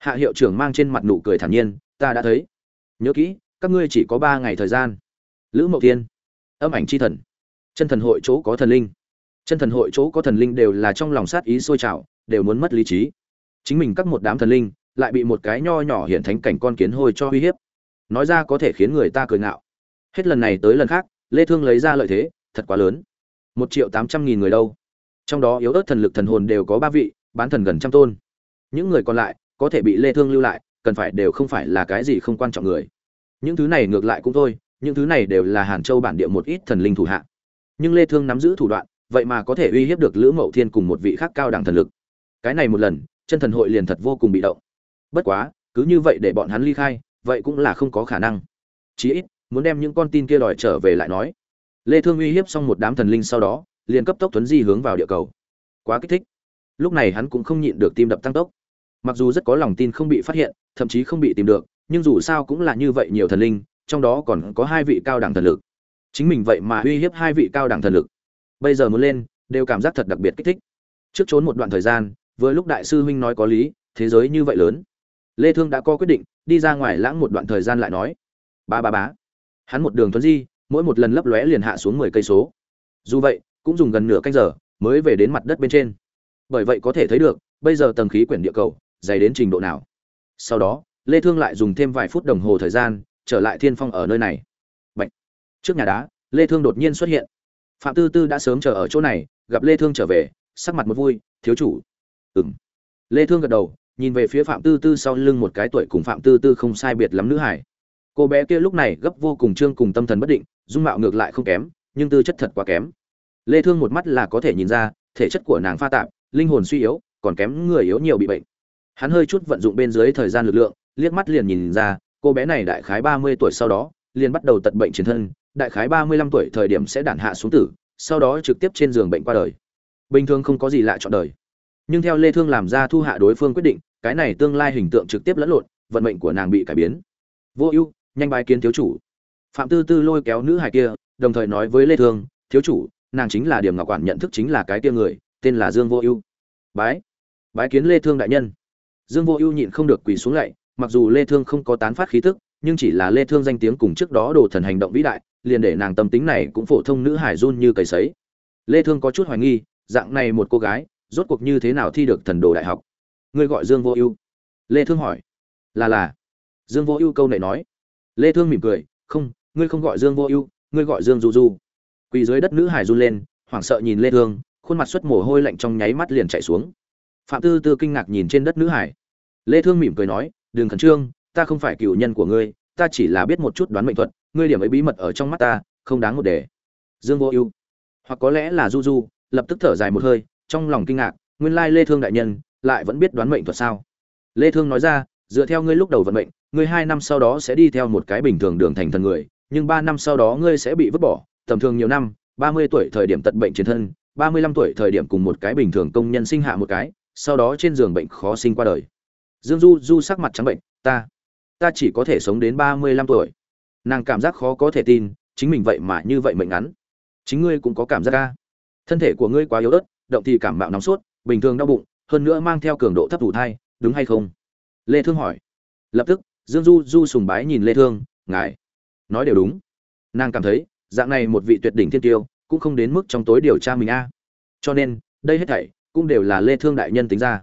hạ hiệu trưởng mang trên mặt nụ cười thản nhiên, ta đã thấy. Nhớ kỹ, các ngươi chỉ có ba ngày thời gian. Lữ mậu tiên âm ảnh c h i thần. Chân thần hội chỗ có thần linh. Chân thần hội chỗ có thần linh đều là trong lòng sát ý sôi trào, đều muốn mất lý trí. Chính mình các một đám thần linh, lại bị một cái nho nhỏ hiện thánh cảnh con kiến hôi cho uy hiếp. Nói ra có thể khiến người ta cười ngạo. Hết lần này tới lần khác, lê thương lấy ra lợi thế, thật quá lớn. Một triệu tám trăm nghìn người đâu. Trong đó yếu ớt thần lực thần hồn đều có ba vị, bán thần gần trăm tôn. Những người còn lại có thể bị lê thương lưu lại, cần phải đều không phải là cái gì không quan trọng người. Những thứ này ngược lại cũng thôi, những thứ này đều là hàn châu bản địa một ít thần linh thủ hạ. Nhưng lê thương nắm giữ thủ đoạn, vậy mà có thể uy hiếp được lữ mậu thiên cùng một vị khác cao đẳng thần lực. Cái này một lần, chân thần hội liền thật vô cùng bị động. Bất quá, cứ như vậy để bọn hắn ly khai, vậy cũng là không có khả năng. Chí ít, muốn đem những con tin kia đòi trở về lại nói. Lê thương uy hiếp xong một đám thần linh sau đó, liền cấp tốc tuấn di hướng vào địa cầu. Quá kích thích. Lúc này hắn cũng không nhịn được tim đập tăng tốc mặc dù rất có lòng tin không bị phát hiện, thậm chí không bị tìm được, nhưng dù sao cũng là như vậy nhiều thần linh, trong đó còn có hai vị cao đẳng thần lực. Chính mình vậy mà uy hiếp hai vị cao đẳng thần lực. Bây giờ muốn lên, đều cảm giác thật đặc biệt kích thích. Trước trốn một đoạn thời gian, vừa lúc đại sư huynh nói có lý, thế giới như vậy lớn. Lê thương đã có quyết định, đi ra ngoài lãng một đoạn thời gian lại nói. Ba ba bá hắn một đường tuấn di, mỗi một lần lấp lóe liền hạ xuống 10 cây số. Dù vậy, cũng dùng gần nửa canh giờ, mới về đến mặt đất bên trên. Bởi vậy có thể thấy được, bây giờ tầng khí quyển địa cầu dày đến trình độ nào. Sau đó, lê thương lại dùng thêm vài phút đồng hồ thời gian, trở lại thiên phong ở nơi này. Bạch. trước nhà đá, lê thương đột nhiên xuất hiện. Phạm tư tư đã sớm chờ ở chỗ này, gặp lê thương trở về, sắc mặt một vui, thiếu chủ. Ừm. Lê thương gật đầu, nhìn về phía phạm tư tư sau lưng một cái tuổi cùng phạm tư tư không sai biệt lắm nữ hải cô bé kia lúc này gấp vô cùng trương cùng tâm thần bất định, dung mạo ngược lại không kém, nhưng tư chất thật quá kém. Lê thương một mắt là có thể nhìn ra, thể chất của nàng pha tạp, linh hồn suy yếu, còn kém người yếu nhiều bị bệnh hắn hơi chút vận dụng bên dưới thời gian lực lượng, liếc mắt liền nhìn ra, cô bé này đại khái 30 tuổi sau đó, liền bắt đầu tật bệnh chiến thân, đại khái 35 tuổi thời điểm sẽ đản hạ xuống tử, sau đó trực tiếp trên giường bệnh qua đời. Bình thường không có gì lạ chọn đời. Nhưng theo lê thương làm ra thu hạ đối phương quyết định, cái này tương lai hình tượng trực tiếp lẫn lộn, vận mệnh của nàng bị cải biến. Vô ưu, nhanh bái kiến thiếu chủ. Phạm tư tư lôi kéo nữ hài kia, đồng thời nói với lê thương, thiếu chủ, nàng chính là điểm ngọc quản nhận thức chính là cái kia người, tên là dương vô ưu. Bái bái kiến lê thương đại nhân dương vô ưu nhịn không được quỳ xuống lạy, mặc dù lê thương không có tán phát khí tức, nhưng chỉ là lê thương danh tiếng cùng trước đó đồ thần hành động vĩ đại, liền để nàng tâm tính này cũng phổ thông nữ hải run như cầy sấy. Lê thương có chút hoài nghi, dạng này một cô gái, rốt cuộc như thế nào thi được thần đồ đại học? Ngươi gọi dương vô ưu. Lê thương hỏi. Là là. Dương vô ưu câu này nói. Lê thương mỉm cười, không, ngươi không gọi dương vô ưu, ngươi gọi dương du du. Quỳ dưới đất nữ hải run lên, hoảng sợ nhìn lê thương, khuôn mặt xuất mồ hôi lạnh trong nháy mắt liền chảy xuống. Phạm tư tư kinh ngạc nhìn trên đất nữ hải lê thương mỉm cười nói, đừng khẩn trương, ta không phải cựu nhân của ngươi, ta chỉ là biết một chút đoán mệnh thuật, ngươi điểm ấy bí mật ở trong mắt ta, không đáng một đề. Dương vô ưu. Hoặc có lẽ là du du, lập tức thở dài một hơi, trong lòng kinh ngạc, nguyên lai lê thương đại nhân lại vẫn biết đoán mệnh thuật sao? Lê thương nói ra, dựa theo ngươi lúc đầu vận mệnh, ngươi hai năm sau đó sẽ đi theo một cái bình thường đường thành thần người, nhưng ba năm sau đó ngươi sẽ bị vứt bỏ, tầm thường nhiều năm 30 tuổi thời điểm tật bệnh chiến thân 35 tuổi thời điểm cùng một cái bình thường công nhân sinh hạ một cái, sau đó trên giường bệnh khó sinh qua đời dương du du sắc mặt trắng bệnh, ta ta chỉ có thể sống đến 35 tuổi. Nàng cảm giác khó có thể tin, chính mình vậy mà như vậy mệnh ngắn. Chính ngươi cũng có cảm giác ca thân thể của ngươi quá yếu ớt, động thì cảm mạo nóng sốt, bình thường đau bụng, hơn nữa mang theo cường độ thấp thủ thai, đúng hay không? Lê thương hỏi. Lập tức, dương du du sùng bái nhìn lê thương, ngài nói đều đúng. Nàng cảm thấy, dạng này một vị tuyệt đỉnh thiên tiêu, cũng không đến mức trong tối điều tra mình a. Cho nên, đây hết thảy cũng đều là lê thương đại nhân tính ra.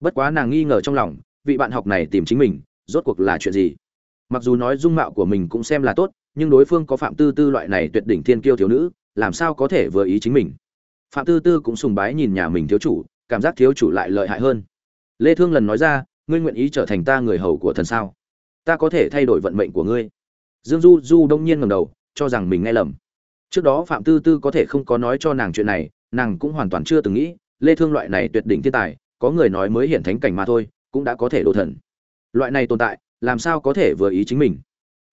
Bất quá nàng nghi ngờ trong lòng vị bạn học này tìm chính mình, rốt cuộc là chuyện gì? Mặc dù nói dung mạo của mình cũng xem là tốt, nhưng đối phương có phạm tư tư loại này tuyệt đỉnh thiên kiêu thiếu nữ, làm sao có thể vừa ý chính mình? Phạm tư tư cũng sùng bái nhìn nhà mình thiếu chủ, cảm giác thiếu chủ lại lợi hại hơn. Lê thương lần nói ra, ngươi nguyện ý trở thành ta người hầu của thần sao? Ta có thể thay đổi vận mệnh của ngươi. Dương du du đông nhiên ngẩng đầu, cho rằng mình nghe lầm. Trước đó phạm tư tư có thể không có nói cho nàng chuyện này, nàng cũng hoàn toàn chưa từng nghĩ, lê thương loại này tuyệt đỉnh thiên tài, có người nói mới hiện thánh cảnh mà thôi cũng đã có thể đồ thần. Loại này tồn tại làm sao có thể vừa ý chính mình?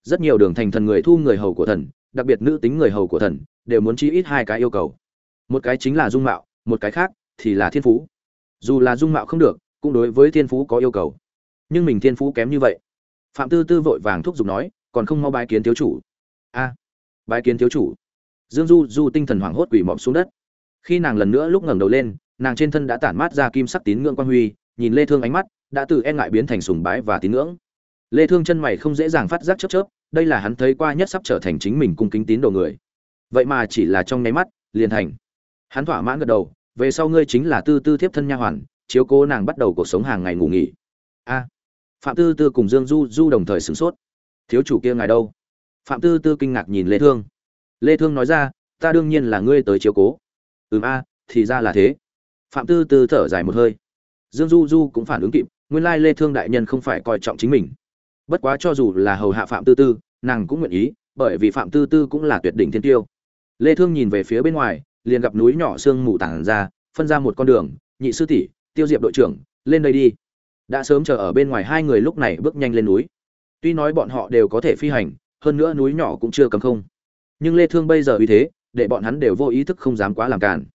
Rất nhiều đường thành thần người thu người hầu của thần đặc biệt nữ tính người hầu của thần đều muốn chi ít hai cái yêu cầu. Một cái chính là dung mạo một cái khác thì là thiên phú. Dù là dung mạo không được cũng đối với thiên phú có yêu cầu. Nhưng mình thiên phú kém như vậy. Phạm tư tư vội vàng thúc giục nói còn không mau bái kiến thiếu chủ. A à, bái kiến thiếu chủ. Dương du du tinh thần hoảng hốt quỷ mọp xuống đất. Khi nàng lần nữa lúc ngẩng đầu lên nàng trên thân đã tản mát ra kim sắc tín ngưỡng quan huy nhìn lê thương ánh mắt đã từ e ngại biến thành sùng bái và tín ngưỡng. Lê thương chân mày không dễ dàng phát giác chớp chớp, đây là hắn thấy qua nhất sắp trở thành chính mình cung kính tín đồ người. Vậy mà chỉ là trong nháy mắt, liền thành. Hắn thỏa mãn gật đầu, về sau ngươi chính là tư tư thiếp thân nha hoàn, chiếu cố nàng bắt đầu cuộc sống hàng ngày ngủ nghỉ. A. Phạm tư tư cùng dương du du đồng thời sửng sốt. Thiếu chủ kia ngài đâu? Phạm tư tư kinh ngạc nhìn lê thương. Lê thương nói ra, ta đương nhiên là ngươi tới chiếu cố. Ừm a, thì ra là thế. Phạm tư tư thở dài một hơi. Dương du du cũng phản ứng kịp nguyên lai lê thương đại nhân không phải coi trọng chính mình. Bất quá cho dù là hầu hạ phạm tư tư, nàng cũng nguyện ý, bởi vì phạm tư tư cũng là tuyệt đỉnh thiên tiêu. Lê thương nhìn về phía bên ngoài, liền gặp núi nhỏ sương mù tàng ra, phân ra một con đường, nhị sư tỷ, tiêu diệp đội trưởng, lên đây đi. Đã sớm chờ ở bên ngoài hai người lúc này bước nhanh lên núi. Tuy nói bọn họ đều có thể phi hành, hơn nữa núi nhỏ cũng chưa cấm không. Nhưng lê thương bây giờ uy thế, để bọn hắn đều vô ý thức không dám quá làm cản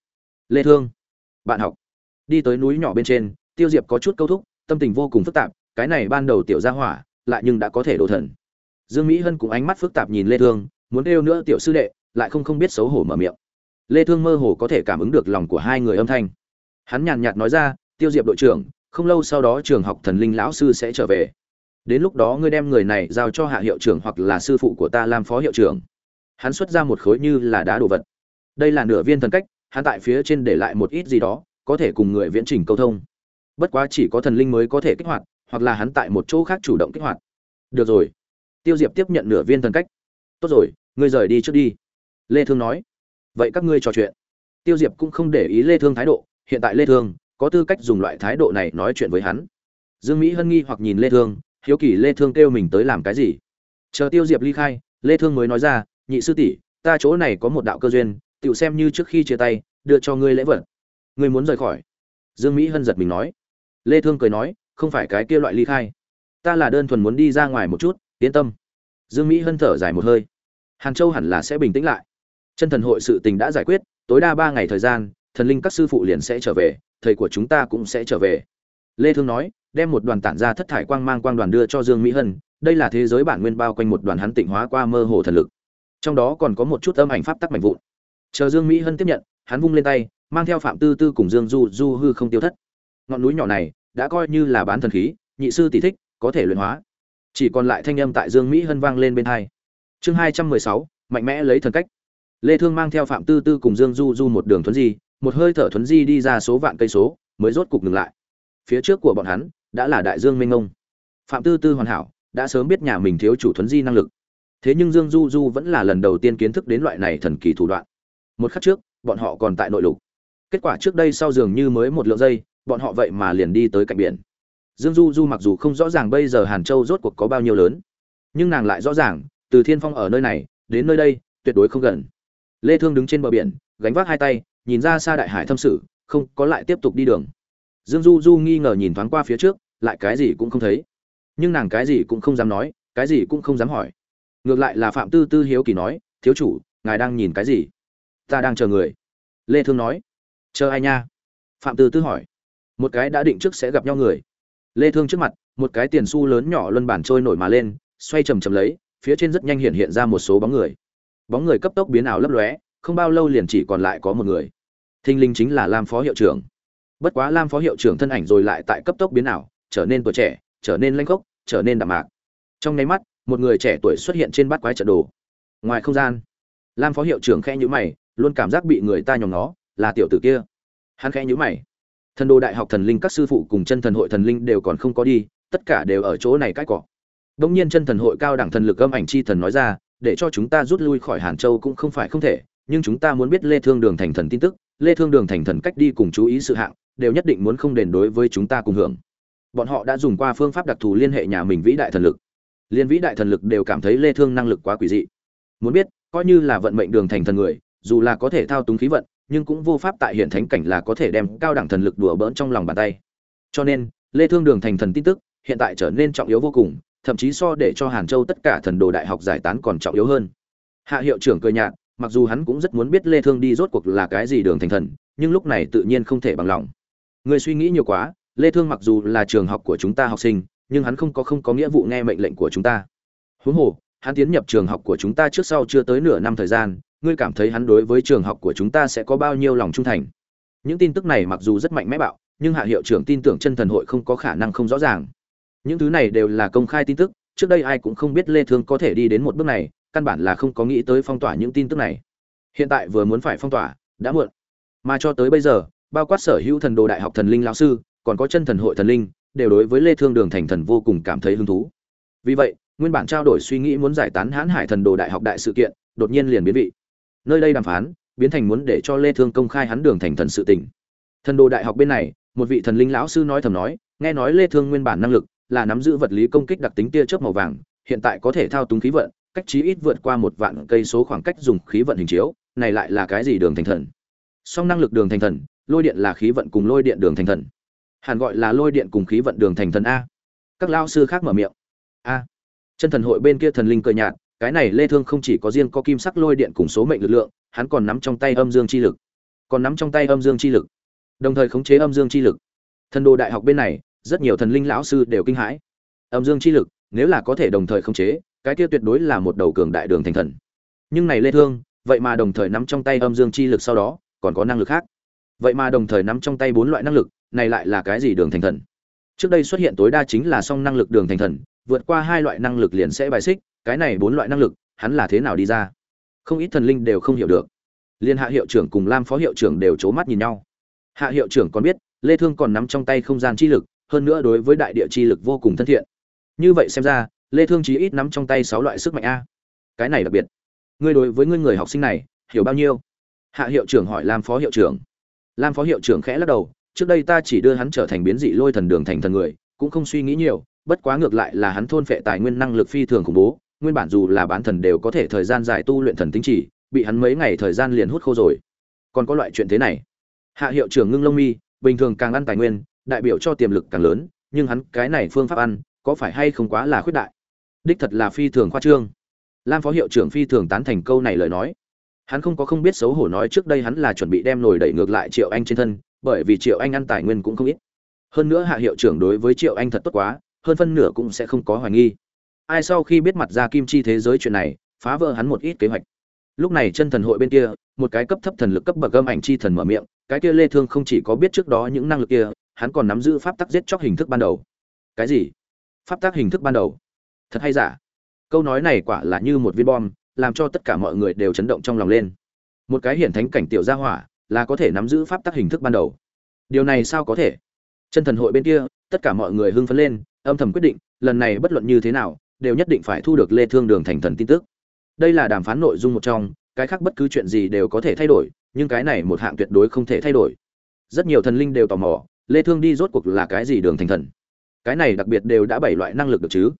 lê thương, bạn học, đi tới núi nhỏ bên trên, tiêu diệp có chút câu thúc tâm tình vô cùng phức tạp, cái này ban đầu tiểu gia hỏa, lại nhưng đã có thể đổ thần. Dương mỹ hân cũng ánh mắt phức tạp nhìn lê thương, muốn kêu nữa tiểu sư đệ, lại không không biết xấu hổ mở miệng. Lê thương mơ hồ có thể cảm ứng được lòng của hai người âm thanh. Hắn nhàn nhạt nói ra, tiêu diệp đội trưởng, không lâu sau đó trường học thần linh lão sư sẽ trở về. Đến lúc đó ngươi đem người này giao cho hạ hiệu trưởng hoặc là sư phụ của ta làm phó hiệu trưởng. Hắn xuất ra một khối như là đá đồ vật. Đây là nửa viên thần cách, hắn tại phía trên để lại một ít gì đó, có thể cùng người viễn trình câu thông bất quá chỉ có thần linh mới có thể kích hoạt, hoặc là hắn tại một chỗ khác chủ động kích hoạt. Được rồi. Tiêu diệp tiếp nhận nửa viên thần cách. Tốt rồi, ngươi rời đi trước đi. Lê thương nói. Vậy các ngươi trò chuyện. Tiêu diệp cũng không để ý lê thương thái độ. Hiện tại lê thương có tư cách dùng loại thái độ này nói chuyện với hắn. Dương mỹ hân nghi hoặc nhìn lê thương, hiếu kỳ lê thương kêu mình tới làm cái gì. Chờ tiêu diệp ly khai, lê thương mới nói ra, nhị sư tỷ, ta chỗ này có một đạo cơ duyên, tiểu xem như trước khi chia tay, đưa cho ngươi lễ vật. Ngươi muốn rời khỏi. Dương mỹ hân giật mình nói lê thương cười nói, không phải cái kia loại ly khai. Ta là đơn thuần muốn đi ra ngoài một chút, yên tâm. Dương mỹ hân thở dài một hơi. Hàn châu hẳn là sẽ bình tĩnh lại. Chân thần hội sự tình đã giải quyết, tối đa ba ngày thời gian, thần linh các sư phụ liền sẽ trở về, thầy của chúng ta cũng sẽ trở về. Lê thương nói, đem một đoàn tản ra thất thải quang mang quang đoàn đưa cho dương mỹ hân, đây là thế giới bản nguyên bao quanh một đoàn hắn tịnh hóa qua mơ hồ thần lực. Trong đó còn có một chút âm ảnh pháp tắc mạnh vụn. Chờ dương mỹ hân tiếp nhận, hắn vung lên tay, mang theo phạm tư tư cùng dương du du hư không tiêu thất. Ngọn núi nhỏ này đã coi như là bán thần khí, nhị sư tỷ thích, có thể luyện hóa. Chỉ còn lại thanh âm tại dương mỹ hân vang lên bên hai. Chương hai trăm mười sáu, mạnh mẽ lấy thần cách. Lê thương mang theo phạm tư tư cùng dương du du một đường thuấn di, một hơi thở thuấn di đi ra số vạn cây số, mới rốt cục ngừng lại. Phía trước của bọn hắn, đã là đại dương mênh mông phạm tư tư hoàn hảo, đã sớm biết nhà mình thiếu chủ thuấn di năng lực. Thế nhưng dương du du vẫn là lần đầu tiên kiến thức đến loại này thần kỳ thủ đoạn. Một khắc trước, bọn họ còn tại nội lục. Kết quả trước đây sau dường như mới một lượng giây bọn họ vậy mà liền đi tới cạnh biển. Dương du du mặc dù không rõ ràng bây giờ hàn châu rốt cuộc có bao nhiêu lớn, nhưng nàng lại rõ ràng, từ thiên phong ở nơi này, đến nơi đây, tuyệt đối không gần. Lê thương đứng trên bờ biển, gánh vác hai tay, nhìn ra xa đại hải thâm sử không có lại tiếp tục đi đường. Dương du du nghi ngờ nhìn thoáng qua phía trước, lại cái gì cũng không thấy. Nhưng nàng cái gì cũng không dám nói, cái gì cũng không dám hỏi. Ngược lại là phạm tư tư hiếu kỳ nói, thiếu chủ, ngài đang nhìn cái gì? Ta đang chờ người. Lê thương nói. Chờ ai nha? Phạm tư tư hỏi một cái đã định trước sẽ gặp nhau người. Lê thương trước mặt, một cái tiền xu lớn nhỏ luân bản trôi nổi mà lên, xoay chầm chầm lấy, phía trên rất nhanh hiện hiện ra một số bóng người. Bóng người cấp tốc biến ảo lấp lóe, không bao lâu liền chỉ còn lại có một người. Thinh linh chính là lam phó hiệu trưởng. Bất quá lam phó hiệu trưởng thân ảnh rồi lại tại cấp tốc biến ảo, trở nên tuổi trẻ, trở nên lanh khốc, trở nên đạm mạc. Trong nháy mắt, một người trẻ tuổi xuất hiện trên bát quái trận đồ. Ngoài không gian, lam phó hiệu trưởng khẽ nhíu mày, luôn cảm giác bị người ta nhòm nó là tiểu tử kia. Hắn khẽ nhíu mày thần đồ đại học thần linh các sư phụ cùng chân thần hội thần linh đều còn không có đi, tất cả đều ở chỗ này cãi cọ. Đông nhiên chân thần hội cao đẳng thần lực âm ảnh chi thần nói ra, để cho chúng ta rút lui khỏi hàn châu cũng không phải không thể, nhưng chúng ta muốn biết lê thương đường thành thần tin tức, lê thương đường thành thần cách đi cùng chú ý sự hạng, đều nhất định muốn không đền đối với chúng ta cùng hưởng. Bọn họ đã dùng qua phương pháp đặc thù liên hệ nhà mình vĩ đại thần lực. Liên vĩ đại thần lực đều cảm thấy lê thương năng lực quá quỷ dị. Muốn biết, coi như là vận mệnh đường thành thần người, dù là có thể thao túng khí vận nhưng cũng vô pháp tại hiện thánh cảnh là có thể đem cao đẳng thần lực đùa bỡn trong lòng bàn tay. Cho nên, lê thương đường thành thần tin tức, hiện tại trở nên trọng yếu vô cùng, thậm chí so để cho hàn châu tất cả thần đồ đại học giải tán còn trọng yếu hơn. Hạ hiệu trưởng cười nhạt, mặc dù hắn cũng rất muốn biết lê thương đi rốt cuộc là cái gì đường thành thần, nhưng lúc này tự nhiên không thể bằng lòng. Người suy nghĩ nhiều quá, lê thương mặc dù là trường học của chúng ta học sinh, nhưng hắn không có không có nghĩa vụ nghe mệnh lệnh của chúng ta. Huống hồ, hắn tiến nhập trường học của chúng ta trước sau chưa tới nửa năm thời gian ngươi cảm thấy hắn đối với trường học của chúng ta sẽ có bao nhiêu lòng trung thành? Những tin tức này mặc dù rất mạnh mẽ bạo, nhưng hạ hiệu trưởng tin tưởng chân thần hội không có khả năng không rõ ràng. Những thứ này đều là công khai tin tức, trước đây ai cũng không biết lê thương có thể đi đến một bước này, căn bản là không có nghĩ tới phong tỏa những tin tức này. Hiện tại vừa muốn phải phong tỏa, đã muộn. Mà cho tới bây giờ, bao quát sở hữu thần đồ đại học thần linh lão sư, còn có chân thần hội thần linh, đều đối với lê thương đường thành thần vô cùng cảm thấy hứng thú. Vì vậy, nguyên bản trao đổi suy nghĩ muốn giải tán hãn hải thần đồ đại học đại sự kiện, đột nhiên liền biến vị nơi đây đàm phán, biến thành muốn để cho lê thương công khai hắn đường thành thần sự tình. Thần đồ đại học bên này, một vị thần linh lão sư nói thầm nói, nghe nói lê thương nguyên bản năng lực là nắm giữ vật lý công kích đặc tính tia chớp màu vàng, hiện tại có thể thao túng khí vận, cách chí ít vượt qua một vạn cây số khoảng cách dùng khí vận hình chiếu, này lại là cái gì đường thành thần? Song năng lực đường thành thần, lôi điện là khí vận cùng lôi điện đường thành thần. Hẳn gọi là lôi điện cùng khí vận đường thành thần a. Các lao sư khác mở miệng. A. Chân thần hội bên kia thần linh cười nhạt cái này lê thương không chỉ có riêng có kim sắc lôi điện cùng số mệnh lực lượng, hắn còn nắm trong tay âm dương chi lực. Còn nắm trong tay âm dương chi lực. Đồng thời khống chế âm dương chi lực. Thần đồ đại học bên này, rất nhiều thần linh lão sư đều kinh hãi. Âm dương chi lực, nếu là có thể đồng thời khống chế, cái kia tuyệt đối là một đầu cường đại đường thành thần. Nhưng này lê thương, vậy mà đồng thời nắm trong tay âm dương chi lực sau đó, còn có năng lực khác. Vậy mà đồng thời nắm trong tay bốn loại năng lực, này lại là cái gì đường thành thần? Trước đây xuất hiện tối đa chính là song năng lực đường thành thần, vượt qua hai loại năng lực liền sẽ bài xích cái này bốn loại năng lực, hắn là thế nào đi ra? Không ít thần linh đều không hiểu được. Liên hạ hiệu trưởng cùng lam phó hiệu trưởng đều c mắt nhìn nhau. Hạ hiệu trưởng còn biết, lê thương còn nắm trong tay không gian chi lực, hơn nữa đối với đại địa chi lực vô cùng thân thiện. Như vậy xem ra, lê thương chỉ ít nắm trong tay sáu loại sức mạnh a. Cái này đặc biệt. Ngươi đối với ngươi người học sinh này, hiểu bao nhiêu? Hạ hiệu trưởng hỏi lam phó hiệu trưởng. Lam phó hiệu trưởng khẽ lắc đầu, trước đây ta chỉ đưa hắn trở thành biến dị lôi thần đường thành thần người, cũng không suy nghĩ nhiều, bất quá ngược lại là hắn thôn phệ tài nguyên năng lực phi thường khủng bố nguyên bản dù là bán thần đều có thể thời gian dài tu luyện thần tính chỉ, bị hắn mấy ngày thời gian liền hút khô rồi. Còn có loại chuyện thế này. Hạ hiệu trưởng ngưng lông mi, bình thường càng ăn tài nguyên, đại biểu cho tiềm lực càng lớn, nhưng hắn cái này phương pháp ăn, có phải hay không quá là khuyết đại? Đích thật là phi thường khoa trương. Lam phó hiệu trưởng phi thường tán thành câu này lời nói. Hắn không có không biết xấu hổ nói trước đây hắn là chuẩn bị đem nồi đẩy ngược lại triệu anh trên thân, bởi vì triệu anh ăn tài nguyên cũng không ít. Hơn nữa hạ hiệu trưởng đối với triệu anh thật tốt quá, hơn phân nửa cũng sẽ không có hoài nghi ai sau khi biết mặt ra kim chi thế giới chuyện này, phá vỡ hắn một ít kế hoạch. Lúc này chân thần hội bên kia, một cái cấp thấp thần lực cấp bậc âm ảnh chi thần mở miệng, cái kia lê thương không chỉ có biết trước đó những năng lực kia, hắn còn nắm giữ pháp tắc giết chóc hình thức ban đầu. Cái gì? Pháp tắc hình thức ban đầu? Thật hay giả? Câu nói này quả là như một viên bom, làm cho tất cả mọi người đều chấn động trong lòng lên. Một cái hiển thánh cảnh tiểu gia hỏa, là có thể nắm giữ pháp tắc hình thức ban đầu. Điều này sao có thể? Chân thần hội bên kia, tất cả mọi người hưng phấn lên, âm thầm quyết định, lần này bất luận như thế nào đều nhất định phải thu được lê thương đường thành thần tin tức. Đây là đàm phán nội dung một trong, cái khác bất cứ chuyện gì đều có thể thay đổi, nhưng cái này một hạng tuyệt đối không thể thay đổi. Rất nhiều thần linh đều tò mò, lê thương đi rốt cuộc là cái gì đường thành thần? Cái này đặc biệt đều đã bảy loại năng lực được chứ?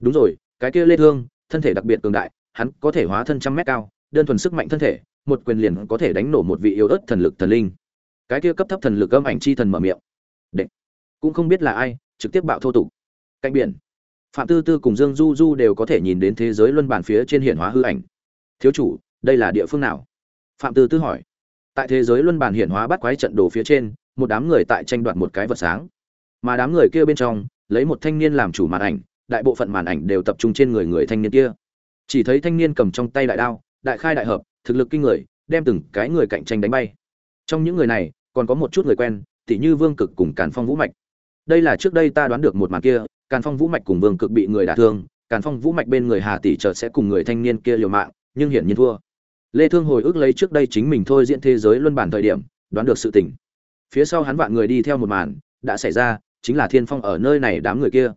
Đúng rồi, cái kia lê thương, thân thể đặc biệt cường đại, hắn có thể hóa thân trăm mét cao, đơn thuần sức mạnh thân thể, một quyền liền có thể đánh nổ một vị yếu ớt thần lực thần linh. Cái kia cấp thấp thần lực âm ảnh chi thần mở miệng. Đệ. cũng không biết là ai, trực tiếp bạo thô tục. Cạnh biển phạm tư tư cùng dương du du đều có thể nhìn đến thế giới luân bản phía trên hiển hóa hư ảnh. Thiếu chủ, đây là địa phương nào? Phạm tư tư hỏi. Tại thế giới luân bản hiển hóa bắt quái trận đồ phía trên, một đám người tại tranh đoạt một cái vật sáng. Mà đám người kia bên trong, lấy một thanh niên làm chủ màn ảnh, đại bộ phận màn ảnh đều tập trung trên người người thanh niên kia. Chỉ thấy thanh niên cầm trong tay đại đao, đại khai đại hợp, thực lực kinh người, đem từng cái người cạnh tranh đánh bay. Trong những người này, còn có một chút người quen tỉ như vương cực cùng càn phong vũ mạch. Đây là trước đây ta đoán được một màn kia càn phong vũ mạch cùng vương cực bị người đả thương, càn phong vũ mạch bên người hà tỷ chợt sẽ cùng người thanh niên kia liều mạng, nhưng hiển nhiên thua. Lê thương hồi ức lấy trước đây chính mình thôi diễn thế giới luân bản thời điểm, đoán được sự tình. Phía sau hắn vạn người đi theo một màn, đã xảy ra, chính là thiên phong ở nơi này đám người kia.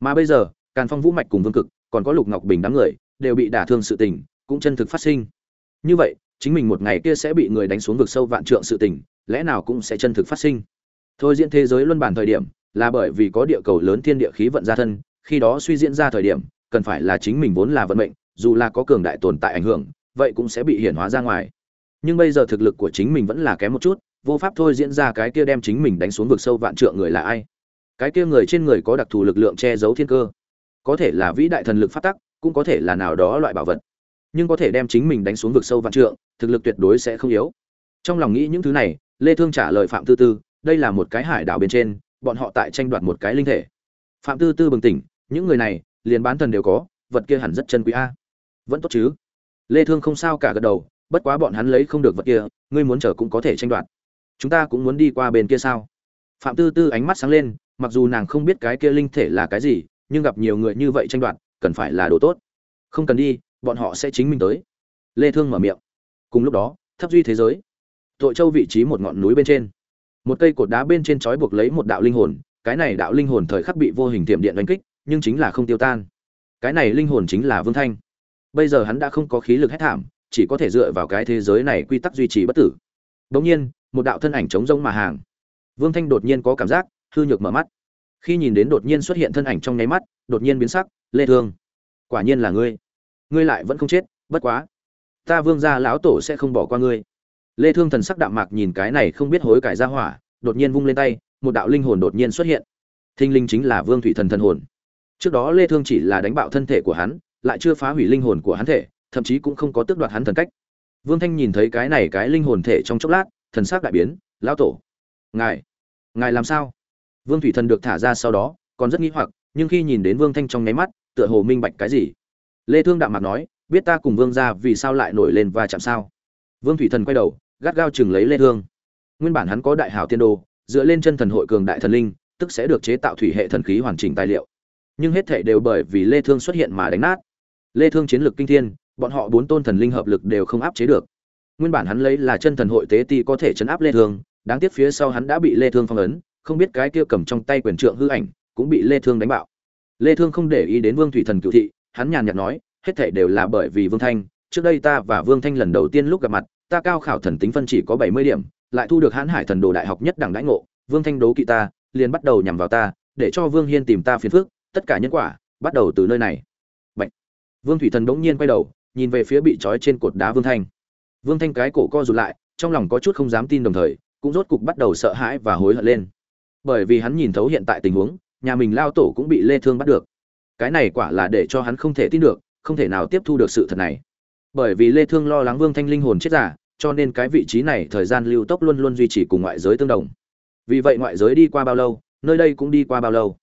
Mà bây giờ, càn phong vũ mạch cùng vương cực, còn có lục ngọc bình đám người, đều bị đả thương sự tình, cũng chân thực phát sinh. Như vậy, chính mình một ngày kia sẽ bị người đánh xuống vực sâu vạn trượng sự tình, lẽ nào cũng sẽ chân thực phát sinh. Thôi diễn thế giới luân bản thời điểm là bởi vì có địa cầu lớn thiên địa khí vận ra thân, khi đó suy diễn ra thời điểm, cần phải là chính mình vốn là vận mệnh, dù là có cường đại tồn tại ảnh hưởng, vậy cũng sẽ bị hiển hóa ra ngoài. Nhưng bây giờ thực lực của chính mình vẫn là kém một chút, vô pháp thôi diễn ra cái kia đem chính mình đánh xuống vực sâu vạn trượng người là ai. Cái kia người trên người có đặc thù lực lượng che giấu thiên cơ. Có thể là vĩ đại thần lực phát tắc, cũng có thể là nào đó loại bảo vật. Nhưng có thể đem chính mình đánh xuống vực sâu vạn trượng, thực lực tuyệt đối sẽ không yếu. Trong lòng nghĩ những thứ này, lê thương trả lời phạm tư tư, đây là một cái hải đảo bên trên bọn họ tại tranh đoạt một cái linh thể. Phạm tư tư bừng tỉnh, những người này, liền bán thần đều có, vật kia hẳn rất chân quý a. Vẫn tốt chứ? Lê thương không sao cả gật đầu, bất quá bọn hắn lấy không được vật kia, ngươi muốn chờ cũng có thể tranh đoạt. Chúng ta cũng muốn đi qua bên kia sao? Phạm tư tư ánh mắt sáng lên, mặc dù nàng không biết cái kia linh thể là cái gì, nhưng gặp nhiều người như vậy tranh đoạt, cần phải là đồ tốt. Không cần đi, bọn họ sẽ chính mình tới. Lê thương mở miệng. Cùng lúc đó, thấp duy thế giới. Tội châu vị trí một ngọn núi bên trên một cây cột đá bên trên trói buộc lấy một đạo linh hồn, cái này đạo linh hồn thời khắc bị vô hình tiệm điện đánh kích, nhưng chính là không tiêu tan. Cái này linh hồn chính là vương thanh. Bây giờ hắn đã không có khí lực hết thảm, chỉ có thể dựa vào cái thế giới này quy tắc duy trì bất tử. Đống nhiên, một đạo thân ảnh trống rông mà hàng. Vương thanh đột nhiên có cảm giác, hư nhược mở mắt. Khi nhìn đến đột nhiên xuất hiện thân ảnh trong nháy mắt, đột nhiên biến sắc, lê thương, quả nhiên là ngươi. Ngươi lại vẫn không chết, bất quá. Ta vương gia lão tổ sẽ không bỏ qua ngươi lê thương thần sắc đạm mạc nhìn cái này không biết hối cải ra hỏa, đột nhiên vung lên tay, một đạo linh hồn đột nhiên xuất hiện. Thinh linh chính là vương thủy thần thần hồn. Trước đó lê thương chỉ là đánh bạo thân thể của hắn, lại chưa phá hủy linh hồn của hắn thể, thậm chí cũng không có tước đoạt hắn thần cách. Vương thanh nhìn thấy cái này cái linh hồn thể trong chốc lát, thần sắc đại biến, lão tổ, ngài ngài làm sao? Vương thủy thần được thả ra sau đó, còn rất nghi hoặc, nhưng khi nhìn đến vương thanh trong nháy mắt, tựa hồ minh bạch cái gì. Lê thương đạm mạc nói, biết ta cùng vương gia vì sao lại nổi lên và chạm sao? Vương thủy thần quay đầu, gắt gao chừng lấy lê thương. Nguyên bản hắn có đại hảo tiên đồ, dựa lên chân thần hội cường đại thần linh, tức sẽ được chế tạo thủy hệ thần khí hoàn chỉnh tài liệu. Nhưng hết thảy đều bởi vì lê thương xuất hiện mà đánh nát. Lê thương chiến lược kinh thiên, bọn họ bốn tôn thần linh hợp lực đều không áp chế được. Nguyên bản hắn lấy là chân thần hội tế ti có thể chấn áp lê thương, đáng tiếc phía sau hắn đã bị lê thương phong ấn, không biết cái kia cầm trong tay quyền trượng hư ảnh cũng bị lê thương đánh bạo. Lê thương không để ý đến vương thủy thần cử thị, hắn nhàn nhạt nói, hết thảy đều là bởi vì vương thanh trước đây ta và vương thanh lần đầu tiên lúc gặp mặt, ta cao khảo thần tính phân chỉ có 70 điểm, lại thu được Hán hải thần đồ đại học nhất đẳng đãi ngộ, vương thanh đố kỵ ta, liền bắt đầu nhằm vào ta, để cho vương hiên tìm ta phiền phức, tất cả nhân quả bắt đầu từ nơi này. Bạch. vương thủy thần đống nhiên quay đầu, nhìn về phía bị trói trên cột đá vương thanh. Vương thanh cái cổ co rụt lại, trong lòng có chút không dám tin đồng thời, cũng rốt cục bắt đầu sợ hãi và hối hận lên. Bởi vì hắn nhìn thấu hiện tại tình huống, nhà mình lao tổ cũng bị lê thương bắt được. Cái này quả là để cho hắn không thể tin được, không thể nào tiếp thu được sự thật này bởi vì lê thương lo lắng vương thanh linh hồn chết giả, cho nên cái vị trí này thời gian lưu tốc luôn luôn duy trì cùng ngoại giới tương đồng. Vì vậy ngoại giới đi qua bao lâu, nơi đây cũng đi qua bao lâu.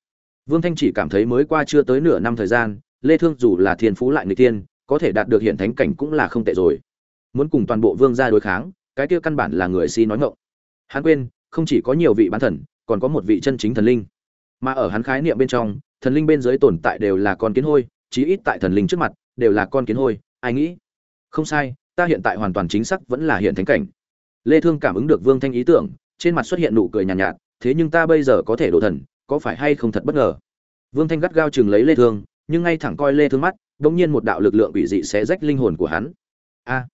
Vương thanh chỉ cảm thấy mới qua chưa tới nửa năm thời gian, lê thương dù là thiên phú lại người tiên, có thể đạt được hiện thánh cảnh cũng là không tệ rồi. Muốn cùng toàn bộ vương gia đối kháng, cái kia căn bản là người si nói ngọng. Hắn quên, không chỉ có nhiều vị bán thần, còn có một vị chân chính thần linh. Mà ở hắn khái niệm bên trong, thần linh bên dưới tồn tại đều là con kiến hôi, chí ít tại thần linh trước mặt, đều là con kiến hôi, ai nghĩ? Không sai ta hiện tại hoàn toàn chính xác vẫn là hiện thánh cảnh. Lê thương cảm ứng được vương thanh ý tưởng trên mặt xuất hiện nụ cười nhàn nhạt, nhạt thế nhưng ta bây giờ có thể đổ thần có phải hay không thật bất ngờ? Vương thanh gắt gao chừng lấy lê thương nhưng ngay thẳng coi lê thương mắt đống nhiên một đạo lực lượng quỷ dị sẽ rách linh hồn của hắn. A!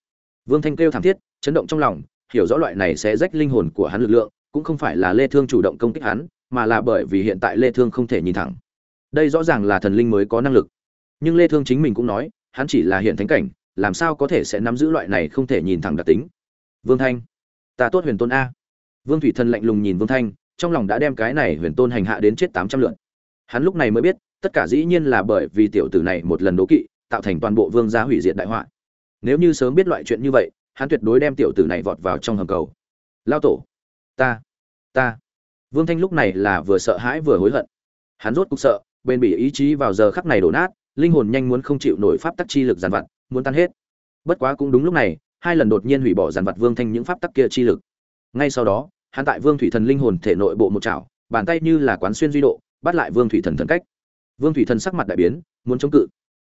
Vương thanh kêu thảm thiết chấn động trong lòng hiểu rõ loại này sẽ rách linh hồn của hắn lực lượng cũng không phải là lê thương chủ động công kích hắn mà là bởi vì hiện tại lê thương không thể nhìn thẳng. Đây rõ ràng là thần linh mới có năng lực. Nhưng lê thương chính mình cũng nói hắn chỉ là hiện thánh cảnh làm sao có thể sẽ nắm giữ loại này không thể nhìn thẳng đặc tính? Vương thanh, ta tốt huyền tôn a. Vương thủy thần lạnh lùng nhìn vương thanh, trong lòng đã đem cái này huyền tôn hành hạ đến chết tám trăm lượn hắn lúc này mới biết, tất cả dĩ nhiên là bởi vì tiểu tử này một lần đố kỵ, tạo thành toàn bộ vương gia hủy diệt đại họa. Nếu như sớm biết loại chuyện như vậy, hắn tuyệt đối đem tiểu tử này vọt vào trong hầm cầu. Lao tổ, ta ta. Vương thanh lúc này là vừa sợ hãi vừa hối hận. Hắn rốt cục sợ bên bị ý chí vào giờ khắc này đổ nát, linh hồn nhanh muốn không chịu nổi pháp tắc chi lực giàn vặt muốn tan hết. Bất quá cũng đúng lúc này, hai lần đột nhiên hủy bỏ giàn vật vương thanh những pháp tắc kia chi lực. Ngay sau đó, hắn tại vương thủy thần linh hồn thể nội bộ một chảo, bàn tay như là quán xuyên duy độ, bắt lại vương thủy thần thần cách. Vương thủy thần sắc mặt đại biến, muốn chống cự.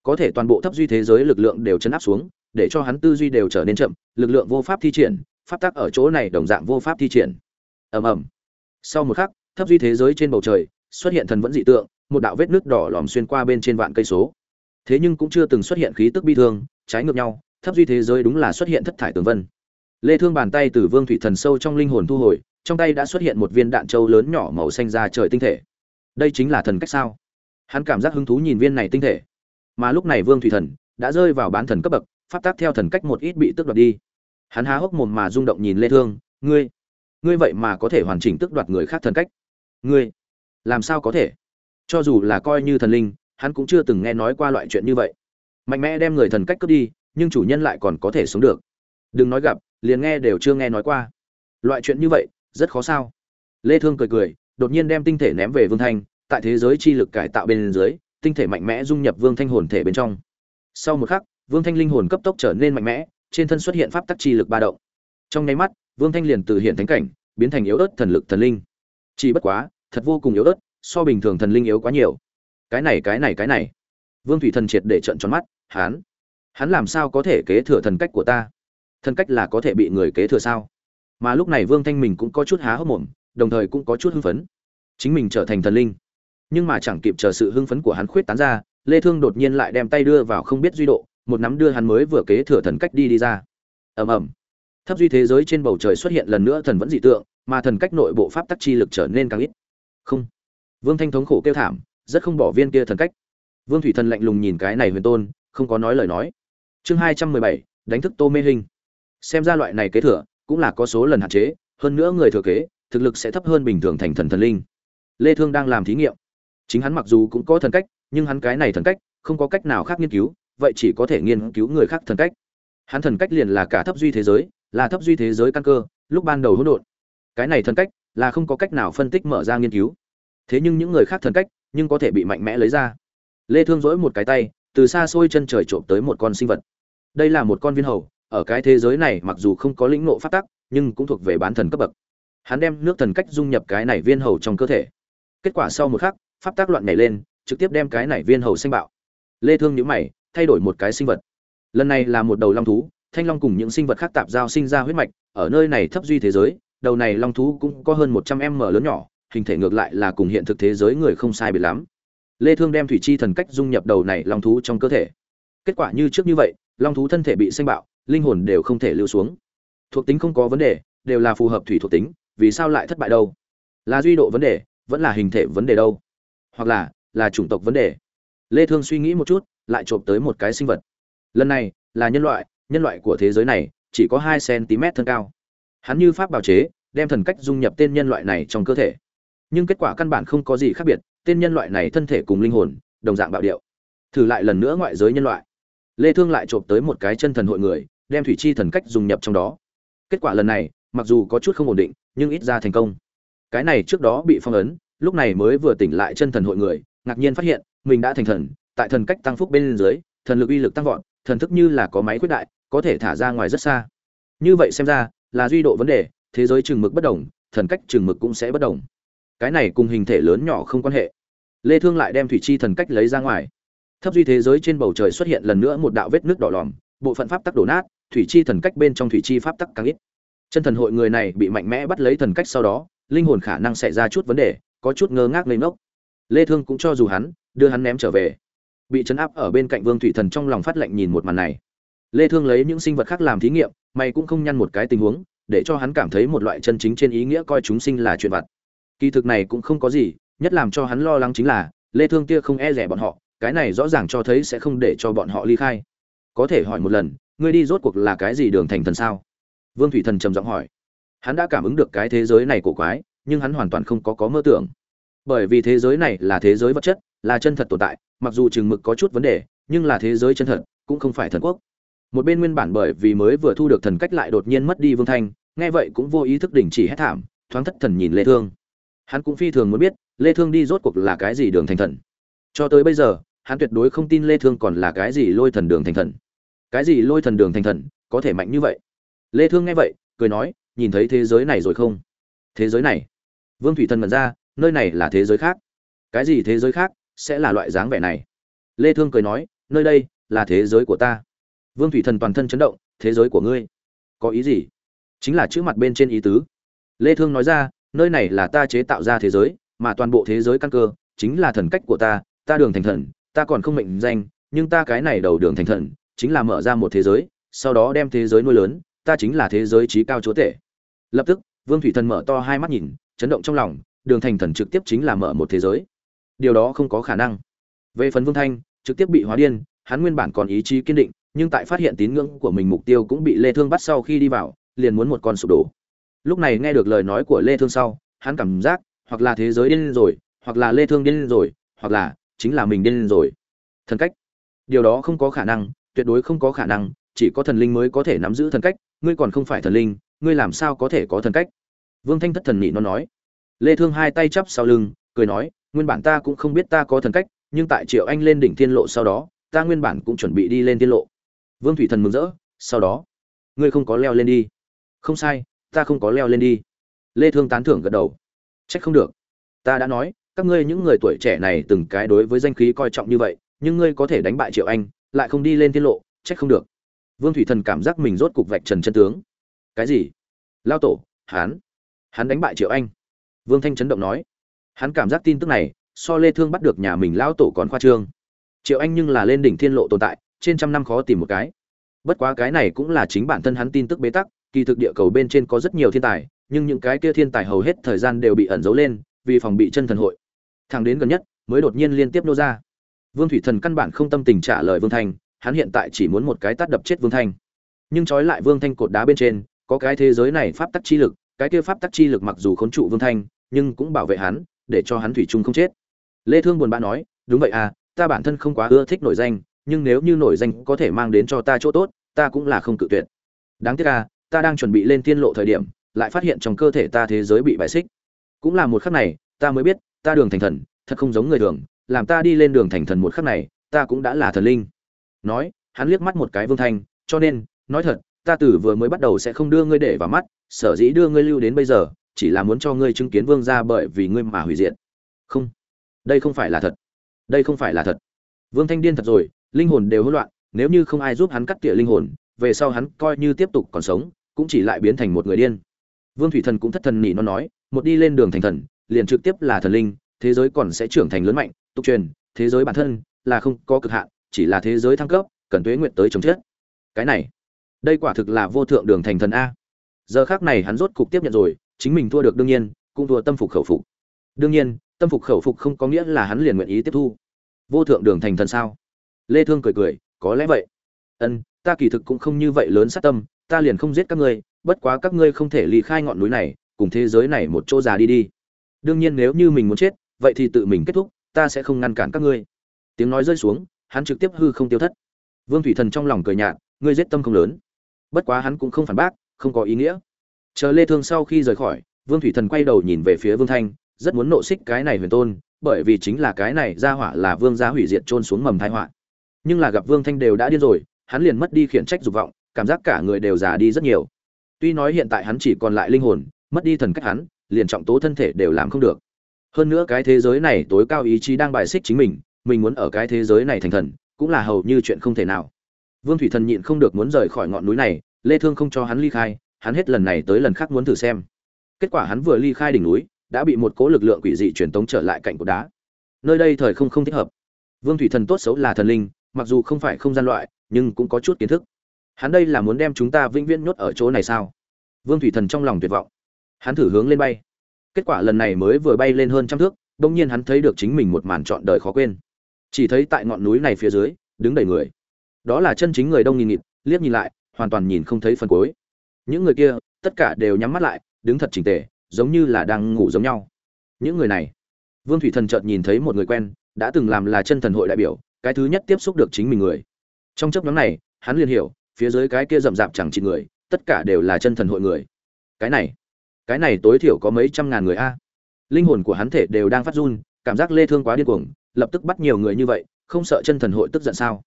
Có thể toàn bộ thấp duy thế giới lực lượng đều chấn áp xuống, để cho hắn tư duy đều trở nên chậm, lực lượng vô pháp thi triển, pháp tắc ở chỗ này đồng dạng vô pháp thi triển. Ầm ầm. Sau một khắc, thấp duy thế giới trên bầu trời, xuất hiện thần vẫn dị tượng, một đạo vết nước đỏ lòm xuyên qua bên trên vạn cây số thế nhưng cũng chưa từng xuất hiện khí tức bi thương, trái ngược nhau, thấp duy thế giới đúng là xuất hiện thất thải tường vân. Lê thương bàn tay từ vương thủy thần sâu trong linh hồn thu hồi, trong tay đã xuất hiện một viên đạn châu lớn nhỏ màu xanh ra trời tinh thể. Đây chính là thần cách sao? Hắn cảm giác hứng thú nhìn viên này tinh thể. Mà lúc này vương thủy thần đã rơi vào bán thần cấp bậc, pháp tác theo thần cách một ít bị tước đoạt đi. Hắn há hốc mồm mà rung động nhìn lê thương, ngươi ngươi vậy mà có thể hoàn chỉnh tước đoạt người khác thần cách? Ngươi, làm sao có thể? Cho dù là coi như thần linh hắn cũng chưa từng nghe nói qua loại chuyện như vậy. Mạnh mẽ đem người thần cách cướp đi, nhưng chủ nhân lại còn có thể sống được. Đừng nói gặp, liền nghe đều chưa nghe nói qua. Loại chuyện như vậy, rất khó sao? Lê thương cười cười, đột nhiên đem tinh thể ném về vương thanh, tại thế giới chi lực cải tạo bên dưới, tinh thể mạnh mẽ dung nhập vương thanh hồn thể bên trong. Sau một khắc, vương thanh linh hồn cấp tốc trở nên mạnh mẽ, trên thân xuất hiện pháp tắc chi lực ba động. Trong nháy mắt, vương thanh liền từ hiện thánh cảnh, biến thành yếu ớt thần lực thần linh. Chỉ bất quá, thật vô cùng yếu ớt, so bình thường thần linh yếu quá nhiều cái này cái này cái này. Vương thủy thần triệt để trận tròn mắt hắn hắn làm sao có thể kế thừa thần cách của ta? Thần cách là có thể bị người kế thừa sao? Mà lúc này vương thanh mình cũng có chút há hốc mồm, đồng thời cũng có chút hưng phấn. Chính mình trở thành thần linh, nhưng mà chẳng kịp chờ sự hưng phấn của hắn khuyết tán ra, lê thương đột nhiên lại đem tay đưa vào không biết duy độ, một nắm đưa hắn mới vừa kế thừa thần cách đi đi ra. Ầm ầm. Thấp duy thế giới trên bầu trời xuất hiện lần nữa thần vẫn dị tượng, mà thần cách nội bộ pháp tắc chi lực trở nên càng ít. Không. Vương thanh thống khổ kêu thảm rất không bỏ viên kia thần cách. Vương thủy thần lạnh lùng nhìn cái này huyền tôn, không có nói lời nói. Chương hai trăm mười bảy, đánh thức tô mê hình. Xem ra loại này kế thừa cũng là có số lần hạn chế, hơn nữa người thừa kế, thực lực sẽ thấp hơn bình thường thành thần thần linh. Lê thương đang làm thí nghiệm. Chính hắn mặc dù cũng có thần cách, nhưng hắn cái này thần cách không có cách nào khác nghiên cứu, vậy chỉ có thể nghiên cứu người khác thần cách. Hắn thần cách liền là cả thấp duy thế giới, là thấp duy thế giới căn cơ, lúc ban đầu hỗn độn. Cái này thần cách là không có cách nào phân tích mở ra nghiên cứu. Thế nhưng những người khác thần cách nhưng có thể bị mạnh mẽ lấy ra. Lê thương dỗi một cái tay, từ xa xôi chân trời trộm tới một con sinh vật. Đây là một con viên hầu, ở cái thế giới này mặc dù không có lĩnh ngộ pháp tắc, nhưng cũng thuộc về bán thần cấp bậc. Hắn đem nước thần cách dung nhập cái này viên hầu trong cơ thể. Kết quả sau một khắc, pháp tắc loạn nhảy lên, trực tiếp đem cái này viên hầu sinh bạo. Lê thương nhíu mày, thay đổi một cái sinh vật. Lần này là một đầu long thú, thanh long cùng những sinh vật khác tạp giao sinh ra huyết mạch, ở nơi này thấp duy thế giới, đầu này long thú cũng có hơn 100 m lớn nhỏ hình thể ngược lại là cùng hiện thực thế giới người không sai biệt lắm. Lê thương đem thủy chi thần cách dung nhập đầu này long thú trong cơ thể. Kết quả như trước như vậy, long thú thân thể bị sinh bạo, linh hồn đều không thể lưu xuống. Thuộc tính không có vấn đề, đều là phù hợp thủy thuộc tính, vì sao lại thất bại đâu? Là duy độ vấn đề, vẫn là hình thể vấn đề đâu? Hoặc là là chủng tộc vấn đề? Lê thương suy nghĩ một chút, lại trộm tới một cái sinh vật. Lần này, là nhân loại nhân loại của thế giới này, chỉ có 2 cm thân cao. Hắn như pháp bào chế, đem thần cách dung nhập tên nhân loại này trong cơ thể nhưng kết quả căn bản không có gì khác biệt, tên nhân loại này thân thể cùng linh hồn, đồng dạng bạo điệu. Thử lại lần nữa ngoại giới nhân loại. Lê thương lại trộm tới một cái chân thần hội người, đem thủy chi thần cách dùng nhập trong đó. Kết quả lần này, mặc dù có chút không ổn định, nhưng ít ra thành công. Cái này trước đó bị phong ấn, lúc này mới vừa tỉnh lại chân thần hội người, ngạc nhiên phát hiện, mình đã thành thần, tại thần cách tăng phúc bên dưới, thần lực uy lực tăng vọt, thần thức như là có máy quyết đại, có thể thả ra ngoài rất xa. Như vậy xem ra, là duy độ vấn đề, thế giới chừng mực bất đồng, thần cách chừng mực cũng sẽ bất đồng cái này cùng hình thể lớn nhỏ không quan hệ. Lê thương lại đem thủy chi thần cách lấy ra ngoài. Thấp duy thế giới trên bầu trời xuất hiện lần nữa một đạo vết nước đỏ lòm, bộ phận pháp tắc đổ nát, thủy chi thần cách bên trong thủy chi pháp tắc càng ít. Chân thần hội người này bị mạnh mẽ bắt lấy thần cách sau đó, linh hồn khả năng xảy ra chút vấn đề, có chút ngơ ngác lên ngốc. Lê thương cũng cho dù hắn, đưa hắn ném trở về. Bị chấn áp ở bên cạnh vương thủy thần trong lòng phát lệnh nhìn một màn này. Lê thương lấy những sinh vật khác làm thí nghiệm mày cũng không nhăn một cái tình huống, để cho hắn cảm thấy một loại chân chính trên ý nghĩa coi chúng sinh là chuyện vặt kỳ thực này cũng không có gì, nhất làm cho hắn lo lắng chính là, lê thương kia không e rẻ bọn họ, cái này rõ ràng cho thấy sẽ không để cho bọn họ ly khai. Có thể hỏi một lần, ngươi đi rốt cuộc là cái gì đường thành thần sao? Vương thủy thần trầm giọng hỏi. Hắn đã cảm ứng được cái thế giới này cổ quái, nhưng hắn hoàn toàn không có có mơ tưởng. Bởi vì thế giới này là thế giới vật chất, là chân thật tồn tại, mặc dù chừng mực có chút vấn đề, nhưng là thế giới chân thật, cũng không phải thần quốc. Một bên nguyên bản bởi vì mới vừa thu được thần cách lại đột nhiên mất đi vương thanh, nghe vậy cũng vô ý thức đình chỉ hết thảm, thoáng thất thần nhìn lê thương hắn cũng phi thường muốn biết, lê thương đi rốt cuộc là cái gì đường thành thần. Cho tới bây giờ, hắn tuyệt đối không tin lê thương còn là cái gì lôi thần đường thành thần. Cái gì lôi thần đường thành thần, có thể mạnh như vậy? Lê thương nghe vậy, cười nói, nhìn thấy thế giới này rồi không? Thế giới này? Vương thủy thần mật ra, nơi này là thế giới khác. Cái gì thế giới khác? Sẽ là loại dáng vẻ này. Lê thương cười nói, nơi đây là thế giới của ta. Vương thủy thần toàn thân chấn động, thế giới của ngươi? Có ý gì? Chính là chữ mặt bên trên ý tứ. Lê thương nói ra nơi này là ta chế tạo ra thế giới, mà toàn bộ thế giới căn cơ chính là thần cách của ta ta đường thành thần, ta còn không mệnh danh, nhưng ta cái này đầu đường thành thần chính là mở ra một thế giới, sau đó đem thế giới nuôi lớn, ta chính là thế giới trí cao chúa tể. Lập tức, vương thủy thần mở to hai mắt nhìn, chấn động trong lòng, đường thành thần trực tiếp chính là mở một thế giới. Điều đó không có khả năng. Về phần vương thanh, trực tiếp bị hóa điên, hắn nguyên bản còn ý chí kiên định, nhưng tại phát hiện tín ngưỡng của mình mục tiêu cũng bị lê thương bắt sau khi đi vào, liền muốn một con sụp đổ lúc này nghe được lời nói của lê thương sau, hắn cảm giác, hoặc là thế giới điên rồi, hoặc là lê thương điên rồi, hoặc là chính là mình điên rồi. Thần cách. Điều đó không có khả năng, tuyệt đối không có khả năng, chỉ có thần linh mới có thể nắm giữ thần cách, ngươi còn không phải thần linh, ngươi làm sao có thể có thần cách? Vương thanh thất thần nhị nó nói. Lê thương hai tay chắp sau lưng, cười nói, nguyên bản ta cũng không biết ta có thần cách, nhưng tại triệu anh lên đỉnh thiên lộ sau đó, ta nguyên bản cũng chuẩn bị đi lên thiên lộ. Vương thủy thần mừng rỡ, sau đó, ngươi không có leo lên đi. Không sai ta không có leo lên đi. Lê thương tán thưởng gật đầu. Trách không được. Ta đã nói, các ngươi những người tuổi trẻ này từng cái đối với danh khí coi trọng như vậy, nhưng ngươi có thể đánh bại triệu anh, lại không đi lên tiết lộ, trách không được. Vương thủy thần cảm giác mình rốt cục vạch trần chân tướng. Cái gì? Lao tổ hán hắn đánh bại triệu anh. Vương thanh chấn động nói. Hắn cảm giác tin tức này, so lê thương bắt được nhà mình lao tổ còn khoa trương. Triệu anh nhưng là lên đỉnh thiên lộ tồn tại, trên trăm năm khó tìm một cái. Bất quá cái này cũng là chính bản thân hắn tin tức bế tắc kỳ thực địa cầu bên trên có rất nhiều thiên tài, nhưng những cái kia thiên tài hầu hết thời gian đều bị ẩn giấu lên, vì phòng bị chân thần hội. Thằng đến gần nhất, mới đột nhiên liên tiếp nô ra. Vương thủy thần căn bản không tâm tình trả lời vương thanh, hắn hiện tại chỉ muốn một cái tát đập chết vương thanh. Nhưng trói lại vương thanh cột đá bên trên, có cái thế giới này pháp tắc chi lực, cái kia pháp tắc chi lực mặc dù khốn trụ vương thanh, nhưng cũng bảo vệ hắn, để cho hắn thủy chung không chết. Lê thương buồn bã nói, đúng vậy à ta bản thân không quá ưa thích nổi danh, nhưng nếu như nổi danh có thể mang đến cho ta chỗ tốt, ta cũng là không cự tuyệt. Đáng tiếc à ta đang chuẩn bị lên tiên lộ thời điểm, lại phát hiện trong cơ thể ta thế giới bị bại xích. Cũng là một khắc này, ta mới biết, ta đường thành thần, thật không giống người thường, làm ta đi lên đường thành thần một khắc này, ta cũng đã là thần linh. Nói, hắn liếc mắt một cái vương thanh, cho nên, nói thật, ta từ vừa mới bắt đầu sẽ không đưa ngươi để vào mắt, sở dĩ đưa ngươi lưu đến bây giờ, chỉ là muốn cho ngươi chứng kiến vương gia bởi vì ngươi mà hủy diệt. Không, đây không phải là thật. Đây không phải là thật. Vương thanh điên thật rồi, linh hồn đều hỗn loạn, nếu như không ai giúp hắn cắt tỉa linh hồn về sau hắn coi như tiếp tục còn sống, cũng chỉ lại biến thành một người điên. Vương thủy thần cũng thất thần nỉ nó nói, một đi lên đường thành thần, liền trực tiếp là thần linh, thế giới còn sẽ trưởng thành lớn mạnh, tục truyền, thế giới bản thân là không có cực hạn, chỉ là thế giới thăng cấp, cần tuế nguyện tới chống chết. Cái này, đây quả thực là vô thượng đường thành thần a. Giờ khác này hắn rốt cục tiếp nhận rồi, chính mình thua được đương nhiên, cũng thua tâm phục khẩu phục. Đương nhiên, tâm phục khẩu phục không có nghĩa là hắn liền nguyện ý tiếp thu. Vô thượng đường thành thần sao? Lê thương cười cười, có lẽ vậy. Ân ta kỳ thực cũng không như vậy lớn sát tâm, ta liền không giết các ngươi, bất quá các ngươi không thể ly khai ngọn núi này, cùng thế giới này một chỗ già đi đi. Đương nhiên nếu như mình muốn chết, vậy thì tự mình kết thúc, ta sẽ không ngăn cản các ngươi. Tiếng nói rơi xuống, hắn trực tiếp hư không tiêu thất. Vương thủy thần trong lòng cười nhạt, ngươi giết tâm không lớn. Bất quá hắn cũng không phản bác, không có ý nghĩa. Chờ lê thương sau khi rời khỏi, vương thủy thần quay đầu nhìn về phía vương thanh, rất muốn nộ xích cái này huyền tôn, bởi vì chính là cái này ra hỏa là vương gia hủy diệt trôn xuống mầm tai họa. Nhưng là gặp vương thanh đều đã điên rồi hắn liền mất đi khiển trách dục vọng, cảm giác cả người đều già đi rất nhiều. Tuy nói hiện tại hắn chỉ còn lại linh hồn, mất đi thần cách hắn, liền trọng tố thân thể đều làm không được. Hơn nữa cái thế giới này tối cao ý chí đang bài xích chính mình mình muốn ở cái thế giới này thành thần, cũng là hầu như chuyện không thể nào. Vương thủy thần nhịn không được muốn rời khỏi ngọn núi này, lê thương không cho hắn ly khai, hắn hết lần này tới lần khác muốn thử xem. Kết quả hắn vừa ly khai đỉnh núi, đã bị một cỗ lực lượng quỷ dị truyền tống trở lại cạnh của đá. Nơi đây thời không không thích hợp. Vương thủy thần tốt xấu là thần linh, mặc dù không phải không gian loại nhưng cũng có chút kiến thức. Hắn đây là muốn đem chúng ta vĩnh viễn nhốt ở chỗ này sao? Vương thủy thần trong lòng tuyệt vọng. Hắn thử hướng lên bay. Kết quả lần này mới vừa bay lên hơn trăm thước, bỗng nhiên hắn thấy được chính mình một màn trọn đời khó quên. Chỉ thấy tại ngọn núi này phía dưới, đứng đầy người. Đó là chân chính người đông nghìn nghịt, liếc nhìn lại, hoàn toàn nhìn không thấy phần cuối. Những người kia, tất cả đều nhắm mắt lại, đứng thật chỉnh tề, giống như là đang ngủ giống nhau. Những người này, vương thủy thần chợt nhìn thấy một người quen, đã từng làm là chân thần hội đại biểu, cái thứ nhất tiếp xúc được chính mình người trong chấp nhóm này, hắn liền hiểu, phía dưới cái kia rậm rạp chẳng chỉ người, tất cả đều là chân thần hội người. Cái này cái này tối thiểu có mấy trăm ngàn người a. Linh hồn của hắn thể đều đang phát run, cảm giác lê thương quá điên cuồng, lập tức bắt nhiều người như vậy, không sợ chân thần hội tức giận sao?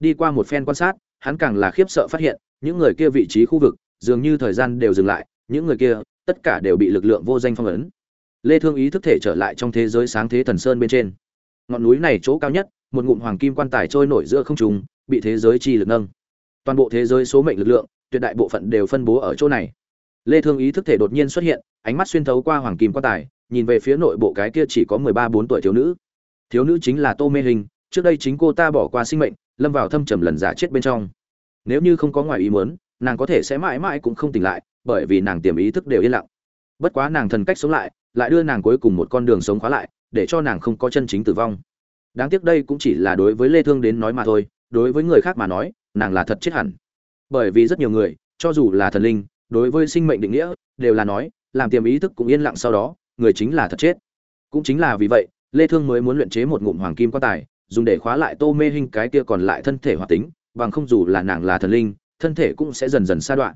Đi qua một phen quan sát, hắn càng là khiếp sợ phát hiện, những người kia vị trí khu vực, dường như thời gian đều dừng lại, những người kia, tất cả đều bị lực lượng vô danh phong ấn. Lê thương ý thức thể trở lại trong thế giới sáng thế thần sơn bên trên. Ngọn núi này chỗ cao nhất, một ngụm hoàng kim quan tài trôi nổi giữa không trung bị thế giới chi lực nâng. Toàn bộ thế giới số mệnh lực lượng, tuyệt đại bộ phận đều phân bố ở chỗ này. Lê thương ý thức thể đột nhiên xuất hiện, ánh mắt xuyên thấu qua hoàng kim quan tài, nhìn về phía nội bộ cái kia chỉ có 13 4 tuổi thiếu nữ. Thiếu nữ chính là tô mê hình, trước đây chính cô ta bỏ qua sinh mệnh, lâm vào thâm trầm lần giả chết bên trong. Nếu như không có ngoài ý muốn, nàng có thể sẽ mãi mãi cũng không tỉnh lại, bởi vì nàng tiềm ý thức đều yên lặng. Bất quá nàng thần cách sống lại lại đưa nàng cuối cùng một con đường sống khóa lại, để cho nàng không có chân chính tử vong. Đáng tiếc đây cũng chỉ là đối với lê thương đến nói mà thôi đối với người khác mà nói, nàng là thật chết hẳn. Bởi vì rất nhiều người, cho dù là thần linh, đối với sinh mệnh định nghĩa, đều là nói, làm tiềm ý thức cũng yên lặng sau đó, người chính là thật chết. Cũng chính là vì vậy, lê thương mới muốn luyện chế một ngụm hoàng kim quan tài, dùng để khóa lại tô mê hình cái kia còn lại thân thể hoạt tính, bằng không dù là nàng là thần linh, thân thể cũng sẽ dần dần sa đoạn.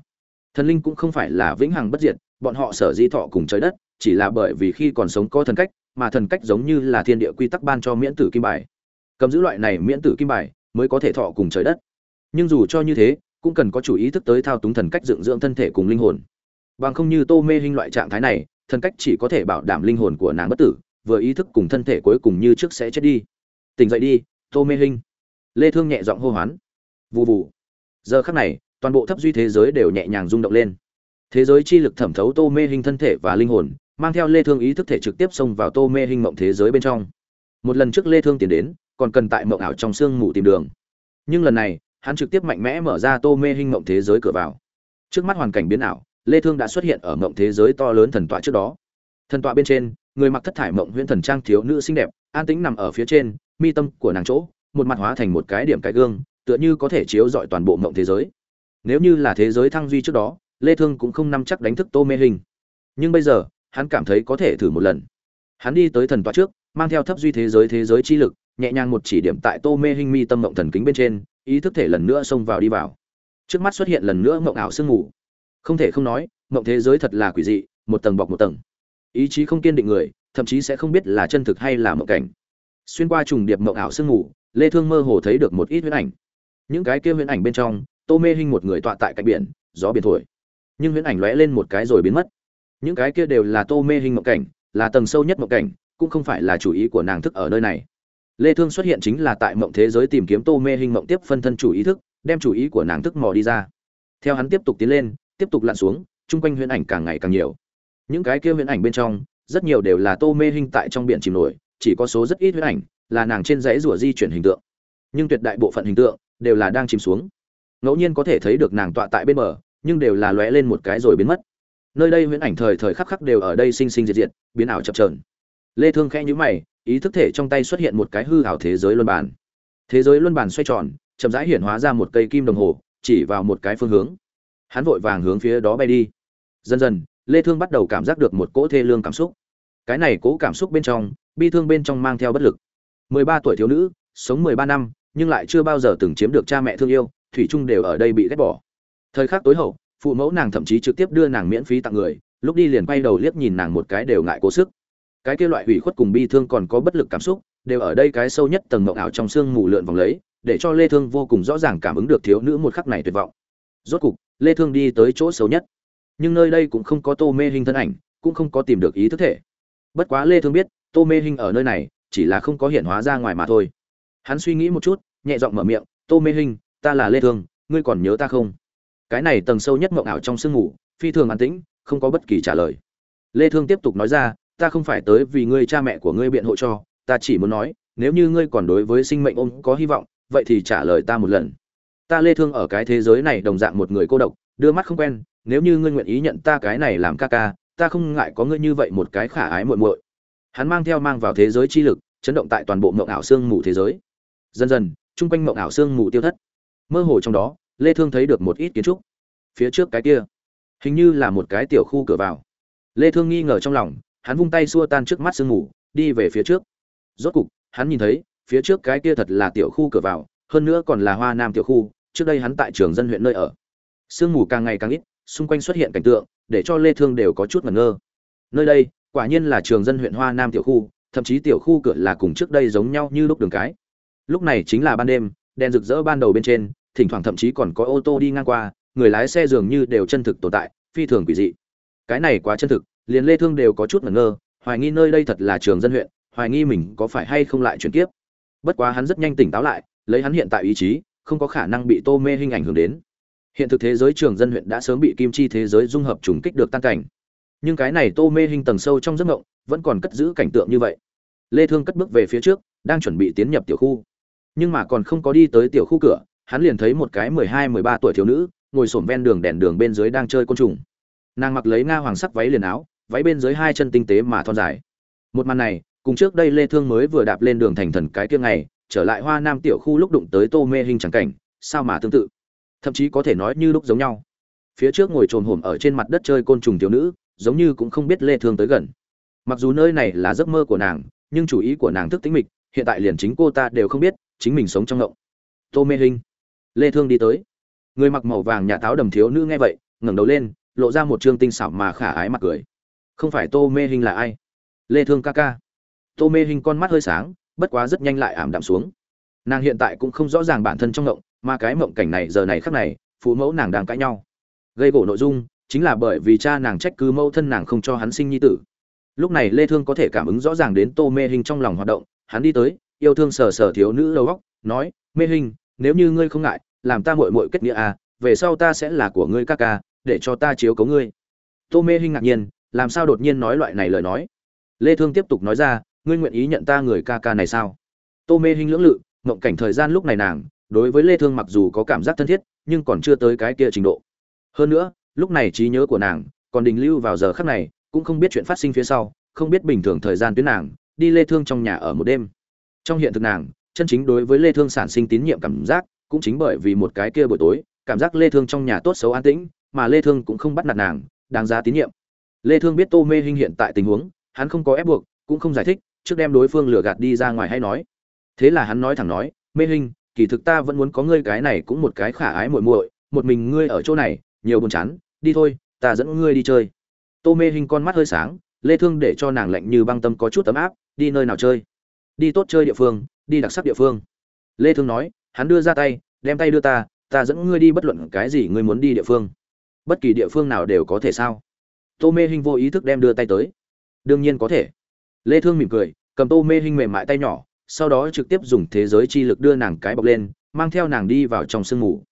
Thần linh cũng không phải là vĩnh hằng bất diệt, bọn họ sở di thọ cùng trời đất, chỉ là bởi vì khi còn sống có thần cách, mà thần cách giống như là thiên địa quy tắc ban cho miễn tử kim bài. Cầm giữ loại này miễn tử kim bài mới có thể thọ cùng trời đất. Nhưng dù cho như thế, cũng cần có chủ ý thức tới thao túng thần cách dựng dưỡng thân thể cùng linh hồn. Bằng không như tô mê hình loại trạng thái này, thần cách chỉ có thể bảo đảm linh hồn của nàng bất tử, vừa ý thức cùng thân thể cuối cùng như trước sẽ chết đi. Tỉnh dậy đi, tô mê hinh. Lê thương nhẹ giọng hô hoán. Vù vù. Giờ khắc này, toàn bộ thấp duy thế giới đều nhẹ nhàng rung động lên. Thế giới chi lực thẩm thấu tô mê hình thân thể và linh hồn, mang theo lê thương ý thức thể trực tiếp xông vào tô mê hình mộng thế giới bên trong. Một lần trước lê thương tiến đến còn cần tại mộng ảo trong xương ngủ tìm đường. Nhưng lần này, hắn trực tiếp mạnh mẽ mở ra tô mê hình mộng thế giới cửa vào. Trước mắt hoàn cảnh biến ảo, lê thương đã xuất hiện ở mộng thế giới to lớn thần tọa trước đó. Thần tọa bên trên, người mặc thất thải mộng huyễn thần trang thiếu nữ xinh đẹp, an tĩnh nằm ở phía trên, mi tâm của nàng chỗ, một mặt hóa thành một cái điểm cái gương, tựa như có thể chiếu rọi toàn bộ mộng thế giới. Nếu như là thế giới thăng duy trước đó, lê thương cũng không nắm chắc đánh thức tô mê hình nhưng bây giờ, hắn cảm thấy có thể thử một lần. Hắn đi tới thần tọa trước, mang theo thấp duy thế giới thế giới chi lực nhẹ nhàng một chỉ điểm tại tô mê hình mi tâm mộng thần kính bên trên, ý thức thể lần nữa xông vào đi vào. Trước mắt xuất hiện lần nữa mộng ảo sương ngủ không thể không nói, mộng thế giới thật là quỷ dị, một tầng bọc một tầng. Ý chí không kiên định người, thậm chí sẽ không biết là chân thực hay là mộng cảnh. Xuyên qua trùng điệp mộng ảo sương ngủ lê thương mơ hồ thấy được một ít huyễn ảnh. Những cái kia huyễn ảnh bên trong, tô mê hình một người tọa tại cạnh biển, gió biển thổi. Nhưng huyễn ảnh lóe lên một cái rồi biến mất. Những cái kia đều là tô mê hình mộng cảnh, là tầng sâu nhất mộng cảnh, cũng không phải là chủ ý của nàng thức ở nơi này lê thương xuất hiện chính là tại mộng thế giới tìm kiếm tô mê hình mộng tiếp phân thân chủ ý thức, đem chủ ý của nàng thức mò đi ra. Theo hắn tiếp tục tiến lên, tiếp tục lặn xuống, chung quanh huyễn ảnh càng ngày càng nhiều. Những cái kia huyễn ảnh bên trong, rất nhiều đều là tô mê hình tại trong biển chìm nổi, chỉ có số rất ít huyễn ảnh là nàng trên dãy rùa di chuyển hình tượng. Nhưng tuyệt đại bộ phận hình tượng đều là đang chìm xuống. Ngẫu nhiên có thể thấy được nàng tọa tại bên bờ, nhưng đều là lóe lên một cái rồi biến mất. Nơi đây huyễn ảnh thời thời khắc khắc đều ở đây sinh sinh diệt diệt, biến ảo chập chờn. Lê thương khẽ nhíu mày ý thức thể trong tay xuất hiện một cái hư ảo thế giới luân bản thế giới luân bản xoay tròn, chậm rãi hiển hóa ra một cây kim đồng hồ, chỉ vào một cái phương hướng. Hắn vội vàng hướng phía đó bay đi. Dần dần, lê thương bắt đầu cảm giác được một cỗ thê lương cảm xúc. Cái này cố cảm xúc bên trong, bi thương bên trong mang theo bất lực. 13 tuổi thiếu nữ, sống 13 năm, nhưng lại chưa bao giờ từng chiếm được cha mẹ thương yêu, thủy chung đều ở đây bị ghét bỏ. Thời khắc tối hậu, phụ mẫu nàng thậm chí trực tiếp đưa nàng miễn phí tặng người, lúc đi liền quay đầu liếc nhìn nàng một cái đều ngại cố sức cái kia loại hủy khuất cùng bi thương còn có bất lực cảm xúc, đều ở đây cái sâu nhất tầng mộng ảo trong xương mù lượn vòng lấy, để cho lê thương vô cùng rõ ràng cảm ứng được thiếu nữ một khắc này tuyệt vọng. Rốt cục, lê thương đi tới chỗ xấu nhất. Nhưng nơi đây cũng không có tô mê hình thân ảnh, cũng không có tìm được ý thức thể. Bất quá lê thương biết, tô mê hình ở nơi này, chỉ là không có hiện hóa ra ngoài mà thôi. Hắn suy nghĩ một chút, nhẹ giọng mở miệng, tô mê hình ta là lê thương, ngươi còn nhớ ta không? Cái này tầng sâu nhất mộng ảo trong sương ngủ phi thường an tĩnh, không có bất kỳ trả lời. Lê thương tiếp tục nói ra ta không phải tới vì ngươi cha mẹ của ngươi biện hộ cho, ta chỉ muốn nói, nếu như ngươi còn đối với sinh mệnh ôm có hy vọng, vậy thì trả lời ta một lần. Ta lê thương ở cái thế giới này đồng dạng một người cô độc, đưa mắt không quen, nếu như ngươi nguyện ý nhận ta cái này làm ca ca, ta không ngại có ngươi như vậy một cái khả ái muội muội. Hắn mang theo mang vào thế giới chi lực, chấn động tại toàn bộ mộng ảo xương mù thế giới. Dần dần trung quanh mộng ảo xương mù tiêu thất. Mơ hồ trong đó, lê thương thấy được một ít kiến trúc. Phía trước cái kia, hình như là một cái tiểu khu cửa vào. Lê thương nghi ngờ trong lòng hắn vung tay xua tan trước mắt sương mù, đi về phía trước. Rốt cục, hắn nhìn thấy, phía trước cái kia thật là tiểu khu cửa vào, hơn nữa còn là hoa nam tiểu khu, trước đây hắn tại trường dân huyện nơi ở. Sương mù càng ngày càng ít, xung quanh xuất hiện cảnh tượng, để cho lê thương đều có chút ngẩn ngơ. Nơi đây, quả nhiên là trường dân huyện hoa nam tiểu khu, thậm chí tiểu khu cửa là cùng trước đây giống nhau như lúc đường cái. Lúc này chính là ban đêm, đèn rực rỡ ban đầu bên trên, thỉnh thoảng thậm chí còn có ô tô đi ngang qua, người lái xe dường như đều chân thực tồn tại, phi thường quỷ dị. Cái này quá chân thực liền lê thương đều có chút ngẩn ngơ, hoài nghi nơi đây thật là trường dân huyện, hoài nghi mình có phải hay không lại chuyển kiếp. Bất quá hắn rất nhanh tỉnh táo lại, lấy hắn hiện tại ý chí, không có khả năng bị tô mê hình ảnh hưởng đến. Hiện thực thế giới trường dân huyện đã sớm bị kim chi thế giới dung hợp trùng kích được tan cảnh. Nhưng cái này tô mê hình tầng sâu trong giấc mộng, vẫn còn cất giữ cảnh tượng như vậy. Lê thương cất bước về phía trước, đang chuẩn bị tiến nhập tiểu khu. Nhưng mà còn không có đi tới tiểu khu cửa, hắn liền thấy một cái 12-13 tuổi thiếu nữ, ngồi sồn ven đường đèn đường bên dưới đang chơi côn trùng. Nàng mặc lấy nga hoàng sắc váy liền áo váy bên dưới hai chân tinh tế mà thon dài. Một màn này, cùng trước đây lê thương mới vừa đạp lên đường thành thần cái kia ngày, trở lại hoa nam tiểu khu lúc đụng tới tô mê hình chẳng cảnh, sao mà tương tự? Thậm chí có thể nói như lúc giống nhau. Phía trước ngồi trồn hổm ở trên mặt đất chơi côn trùng thiếu nữ, giống như cũng không biết lê thương tới gần. Mặc dù nơi này là giấc mơ của nàng, nhưng chủ ý của nàng thức tính mịch, hiện tại liền chính cô ta đều không biết, chính mình sống trong ngộng. Tô mê hình lê thương đi tới. Người mặc màu vàng nhà táo đầm thiếu nữ nghe vậy, ngẩng đầu lên, lộ ra một trương tinh xảo mà khả ái mặt cười không phải tô mê hình là ai? Lê thương ca ca. Tô mê hình con mắt hơi sáng, bất quá rất nhanh lại ảm đạm xuống. Nàng hiện tại cũng không rõ ràng bản thân trong ngộng, mà cái mộng cảnh này giờ này khắc này, phụ mẫu nàng đang cãi nhau. Gây gỗ nội dung, chính là bởi vì cha nàng trách cứ mẫu thân nàng không cho hắn sinh nhi tử. Lúc này lê thương có thể cảm ứng rõ ràng đến tô mê hình trong lòng hoạt động, hắn đi tới, yêu thương sờ sờ thiếu nữ đầu óc, nói, mê hình nếu như ngươi không ngại, làm ta muội muội kết nghĩa à về sau ta sẽ là của ngươi ca ca, để cho ta chiếu cố ngươi. Tô mê hình ngạc nhiên làm sao đột nhiên nói loại này lời nói? Lê thương tiếp tục nói ra, ngươi nguyện ý nhận ta người ca ca này sao? Tô mê hinh lưỡng lự mộng cảnh thời gian lúc này nàng, đối với lê thương mặc dù có cảm giác thân thiết, nhưng còn chưa tới cái kia trình độ. Hơn nữa, lúc này trí nhớ của nàng còn đình lưu vào giờ khắc này, cũng không biết chuyện phát sinh phía sau, không biết bình thường thời gian tuyến nàng, đi lê thương trong nhà ở một đêm. Trong hiện thực nàng, chân chính đối với lê thương sản sinh tín nhiệm cảm giác, cũng chính bởi vì một cái kia buổi tối, cảm giác lê thương trong nhà tốt xấu an tĩnh, mà lê thương cũng không bắt nạt nàng, đáng giá tín nhiệm lê thương biết tô mê hinh hiện tại tình huống, hắn không có ép buộc, cũng không giải thích, trước đem đối phương lừa gạt đi ra ngoài hay nói. Thế là hắn nói thẳng nói, mê hinh, kỳ thực ta vẫn muốn có ngươi cái này cũng một cái khả ái muội muội, một mình ngươi ở chỗ này, nhiều buồn chán, đi thôi, ta dẫn ngươi đi chơi. Tô mê hinh con mắt hơi sáng, lê thương để cho nàng lạnh như băng tâm có chút tấm áp, đi nơi nào chơi? Đi tốt chơi địa phương, đi đặc sắc địa phương. Lê thương nói, hắn đưa ra tay, đem tay đưa ta ta dẫn ngươi đi bất luận cái gì ngươi muốn đi địa phương. Bất kỳ địa phương nào đều có thể sao? Tô mê hinh vô ý thức đem đưa tay tới. Đương nhiên có thể. Lê thương mỉm cười, cầm tô mê hinh mềm mại tay nhỏ, sau đó trực tiếp dùng thế giới chi lực đưa nàng cái bọc lên, mang theo nàng đi vào trong sương mù.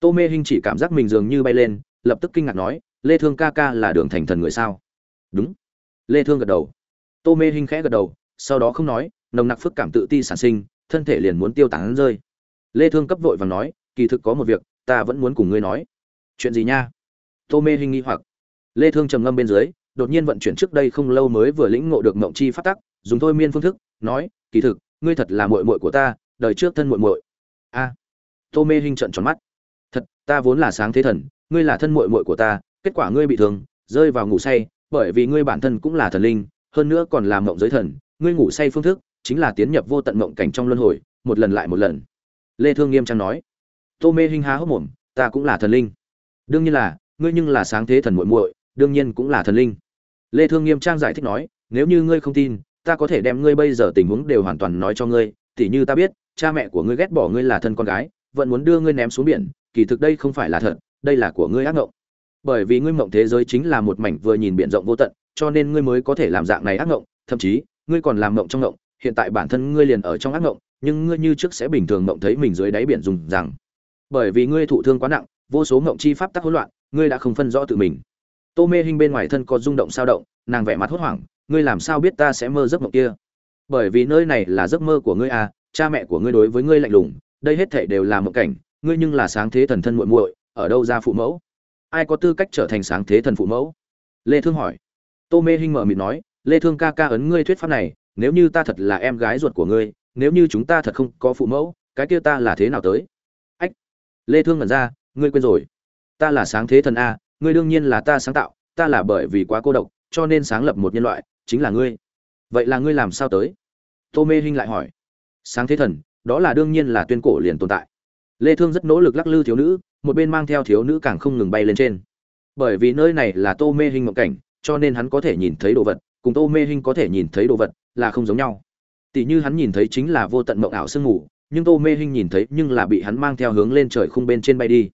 Tô mê hinh chỉ cảm giác mình dường như bay lên, lập tức kinh ngạc nói, lê thương ca ca là đường thành thần người sao? Đúng. Lê thương gật đầu. Tô mê hinh khẽ gật đầu, sau đó không nói, nồng nặc phức cảm tự ti sản sinh, thân thể liền muốn tiêu tán rơi. Lê thương cấp vội và nói, kỳ thực có một việc, ta vẫn muốn cùng ngươi nói. Chuyện gì nha? Tô mê hinh nghi hoặc lê thương trầm ngâm bên dưới, đột nhiên vận chuyển trước đây không lâu mới vừa lĩnh ngộ được mộng chi phát tắc, dùng thôi miên phương thức, nói, kỳ thực, ngươi thật là muội muội của ta, đời trước thân muội muội. A. Tô mê hinh trợn tròn mắt. Thật, ta vốn là sáng thế thần, ngươi là thân muội muội của ta, kết quả ngươi bị thương, rơi vào ngủ say, bởi vì ngươi bản thân cũng là thần linh, hơn nữa còn là mộng giới thần, ngươi ngủ say phương thức chính là tiến nhập vô tận mộng cảnh trong luân hồi, một lần lại một lần. Lê thương nghiêm trang nói. Tô mê hinh há hốc mồm, ta cũng là thần linh. Đương nhiên là, ngươi nhưng là sáng thế thần muội muội đương nhiên cũng là thần linh. Lê thương nghiêm trang giải thích nói, nếu như ngươi không tin, ta có thể đem ngươi bây giờ tình huống đều hoàn toàn nói cho ngươi. Tỉ như ta biết, cha mẹ của ngươi ghét bỏ ngươi là thân con gái, vẫn muốn đưa ngươi ném xuống biển. Kỳ thực đây không phải là thật, đây là của ngươi ác ngộng. Bởi vì ngươi mộng thế giới chính là một mảnh vừa nhìn biển rộng vô tận, cho nên ngươi mới có thể làm dạng này ác ngộng. Thậm chí, ngươi còn làm mộng trong ngộng. Hiện tại bản thân ngươi liền ở trong ác ngộng, nhưng ngươi như trước sẽ bình thường mộng thấy mình dưới đáy biển dùng rằng bởi vì ngươi thụ thương quá nặng, vô số mộng chi pháp tắc hỗn loạn, ngươi đã không phân rõ tự mình tô mê hinh bên ngoài thân có rung động sao động, nàng vẻ mặt hốt hoảng, ngươi làm sao biết ta sẽ mơ giấc mộng kia? Bởi vì nơi này là giấc mơ của ngươi à cha mẹ của ngươi đối với ngươi lạnh lùng, đây hết thảy đều là mộng cảnh, ngươi nhưng là sáng thế thần thân muội muội, ở đâu ra phụ mẫu? Ai có tư cách trở thành sáng thế thần phụ mẫu? Lê thương hỏi. Tô mê hinh mở miệng nói, lê thương ca ca ấn ngươi thuyết pháp này, nếu như ta thật là em gái ruột của ngươi, nếu như chúng ta thật không có phụ mẫu, cái kia ta là thế nào tới? Ách! Lê thương ngẩn ra, ngươi quên rồi. Ta là sáng thế thần a ngươi đương nhiên là ta sáng tạo, ta là bởi vì quá cô độc, cho nên sáng lập một nhân loại, chính là ngươi. Vậy là ngươi làm sao tới? Tô mê hinh lại hỏi. Sáng thế thần, đó là đương nhiên là tuyên cổ liền tồn tại. Lê thương rất nỗ lực lắc lư thiếu nữ, một bên mang theo thiếu nữ càng không ngừng bay lên trên. Bởi vì nơi này là tô mê hinh mộng cảnh, cho nên hắn có thể nhìn thấy đồ vật, cùng tô mê hinh có thể nhìn thấy đồ vật là không giống nhau. Tỷ như hắn nhìn thấy chính là vô tận mộng ảo sương mù, nhưng tô mê hinh nhìn thấy nhưng là bị hắn mang theo hướng lên trời khung bên trên bay đi.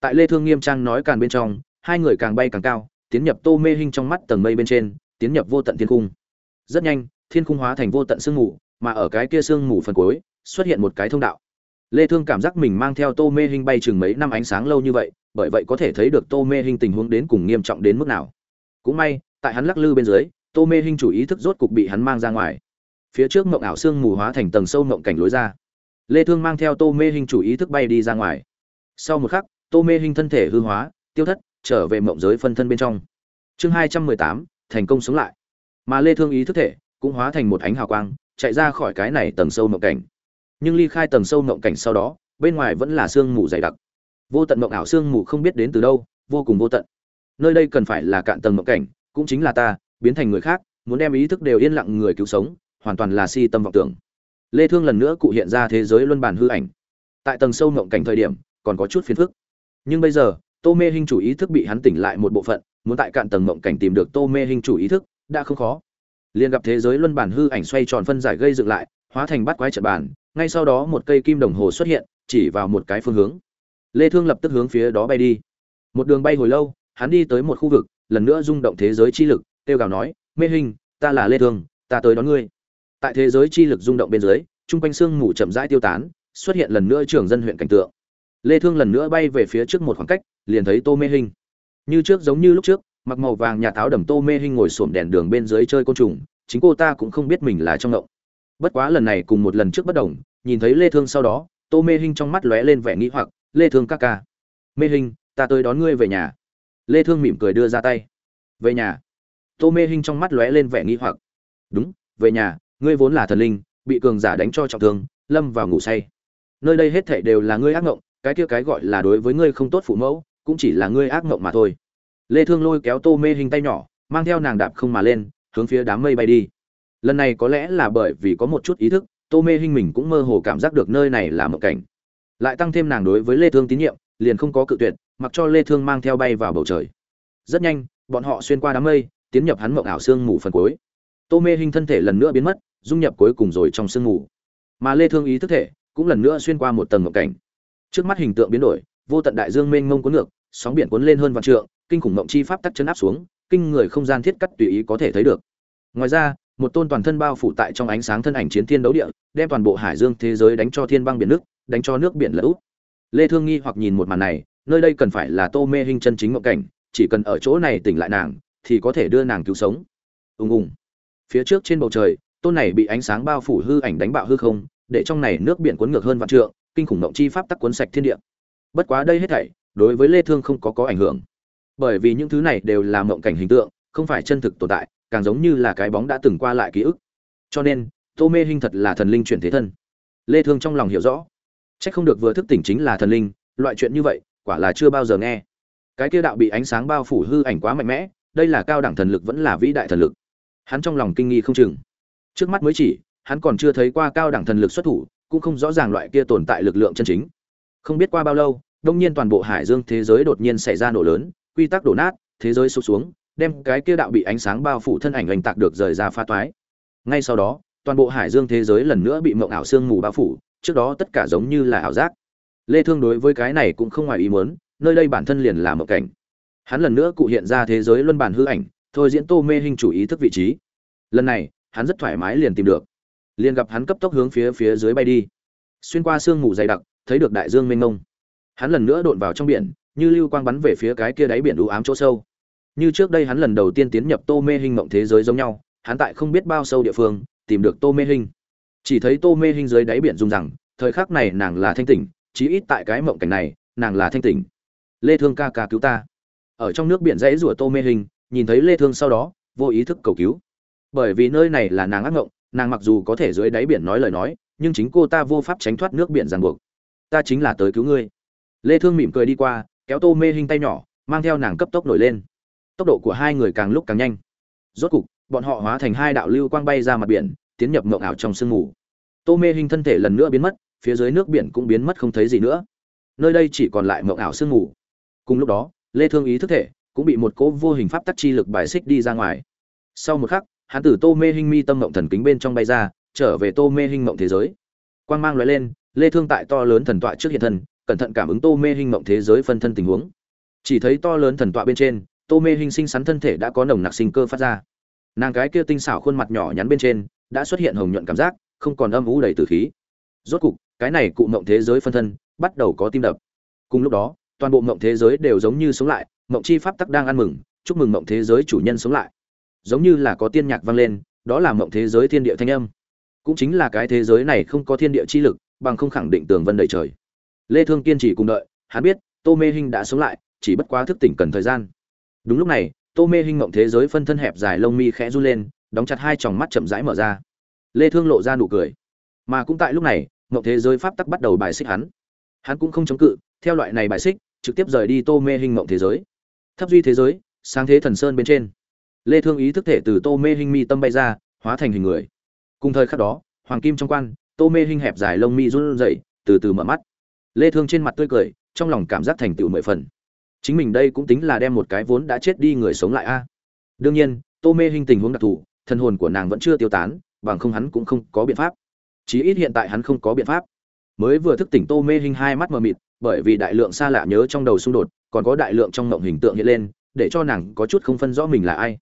Tại lê thương nghiêm trang nói càng bên trong hai người càng bay càng cao, tiến nhập tô mê hinh trong mắt tầng mây bên trên, tiến nhập vô tận thiên cung rất nhanh, thiên cung hóa thành vô tận sương mù, mà ở cái kia sương mù phần cuối, xuất hiện một cái thông đạo. Lê thương cảm giác mình mang theo tô mê hinh bay chừng mấy năm ánh sáng lâu như vậy, bởi vậy có thể thấy được tô mê hinh tình huống đến cùng nghiêm trọng đến mức nào. Cũng may, tại hắn lắc lư bên dưới, tô mê hinh chủ ý thức rốt cục bị hắn mang ra ngoài. Phía trước mộng ảo xương mù hóa thành tầng sâu mộng cảnh lối ra. Lê thương mang theo tô mê hinh chủ ý thức bay đi ra ngoài. Sau một khắc, tô mê hinh thân thể hư hóa, tiêu thất trở về mộng giới phân thân bên trong. Chương 218, thành công sống lại. Mà lê thương ý thức thể cũng hóa thành một ánh hào quang chạy ra khỏi cái này tầng sâu mộng cảnh. Nhưng ly khai tầng sâu mộng cảnh sau đó bên ngoài vẫn là sương mù dày đặc. Vô tận mộng ảo sương mù không biết đến từ đâu vô cùng vô tận. Nơi đây cần phải là cạn tầng mộng cảnh cũng chính là ta biến thành người khác muốn đem ý thức đều yên lặng người cứu sống hoàn toàn là si tâm vọng tưởng. Lê thương lần nữa cụ hiện ra thế giới luân bản hư ảnh. Tại tầng sâu mộng cảnh thời điểm còn có chút phiền phức. Nhưng bây giờ tô mê hình chủ ý thức bị hắn tỉnh lại một bộ phận, muốn tại cạn tầng mộng cảnh tìm được tô mê hình chủ ý thức, đã không khó. Liền gặp thế giới luân bản hư ảnh xoay tròn phân giải gây dựng lại, hóa thành bát quái trận bản, ngay sau đó một cây kim đồng hồ xuất hiện, chỉ vào một cái phương hướng. Lê thương lập tức hướng phía đó bay đi. Một đường bay hồi lâu, hắn đi tới một khu vực, lần nữa rung động thế giới chi lực Tiêu gào nói, mê hình ta là lê thương, ta tới đón ngươi. Tại thế giới chi lực rung động bên dưới trung quanh xương mù chậm rãi tiêu tán, xuất hiện lần nữa trường dân huyện cảnh tượng. Lê thương lần nữa bay về phía trước một khoảng cách liền thấy tô mê hình như trước giống như lúc trước, mặc màu vàng nhà táo đầm tô mê hình ngồi xổm đèn đường bên dưới chơi côn trùng, chính cô ta cũng không biết mình là trong động bất quá lần này cùng một lần trước bất đồng, nhìn thấy lê thương sau đó, tô mê hình trong mắt lóe lên vẻ nghĩ hoặc, lê thương ca ca, mê hình ta tới đón ngươi về nhà. Lê thương mỉm cười đưa ra tay. Về nhà. Tô mê hình trong mắt lóe lên vẻ nghĩ hoặc. Đúng, về nhà, ngươi vốn là thần linh, bị cường giả đánh cho trọng thương, lâm vào ngủ say. Nơi đây hết thảy đều là ngươi ác ngộng, cái kia cái gọi là đối với ngươi không tốt phụ mẫu cũng chỉ là ngươi ác ngộng mà thôi. Lê thương lôi kéo tô mê hình tay nhỏ, mang theo nàng đạp không mà lên, hướng phía đám mây bay đi. Lần này có lẽ là bởi vì có một chút ý thức, tô mê hình mình cũng mơ hồ cảm giác được nơi này là một cảnh. Lại tăng thêm nàng đối với lê thương tín nhiệm, liền không có cự tuyệt, mặc cho lê thương mang theo bay vào bầu trời. Rất nhanh, bọn họ xuyên qua đám mây, tiến nhập hắn mộng ảo xương mù phần cuối. Tô mê hình thân thể lần nữa biến mất, dung nhập cuối cùng rồi trong sương mù. Mà lê thương ý thức thể, cũng lần nữa xuyên qua một tầng mộng cảnh. Trước mắt hình tượng biến đổi, vô tận đại dương mênh mông cuốn ngược sóng biển cuốn lên hơn vạn trượng, kinh khủng mộng chi pháp tắc chấn áp xuống, kinh người không gian thiết cắt tùy ý có thể thấy được. Ngoài ra, một tôn toàn thân bao phủ tại trong ánh sáng thân ảnh chiến thiên đấu địa, đem toàn bộ hải dương thế giới đánh cho thiên băng biển nước, đánh cho nước biển lở úp. lê thương nghi hoặc nhìn một màn này, nơi đây cần phải là tô mê hình chân chính ngộ cảnh, chỉ cần ở chỗ này tỉnh lại nàng, thì có thể đưa nàng cứu sống. Ùng ùng. Phía trước trên bầu trời, tôn này bị ánh sáng bao phủ hư ảnh đánh bạo hư không, để trong này nước biển cuốn ngược hơn vạn trượng, kinh khủng động chi pháp tắc cuốn sạch thiên địa. Bất quá đây hết thảy đối với lê thương không có có ảnh hưởng. Bởi vì những thứ này đều là mộng cảnh hình tượng, không phải chân thực tồn tại, càng giống như là cái bóng đã từng qua lại ký ức. Cho nên, tô mê hình thật là thần linh chuyển thế thân. Lê thương trong lòng hiểu rõ. Trách không được vừa thức tỉnh chính là thần linh, loại chuyện như vậy, quả là chưa bao giờ nghe. Cái kia đạo bị ánh sáng bao phủ hư ảnh quá mạnh mẽ, đây là cao đẳng thần lực vẫn là vĩ đại thần lực. Hắn trong lòng kinh nghi không chừng. Trước mắt mới chỉ, hắn còn chưa thấy qua cao đẳng thần lực xuất thủ, cũng không rõ ràng loại kia tồn tại lực lượng chân chính. Không biết qua bao lâu đông nhiên toàn bộ hải dương thế giới đột nhiên xảy ra nổ lớn, quy tắc đổ nát, thế giới sụp xuống, đem cái kia đạo bị ánh sáng bao phủ thân ảnh oanh tạc được rời ra pha toái. Ngay sau đó, toàn bộ hải dương thế giới lần nữa bị mộng ảo sương mù bao phủ, trước đó tất cả giống như là ảo giác. Lê thương đối với cái này cũng không ngoài ý muốn, nơi đây bản thân liền là mộng cảnh. Hắn lần nữa cụ hiện ra thế giới luân bản hư ảnh, thôi diễn tô mê hình chủ ý thức vị trí. Lần này, hắn rất thoải mái liền tìm được. Liền gặp hắn cấp tốc hướng phía phía dưới bay đi. Xuyên qua sương mù dày đặc, thấy được đại dương mênh mông hắn lần nữa đột vào trong biển, như lưu quang bắn về phía cái kia đáy biển u ám chỗ sâu. Như trước đây hắn lần đầu tiên tiến nhập tô mê hình mộng thế giới giống nhau, hắn tại không biết bao sâu địa phương, tìm được tô mê hình chỉ thấy tô mê hình dưới đáy biển dùng rằng thời khắc này nàng là thanh tỉnh, chí ít tại cái mộng cảnh này, nàng là thanh tỉnh. Lê thương ca ca cứu ta. Ở trong nước biển rẽ rủa tô mê hình nhìn thấy lê thương sau đó, vô ý thức cầu cứu. Bởi vì nơi này là nàng ác mộng, nàng mặc dù có thể dưới đáy biển nói lời nói, nhưng chính cô ta vô pháp tránh thoát nước biển ràng buộc. Ta chính là tới cứu ngươi lê thương mỉm cười đi qua, kéo tô mê hình tay nhỏ, mang theo nàng cấp tốc nổi lên. Tốc độ của hai người càng lúc càng nhanh. Rốt cục, bọn họ hóa thành hai đạo lưu quang bay ra mặt biển, tiến nhập mộng ảo trong sương mù. Tô mê hình thân thể lần nữa biến mất, phía dưới nước biển cũng biến mất không thấy gì nữa. Nơi đây chỉ còn lại mộng ảo sương mù. Cùng lúc đó, lê thương ý thức thể cũng bị một cỗ vô hình pháp tắc chi lực bài xích đi ra ngoài. Sau một khắc, hắn tử tô mê hinh mi tâm mộng thần kính bên trong bay ra, trở về tô mê hinh mộng thế giới. Quang mang lóe lên, lê thương tại to lớn thần tọa trước hiện thân cẩn thận cảm ứng tô mê hình mộng thế giới phân thân tình huống. Chỉ thấy to lớn thần tọa bên trên, tô mê hình sinh sắn thân thể đã có nồng nặc sinh cơ phát ra. Nàng cái kia tinh xảo khuôn mặt nhỏ nhắn bên trên, đã xuất hiện hồng nhuận cảm giác, không còn âm vũ đầy tử khí. Rốt cục, cái này cụ mộng thế giới phân thân bắt đầu có tim đập. Cùng lúc đó, toàn bộ mộng thế giới đều giống như sống lại, mộng chi pháp tắc đang ăn mừng, chúc mừng mộng thế giới chủ nhân sống lại. Giống như là có tiên nhạc vang lên, đó là mộng thế giới thiên địa thanh âm. Cũng chính là cái thế giới này không có thiên địa chi lực, bằng không khẳng định tường vân đầy trời lê thương kiên trì cùng đợi, hắn biết, tô mê hinh đã sống lại, chỉ bất quá thức tỉnh cần thời gian. Đúng lúc này, tô mê hinh mộng thế giới phân thân hẹp dài lông mi khẽ run lên, đóng chặt hai tròng mắt chậm rãi mở ra. Lê thương lộ ra nụ cười. Mà cũng tại lúc này, mộng thế giới pháp tắc bắt đầu bài xích hắn. Hắn cũng không chống cự, theo loại này bài xích, trực tiếp rời đi tô mê hinh mộng thế giới. Thấp duy thế giới, sáng thế thần sơn bên trên. Lê thương ý thức thể từ tô mê hinh mi tâm bay ra, hóa thành hình người. Cùng thời khắc đó, hoàng kim trong quan, tô mê hinh hẹp dài lông mi run rẩy, từ từ mở mắt lê thương trên mặt tươi cười, trong lòng cảm giác thành tựu mười phần. Chính mình đây cũng tính là đem một cái vốn đã chết đi người sống lại a. Đương nhiên, tô mê hinh tình huống đặc thù, thân hồn của nàng vẫn chưa tiêu tán, bằng không hắn cũng không có biện pháp. Chí ít hiện tại hắn không có biện pháp. Mới vừa thức tỉnh tô mê hinh hai mắt mờ mịt, bởi vì đại lượng xa lạ nhớ trong đầu xung đột, còn có đại lượng trong mộng hình tượng hiện lên, để cho nàng có chút không phân rõ mình là ai.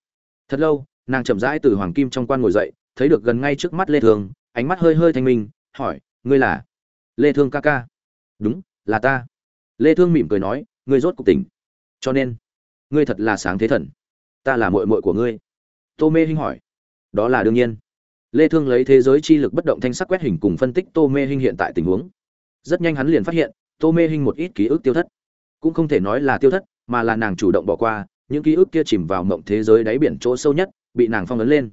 Thật lâu, nàng chậm rãi từ hoàng kim trong quan ngồi dậy, thấy được gần ngay trước mắt lê thương, ánh mắt hơi hơi thanh minh, hỏi, ngươi là? Lê thương ca ca đúng, là ta. Lê thương mỉm cười nói, ngươi rốt cuộc tỉnh. Cho nên, ngươi thật là sáng thế thần. Ta là muội muội của ngươi. Tô mê hinh hỏi. Đó là đương nhiên. Lê thương lấy thế giới chi lực bất động thanh sắc quét hình cùng phân tích tô mê hinh hiện tại tình huống. Rất nhanh hắn liền phát hiện, tô mê hinh một ít ký ức tiêu thất. Cũng không thể nói là tiêu thất, mà là nàng chủ động bỏ qua, những ký ức kia chìm vào mộng thế giới đáy biển chỗ sâu nhất, bị nàng phong ấn lên.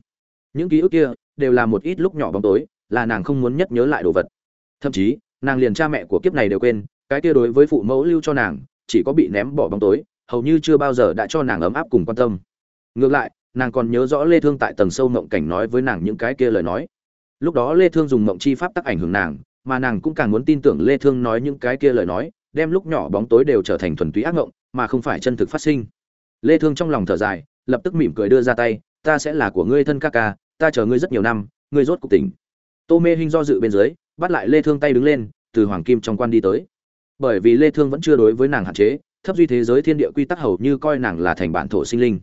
Những ký ức kia đều là một ít lúc nhỏ bóng tối, là nàng không muốn nhất nhớ lại đồ vật. Thậm chí nàng liền cha mẹ của kiếp này đều quên, cái kia đối với phụ mẫu lưu cho nàng, chỉ có bị ném bỏ bóng tối, hầu như chưa bao giờ đã cho nàng ấm áp cùng quan tâm. Ngược lại, nàng còn nhớ rõ lê thương tại tầng sâu mộng cảnh nói với nàng những cái kia lời nói. Lúc đó lê thương dùng mộng chi pháp tác ảnh hưởng nàng, mà nàng cũng càng muốn tin tưởng lê thương nói những cái kia lời nói, đem lúc nhỏ bóng tối đều trở thành thuần túy ác mộng, mà không phải chân thực phát sinh. Lê thương trong lòng thở dài, lập tức mỉm cười đưa ra tay, ta sẽ là của ngươi thân ca ca, ta chờ ngươi rất nhiều năm, ngươi rốt cuộc tỉnh. Tô mê hinh do dự bên dưới bắt lại lê thương tay đứng lên, từ hoàng kim trong quan đi tới. Bởi vì lê thương vẫn chưa đối với nàng hạn chế, thấp duy thế giới thiên địa quy tắc hầu như coi nàng là thành bản thổ sinh linh.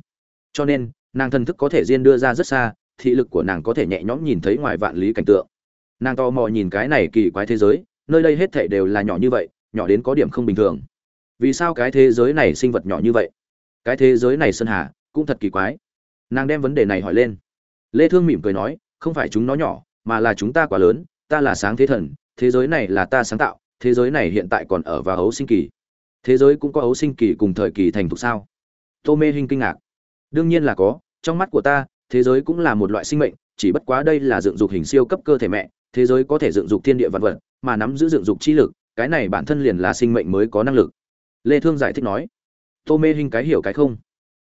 Cho nên, nàng thần thức có thể diên đưa ra rất xa, thị lực của nàng có thể nhẹ nhõm nhìn thấy ngoài vạn lý cảnh tượng. Nàng to mò nhìn cái này kỳ quái thế giới, nơi đây hết thảy đều là nhỏ như vậy, nhỏ đến có điểm không bình thường. Vì sao cái thế giới này sinh vật nhỏ như vậy? Cái thế giới này sơn hà, cũng thật kỳ quái. Nàng đem vấn đề này hỏi lên. Lê thương mỉm cười nói, không phải chúng nó nhỏ, mà là chúng ta quá lớn ta là sáng thế thần, thế giới này là ta sáng tạo, thế giới này hiện tại còn ở vào ấu sinh kỳ. Thế giới cũng có ấu sinh kỳ cùng thời kỳ thành thục sao? Tô mê hinh kinh ngạc. Đương nhiên là có, trong mắt của ta, thế giới cũng là một loại sinh mệnh, chỉ bất quá đây là dựng dục hình siêu cấp cơ thể mẹ, thế giới có thể dựng dục thiên địa vật vật, mà nắm giữ dựng dục chi lực, cái này bản thân liền là sinh mệnh mới có năng lực. Lê thương giải thích nói. Tô mê hinh cái hiểu cái không?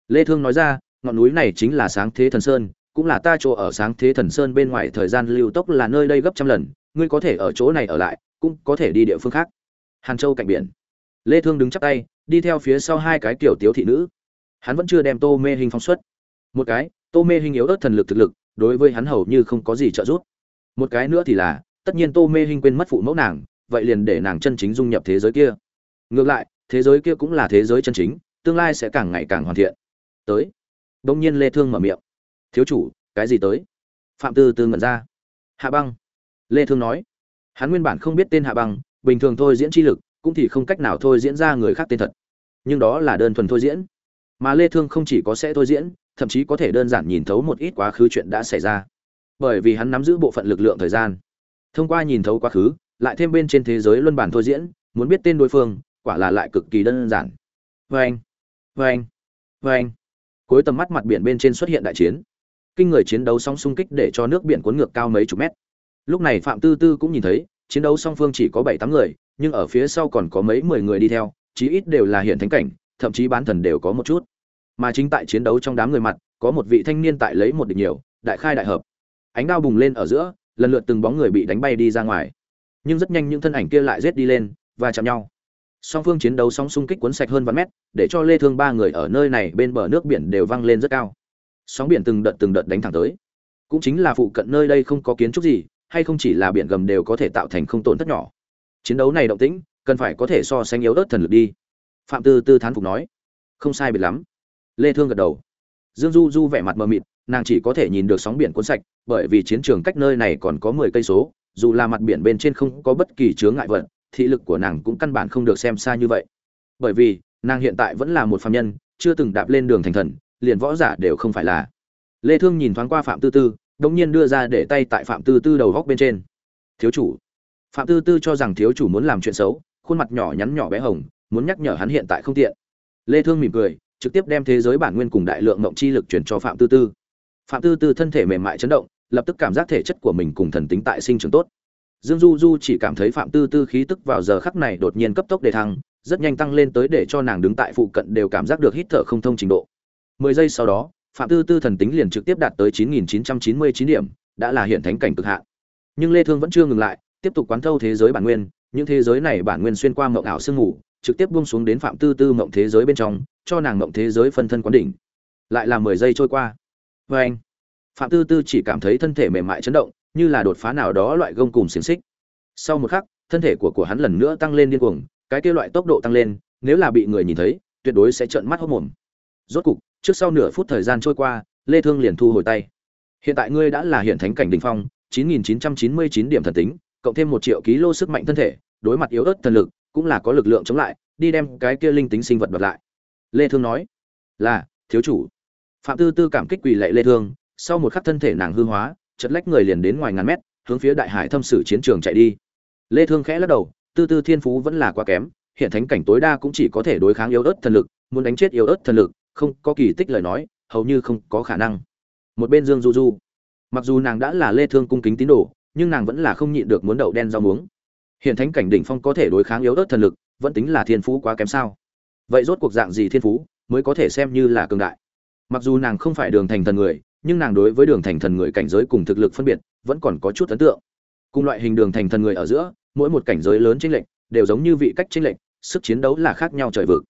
Lê thương nói ra, ngọn núi này chính là sáng thế thần sơn cũng là ta chỗ ở sáng thế thần sơn bên ngoài thời gian lưu tốc là nơi đây gấp trăm lần, ngươi có thể ở chỗ này ở lại, cũng có thể đi địa phương khác. Hàn châu cạnh biển. Lê thương đứng chắp tay, đi theo phía sau hai cái tiểu tiếu thị nữ. Hắn vẫn chưa đem tô mê hình phóng xuất. Một cái, tô mê hình yếu ớt thần lực thực lực, đối với hắn hầu như không có gì trợ giúp. Một cái nữa thì là, tất nhiên tô mê hình quên mất phụ mẫu nàng, vậy liền để nàng chân chính dung nhập thế giới kia. Ngược lại, thế giới kia cũng là thế giới chân chính, tương lai sẽ càng ngày càng hoàn thiện. Tới. Đông nhiên lê thương mở miệng thiếu chủ, cái gì tới? Phạm tư tư ngẩn ra. Hạ băng. Lê thương nói. Hắn nguyên bản không biết tên hạ băng, bình thường thôi diễn chi lực, cũng thì không cách nào thôi diễn ra người khác tên thật. Nhưng đó là đơn thuần thôi diễn. Mà lê thương không chỉ có sẽ thôi diễn, thậm chí có thể đơn giản nhìn thấu một ít quá khứ chuyện đã xảy ra. Bởi vì hắn nắm giữ bộ phận lực lượng thời gian. Thông qua nhìn thấu quá khứ, lại thêm bên trên thế giới luân bản thôi diễn, muốn biết tên đối phương, quả là lại cực kỳ đơn giản. Vâng. Vâng. Vâng. Cuối tầm mắt mặt biển bên trên xuất hiện đại chiến kinh người chiến đấu sóng xung kích để cho nước biển cuốn ngược cao mấy chục mét. Lúc này phạm tư tư cũng nhìn thấy, chiến đấu song phương chỉ có bảy tám người, nhưng ở phía sau còn có mấy mười người đi theo, chí ít đều là hiện thánh cảnh, thậm chí bán thần đều có một chút. Mà chính tại chiến đấu trong đám người mặt, có một vị thanh niên tại lấy một địch nhiều, đại khai đại hợp. Ánh đao bùng lên ở giữa, lần lượt từng bóng người bị đánh bay đi ra ngoài. Nhưng rất nhanh những thân ảnh kia lại giết đi lên, và chạm nhau. Song phương chiến đấu sóng xung kích cuốn sạch hơn vạn mét, để cho lê thương ba người ở nơi này bên bờ nước biển đều văng lên rất cao sóng biển từng đợt từng đợt đánh thẳng tới. Cũng chính là phụ cận nơi đây không có kiến trúc gì, hay không chỉ là biển gầm đều có thể tạo thành không tổn thất nhỏ. Chiến đấu này động tĩnh, cần phải có thể so sánh yếu ớt thần lực đi. Phạm tư tư thán phục nói. Không sai biệt lắm. Lê thương gật đầu. Dương du du vẻ mặt mờ mịt, nàng chỉ có thể nhìn được sóng biển cuốn sạch, bởi vì chiến trường cách nơi này còn có 10 cây số, dù là mặt biển bên trên không có bất kỳ chướng ngại vật, thị lực của nàng cũng căn bản không được xem xa như vậy. Bởi vì, nàng hiện tại vẫn là một phàm nhân, chưa từng đạp lên đường thành thần liền võ giả đều không phải là. Lê thương nhìn thoáng qua phạm tư tư đống nhiên đưa ra để tay tại phạm tư tư đầu góc bên trên. Thiếu chủ. Phạm tư tư cho rằng thiếu chủ muốn làm chuyện xấu, khuôn mặt nhỏ nhắn nhỏ bé hồng, muốn nhắc nhở hắn hiện tại không tiện. Lê thương mỉm cười, trực tiếp đem thế giới bản nguyên cùng đại lượng ngộng chi lực chuyển cho phạm tư tư. Phạm tư tư thân thể mềm mại chấn động, lập tức cảm giác thể chất của mình cùng thần tính tại sinh trưởng tốt. Dương du du chỉ cảm thấy phạm tư tư khí tức vào giờ khắc này đột nhiên cấp tốc đề thăng, rất nhanh tăng lên tới để cho nàng đứng tại phụ cận đều cảm giác được hít thở không thông trình độ mười giây sau đó, phạm tư tư thần tính liền trực tiếp đạt tới chín nghìn chín trăm chín mươi chín điểm, đã là hiện thánh cảnh cực hạn. Nhưng lê thương vẫn chưa ngừng lại, tiếp tục quán thâu thế giới bản nguyên, những thế giới này bản nguyên xuyên qua mộng ảo sương ngủ trực tiếp buông xuống đến phạm tư tư mộng thế giới bên trong, cho nàng mộng thế giới phân thân quán đỉnh. Lại là mười giây trôi qua. Và anh, phạm tư tư chỉ cảm thấy thân thể mềm mại chấn động, như là đột phá nào đó loại gông cùm xiềng xích. Sau một khắc, thân thể của của hắn lần nữa tăng lên điên cuồng, cái kia loại tốc độ tăng lên, nếu là bị người nhìn thấy, tuyệt đối sẽ trợn mắt hốt mồm. Rốt cục trước sau nửa phút thời gian trôi qua, lê thương liền thu hồi tay. Hiện tại ngươi đã là hiện thánh cảnh đỉnh phong 9.999 điểm thần tính, cộng thêm một triệu ký lô sức mạnh thân thể, đối mặt yếu ớt thần lực, cũng là có lực lượng chống lại, đi đem cái kia linh tính sinh vật đoạt lại. Lê thương nói, là, thiếu chủ. Phạm tư tư cảm kích quỳ lạy lê thương, sau một khắc thân thể nàng hư hóa, chật lách người liền đến ngoài ngàn mét, hướng phía đại hải thâm sử chiến trường chạy đi. Lê thương khẽ lắc đầu, tư tư thiên phú vẫn là quá kém, hiện thánh cảnh tối đa cũng chỉ có thể đối kháng yếu ớt thần lực, muốn đánh chết yếu ớt thần lực không có kỳ tích lời nói, hầu như không có khả năng. Một bên dương du du, mặc dù nàng đã là lê thương cung kính tín đồ, nhưng nàng vẫn là không nhịn được muốn đậu đen rau muống. Hiện thánh cảnh đỉnh phong có thể đối kháng yếu ớt thần lực, vẫn tính là thiên phú quá kém sao? Vậy rốt cuộc dạng gì thiên phú mới có thể xem như là cường đại? Mặc dù nàng không phải đường thành thần người, nhưng nàng đối với đường thành thần người cảnh giới cùng thực lực phân biệt vẫn còn có chút ấn tượng. Cùng loại hình đường thành thần người ở giữa, mỗi một cảnh giới lớn chênh lệch đều giống như vị cách chênh lệch, sức chiến đấu là khác nhau trời vực.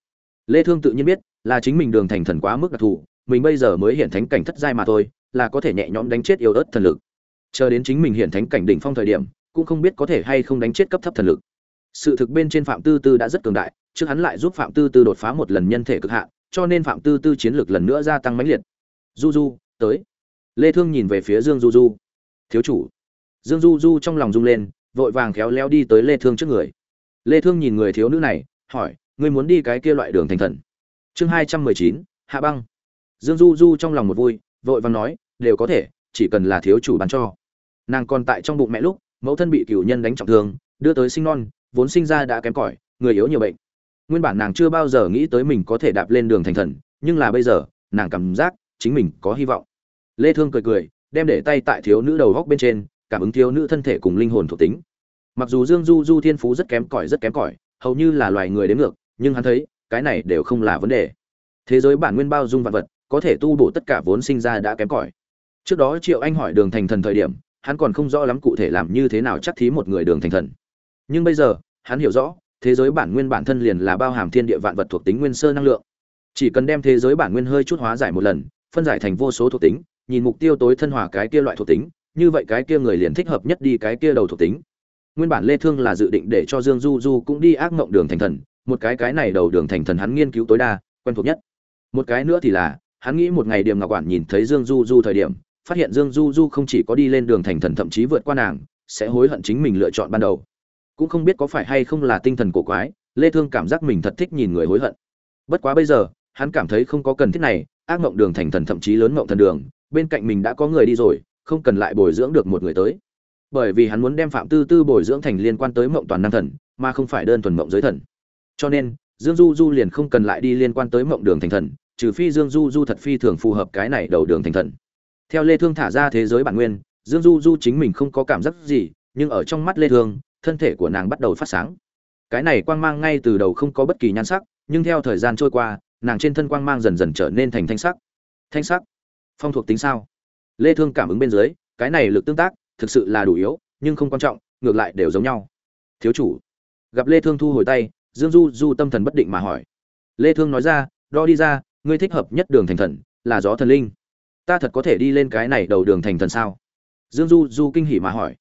Lê thương tự nhiên biết là chính mình đường thành thần quá mức đặc thù, mình bây giờ mới hiện thánh cảnh thất giai mà thôi, là có thể nhẹ nhõm đánh chết yêu ớt thần lực. Chờ đến chính mình hiện thánh cảnh đỉnh phong thời điểm, cũng không biết có thể hay không đánh chết cấp thấp thần lực. Sự thực bên trên phạm tư tư đã rất cường đại, trước hắn lại giúp phạm tư tư đột phá một lần nhân thể cực hạn, cho nên phạm tư tư chiến lược lần nữa gia tăng mãnh liệt. Du du tới. Lê thương nhìn về phía dương du du thiếu chủ. Dương du du trong lòng rung lên, vội vàng khéo léo đi tới lê thương trước người. Lê thương nhìn người thiếu nữ này, hỏi, ngươi muốn đi cái kia loại đường thành thần? Chương 219, hạ băng. Dương du du trong lòng một vui vội vàng nói đều có thể chỉ cần là thiếu chủ ban cho. Nàng còn tại trong bụng mẹ lúc mẫu thân bị cửu nhân đánh trọng thương đưa tới sinh non vốn sinh ra đã kém cỏi người yếu nhiều bệnh. Nguyên bản nàng chưa bao giờ nghĩ tới mình có thể đạp lên đường thành thần nhưng là bây giờ nàng cảm giác chính mình có hy vọng. Lê thương cười cười đem để tay tại thiếu nữ đầu góc bên trên cảm ứng thiếu nữ thân thể cùng linh hồn thuộc tính. Mặc dù dương du du thiên phú rất kém cỏi rất kém cỏi hầu như là loài người đến ngược nhưng hắn thấy cái này đều không là vấn đề. Thế giới bản nguyên bao dung vạn vật, có thể tu bổ tất cả vốn sinh ra đã kém cỏi. Trước đó triệu anh hỏi đường thành thần thời điểm, hắn còn không rõ lắm cụ thể làm như thế nào chắc thí một người đường thành thần. Nhưng bây giờ, hắn hiểu rõ, thế giới bản nguyên bản thân liền là bao hàm thiên địa vạn vật thuộc tính nguyên sơ năng lượng. Chỉ cần đem thế giới bản nguyên hơi chút hóa giải một lần, phân giải thành vô số thuộc tính, nhìn mục tiêu tối thân hòa cái kia loại thuộc tính, như vậy cái kia người liền thích hợp nhất đi cái kia đầu thuộc tính. Nguyên bản lê thương là dự định để cho dương du du cũng đi ác mộng đường thành thần một cái cái này đầu đường thành thần hắn nghiên cứu tối đa, quen thuộc nhất. Một cái nữa thì là, hắn nghĩ một ngày điềm ngọc quản nhìn thấy dương du du thời điểm, phát hiện dương du du không chỉ có đi lên đường thành thần thậm chí vượt qua nàng, sẽ hối hận chính mình lựa chọn ban đầu. Cũng không biết có phải hay không là tinh thần cổ quái, lê thương cảm giác mình thật thích nhìn người hối hận. Bất quá bây giờ, hắn cảm thấy không có cần thiết này, ác mộng đường thành thần thậm chí lớn mộng thần đường, bên cạnh mình đã có người đi rồi, không cần lại bồi dưỡng được một người tới. Bởi vì hắn muốn đem phạm tư tư bồi dưỡng thành liên quan tới mộng toàn năng thần, mà không phải đơn thuần mộng giới thần cho nên, dương du du liền không cần lại đi liên quan tới mộng đường thành thần, trừ phi dương du du thật phi thường phù hợp cái này đầu đường thành thần. Theo lê thương thả ra thế giới bản nguyên, dương du du chính mình không có cảm giác gì, nhưng ở trong mắt lê thương, thân thể của nàng bắt đầu phát sáng. Cái này quang mang ngay từ đầu không có bất kỳ nhan sắc, nhưng theo thời gian trôi qua, nàng trên thân quang mang dần dần trở nên thành thanh sắc. Thanh sắc? Phong thuộc tính sao? Lê thương cảm ứng bên dưới, cái này lực tương tác, thực sự là đủ yếu, nhưng không quan trọng, ngược lại đều giống nhau. Thiếu chủ. Gặp lê thương thu hồi tay dương du du tâm thần bất định mà hỏi. Lê thương nói ra, đo đi ra, ngươi thích hợp nhất đường thành thần là gió thần linh. Ta thật có thể đi lên cái này đầu đường thành thần sao? Dương du du kinh hỉ mà hỏi.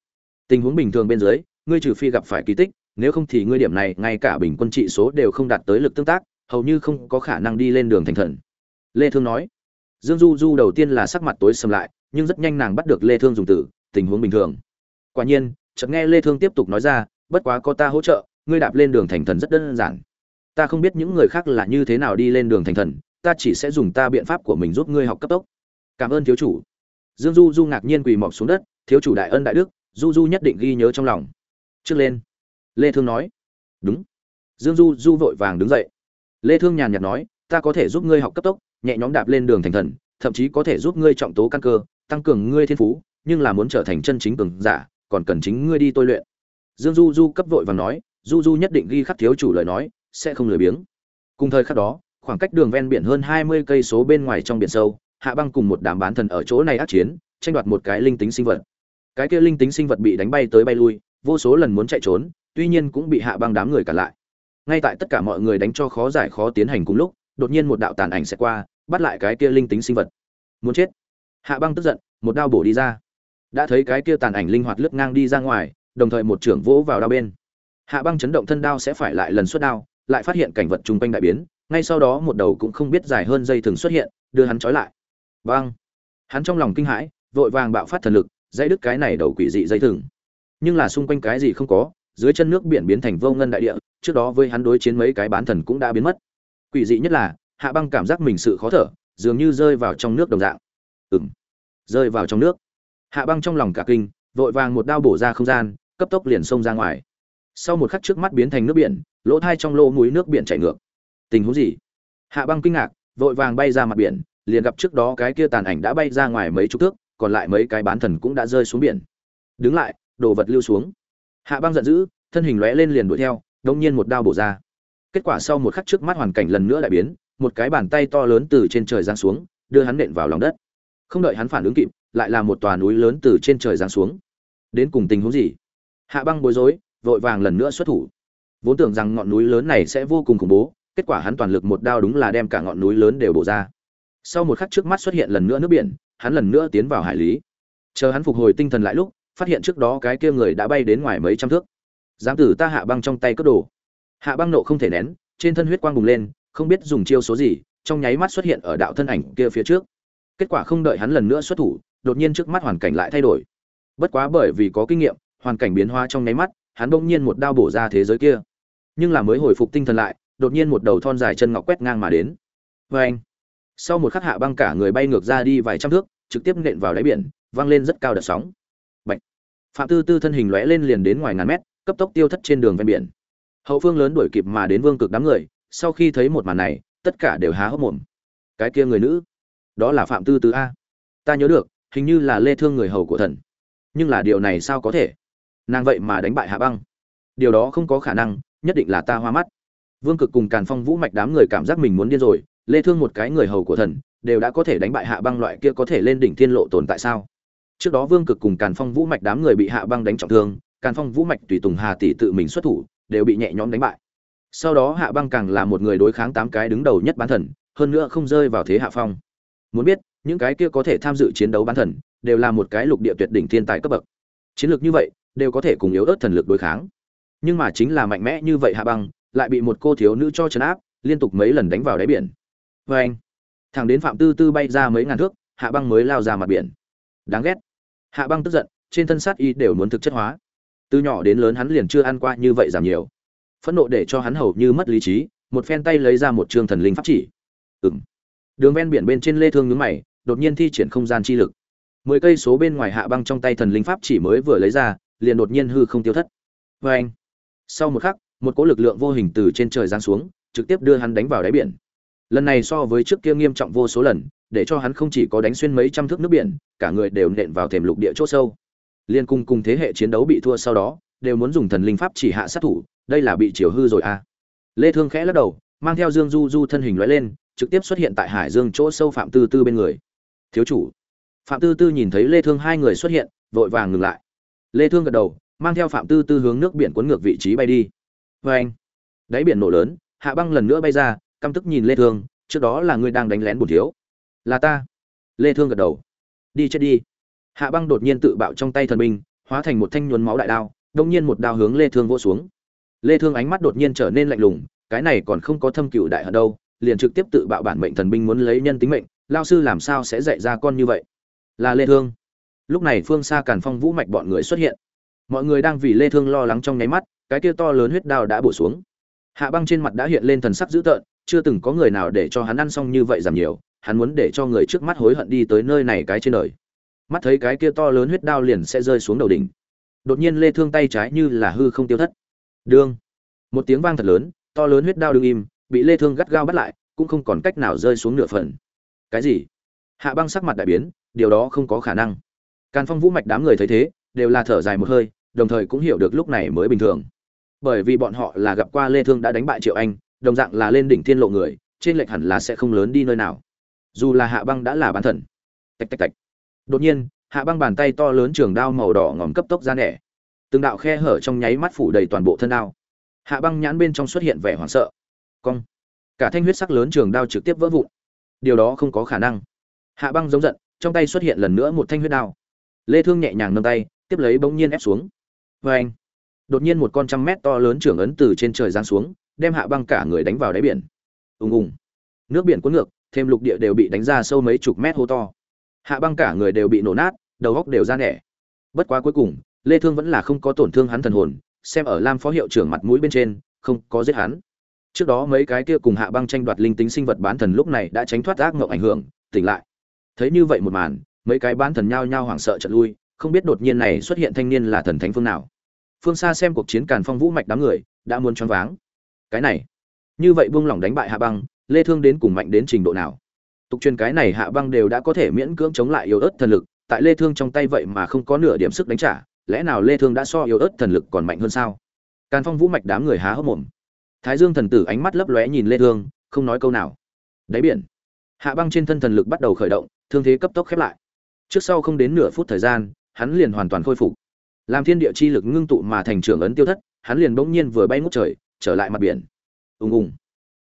Tình huống bình thường bên dưới, ngươi trừ phi gặp phải kỳ tích, nếu không thì ngươi điểm này, ngay cả bình quân trị số đều không đạt tới lực tương tác, hầu như không có khả năng đi lên đường thành thần. Lê thương nói. Dương du du đầu tiên là sắc mặt tối sầm lại, nhưng rất nhanh nàng bắt được lê thương dùng từ, tình huống bình thường. Quả nhiên, chợt nghe lê thương tiếp tục nói ra, bất quá có ta hỗ trợ ngươi đạp lên đường thành thần rất đơn giản. Ta không biết những người khác là như thế nào đi lên đường thành thần, ta chỉ sẽ dùng ta biện pháp của mình giúp ngươi học cấp tốc. Cảm ơn thiếu chủ. Dương du du ngạc nhiên quỳ mọc xuống đất, thiếu chủ đại ân đại đức, du du nhất định ghi nhớ trong lòng. Trước lên. Lê thương nói. Đúng. Dương du du vội vàng đứng dậy. Lê thương nhàn nhạt nói, ta có thể giúp ngươi học cấp tốc, nhẹ nhõm đạp lên đường thành thần, thậm chí có thể giúp ngươi trọng tố căn cơ, tăng cường ngươi thiên phú, nhưng là muốn trở thành chân chính cường giả, còn cần chính ngươi đi tôi luyện. Dương du du cấp vội vàng nói du du nhất định ghi khắc thiếu chủ lời nói, sẽ không lười biếng. Cùng thời khắc đó, khoảng cách đường ven biển hơn 20 cây số bên ngoài trong biển sâu, hạ băng cùng một đám bán thần ở chỗ này ác chiến, tranh đoạt một cái linh tính sinh vật. Cái kia linh tính sinh vật bị đánh bay tới bay lui, vô số lần muốn chạy trốn, tuy nhiên cũng bị hạ băng đám người cản lại. Ngay tại tất cả mọi người đánh cho khó giải khó tiến hành cùng lúc, đột nhiên một đạo tàn ảnh sẽ qua, bắt lại cái kia linh tính sinh vật. Muốn chết. Hạ băng tức giận, một đao bổ đi ra. Đã thấy cái kia tàn ảnh linh hoạt lướt ngang đi ra ngoài, đồng thời một trưởng vỗ vào đao bên hạ băng chấn động thân đao sẽ phải lại lần xuất đao, lại phát hiện cảnh vật chung quanh đại biến, ngay sau đó một đầu cũng không biết dài hơn dây thừng xuất hiện, đưa hắn trói lại. Băng! Hắn trong lòng kinh hãi, vội vàng bạo phát thần lực, dãy đứt cái này đầu quỷ dị dây thừng nhưng là xung quanh cái gì không có, dưới chân nước biển biến thành vô ngân đại địa, trước đó với hắn đối chiến mấy cái bán thần cũng đã biến mất. Quỷ dị nhất là, hạ băng cảm giác mình sự khó thở, dường như rơi vào trong nước đồng dạng. Ừng rơi vào trong nước. Hạ băng trong lòng cả kinh, vội vàng một đao bổ ra không gian, cấp tốc liền xông ra ngoài sau một khắc trước mắt biến thành nước biển, lỗ thai trong lỗ mũi nước biển chảy ngược. Tình huống gì? Hạ băng kinh ngạc, vội vàng bay ra mặt biển, liền gặp trước đó cái kia tàn ảnh đã bay ra ngoài mấy chục thước, còn lại mấy cái bán thần cũng đã rơi xuống biển. Đứng lại, đồ vật lưu xuống. Hạ băng giận dữ, thân hình lóe lên liền đuổi theo đông nhiên một đao bổ ra. Kết quả sau một khắc trước mắt hoàn cảnh lần nữa lại biến, một cái bàn tay to lớn từ trên trời giáng xuống, đưa hắn nện vào lòng đất. Không đợi hắn phản ứng kịp, lại là một tòa núi lớn từ trên trời giáng xuống. Đến cùng tình huống gì? Hạ băng bối rối vội vàng lần nữa xuất thủ. Vốn tưởng rằng ngọn núi lớn này sẽ vô cùng khủng bố, kết quả hắn toàn lực một đao đúng là đem cả ngọn núi lớn đều bổ ra. Sau một khắc trước mắt xuất hiện lần nữa nước biển, hắn lần nữa tiến vào hải lý. Chờ hắn phục hồi tinh thần lại lúc, phát hiện trước đó cái kia người đã bay đến ngoài mấy trăm thước. Giám tử ta hạ băng trong tay cất đồ. Hạ băng nộ không thể nén, trên thân huyết quang bùng lên, không biết dùng chiêu số gì, trong nháy mắt xuất hiện ở đạo thân ảnh kia phía trước. Kết quả không đợi hắn lần nữa xuất thủ, đột nhiên trước mắt hoàn cảnh lại thay đổi. Bất quá bởi vì có kinh nghiệm, hoàn cảnh biến hóa trong nháy mắt hắn bỗng nhiên một đao bổ ra thế giới kia. Nhưng là mới hồi phục tinh thần lại, đột nhiên một đầu thon dài chân ngọc quét ngang mà đến. Vê anh, sau một khắc hạ băng cả người bay ngược ra đi vài trăm thước, trực tiếp nện vào đáy biển văng lên rất cao đợt sóng. Bạch. phạm tư tư thân hình lóe lên liền đến ngoài ngàn mét, cấp tốc tiêu thất trên đường ven biển. Hậu phương lớn đuổi kịp mà đến vương cực đám người, sau khi thấy một màn này, tất cả đều há hốc mồm. Cái kia người nữ, đó là phạm tư tư a. Ta nhớ được, hình như là lê thương người hầu của thần. Nhưng là điều này sao có thể? Nàng vậy mà đánh bại hạ băng. Điều đó không có khả năng, nhất định là ta hoa mắt. Vương cực cùng càn phong vũ mạch đám người cảm giác mình muốn điên rồi, lê thương một cái người hầu của thần, đều đã có thể đánh bại hạ băng loại kia có thể lên đỉnh thiên lộ tồn tại sao? Trước đó vương cực cùng càn phong vũ mạch đám người bị hạ băng đánh trọng thương, càn phong vũ mạch tùy tùng hà tỷ tự mình xuất thủ, đều bị nhẹ nhõm đánh bại. Sau đó hạ băng càng là một người đối kháng tám cái đứng đầu nhất bán thần, hơn nữa không rơi vào thế hạ phong. Muốn biết, những cái kia có thể tham dự chiến đấu bán thần, đều là một cái lục địa tuyệt đỉnh thiên tài cấp bậc chiến lược như vậy, đều có thể cùng yếu ớt thần lực đối kháng. Nhưng mà chính là mạnh mẽ như vậy hạ băng, lại bị một cô thiếu nữ cho chấn áp, liên tục mấy lần đánh vào đáy biển. Vê anh thằng đến phạm tư tư bay ra mấy ngàn thước, hạ băng mới lao ra mặt biển. Đáng ghét. Hạ băng tức giận, trên thân sát y đều muốn thực chất hóa. Từ nhỏ đến lớn hắn liền chưa ăn qua như vậy giảm nhiều. Phẫn nộ để cho hắn hầu như mất lý trí, một phen tay lấy ra một trường thần linh pháp chỉ. Ừng đường ven biển bên trên lê thương nhướng mày, đột nhiên thi triển không gian chi lực mười cây số bên ngoài hạ băng trong tay thần linh pháp chỉ mới vừa lấy ra, liền đột nhiên hư không tiêu thất. Vê anh, sau một khắc, một cỗ lực lượng vô hình từ trên trời giáng xuống, trực tiếp đưa hắn đánh vào đáy biển. Lần này so với trước kia nghiêm trọng vô số lần, để cho hắn không chỉ có đánh xuyên mấy trăm thước nước biển, cả người đều nện vào thềm lục địa chỗ sâu. Liên cung cùng thế hệ chiến đấu bị thua sau đó, đều muốn dùng thần linh pháp chỉ hạ sát thủ, đây là bị chiều hư rồi à. Lê thương khẽ lắc đầu, mang theo dương du du thân hình lóe lên, trực tiếp xuất hiện tại hải dương chỗ sâu phạm tư tư bên người. Thiếu chủ phạm tư tư nhìn thấy lê thương hai người xuất hiện, vội vàng ngừng lại. Lê thương gật đầu, mang theo phạm tư tư hướng nước biển cuốn ngược vị trí bay đi. Với anh, đáy biển nổ lớn, hạ băng lần nữa bay ra, căm tức nhìn lê thương, trước đó là ngươi đang đánh lén bổn thiếu. Là ta. Lê thương gật đầu. Đi chết đi. Hạ băng đột nhiên tự bạo trong tay thần binh, hóa thành một thanh nhuốm máu đại đao, đông nhiên một đao hướng lê thương vỗ xuống. Lê thương ánh mắt đột nhiên trở nên lạnh lùng, cái này còn không có thâm cựu đại hận đâu, liền trực tiếp tự bạo bản mệnh thần binh muốn lấy nhân tính mệnh, lao sư làm sao sẽ dạy ra con như vậy? Là lê thương. Lúc này phương xa càn phong vũ mạch bọn người xuất hiện. Mọi người đang vì lê thương lo lắng trong nháy mắt, cái kia to lớn huyết đao đã bổ xuống. Hạ băng trên mặt đã hiện lên thần sắc dữ tợn, chưa từng có người nào để cho hắn ăn xong như vậy giảm nhiều, hắn muốn để cho người trước mắt hối hận đi tới nơi này cái trên đời. Mắt thấy cái kia to lớn huyết đao liền sẽ rơi xuống đầu đỉnh. Đột nhiên lê thương tay trái như là hư không tiêu thất. Đương! Một tiếng vang thật lớn, to lớn huyết đao đứng im, bị lê thương gắt gao bắt lại, cũng không còn cách nào rơi xuống nửa phần. Cái gì? Hạ băng sắc mặt đại biến điều đó không có khả năng. Càn phong vũ mạch đám người thấy thế, đều là thở dài một hơi, đồng thời cũng hiểu được lúc này mới bình thường. Bởi vì bọn họ là gặp qua lê thương đã đánh bại triệu anh, đồng dạng là lên đỉnh thiên lộ người, trên lệch hẳn là sẽ không lớn đi nơi nào. Dù là hạ băng đã là bán thần. Tạch tạch tạch. Đột nhiên, hạ băng bàn tay to lớn trường đao màu đỏ ngòm cấp tốc ra nẻ. Từng đạo khe hở trong nháy mắt phủ đầy toàn bộ thân đao. Hạ băng nhãn bên trong xuất hiện vẻ hoảng sợ. Cong. Cả thanh huyết sắc lớn trường đao trực tiếp vỡ vụn. Điều đó không có khả năng. Hạ băng giống giận trong tay xuất hiện lần nữa một thanh huyết đao. Lê thương nhẹ nhàng nâng tay, tiếp lấy bỗng nhiên ép xuống. Vê anh đột nhiên một con trăm mét to lớn trưởng ấn từ trên trời giáng xuống, đem hạ băng cả người đánh vào đáy biển. Ùng ùng. Nước biển cuốn ngược, thêm lục địa đều bị đánh ra sâu mấy chục mét hô to. Hạ băng cả người đều bị nổ nát, đầu góc đều ra nẻ. Bất quá cuối cùng, lê thương vẫn là không có tổn thương hắn thần hồn, xem ở lam phó hiệu trưởng mặt mũi bên trên, không có giết hắn. Trước đó mấy cái kia cùng hạ băng tranh đoạt linh tính sinh vật bán thần lúc này đã tránh thoát ác mộng ảnh hưởng, tỉnh lại thấy như vậy một màn, mấy cái bán thần nhao nhao hoảng sợ trận lui, không biết đột nhiên này xuất hiện thanh niên là thần thánh phương nào. Phương xa xem cuộc chiến càn phong vũ mạch đám người, đã muốn choáng váng. Cái này, như vậy buông lỏng đánh bại hạ băng, lê thương đến cùng mạnh đến trình độ nào? Tục truyền cái này hạ băng đều đã có thể miễn cưỡng chống lại yếu ớt thần lực, tại lê thương trong tay vậy mà không có nửa điểm sức đánh trả, lẽ nào lê thương đã so yếu ớt thần lực còn mạnh hơn sao? Càn phong vũ mạch đám người há hốc mồm. Thái dương thần tử ánh mắt lấp lóe nhìn lê thương, không nói câu nào. Đáy biển, hạ băng trên thân thần lực bắt đầu khởi động thương thế cấp tốc khép lại. Trước sau không đến nửa phút thời gian, hắn liền hoàn toàn khôi phục. Làm thiên địa chi lực ngưng tụ mà thành trưởng ấn tiêu thất, hắn liền bỗng nhiên vừa bay ngút trời, trở lại mặt biển. Ùng ùng.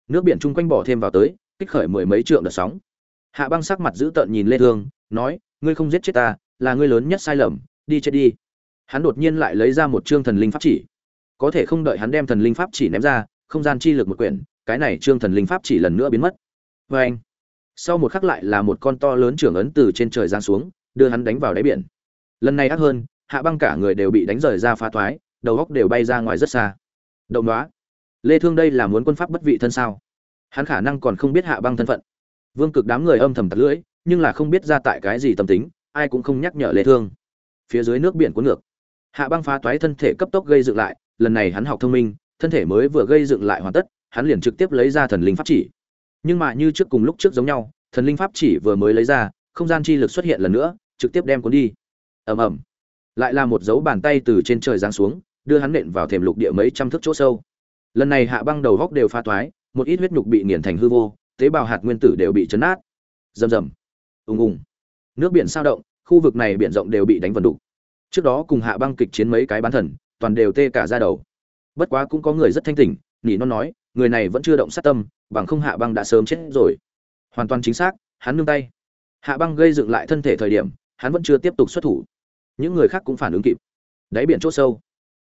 Nước biển chung quanh bỏ thêm vào tới, kích khởi mười mấy trượng đợt sóng. Hạ băng sắc mặt giữ tợn nhìn lê thương, nói, ngươi không giết chết ta, là ngươi lớn nhất sai lầm, đi chết đi. Hắn đột nhiên lại lấy ra một trương thần linh pháp chỉ. Có thể không đợi hắn đem thần linh pháp chỉ ném ra, không gian chi lực một quyển, cái này trương thần linh pháp chỉ lần nữa biến mất. Với anh sau một khắc lại là một con to lớn trưởng ấn từ trên trời giáng xuống, đưa hắn đánh vào đáy biển. Lần này ác hơn, hạ băng cả người đều bị đánh rời ra phá thoái, đầu góc đều bay ra ngoài rất xa. Động đoá lê thương đây là muốn quân pháp bất vị thân sao? Hắn khả năng còn không biết hạ băng thân phận. Vương cực đám người âm thầm tặc lưỡi, nhưng là không biết ra tại cái gì tâm tính, ai cũng không nhắc nhở lê thương. Phía dưới nước biển cuốn ngược. Hạ băng phá toái thân thể cấp tốc gây dựng lại, lần này hắn học thông minh, thân thể mới vừa gây dựng lại hoàn tất, hắn liền trực tiếp lấy ra thần linh pháp chỉ nhưng mà như trước cùng lúc trước giống nhau, thần linh pháp chỉ vừa mới lấy ra, không gian chi lực xuất hiện lần nữa, trực tiếp đem cuốn đi. Ầm ầm. Lại là một dấu bàn tay từ trên trời giáng xuống, đưa hắn nện vào thềm lục địa mấy trăm thước chỗ sâu. Lần này hạ băng đầu góc đều pha toái, một ít huyết nhục bị nghiền thành hư vô, tế bào hạt nguyên tử đều bị chấn nát. Rầm rầm. Ùng ùng. Nước biển sao động, khu vực này biển rộng đều bị đánh vần đục. Trước đó cùng hạ băng kịch chiến mấy cái bán thần, toàn đều tê cả ra đầu. Bất quá cũng có người rất thanh tỉnh, nỉ non nói người này vẫn chưa động sát tâm, bằng không hạ băng đã sớm chết rồi. Hoàn toàn chính xác, hắn nương tay. Hạ băng gây dựng lại thân thể thời điểm, hắn vẫn chưa tiếp tục xuất thủ. Những người khác cũng phản ứng kịp. Đáy biển c h ỗ sâu.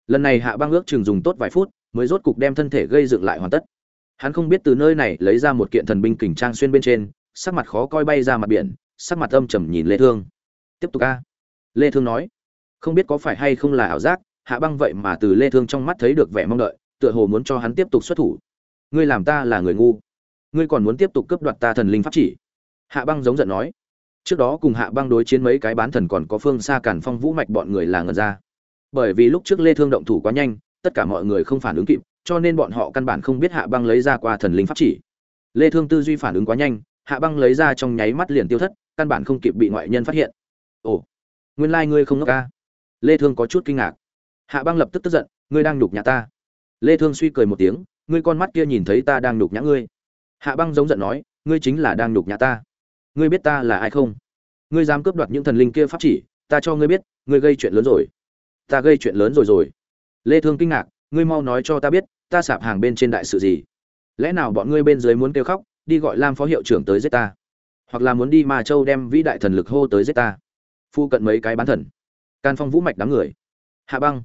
Lần này hạ băng ước chừng dùng tốt vài phút, mới rốt cục đem thân thể gây dựng lại hoàn tất. Hắn không biết từ nơi này lấy ra một kiện thần binh kỉnh trang xuyên bên trên, sắc mặt khó coi bay ra mặt biển, sắc mặt âm trầm nhìn lê thương. Tiếp tục a. Lê thương nói. Không biết có phải hay không là ảo giác, hạ băng vậy mà từ lê thương trong mắt thấy được vẻ mong đợi, tựa hồ muốn cho hắn tiếp tục xuất thủ ngươi làm ta là người ngu. Ngươi còn muốn tiếp tục cướp đoạt ta thần linh pháp chỉ? Hạ băng giống giận nói. Trước đó cùng hạ băng đối chiến mấy cái bán thần còn có phương xa cản phong vũ mạch bọn người là ngần ra. Bởi vì lúc trước lê thương động thủ quá nhanh, tất cả mọi người không phản ứng kịp, cho nên bọn họ căn bản không biết hạ băng lấy ra qua thần linh pháp chỉ. Lê thương tư duy phản ứng quá nhanh, hạ băng lấy ra trong nháy mắt liền tiêu thất, căn bản không kịp bị ngoại nhân phát hiện. Ồ, nguyên lai like ngươi không ngốc ca lê thương có chút kinh ngạc. Hạ băng lập tức tức giận, ngươi đang nhục nhã ta. Lê thương suy cười một tiếng ngươi con mắt kia nhìn thấy ta đang nhục nhã ngươi. Hạ băng giống giận nói, ngươi chính là đang nhục nhã ta. Ngươi biết ta là ai không? Ngươi dám cướp đoạt những thần linh kia pháp chỉ, ta cho ngươi biết, ngươi gây chuyện lớn rồi. Ta gây chuyện lớn rồi rồi. Lê thương kinh ngạc, ngươi mau nói cho ta biết, ta sạp hàng bên trên đại sự gì? Lẽ nào bọn ngươi bên dưới muốn kêu khóc, đi gọi lam phó hiệu trưởng tới giết ta? Hoặc là muốn đi mà châu đem vĩ đại thần lực hô tới giết ta? Phu cận mấy cái bán thần. Can phong vũ mạch đám người. Hạ băng.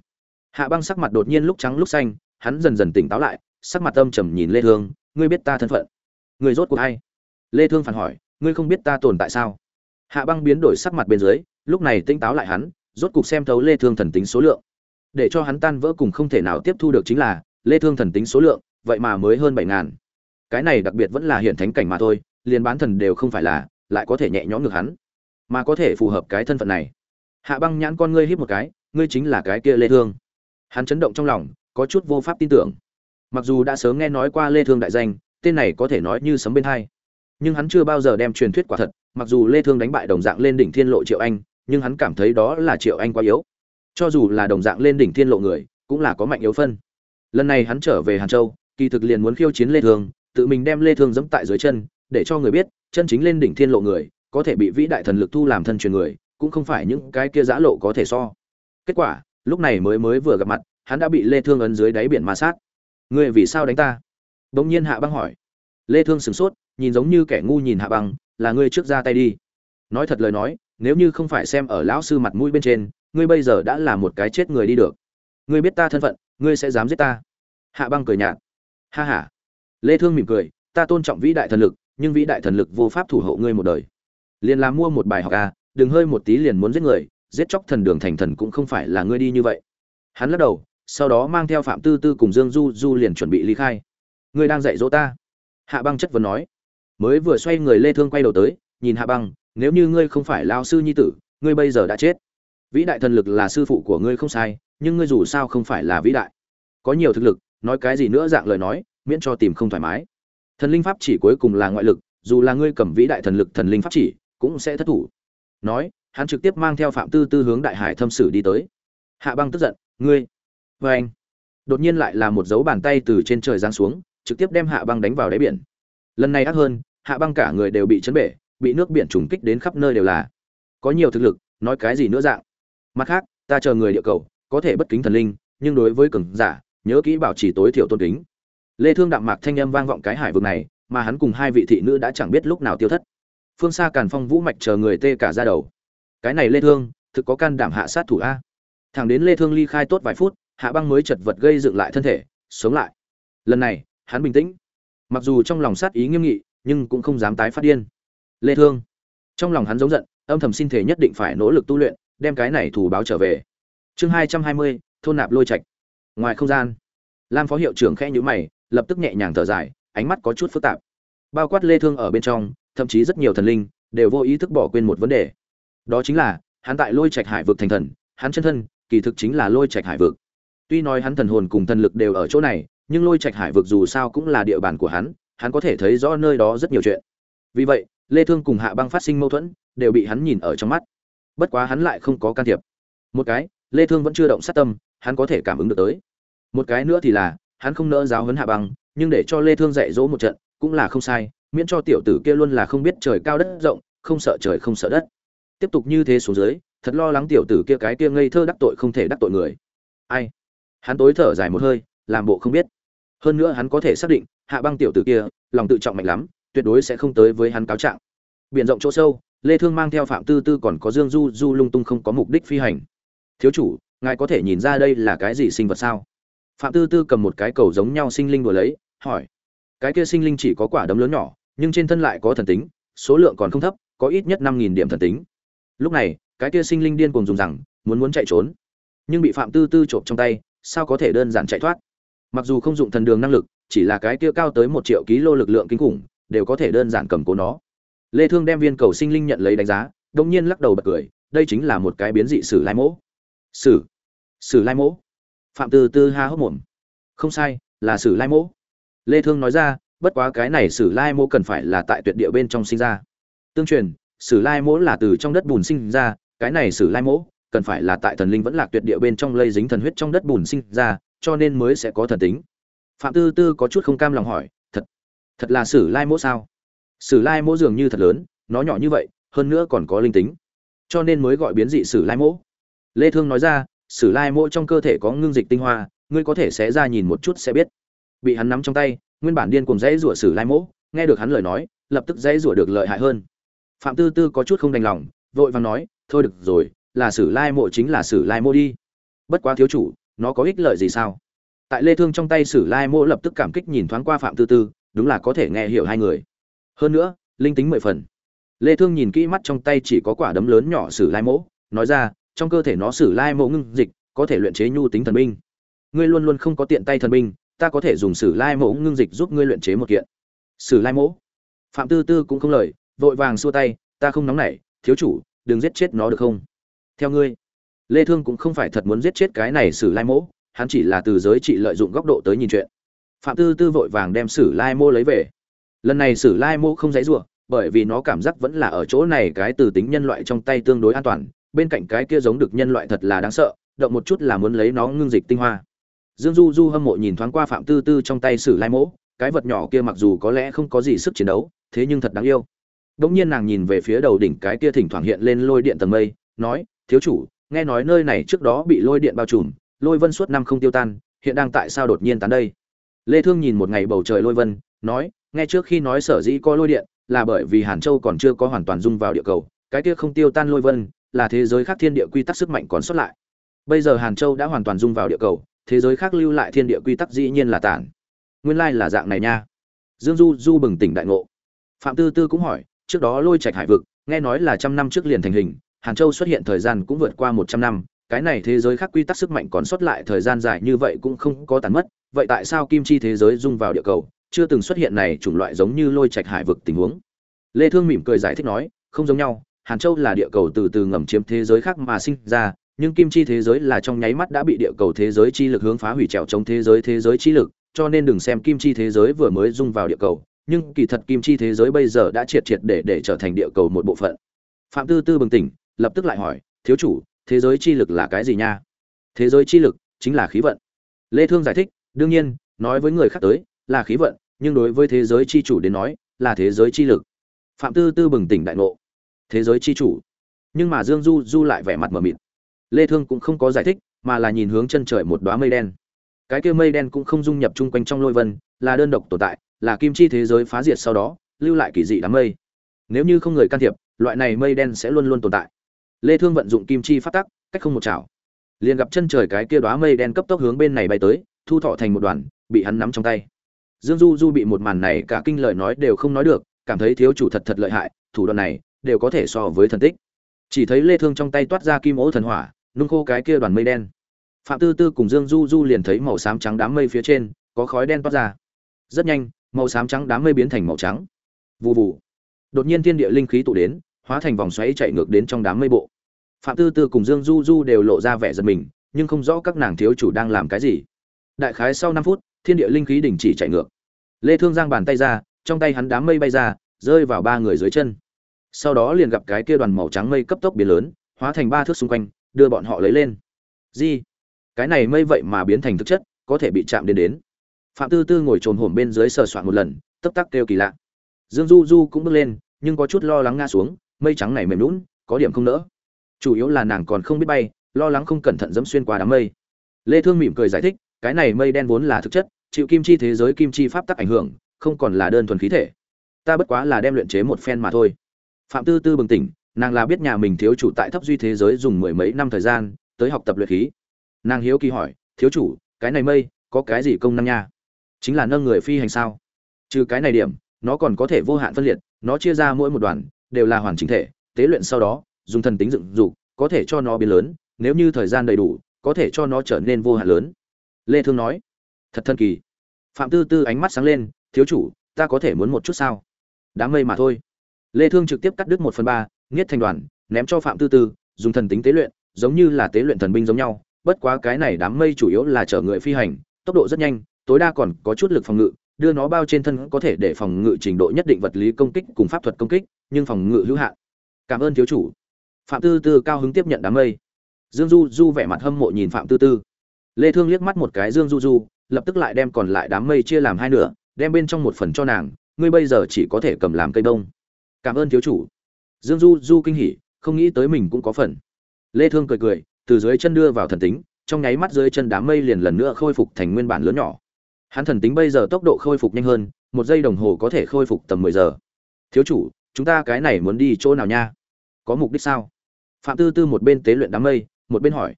Hạ băng sắc mặt đột nhiên lúc trắng lúc xanh, hắn dần dần tỉnh táo lại sắc mặt âm trầm nhìn lê thương, ngươi biết ta thân phận? Ngươi rốt cuộc hay lê thương phản hỏi, ngươi không biết ta tồn tại sao? Hạ băng biến đổi sắc mặt bên dưới, lúc này tinh táo lại hắn, rốt cục xem thấu lê thương thần tính số lượng. Để cho hắn tan vỡ cùng không thể nào tiếp thu được chính là, lê thương thần tính số lượng, vậy mà mới hơn bảy ngàn. Cái này đặc biệt vẫn là hiển thánh cảnh mà thôi, liền bán thần đều không phải là, lại có thể nhẹ nhõm được hắn. Mà có thể phù hợp cái thân phận này. Hạ băng nhãn con ngươi híp một cái, ngươi chính là cái kia lê thương. Hắn chấn động trong lòng, có chút vô pháp tin tưởng mặc dù đã sớm nghe nói qua lê thương đại danh, tên này có thể nói như sấm bên hai. Nhưng hắn chưa bao giờ đem truyền thuyết quả thật, mặc dù lê thương đánh bại đồng dạng lên đỉnh thiên lộ triệu anh, nhưng hắn cảm thấy đó là triệu anh quá yếu. Cho dù là đồng dạng lên đỉnh thiên lộ người, cũng là có mạnh yếu phân. Lần này hắn trở về hàn châu, kỳ thực liền muốn khiêu chiến lê thương, tự mình đem lê thương dẫm tại dưới chân, để cho người biết, chân chính lên đỉnh thiên lộ người, có thể bị vĩ đại thần lực thu làm thân truyền người, cũng không phải những cái kia giã lộ có thể so. Kết quả, lúc này mới mới vừa gặp mặt, hắn đã bị lê thương ấn dưới đáy biển ma sát ngươi vì sao đánh ta? Bỗng nhiên hạ băng hỏi. Lê thương sửng sốt, nhìn giống như kẻ ngu nhìn hạ băng, là ngươi trước ra tay đi. Nói thật lời nói, nếu như không phải xem ở lão sư mặt mũi bên trên, ngươi bây giờ đã là một cái chết người đi được. Ngươi biết ta thân phận, ngươi sẽ dám giết ta. Hạ băng cười nhạt. Ha ha. Lê thương mỉm cười, ta tôn trọng vĩ đại thần lực, nhưng vĩ đại thần lực vô pháp thủ hộ ngươi một đời. Liền làm mua một bài học a đừng hơi một tí liền muốn giết người, giết chóc thần đường thành thần cũng không phải là ngươi đi như vậy. Hắn lắc đầu sau đó mang theo phạm tư tư cùng dương du du liền chuẩn bị ly khai. Ngươi đang dạy dỗ ta. Hạ băng chất vấn nói. Mới vừa xoay người lê thương quay đầu tới, nhìn hạ băng, nếu như ngươi không phải lao sư nhi tử, ngươi bây giờ đã chết. Vĩ đại thần lực là sư phụ của ngươi không sai, nhưng ngươi dù sao không phải là vĩ đại. Có nhiều thực lực, nói cái gì nữa dạng lời nói, miễn cho tìm không thoải mái. Thần linh pháp chỉ cuối cùng là ngoại lực, dù là ngươi cầm vĩ đại thần lực thần linh pháp chỉ, cũng sẽ thất thủ. Nói, hắn trực tiếp mang theo phạm tư tư hướng đại hải thâm sử đi tới. Hạ băng tức giận, ngươi vê anh, đột nhiên lại là một dấu bàn tay từ trên trời giáng xuống, trực tiếp đem hạ băng đánh vào đáy biển. Lần này ác hơn, hạ băng cả người đều bị chấn bể, bị nước biển trùng kích đến khắp nơi đều là. Có nhiều thực lực, nói cái gì nữa dạng. Mặt khác, ta chờ người địa cầu, có thể bất kính thần linh, nhưng đối với cường giả, nhớ kỹ bảo trì tối thiểu tôn kính. Lê thương đạm mạc thanh âm vang vọng cái hải vực này, mà hắn cùng hai vị thị nữ đã chẳng biết lúc nào tiêu thất. Phương xa càn phong vũ mạch chờ người tê cả ra đầu. Cái này lê thương, thực có can đảm hạ sát thủ a. Thẳng đến lê thương ly khai tốt vài phút hạ băng mới chật vật gây dựng lại thân thể sống lại. Lần này hắn bình tĩnh. Mặc dù trong lòng sát ý nghiêm nghị nhưng cũng không dám tái phát điên. Lê thương. Trong lòng hắn giống giận âm thầm xin thể nhất định phải nỗ lực tu luyện đem cái này thủ báo trở về. Chương 220, thôn nạp lôi trạch. Ngoài không gian lam phó hiệu trưởng khẽ nhíu mày lập tức nhẹ nhàng thở dài ánh mắt có chút phức tạp. Bao quát lê thương ở bên trong thậm chí rất nhiều thần linh đều vô ý thức bỏ quên một vấn đề. Đó chính là hắn tại lôi trạch hải vực thành thần hắn chân thân kỳ thực chính là lôi trạch hải vực tuy nói hắn thần hồn cùng thần lực đều ở chỗ này, nhưng lôi trạch hải vực dù sao cũng là địa bàn của hắn hắn có thể thấy rõ nơi đó rất nhiều chuyện. Vì vậy, lê thương cùng hạ băng phát sinh mâu thuẫn, đều bị hắn nhìn ở trong mắt. Bất quá hắn lại không có can thiệp. Một cái, lê thương vẫn chưa động sát tâm, hắn có thể cảm ứng được tới. Một cái nữa thì là, hắn không nỡ giáo huấn hạ băng, nhưng để cho lê thương dạy dỗ một trận, cũng là không sai, miễn cho tiểu tử kia luôn là không biết trời cao đất rộng, không sợ trời không sợ đất. Tiếp tục như thế xuống dưới, thật lo lắng tiểu tử kia cái kia ngây thơ đắc tội không thể đắc tội người. Ai? Hắn tối thở dài một hơi, làm bộ không biết. Hơn nữa hắn có thể xác định, hạ băng tiểu tử kia, lòng tự trọng mạnh lắm, tuyệt đối sẽ không tới với hắn cáo trạng. Biển rộng chỗ sâu, lê thương mang theo phạm tư tư còn có dương du du lung tung không có mục đích phi hành. Thiếu chủ, ngài có thể nhìn ra đây là cái gì sinh vật sao? Phạm tư tư cầm một cái cầu giống nhau sinh linh đùa lấy, hỏi. Cái kia sinh linh chỉ có quả đấm lớn nhỏ, nhưng trên thân lại có thần tính, số lượng còn không thấp, có ít nhất năm nghìn điểm thần tính. Lúc này, cái kia sinh linh điên cuồng dùng rằng, muốn muốn chạy trốn, nhưng bị phạm tư tư trộm trong tay sao có thể đơn giản chạy thoát? Mặc dù không dụng thần đường năng lực, chỉ là cái kia cao tới một triệu ký lô lực lượng kinh khủng, đều có thể đơn giản cầm cố nó. Lê thương đem viên cầu sinh linh nhận lấy đánh giá đông nhiên lắc đầu bật cười, đây chính là một cái biến dị sử lai mỗ sử sử lai mỗ phạm tư tư ha hốc mồm. Không sai, là sử lai mỗ lê thương nói ra, bất quá cái này sử lai mỗ cần phải là tại tuyệt địa bên trong sinh ra. Tương truyền, sử lai mỗ là từ trong đất bùn sinh ra, cái này sử lai mỗ cần phải là tại thần linh vẫn lạc tuyệt địa bên trong lây dính thần huyết trong đất bùn sinh ra, cho nên mới sẽ có thần tính. Phạm tư tư có chút không cam lòng hỏi, thật thật là sử lai mỗ sao? Sử lai mỗ dường như thật lớn, nó nhỏ như vậy, hơn nữa còn có linh tính. Cho nên mới gọi biến dị sử lai mỗ. Lê thương nói ra, sử lai mỗ trong cơ thể có ngưng dịch tinh hoa, ngươi có thể sẽ ra nhìn một chút sẽ biết. Bị hắn nắm trong tay, nguyên bản điên cuồng dãy rủa sử lai mỗ, nghe được hắn lời nói, lập tức dãy rủa được lợi hại hơn. Phạm tư tư có chút không đành lòng, vội vàng nói, thôi được rồi là sử lai mộ chính là sử lai mô đi. Bất quá thiếu chủ, nó có ích lợi gì sao? Tại lê thương trong tay sử lai mô lập tức cảm kích nhìn thoáng qua phạm tư tư, đúng là có thể nghe hiểu hai người. Hơn nữa, linh tính mười phần. Lê thương nhìn kỹ mắt trong tay chỉ có quả đấm lớn nhỏ sử lai mỗ nói ra, trong cơ thể nó sử lai mộ ngưng dịch, có thể luyện chế nhu tính thần binh. Ngươi luôn luôn không có tiện tay thần binh, ta có thể dùng sử lai mộ ngưng dịch giúp ngươi luyện chế một kiện. Sử lai mỗ phạm tư tư cũng không lời, vội vàng xua tay, ta không nóng nảy, thiếu chủ, đừng giết chết nó được không? Theo ngươi, lê thương cũng không phải thật muốn giết chết cái này sử lai mỗ, hắn chỉ là từ giới trị lợi dụng góc độ tới nhìn chuyện. Phạm tư tư vội vàng đem sử lai mô lấy về. Lần này sử lai mô không dãy rủa, bởi vì nó cảm giác vẫn là ở chỗ này cái từ tính nhân loại trong tay tương đối an toàn, bên cạnh cái kia giống được nhân loại thật là đáng sợ, động một chút là muốn lấy nó ngưng dịch tinh hoa. Dương du du hâm mộ nhìn thoáng qua phạm tư tư trong tay sử lai mỗ, cái vật nhỏ kia mặc dù có lẽ không có gì sức chiến đấu, thế nhưng thật đáng yêu. Đống nhiên nàng nhìn về phía đầu đỉnh cái kia thỉnh thoảng hiện lên lôi điện tầng mây, nói thiếu chủ, nghe nói nơi này trước đó bị lôi điện bao trùm, lôi vân suốt năm không tiêu tan, hiện đang tại sao đột nhiên tán đây? Lê thương nhìn một ngày bầu trời lôi vân, nói, nghe trước khi nói sở dĩ có lôi điện, là bởi vì hàn châu còn chưa có hoàn toàn dung vào địa cầu, cái kia không tiêu tan lôi vân, là thế giới khác thiên địa quy tắc sức mạnh còn xuất lại. Bây giờ hàn châu đã hoàn toàn dung vào địa cầu, thế giới khác lưu lại thiên địa quy tắc dĩ nhiên là tản nguyên lai là dạng này nha. Dương du du bừng tỉnh đại ngộ. Phạm tư tư cũng hỏi, trước đó lôi trạch hải vực, nghe nói là trăm năm trước liền thành hình hàn châu xuất hiện thời gian cũng vượt qua một trăm năm, cái này thế giới khác quy tắc sức mạnh còn sót lại thời gian dài như vậy cũng không có tàn mất, vậy tại sao kim chi thế giới dung vào địa cầu, chưa từng xuất hiện này chủng loại giống như lôi trạch hải vực tình huống? Lê thương mỉm cười giải thích nói, không giống nhau, hàn châu là địa cầu từ từ ngầm chiếm thế giới khác mà sinh ra, nhưng kim chi thế giới là trong nháy mắt đã bị địa cầu thế giới chi lực hướng phá hủy trèo chống thế giới thế giới chi lực, cho nên đừng xem kim chi thế giới vừa mới dung vào địa cầu, nhưng kỳ thật kim chi thế giới bây giờ đã triệt triệt để để trở thành địa cầu một bộ phận. Phạm tư tư bừng tỉnh lập tức lại hỏi, thiếu chủ, thế giới chi lực là cái gì nha? Thế giới chi lực chính là khí vận. Lê thương giải thích, đương nhiên, nói với người khác tới là khí vận, nhưng đối với thế giới chi chủ đến nói là thế giới chi lực. Phạm tư tư bừng tỉnh đại ngộ. Thế giới chi chủ? Nhưng mà dương du du lại vẻ mặt mờ mịt. Lê thương cũng không có giải thích, mà là nhìn hướng chân trời một đóa mây đen. Cái kia mây đen cũng không dung nhập chung quanh trong lôi vân, là đơn độc tồn tại, là kim chi thế giới phá diệt sau đó, lưu lại kỳ dị đám mây. Nếu như không người can thiệp, loại này mây đen sẽ luôn luôn tồn tại lê thương vận dụng kim chi phát tắc, cách không một chảo. Liền gặp chân trời cái kia đóa mây đen cấp tốc hướng bên này bay tới, thu thọ thành một đoàn, bị hắn nắm trong tay. Dương du du bị một màn này cả kinh lời nói đều không nói được, cảm thấy thiếu chủ thật thật lợi hại, thủ đoạn này đều có thể so với thần tích. Chỉ thấy lê thương trong tay toát ra kim ố thần hỏa, nung khô cái kia đoàn mây đen. Phạm tư tư cùng dương du du liền thấy màu xám trắng đám mây phía trên có khói đen toát ra. Rất nhanh, màu xám trắng đám mây biến thành màu trắng. Vù vù. Đột nhiên thiên địa linh khí tụ đến, hóa thành vòng xoáy chạy ngược đến trong đám mây bộ phạm tư tư cùng dương du du đều lộ ra vẻ giật mình, nhưng không rõ các nàng thiếu chủ đang làm cái gì. Đại khái sau năm phút, thiên địa linh khí đình chỉ chạy ngược. Lê thương giang bàn tay ra, trong tay hắn đám mây bay ra, rơi vào ba người dưới chân. Sau đó liền gặp cái kia đoàn màu trắng mây cấp tốc biến lớn, hóa thành ba thước xung quanh, đưa bọn họ lấy lên. Gì cái này mây vậy mà biến thành thực chất, có thể bị chạm đến đến. Phạm tư tư ngồi trồn hổm bên dưới sờ soạn một lần, tấp tắc kêu kỳ lạ. Dương du du cũng bước lên, nhưng có chút lo lắng ngã xuống, mây trắng này mềm lún có điểm không nỡ chủ yếu là nàng còn không biết bay, lo lắng không cẩn thận dẫm xuyên qua đám mây. Lê thương mỉm cười giải thích, cái này mây đen vốn là thực chất, chịu kim chi thế giới kim chi pháp tắc ảnh hưởng, không còn là đơn thuần khí thể. Ta bất quá là đem luyện chế một phen mà thôi. Phạm tư tư bừng tỉnh, nàng là biết nhà mình thiếu chủ tại thấp duy thế giới dùng mười mấy năm thời gian tới học tập luyện khí. Nàng hiếu kỳ hỏi, thiếu chủ, cái này mây có cái gì công năng nha? Chính là nâng người phi hành sao? Trừ cái này điểm, nó còn có thể vô hạn phân liệt, nó chia ra mỗi một đoàn đều là hoàn chỉnh thể, tế luyện sau đó dùng thần tính dựng dục, có thể cho nó biến lớn, nếu như thời gian đầy đủ, có thể cho nó trở nên vô hạn lớn. Lê thương nói. Thật thần kỳ. Phạm tư tư ánh mắt sáng lên, thiếu chủ, ta có thể muốn một chút sao? Đám mây mà thôi. Lê thương trực tiếp cắt đứt một phần ba, nghiết thành đoàn, ném cho phạm tư tư, dùng thần tính tế luyện, giống như là tế luyện thần binh giống nhau. Bất quá cái này đám mây chủ yếu là chở người phi hành, tốc độ rất nhanh, tối đa còn có chút lực phòng ngự, đưa nó bao trên thân có thể để phòng ngự trình độ nhất định vật lý công kích cùng pháp thuật công kích, nhưng phòng ngự hữu hạn. Cảm ơn thiếu chủ phạm tư tư cao hứng tiếp nhận đám mây. Dương du du vẻ mặt hâm mộ nhìn phạm tư tư. Lê thương liếc mắt một cái dương du du, lập tức lại đem còn lại đám mây chia làm hai nửa, đem bên trong một phần cho nàng, ngươi bây giờ chỉ có thể cầm làm cây đông cảm ơn thiếu chủ. Dương du du kinh hỉ, không nghĩ tới mình cũng có phần. Lê thương cười cười, từ dưới chân đưa vào thần tính, trong nháy mắt dưới chân đám mây liền lần nữa khôi phục thành nguyên bản lớn nhỏ. Hắn thần tính bây giờ tốc độ khôi phục nhanh hơn, một giây đồng hồ có thể khôi phục tầm 10 giờ. Thiếu chủ, chúng ta cái này muốn đi chỗ nào nha? Có mục đích sao? Phạm tư tư một bên tế luyện đám mây, một bên hỏi.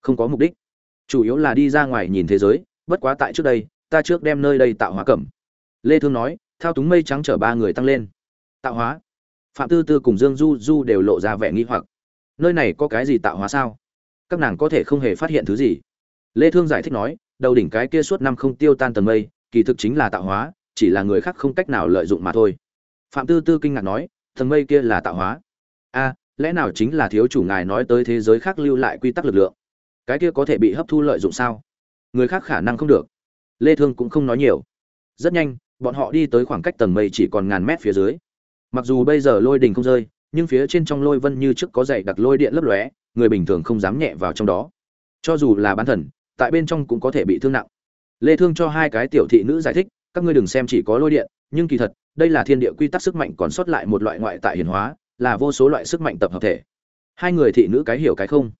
Không có mục đích. Chủ yếu là đi ra ngoài nhìn thế giới, bất quá tại trước đây, ta trước đem nơi đây tạo hóa cẩm. Lê thương nói, thao túng mây trắng chở ba người tăng lên. Tạo hóa. Phạm tư tư cùng dương du du đều lộ ra vẻ nghi hoặc. Nơi này có cái gì tạo hóa sao? Các nàng có thể không hề phát hiện thứ gì. Lê thương giải thích nói, đầu đỉnh cái kia suốt năm không tiêu tan tầng mây, kỳ thực chính là tạo hóa, chỉ là người khác không cách nào lợi dụng mà thôi. Phạm tư tư kinh ngạc nói, tầng mây kia là tạo hóa. A lẽ nào chính là thiếu chủ ngài nói tới thế giới khác lưu lại quy tắc lực lượng? Cái kia có thể bị hấp thu lợi dụng sao? Người khác khả năng không được. Lê thương cũng không nói nhiều. Rất nhanh, bọn họ đi tới khoảng cách tầng mây chỉ còn ngàn mét phía dưới. Mặc dù bây giờ lôi đình không rơi, nhưng phía trên trong lôi vân như trước có dày đặc lôi điện lấp lóe, người bình thường không dám nhẹ vào trong đó. Cho dù là bán thần, tại bên trong cũng có thể bị thương nặng. Lê thương cho hai cái tiểu thị nữ giải thích, các ngươi đừng xem chỉ có lôi điện, nhưng kỳ thật, đây là thiên địa quy tắc sức mạnh còn sót lại một loại ngoại tại hiển hóa là vô số loại sức mạnh tập hợp thể. Hai người thị nữ cái hiểu cái không.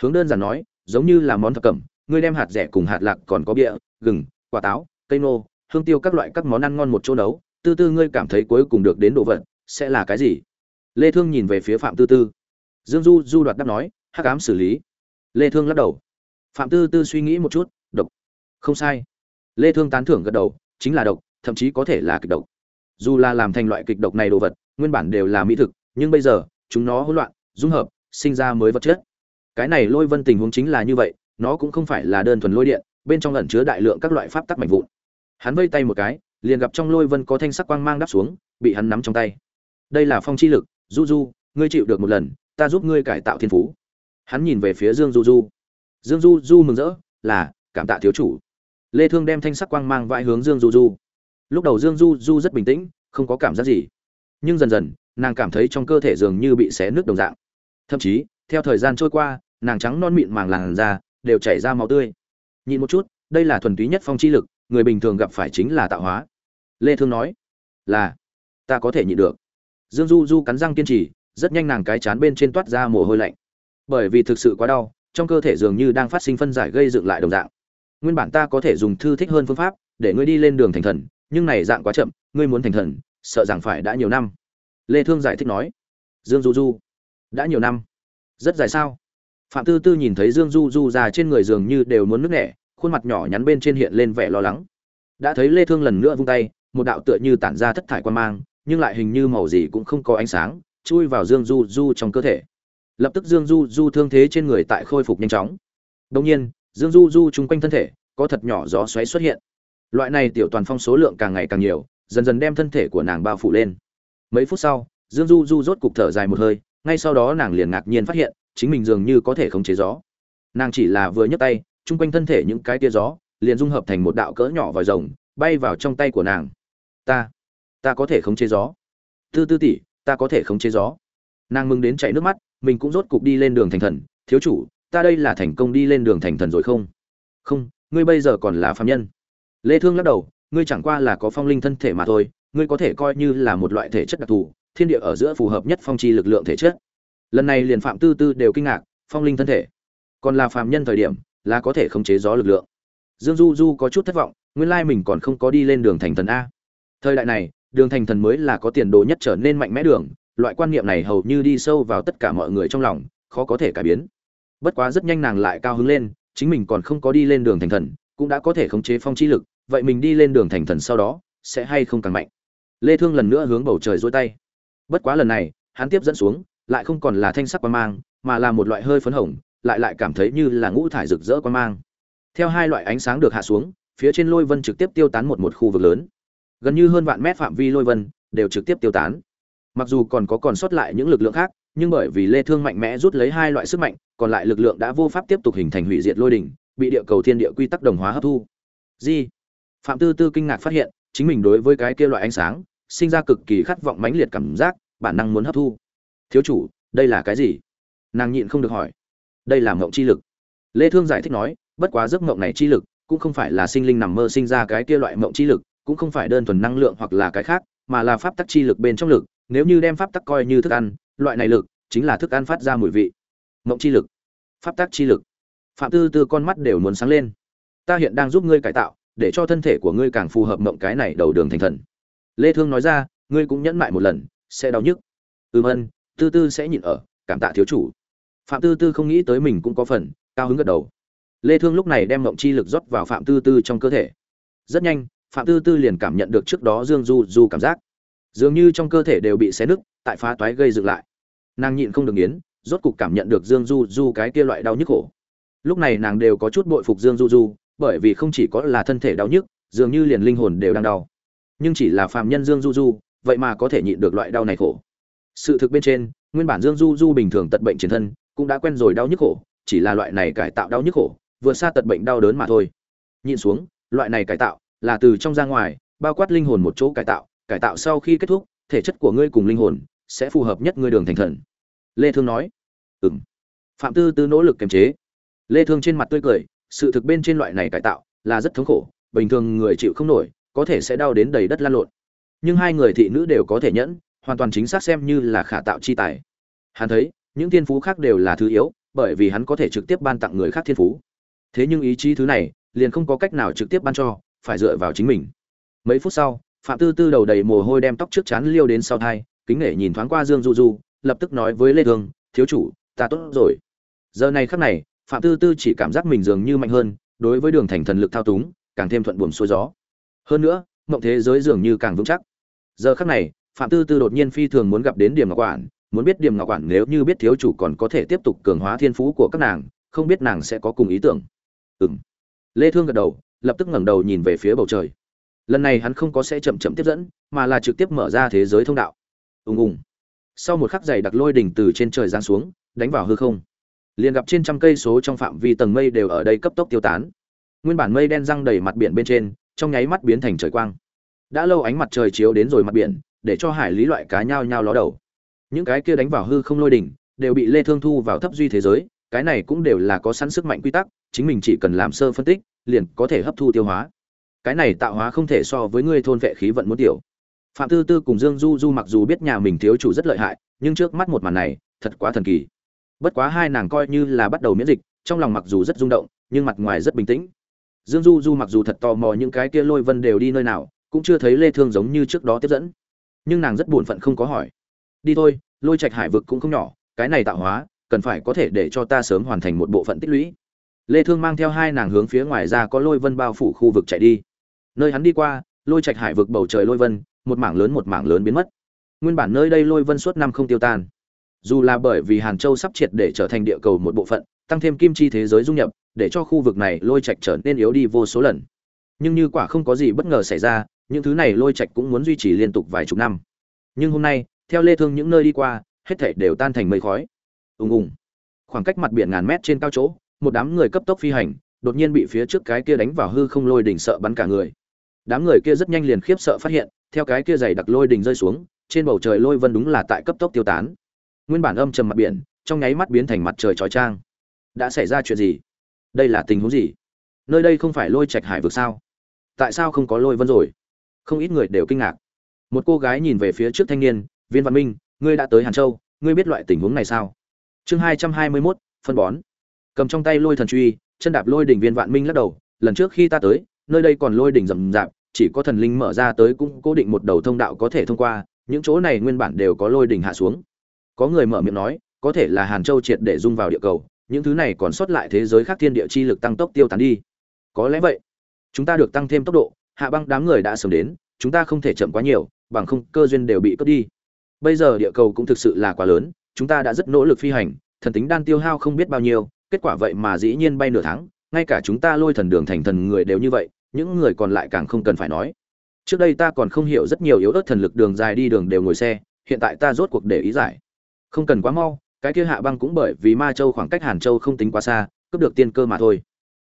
Hướng đơn giản nói giống như là món thập cẩm ngươi đem hạt rẻ cùng hạt lạc còn có bịa, gừng quả táo cây nô hương tiêu các loại các món ăn ngon một chỗ nấu tư tư ngươi cảm thấy cuối cùng được đến đồ vật sẽ là cái gì? Lê thương nhìn về phía phạm tư tư. Dương du du đoạt đáp nói hắc ám xử lý. Lê thương lắc đầu. Phạm tư tư suy nghĩ một chút độc. Không sai. Lê thương tán thưởng gật đầu chính là độc thậm chí có thể là kịch độc. Dù là làm thành loại kịch độc này đồ vật nguyên bản đều là mỹ thực nhưng bây giờ, chúng nó hỗn loạn, dung hợp, sinh ra mới vật chất. Cái này lôi vân tình huống chính là như vậy, nó cũng không phải là đơn thuần lôi điện, bên trong ẩn chứa đại lượng các loại pháp tắc mạnh vụn. Hắn vây tay một cái, liền gặp trong lôi vân có thanh sắc quang mang đáp xuống, bị hắn nắm trong tay. Đây là phong chi lực du du ngươi chịu được một lần, ta giúp ngươi cải tạo thiên phú. Hắn nhìn về phía dương du du dương du du mừng rỡ, là, cảm tạ thiếu chủ. Lê thương đem thanh sắc quang mang vãi hướng dương du du lúc đầu dương du du rất bình tĩnh, không có cảm giác gì. Nhưng dần dần nàng cảm thấy trong cơ thể dường như bị xé nước đồng dạng. Thậm chí, theo thời gian trôi qua, nàng trắng non mịn màng làn da đều chảy ra máu tươi. Nhìn một chút, đây là thuần túy nhất phong chi lực, người bình thường gặp phải chính là tạo hóa. Lê thương nói, là, ta có thể nhịn được. Dương du du cắn răng kiên trì, rất nhanh nàng cái chán bên trên toát ra mồ hôi lạnh. Bởi vì thực sự quá đau, trong cơ thể dường như đang phát sinh phân giải gây dựng lại đồng dạng. Nguyên bản ta có thể dùng thư thích hơn phương pháp, để ngươi đi lên đường thành thần, nhưng này dạng quá chậm, ngươi muốn thành thần, sợ rằng phải đã nhiều năm lê thương giải thích nói, dương du du, đã nhiều năm, rất dài sao? Phạm tư tư nhìn thấy dương du du già trên người dường như đều muốn nước nẻ, khuôn mặt nhỏ nhắn bên trên hiện lên vẻ lo lắng. Đã thấy lê thương lần nữa vung tay, một đạo tựa như tản ra thất thải quan mang, nhưng lại hình như màu gì cũng không có ánh sáng, chui vào dương du du trong cơ thể. Lập tức dương du du thương thế trên người tại khôi phục nhanh chóng. Đồng nhiên, dương du du chung quanh thân thể, có thật nhỏ gió xoáy xuất hiện. Loại này tiểu toàn phong số lượng càng ngày càng nhiều, dần dần đem thân thể của nàng bao phủ lên mấy phút sau, dương du du rốt cục thở dài một hơi, ngay sau đó nàng liền ngạc nhiên phát hiện, chính mình dường như có thể khống chế gió. Nàng chỉ là vừa nhấc tay, chung quanh thân thể những cái tia gió, liền dung hợp thành một đạo cỡ nhỏ vòi rồng, bay vào trong tay của nàng. Ta ta có thể khống chế gió. Tư tư tỷ, ta có thể khống chế gió. Nàng mừng đến chảy nước mắt, mình cũng rốt cục đi lên đường thành thần. Thiếu chủ, ta đây là thành công đi lên đường thành thần rồi không? Không, ngươi bây giờ còn là phạm nhân. Lê thương lắc đầu, ngươi chẳng qua là có phong linh thân thể mà thôi ngươi có thể coi như là một loại thể chất đặc thù, thiên địa ở giữa phù hợp nhất phong chi lực lượng thể chất. Lần này liền phạm tư tư đều kinh ngạc, phong linh thân thể. Còn là phạm nhân thời điểm, là có thể khống chế gió lực lượng. Dương du du có chút thất vọng, nguyên lai mình còn không có đi lên đường thành thần a. Thời đại này, đường thành thần mới là có tiền đồ nhất trở nên mạnh mẽ đường, loại quan niệm này hầu như đi sâu vào tất cả mọi người trong lòng, khó có thể cải biến. Bất quá rất nhanh nàng lại cao hứng lên, chính mình còn không có đi lên đường thành thần, cũng đã có thể khống chế phong chi lực, vậy mình đi lên đường thành thần sau đó, sẽ hay không càng mạnh? Lê thương lần nữa hướng bầu trời dôi tay. Bất quá lần này, hắn tiếp dẫn xuống, lại không còn là thanh sắc quan mang, mà là một loại hơi phấn hồng, lại lại cảm thấy như là ngũ thải rực rỡ quan mang. Theo hai loại ánh sáng được hạ xuống, phía trên lôi vân trực tiếp tiêu tán một một khu vực lớn. Gần như hơn vạn mét phạm vi lôi vân đều trực tiếp tiêu tán. Mặc dù còn có còn sót lại những lực lượng khác, nhưng bởi vì lê thương mạnh mẽ rút lấy hai loại sức mạnh, còn lại lực lượng đã vô pháp tiếp tục hình thành hủy diệt lôi đỉnh, bị địa cầu thiên địa quy tắc đồng hóa hấp thu. Gì phạm tư tư kinh ngạc phát hiện chính mình đối với cái kia loại ánh sáng, sinh ra cực kỳ khát vọng mãnh liệt cảm giác, bản năng muốn hấp thu. Thiếu chủ, đây là cái gì? Nàng nhịn không được hỏi. Đây là mộng chi lực. Lê thương giải thích nói, bất quá giấc mộng này chi lực, cũng không phải là sinh linh nằm mơ sinh ra cái kia loại mộng chi lực, cũng không phải đơn thuần năng lượng hoặc là cái khác, mà là pháp tắc chi lực bên trong lực. Nếu như đem pháp tắc coi như thức ăn, loại này lực chính là thức ăn phát ra mùi vị. Mộng chi lực. Pháp tắc chi lực. Phạm tư tư con mắt đều muốn sáng lên. Ta hiện đang giúp ngươi cải tạo để cho thân thể của ngươi càng phù hợp mộng cái này đầu đường thành thần. Lê thương nói ra, ngươi cũng nhẫn mại một lần, sẽ đau nhức. Ừm ân, tư tư sẽ nhịn ở, cảm tạ thiếu chủ. Phạm tư tư không nghĩ tới mình cũng có phần, cao hứng gật đầu. Lê thương lúc này đem mộng chi lực rót vào phạm tư tư trong cơ thể. Rất nhanh, phạm tư tư liền cảm nhận được trước đó dương du du cảm giác. Dường như trong cơ thể đều bị xé nứt, tại phá toái gây dựng lại. Nàng nhịn không được nghiến, rốt cục cảm nhận được dương du du cái kia loại đau nhức khổ. Lúc này nàng đều có chút bội phục dương du du bởi vì không chỉ có là thân thể đau nhức, dường như liền linh hồn đều đang đau. Nhưng chỉ là phàm nhân dương du du, vậy mà có thể nhịn được loại đau này khổ. Sự thực bên trên, nguyên bản dương du du bình thường tật bệnh chiến thân, cũng đã quen rồi đau nhức khổ, chỉ là loại này cải tạo đau nhức khổ vượt xa tật bệnh đau đớn mà thôi. Nhìn xuống, loại này cải tạo là từ trong ra ngoài, bao quát linh hồn một chỗ cải tạo cải tạo sau khi kết thúc, thể chất của ngươi cùng linh hồn sẽ phù hợp nhất ngươi đường thành thần. Lê thương nói. Ừm. Phạm tư tư nỗ lực kiềm chế. Lê thương trên mặt tươi cười sự thực bên trên loại này cải tạo là rất thống khổ, bình thường người chịu không nổi, có thể sẽ đau đến đầy đất lan lộn. Nhưng hai người thị nữ đều có thể nhẫn, hoàn toàn chính xác xem như là khả tạo chi tài. Hắn thấy, những thiên phú khác đều là thứ yếu, bởi vì hắn có thể trực tiếp ban tặng người khác thiên phú. Thế nhưng ý chí thứ này, liền không có cách nào trực tiếp ban cho, phải dựa vào chính mình. Mấy phút sau, phạm tư tư đầu đầy mồ hôi đem tóc trước chán liêu đến sau thai, kính nể nhìn thoáng qua dương du du, lập tức nói với lê thương thiếu chủ, ta tốt rồi. Giờ này khắc này phạm tư tư chỉ cảm giác mình dường như mạnh hơn, đối với đường thành thần lực thao túng, càng thêm thuận buồm xuôi gió. Hơn nữa, mộng thế giới dường như càng vững chắc. Giờ khắc này, phạm tư tư đột nhiên phi thường muốn gặp đến điểm ngọc quản, muốn biết điểm ngọc quản nếu như biết thiếu chủ còn có thể tiếp tục cường hóa thiên phú của các nàng, không biết nàng sẽ có cùng ý tưởng. Ừng lê thương gật đầu, lập tức ngẩng đầu nhìn về phía bầu trời. Lần này hắn không có sẽ chậm chậm tiếp dẫn, mà là trực tiếp mở ra thế giới thông đạo. Ùng ùng. Sau một khắc dày đặc lôi đỉnh từ trên trời giáng xuống, đánh vào hư không liền gặp trên trăm cây số trong phạm vi tầng mây đều ở đây cấp tốc tiêu tán. Nguyên bản mây đen răng đầy mặt biển bên trên, trong nháy mắt biến thành trời quang. Đã lâu ánh mặt trời chiếu đến rồi mặt biển, để cho hải lý loại cá nhao nhao ló đầu. Những cái kia đánh vào hư không lôi đỉnh, đều bị lê thương thu vào thấp duy thế giới, cái này cũng đều là có sẵn sức mạnh quy tắc, chính mình chỉ cần làm sơ phân tích, liền có thể hấp thu tiêu hóa. Cái này tạo hóa không thể so với ngươi thôn vệ khí vận muốn tiểu. Phạm tư tư cùng dương du du mặc dù biết nhà mình thiếu chủ rất lợi hại, nhưng trước mắt một màn này, thật quá thần kỳ bất quá hai nàng coi như là bắt đầu miễn dịch, trong lòng mặc dù rất rung động, nhưng mặt ngoài rất bình tĩnh. Dương du du mặc dù thật tò mò những cái kia lôi vân đều đi nơi nào, cũng chưa thấy lê thương giống như trước đó tiếp dẫn. Nhưng nàng rất buồn phận không có hỏi. Đi thôi, lôi trạch hải vực cũng không nhỏ, cái này tạo hóa, cần phải có thể để cho ta sớm hoàn thành một bộ phận tích lũy. Lê thương mang theo hai nàng hướng phía ngoài ra có lôi vân bao phủ khu vực chạy đi. Nơi hắn đi qua, lôi trạch hải vực bầu trời lôi vân, một mảng lớn một mảng lớn biến mất. Nguyên bản nơi đây lôi vân suốt năm không tiêu tan dù là bởi vì hàn châu sắp triệt để trở thành địa cầu một bộ phận, tăng thêm kim chi thế giới dung nhập, để cho khu vực này lôi trạch trở nên yếu đi vô số lần. Nhưng như quả không có gì bất ngờ xảy ra, những thứ này lôi trạch cũng muốn duy trì liên tục vài chục năm. Nhưng hôm nay, theo lê thương những nơi đi qua, hết thảy đều tan thành mây khói. Ùng ùng. Khoảng cách mặt biển ngàn mét trên cao chỗ, một đám người cấp tốc phi hành, đột nhiên bị phía trước cái kia đánh vào hư không lôi đỉnh sợ bắn cả người. Đám người kia rất nhanh liền khiếp sợ phát hiện, theo cái kia dày đặc lôi đỉnh rơi xuống, trên bầu trời lôi vân đúng là tại cấp tốc tiêu tán nguyên bản âm trầm mặt biển, trong nháy mắt biến thành mặt trời chói chang đã xảy ra chuyện gì? Đây là tình huống gì? Nơi đây không phải lôi trạch hải vực sao? Tại sao không có lôi vân rồi? Không ít người đều kinh ngạc. Một cô gái nhìn về phía trước thanh niên, viên văn minh, ngươi đã tới hàn châu, ngươi biết loại tình huống này sao? Chương hai trăm hai mươi mốt, phân bón. Cầm trong tay lôi thần truy, chân đạp lôi đỉnh viên vạn minh lắc đầu, lần trước khi ta tới, nơi đây còn lôi đỉnh rầm rạp, chỉ có thần linh mở ra tới cũng cố định một đầu thông đạo có thể thông qua, những chỗ này nguyên bản đều có lôi đỉnh hạ xuống có người mở miệng nói, có thể là hàn châu triệt để dung vào địa cầu, những thứ này còn sót lại thế giới khác thiên địa chi lực tăng tốc tiêu tán đi. Có lẽ vậy. Chúng ta được tăng thêm tốc độ, hạ băng đám người đã sớm đến, chúng ta không thể chậm quá nhiều, bằng không cơ duyên đều bị cướp đi. Bây giờ địa cầu cũng thực sự là quá lớn, chúng ta đã rất nỗ lực phi hành, thần tính đan tiêu hao không biết bao nhiêu, kết quả vậy mà dĩ nhiên bay nửa tháng, ngay cả chúng ta lôi thần đường thành thần người đều như vậy, những người còn lại càng không cần phải nói. Trước đây ta còn không hiểu rất nhiều yếu ớt thần lực đường dài đi đường đều ngồi xe, hiện tại ta rốt cuộc để ý giải không cần quá mau, cái kia hạ băng cũng bởi vì ma châu khoảng cách hàn châu không tính quá xa, cướp được tiên cơ mà thôi.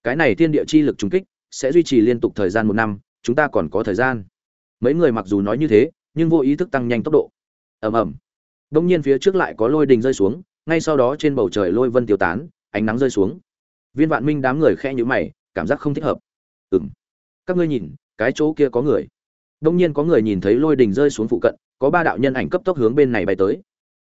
Cái này thiên địa chi lực trùng kích, sẽ duy trì liên tục thời gian một năm, chúng ta còn có thời gian. Mấy người mặc dù nói như thế, nhưng vô ý thức tăng nhanh tốc độ. Ầm ầm. Đông nhiên phía trước lại có lôi đình rơi xuống, ngay sau đó trên bầu trời lôi vân tiêu tán, ánh nắng rơi xuống. Viên vạn minh đám người khe nhữ mày, cảm giác không thích hợp. Ừ m các ngươi nhìn, cái chỗ kia có người. Đông nhiên có người nhìn thấy lôi đình rơi xuống phụ cận, có ba đạo nhân ảnh cấp tốc hướng bên này bay tới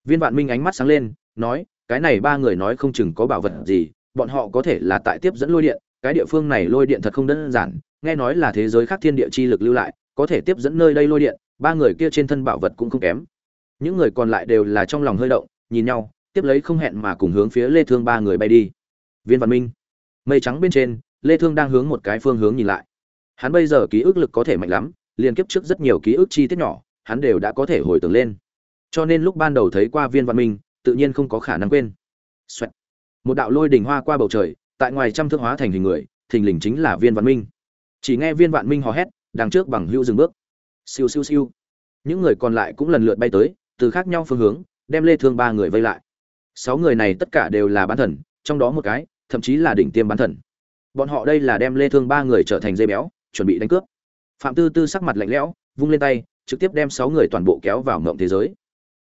viên vạn minh ánh mắt sáng lên, nói, cái này ba người nói không chừng có bảo vật gì, bọn họ có thể là tại tiếp dẫn lôi điện, cái địa phương này lôi điện thật không đơn giản, nghe nói là thế giới khác thiên địa chi lực lưu lại, có thể tiếp dẫn nơi đây lôi điện, ba người kia trên thân bảo vật cũng không kém. Những người còn lại đều là trong lòng hơi động, nhìn nhau, tiếp lấy không hẹn mà cùng hướng phía lê thương ba người bay đi. Viên văn minh, mây trắng bên trên, lê thương đang hướng một cái phương hướng nhìn lại. Hắn bây giờ ký ức lực có thể mạnh lắm liên kiếp trước rất nhiều ký ức chi tiết nhỏ, hắn đều đã có thể hồi tưởng lên cho nên lúc ban đầu thấy qua viên văn minh, tự nhiên không có khả năng quên. Xoẹt. một đạo lôi đỉnh hoa qua bầu trời, tại ngoài trăm thước hóa thành hình người, thình lình chính là viên văn minh. Chỉ nghe viên vạn minh hò hét, đằng trước bằng hữu dừng bước. Siêu siêu siêu. Những người còn lại cũng lần lượt bay tới, từ khác nhau phương hướng, đem lê thương ba người vây lại. Sáu người này tất cả đều là bán thần, trong đó một cái, thậm chí là đỉnh tiêm bán thần. Bọn họ đây là đem lê thương ba người trở thành dây béo, chuẩn bị đánh cướp. Phạm tư tư sắc mặt lạnh lẽo, vung lên tay, trực tiếp đem sáu người toàn bộ kéo vào ngộng thế giới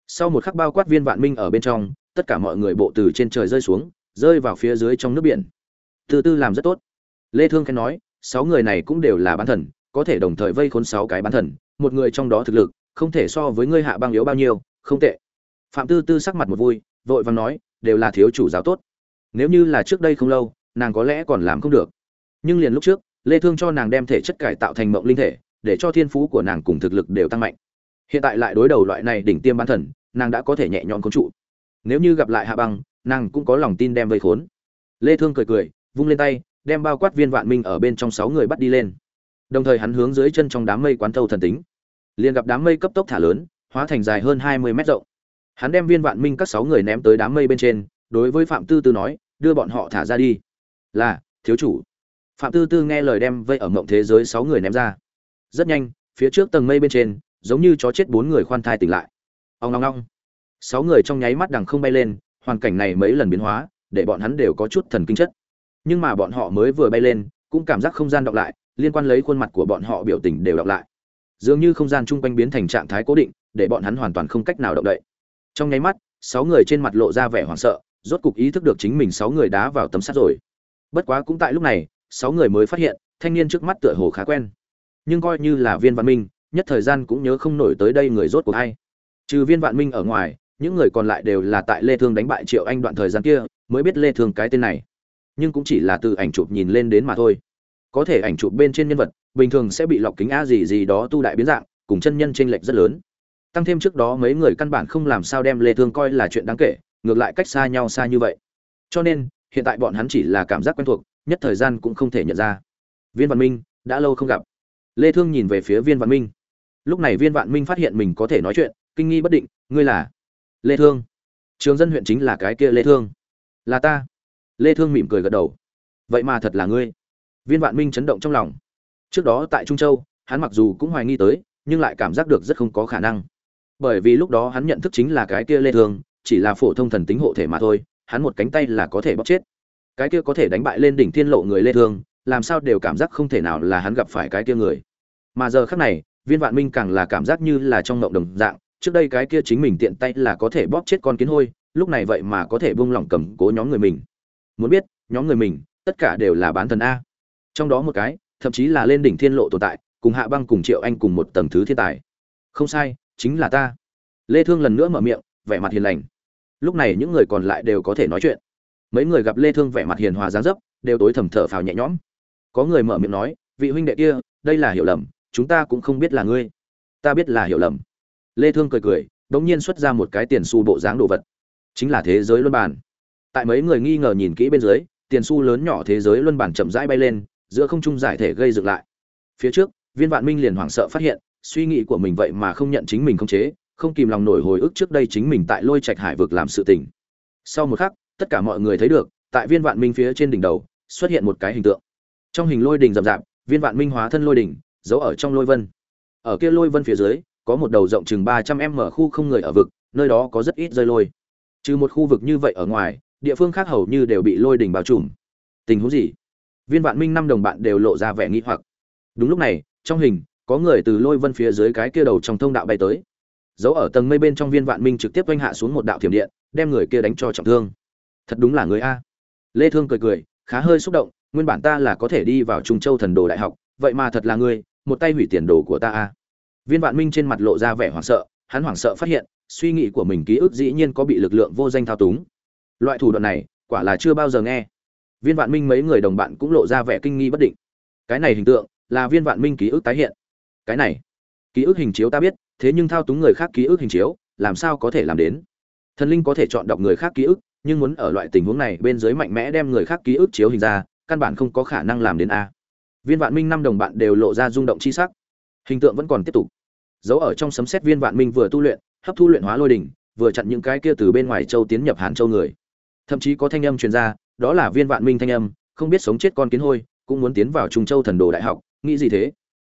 sau một khắc bao quát viên vạn minh ở bên trong, tất cả mọi người bộ từ trên trời rơi xuống, rơi vào phía dưới trong nước biển. Từ tư làm rất tốt. Lê thương khen nói, sáu người này cũng đều là bán thần, có thể đồng thời vây khốn sáu cái bán thần, một người trong đó thực lực, không thể so với ngươi hạ băng yếu bao nhiêu, không tệ. Phạm tư tư sắc mặt một vui, vội vàng nói, đều là thiếu chủ giáo tốt. Nếu như là trước đây không lâu, nàng có lẽ còn làm không được. Nhưng liền lúc trước, lê thương cho nàng đem thể chất cải tạo thành mộng linh thể, để cho thiên phú của nàng cùng thực lực đều tăng mạnh. Hiện tại lại đối đầu loại này đỉnh tiêm bán thần nàng đã có thể nhẹ nhõm khống trụ. Nếu như gặp lại hạ băng, nàng cũng có lòng tin đem vây khốn. Lê thương cười cười, vung lên tay, đem bao quát viên vạn minh ở bên trong sáu người bắt đi lên. Đồng thời hắn hướng dưới chân trong đám mây quán thâu thần tính. Liền gặp đám mây cấp tốc thả lớn, hóa thành dài hơn hai mươi mét rộng. Hắn đem viên vạn minh các sáu người ném tới đám mây bên trên, đối với phạm tư tư nói, đưa bọn họ thả ra đi. Là, thiếu chủ. Phạm tư tư nghe lời đem vây ở mộng thế giới sáu người ném ra. Rất nhanh, phía trước tầng mây bên trên, giống như chó chết bốn người khoan thai tỉnh lại ông ngong ngong sáu người trong nháy mắt đằng không bay lên, hoàn cảnh này mấy lần biến hóa, để bọn hắn đều có chút thần kinh chất. Nhưng mà bọn họ mới vừa bay lên, cũng cảm giác không gian đọc lại, liên quan lấy khuôn mặt của bọn họ biểu tình đều đọc lại. Dường như không gian chung quanh biến thành trạng thái cố định, để bọn hắn hoàn toàn không cách nào động đậy. Trong nháy mắt, sáu người trên mặt lộ ra vẻ hoảng sợ, rốt cục ý thức được chính mình sáu người đá vào tấm sắt rồi. Bất quá cũng tại lúc này, sáu người mới phát hiện, thanh niên trước mắt tựa hồ khá quen. Nhưng coi như là viên văn minh, nhất thời gian cũng nhớ không nổi tới đây người rốt cuộc hay trừ viên vạn minh ở ngoài, những người còn lại đều là tại lê thương đánh bại triệu anh đoạn thời gian kia, mới biết lê thương cái tên này. Nhưng cũng chỉ là từ ảnh chụp nhìn lên đến mà thôi. Có thể ảnh chụp bên trên nhân vật, bình thường sẽ bị lọc kính a gì gì đó tu đại biến dạng, cùng chân nhân chênh lệch rất lớn. Tăng thêm trước đó mấy người căn bản không làm sao đem lê thương coi là chuyện đáng kể, ngược lại cách xa nhau xa như vậy. Cho nên, hiện tại bọn hắn chỉ là cảm giác quen thuộc, nhất thời gian cũng không thể nhận ra. Viên văn minh, đã lâu không gặp. Lê thương nhìn về phía viên văn minh. Lúc này viên vạn minh phát hiện mình có thể nói chuyện kinh nghi bất định, ngươi là lê thương. Trường dân huyện chính là cái kia lê thương. Là ta. Lê thương mỉm cười gật đầu. Vậy mà thật là ngươi. Viên vạn minh chấn động trong lòng. Trước đó tại trung châu, hắn mặc dù cũng hoài nghi tới, nhưng lại cảm giác được rất không có khả năng. Bởi vì lúc đó hắn nhận thức chính là cái kia lê thương, chỉ là phổ thông thần tính hộ thể mà thôi, hắn một cánh tay là có thể bóc chết. Cái kia có thể đánh bại lên đỉnh thiên lộ người lê thương, làm sao đều cảm giác không thể nào là hắn gặp phải cái kia người. Mà giờ khắc này, viên vạn minh càng là cảm giác như là trong ngộng đồng dạng trước đây cái kia chính mình tiện tay là có thể bóp chết con kiến hôi, lúc này vậy mà có thể buông lỏng cầm cố nhóm người mình. Muốn biết, nhóm người mình, tất cả đều là bán thần a. Trong đó một cái, thậm chí là lên đỉnh thiên lộ tồn tại, cùng hạ băng cùng triệu anh cùng một tầng thứ thiên tài. Không sai, chính là ta. Lê thương lần nữa mở miệng, vẻ mặt hiền lành. Lúc này những người còn lại đều có thể nói chuyện. Mấy người gặp lê thương vẻ mặt hiền hòa dáng dấp, đều tối thầm thở phào nhẹ nhõm. Có người mở miệng nói, vị huynh đệ kia, đây là hiểu lầm, chúng ta cũng không biết là ngươi. Ta biết là hiểu lầm lê thương cười cười, đống nhiên xuất ra một cái tiền xu bộ dáng đồ vật. Chính là thế giới luân bản. Tại mấy người nghi ngờ nhìn kỹ bên dưới, tiền xu lớn nhỏ thế giới luân bản chậm rãi bay lên, giữa không trung giải thể gây dựng lại. Phía trước, viên vạn minh liền hoảng sợ phát hiện, suy nghĩ của mình vậy mà không nhận chính mình không chế, không kìm lòng nổi hồi ức trước đây chính mình tại lôi trạch hải vực làm sự tình. Sau một khắc, tất cả mọi người thấy được, tại viên vạn minh phía trên đỉnh đầu, xuất hiện một cái hình tượng. Trong hình lôi đỉnh rậm rạp, viên vạn minh hóa thân lôi đỉnh, giấu ở trong lôi vân. Ở kia lôi vân phía dưới có một đầu rộng chừng ba trăm m khu không người ở vực, nơi đó có rất ít rơi lôi. Trừ một khu vực như vậy ở ngoài, địa phương khác hầu như đều bị lôi đỉnh bao trùm. Tình huống gì? Viên vạn minh năm đồng bạn đều lộ ra vẻ nghi hoặc. Đúng lúc này, trong hình, có người từ lôi vân phía dưới cái kia đầu trong thông đạo bay tới. Giấu ở tầng mây bên trong viên vạn minh trực tiếp oanh hạ xuống một đạo thiểm điện, đem người kia đánh cho trọng thương. Thật đúng là người a. Lê thương cười cười, khá hơi xúc động, nguyên bản ta là có thể đi vào trung châu thần đồ đại học, vậy mà thật là ngươi một tay hủy tiền đồ của ta a viên vạn minh trên mặt lộ ra vẻ hoảng sợ, hắn hoảng sợ phát hiện, suy nghĩ của mình ký ức dĩ nhiên có bị lực lượng vô danh thao túng. Loại thủ đoạn này, quả là chưa bao giờ nghe. Viên vạn minh mấy người đồng bạn cũng lộ ra vẻ kinh nghi bất định. Cái này hình tượng, là viên vạn minh ký ức tái hiện. Cái này, ký ức hình chiếu ta biết, thế nhưng thao túng người khác ký ức hình chiếu, làm sao có thể làm đến? Thần linh có thể chọn đọc người khác ký ức, nhưng muốn ở loại tình huống này bên dưới mạnh mẽ đem người khác ký ức chiếu hình ra, căn bản không có khả năng làm đến a. Viên vạn minh năm đồng bạn đều lộ ra rung động chi sắc. Hình tượng vẫn còn tiếp tục giấu ở trong sấm xét viên vạn minh vừa tu luyện, hấp thu luyện hóa lôi đỉnh, vừa chặn những cái kia từ bên ngoài châu tiến nhập hàn châu người. Thậm chí có thanh âm truyền ra, đó là viên vạn minh thanh âm, không biết sống chết con kiến hôi, cũng muốn tiến vào trung châu thần đồ đại học, nghĩ gì thế?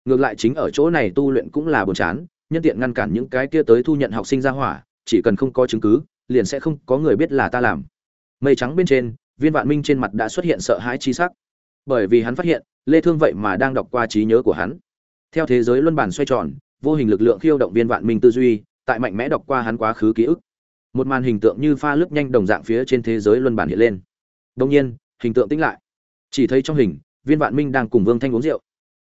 Ngược lại chính ở chỗ này tu luyện cũng là buồn chán, nhân tiện ngăn cản những cái kia tới thu nhận học sinh ra hỏa, chỉ cần không có chứng cứ, liền sẽ không có người biết là ta làm. Mây trắng bên trên, viên vạn minh trên mặt đã xuất hiện sợ hãi chi sắc. Bởi vì hắn phát hiện, lê thương vậy mà đang đọc qua trí nhớ của hắn. Theo thế giới luân bản xoay tròn vô hình lực lượng khiêu động viên vạn minh tư duy, tại mạnh mẽ đọc qua hắn quá khứ ký ức. Một màn hình tượng như pha lướt nhanh đồng dạng phía trên thế giới luân bản hiện lên. Đông nhiên, hình tượng tĩnh lại. Chỉ thấy trong hình, viên vạn minh đang cùng vương thanh uống rượu.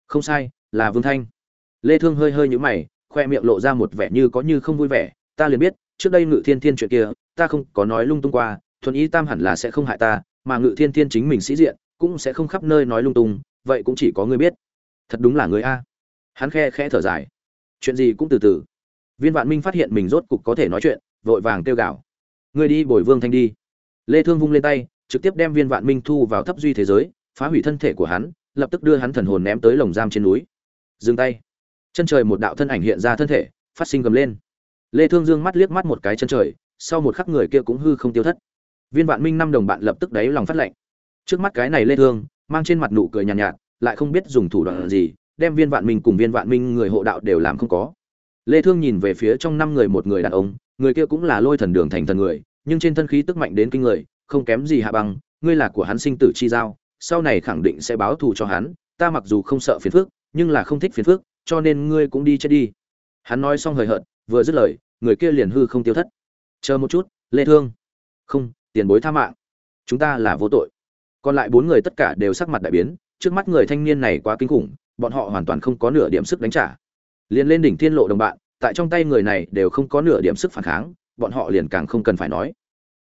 Không sai, là vương thanh. Lê thương hơi hơi nhíu mày, khoe miệng lộ ra một vẻ như có như không vui vẻ. Ta liền biết, trước đây ngự thiên thiên chuyện kia, ta không có nói lung tung qua, thuần ý tam hẳn là sẽ không hại ta, mà ngự thiên thiên chính mình sĩ diện, cũng sẽ không khắp nơi nói lung tung, vậy cũng chỉ có ngươi biết. Thật đúng là ngươi a. Hắn khe khẽ thở dài chuyện gì cũng từ từ. Viên vạn minh phát hiện mình rốt cục có thể nói chuyện vội vàng kêu gào. Ngươi đi bồi vương thanh đi. Lê thương vung lên tay trực tiếp đem viên vạn minh thu vào thấp duy thế giới phá hủy thân thể của hắn lập tức đưa hắn thần hồn ném tới lồng giam trên núi. Dừng tay. Chân trời một đạo thân ảnh hiện ra thân thể phát sinh gầm lên. Lê thương dương mắt liếc mắt một cái chân trời sau một khắc người kia cũng hư không tiêu thất. Viên vạn minh năm đồng bạn lập tức đáy lòng phát lệnh. Trước mắt cái này lê thương mang trên mặt nụ cười nhàn nhạt, nhạt lại không biết dùng thủ đoạn gì đem viên vạn minh cùng viên vạn minh người hộ đạo đều làm không có. Lê thương nhìn về phía trong năm người một người đàn ông, người kia cũng là lôi thần đường thành thần người, nhưng trên thân khí tức mạnh đến kinh người, không kém gì hạ băng, ngươi là của hắn sinh tử chi giao, sau này khẳng định sẽ báo thù cho hắn, ta mặc dù không sợ phiền phức, nhưng là không thích phiền phức, cho nên ngươi cũng đi chết đi. Hắn nói xong hời hợt, vừa dứt lời, người kia liền hư không tiêu thất. Chờ một chút, lê thương. Không, tiền bối tha mạng. Chúng ta là vô tội. Còn lại bốn người tất cả đều sắc mặt đại biến, trước mắt người thanh niên này quá kinh khủng bọn họ hoàn toàn không có nửa điểm sức đánh trả. Liền lên đỉnh thiên lộ đồng bạn, tại trong tay người này đều không có nửa điểm sức phản kháng, bọn họ liền càng không cần phải nói.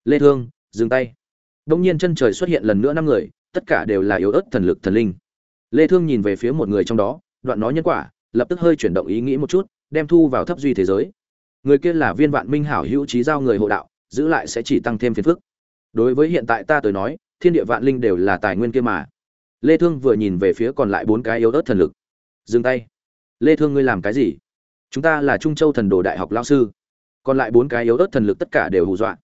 Lê thương, dừng tay. Đông nhiên chân trời xuất hiện lần nữa năm người, tất cả đều là yếu ớt thần lực thần linh. Lê thương nhìn về phía một người trong đó, đoạn nói nhân quả, lập tức hơi chuyển động ý nghĩ một chút, đem thu vào thấp duy thế giới. Người kia là viên vạn minh hảo hữu trí giao người hộ đạo, giữ lại sẽ chỉ tăng thêm phiền phức. Đối với hiện tại ta tới nói, thiên địa vạn linh đều là tài nguyên kia mà lê thương vừa nhìn về phía còn lại bốn cái yếu ớt thần lực. Dừng tay. Lê thương ngươi làm cái gì? Chúng ta là trung châu thần đồ đại học lao sư. Còn lại bốn cái yếu ớt thần lực tất cả đều hù dọa.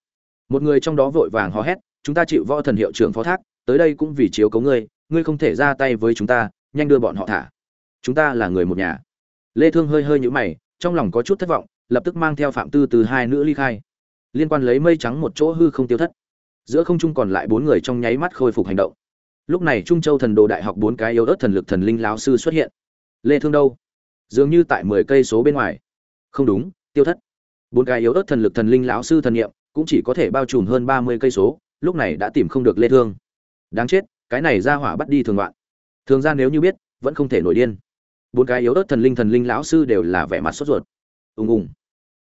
Một người trong đó vội vàng hò hét, chúng ta chịu võ thần hiệu trưởng phó thác, tới đây cũng vì chiếu cấu ngươi ngươi không thể ra tay với chúng ta, nhanh đưa bọn họ thả. Chúng ta là người một nhà. Lê thương hơi hơi nhũ mày, trong lòng có chút thất vọng, lập tức mang theo phạm tư từ hai nữ ly khai. Liên quan lấy mây trắng một chỗ hư không tiêu thất. Giữa không trung còn lại bốn người trong nháy mắt khôi phục hành động lúc này trung châu thần đồ đại học bốn cái yếu ớt thần lực thần linh lão sư xuất hiện. Lê thương đâu? Dường như tại 10 cây số bên ngoài. Không đúng, tiêu thất. Bốn cái yếu ớt thần lực thần linh lão sư thần niệm cũng chỉ có thể bao trùm hơn 30 cây số, lúc này đã tìm không được lê thương. Đáng chết, cái này ra hỏa bắt đi thường loạn. Thường ra nếu như biết, vẫn không thể nổi điên. Bốn cái yếu ớt thần linh thần linh lão sư đều là vẻ mặt sốt ruột. Ùng ùng.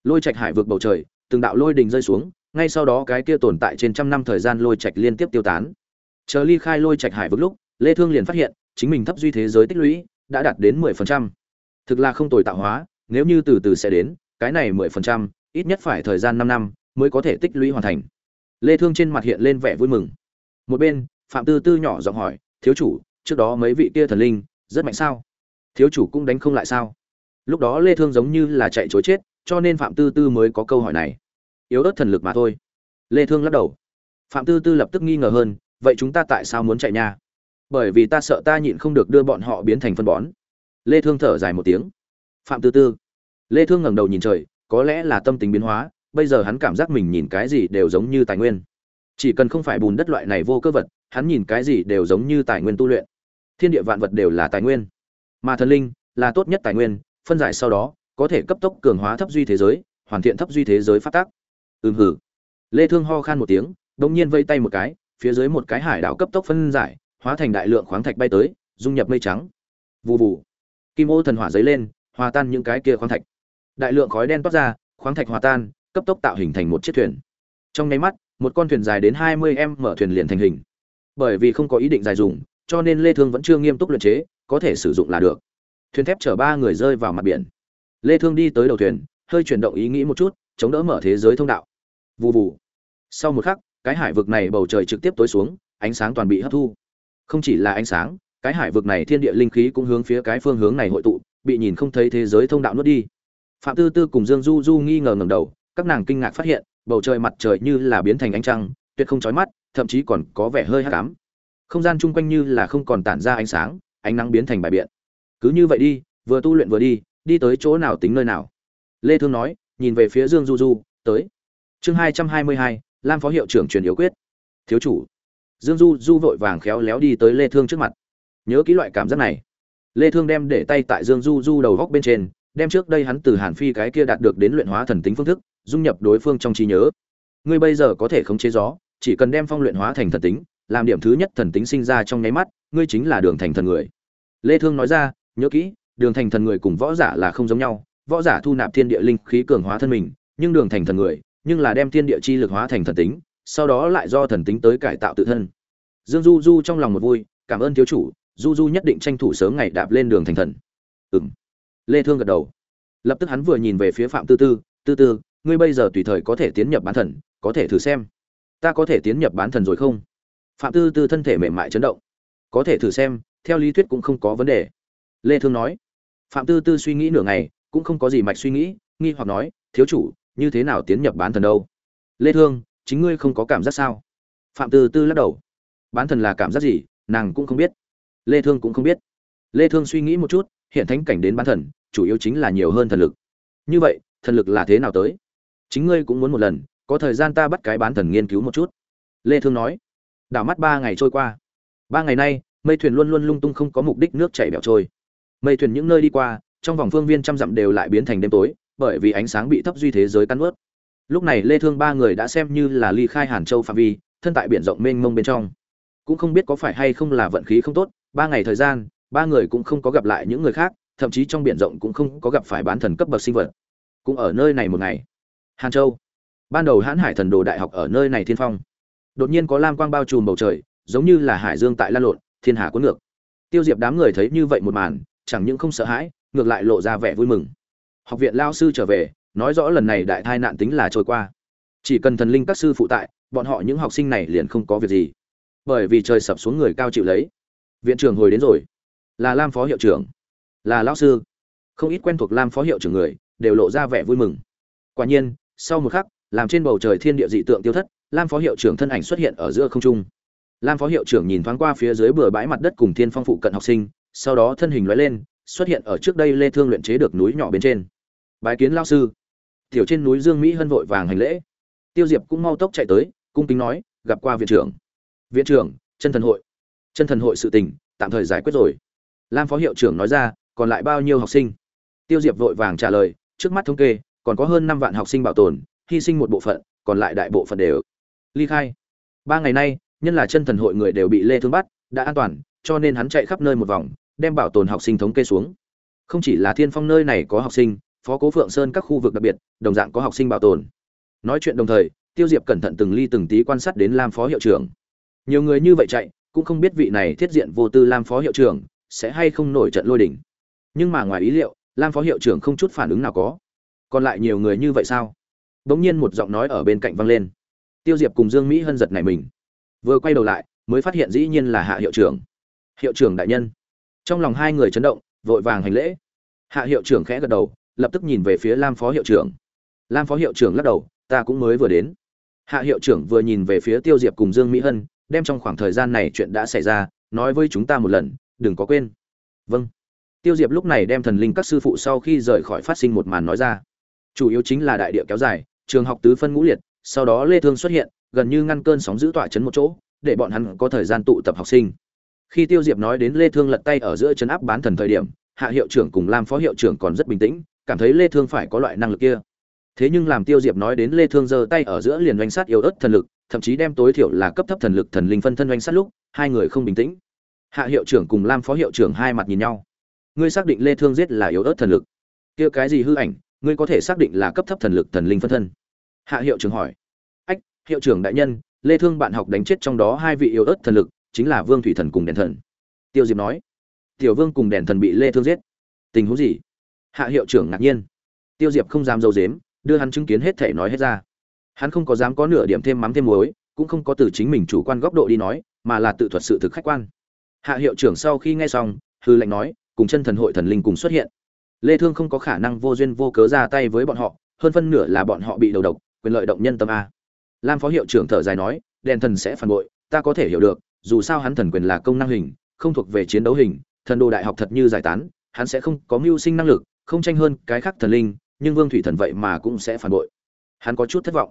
Lôi trạch hải vượt bầu trời, từng đạo lôi đình rơi xuống, ngay sau đó cái kia tồn tại trên trăm năm thời gian lôi trạch liên tiếp tiêu tán chờ ly khai lôi trạch hải vực lúc lê thương liền phát hiện chính mình thấp duy thế giới tích lũy đã đạt đến 10%. thực là không tồi tạo hóa nếu như từ từ sẽ đến cái này 10%, ít nhất phải thời gian 5 năm mới có thể tích lũy hoàn thành. Lê thương trên mặt hiện lên vẻ vui mừng. Một bên phạm tư tư nhỏ giọng hỏi thiếu chủ trước đó mấy vị kia thần linh rất mạnh sao? Thiếu chủ cũng đánh không lại sao? Lúc đó lê thương giống như là chạy chối chết cho nên phạm tư tư mới có câu hỏi này. Yếu ớt thần lực mà thôi. Lê thương lắc đầu. Phạm tư tư lập tức nghi ngờ hơn vậy chúng ta tại sao muốn chạy nha? Bởi vì ta sợ ta nhịn không được đưa bọn họ biến thành phân bón. Lê thương thở dài một tiếng. Phạm tư tư. Lê thương ngẩng đầu nhìn trời, có lẽ là tâm tính biến hóa, bây giờ hắn cảm giác mình nhìn cái gì đều giống như tài nguyên. Chỉ cần không phải bùn đất loại này vô cơ vật, hắn nhìn cái gì đều giống như tài nguyên tu luyện. Thiên địa vạn vật đều là tài nguyên. Mà thần linh là tốt nhất tài nguyên, phân giải sau đó, có thể cấp tốc cường hóa thấp duy thế giới, hoàn thiện thấp duy thế giới phát tác ừm hử lê thương ho khan một tiếng, đột nhiên vây tay một cái phía dưới một cái hải đảo cấp tốc phân giải, hóa thành đại lượng khoáng thạch bay tới, dung nhập mây trắng. Vù vù. Kim ô thần hỏa giấy lên, hòa tan những cái kia khoáng thạch. Đại lượng khói đen toát ra, khoáng thạch hòa tan, cấp tốc tạo hình thành một chiếc thuyền. Trong nháy mắt, một con thuyền dài đến 20 m mở thuyền liền thành hình. Bởi vì không có ý định dài dùng cho nên lê thương vẫn chưa nghiêm túc luyện chế, có thể sử dụng là được. Thuyền thép chở ba người rơi vào mặt biển. Lê thương đi tới đầu thuyền, hơi chuyển động ý nghĩ một chút, chống đỡ mở thế giới thông đạo. Vù vù. Sau một khắc cái hải vực này bầu trời trực tiếp tối xuống, ánh sáng toàn bị hấp thu. Không chỉ là ánh sáng, cái hải vực này thiên địa linh khí cũng hướng phía cái phương hướng này hội tụ, bị nhìn không thấy thế giới thông đạo nuốt đi. Phạm tư tư cùng dương du du nghi ngờ ngẩng đầu, các nàng kinh ngạc phát hiện, bầu trời mặt trời như là biến thành ánh trăng, tuyệt không chói mắt, thậm chí còn có vẻ hơi hắc ám. Không gian chung quanh như là không còn tản ra ánh sáng, ánh nắng biến thành bài biện. Cứ như vậy đi, vừa tu luyện vừa đi đi tới chỗ nào tính nơi nào. Lê thương nói, nhìn về phía dương du du, tới. Chương hai trăm hai mươi hai lam phó hiệu trưởng truyền yếu quyết. Thiếu chủ. Dương du du vội vàng khéo léo đi tới lê thương trước mặt. Nhớ kỹ loại cảm giác này. Lê thương đem để tay tại dương du du đầu góc bên trên, đem trước đây hắn từ hàn phi cái kia đạt được đến luyện hóa thần tính phương thức, dung nhập đối phương trong trí nhớ. Ngươi bây giờ có thể khống chế gió, chỉ cần đem phong luyện hóa thành thần tính, làm điểm thứ nhất thần tính sinh ra trong nháy mắt, ngươi chính là đường thành thần người. Lê thương nói ra, nhớ kỹ, đường thành thần người cùng võ giả là không giống nhau. Võ giả thu nạp thiên địa linh khí cường hóa thân mình, nhưng đường thành thần người nhưng là đem thiên địa chi lực hóa thành thần tính, sau đó lại do thần tính tới cải tạo tự thân. Dương du du trong lòng một vui, cảm ơn thiếu chủ, du du nhất định tranh thủ sớm ngày đạp lên đường thành thần. Ừm. Lê thương gật đầu. Lập tức hắn vừa nhìn về phía phạm tư tư tư tư, ngươi bây giờ tùy thời có thể tiến nhập bán thần, có thể thử xem. Ta có thể tiến nhập bán thần rồi không? Phạm tư tư thân thể mềm mại chấn động. Có thể thử xem, theo lý thuyết cũng không có vấn đề. Lê thương nói. Phạm tư tư suy nghĩ nửa ngày, cũng không có gì mạch suy nghĩ, nghi hoặc nói, thiếu chủ như thế nào tiến nhập bán thần đâu? Lê thương, chính ngươi không có cảm giác sao? Phạm tư tư lắc đầu. Bán thần là cảm giác gì, nàng cũng không biết. Lê thương cũng không biết. Lê thương suy nghĩ một chút, hiện thánh cảnh đến bán thần, chủ yếu chính là nhiều hơn thần lực. Như vậy, thần lực là thế nào tới? Chính ngươi cũng muốn một lần, có thời gian ta bắt cái bán thần nghiên cứu một chút. Lê thương nói. Đảo mắt ba ngày trôi qua. Ba ngày nay, mây thuyền luôn luôn lung tung không có mục đích nước chảy bẻo trôi. Mây thuyền những nơi đi qua, trong vòng phương viên trăm dặm đều lại biến thành đêm tối bởi vì ánh sáng bị thấp duy thế giới cắn ướt. Lúc này lê thương ba người đã xem như là ly khai hàn châu phạm vi, thân tại biển rộng mênh mông bên trong. Cũng không biết có phải hay không là vận khí không tốt, ba ngày thời gian, ba người cũng không có gặp lại những người khác, thậm chí trong biển rộng cũng không có gặp phải bán thần cấp bậc sinh vật. Cũng ở nơi này một ngày. Hàn châu. Ban đầu hãn hải thần đồ đại học ở nơi này thiên phong. Đột nhiên có lam quang bao trùm bầu trời, giống như là hải dương tại lan lộn, thiên hà cuốn ngược. Tiêu diệp đám người thấy như vậy một màn, chẳng những không sợ hãi, ngược lại lộ ra vẻ vui mừng học viện lao sư trở về, nói rõ lần này đại tai nạn tính là trôi qua. Chỉ cần thần linh các sư phụ tại, bọn họ những học sinh này liền không có việc gì. Bởi vì trời sập xuống người cao chịu lấy. Viện trưởng hồi đến rồi. Là lam phó hiệu trưởng. Là lão sư. Không ít quen thuộc lam phó hiệu trưởng người, đều lộ ra vẻ vui mừng. Quả nhiên, sau một khắc, làm trên bầu trời thiên địa dị tượng tiêu thất, lam phó hiệu trưởng thân ảnh xuất hiện ở giữa không trung. Lam phó hiệu trưởng nhìn thoáng qua phía dưới bừa bãi mặt đất cùng thiên phong phụ cận học sinh, sau đó thân hình lóe lên, xuất hiện ở trước đây lê thương luyện chế được núi nhỏ bên trên bái kiến lão sư. Tiểu trên núi dương mỹ hân vội vàng hành lễ. Tiêu diệp cũng mau tốc chạy tới, cung kính nói, gặp qua viện trưởng. Viện trưởng, chân thần hội. Chân thần hội sự tình, tạm thời giải quyết rồi. Lam phó hiệu trưởng nói ra, còn lại bao nhiêu học sinh? Tiêu diệp vội vàng trả lời, trước mắt thống kê, còn có hơn năm vạn học sinh bảo tồn, hy sinh một bộ phận, còn lại đại bộ phận đều ly khai. Ba ngày nay, nhân là chân thần hội người đều bị lê thương bắt, đã an toàn, cho nên hắn chạy khắp nơi một vòng, đem bảo tồn học sinh thống kê xuống. Không chỉ là thiên phong nơi này có học sinh phó cố phượng sơn các khu vực đặc biệt, đồng dạng có học sinh bảo tồn. Nói chuyện đồng thời, tiêu diệp cẩn thận từng ly từng tí quan sát đến lam phó hiệu trưởng. Nhiều người như vậy chạy, cũng không biết vị này thiết diện vô tư lam phó hiệu trưởng sẽ hay không nổi trận lôi đỉnh nhưng mà ngoài ý liệu, lam phó hiệu trưởng không chút phản ứng nào có. Còn lại nhiều người như vậy sao? Bỗng nhiên một giọng nói ở bên cạnh vang lên. Tiêu diệp cùng dương mỹ hân giật này mình. Vừa quay đầu lại, mới phát hiện dĩ nhiên là hạ hiệu trưởng. Hiệu trưởng đại nhân. Trong lòng hai người chấn động, vội vàng hành lễ. Hạ hiệu trưởng khẽ gật đầu lập tức nhìn về phía lam phó hiệu trưởng. Lam phó hiệu trưởng lắc đầu, ta cũng mới vừa đến. Hạ hiệu trưởng vừa nhìn về phía tiêu diệp cùng dương mỹ hân, đem trong khoảng thời gian này chuyện đã xảy ra, nói với chúng ta một lần, đừng có quên. Vâng. Tiêu diệp lúc này đem thần linh các sư phụ sau khi rời khỏi phát sinh một màn nói ra. Chủ yếu chính là đại địa kéo dài, trường học tứ phân ngũ liệt, sau đó lê thương xuất hiện, gần như ngăn cơn sóng giữ tỏa chấn một chỗ, để bọn hắn có thời gian tụ tập học sinh. Khi tiêu diệp nói đến lê thương lật tay ở giữa chấn áp bán thần thời điểm, hạ hiệu trưởng cùng lam phó hiệu trưởng còn rất bình tĩnh cảm thấy lê thương phải có loại năng lực kia. Thế nhưng làm tiêu diệp nói đến lê thương giơ tay ở giữa liền doanh sát yếu ớt thần lực, thậm chí đem tối thiểu là cấp thấp thần lực thần linh phân thân doanh sát lúc, hai người không bình tĩnh. Hạ hiệu trưởng cùng lam phó hiệu trưởng hai mặt nhìn nhau. Ngươi xác định lê thương giết là yếu ớt thần lực? Kia cái gì hư ảnh, ngươi có thể xác định là cấp thấp thần lực thần linh phân thân? Hạ hiệu trưởng hỏi. Ách, hiệu trưởng đại nhân, lê thương bạn học đánh chết trong đó hai vị yếu ớt thần lực, chính là vương thủy thần cùng đèn thần. Tiêu diệp nói. Tiểu vương cùng đèn thần bị lê thương giết. Tình huống gì? Hạ hiệu trưởng ngạc nhiên. Tiêu diệp không dám dâu dếm đưa hắn chứng kiến hết thể nói hết ra. Hắn không có dám có nửa điểm thêm mắm thêm muối, cũng không có từ chính mình chủ quan góc độ đi nói, mà là tự thuật sự thực khách quan. Hạ hiệu trưởng sau khi nghe xong, hư lệnh nói, cùng chân thần hội thần linh cùng xuất hiện. Lê thương không có khả năng vô duyên vô cớ ra tay với bọn họ, hơn phân nửa là bọn họ bị đầu độc, quyền lợi động nhân tâm a. Lam phó hiệu trưởng thở dài nói, đèn thần sẽ phản bội, ta có thể hiểu được, dù sao hắn thần quyền là công năng hình, không thuộc về chiến đấu hình, thần đồ đại học thật như giải tán, hắn sẽ không có mưu sinh năng lực không tranh hơn cái khác thần linh, nhưng vương thủy thần vậy mà cũng sẽ phản bội. Hắn có chút thất vọng.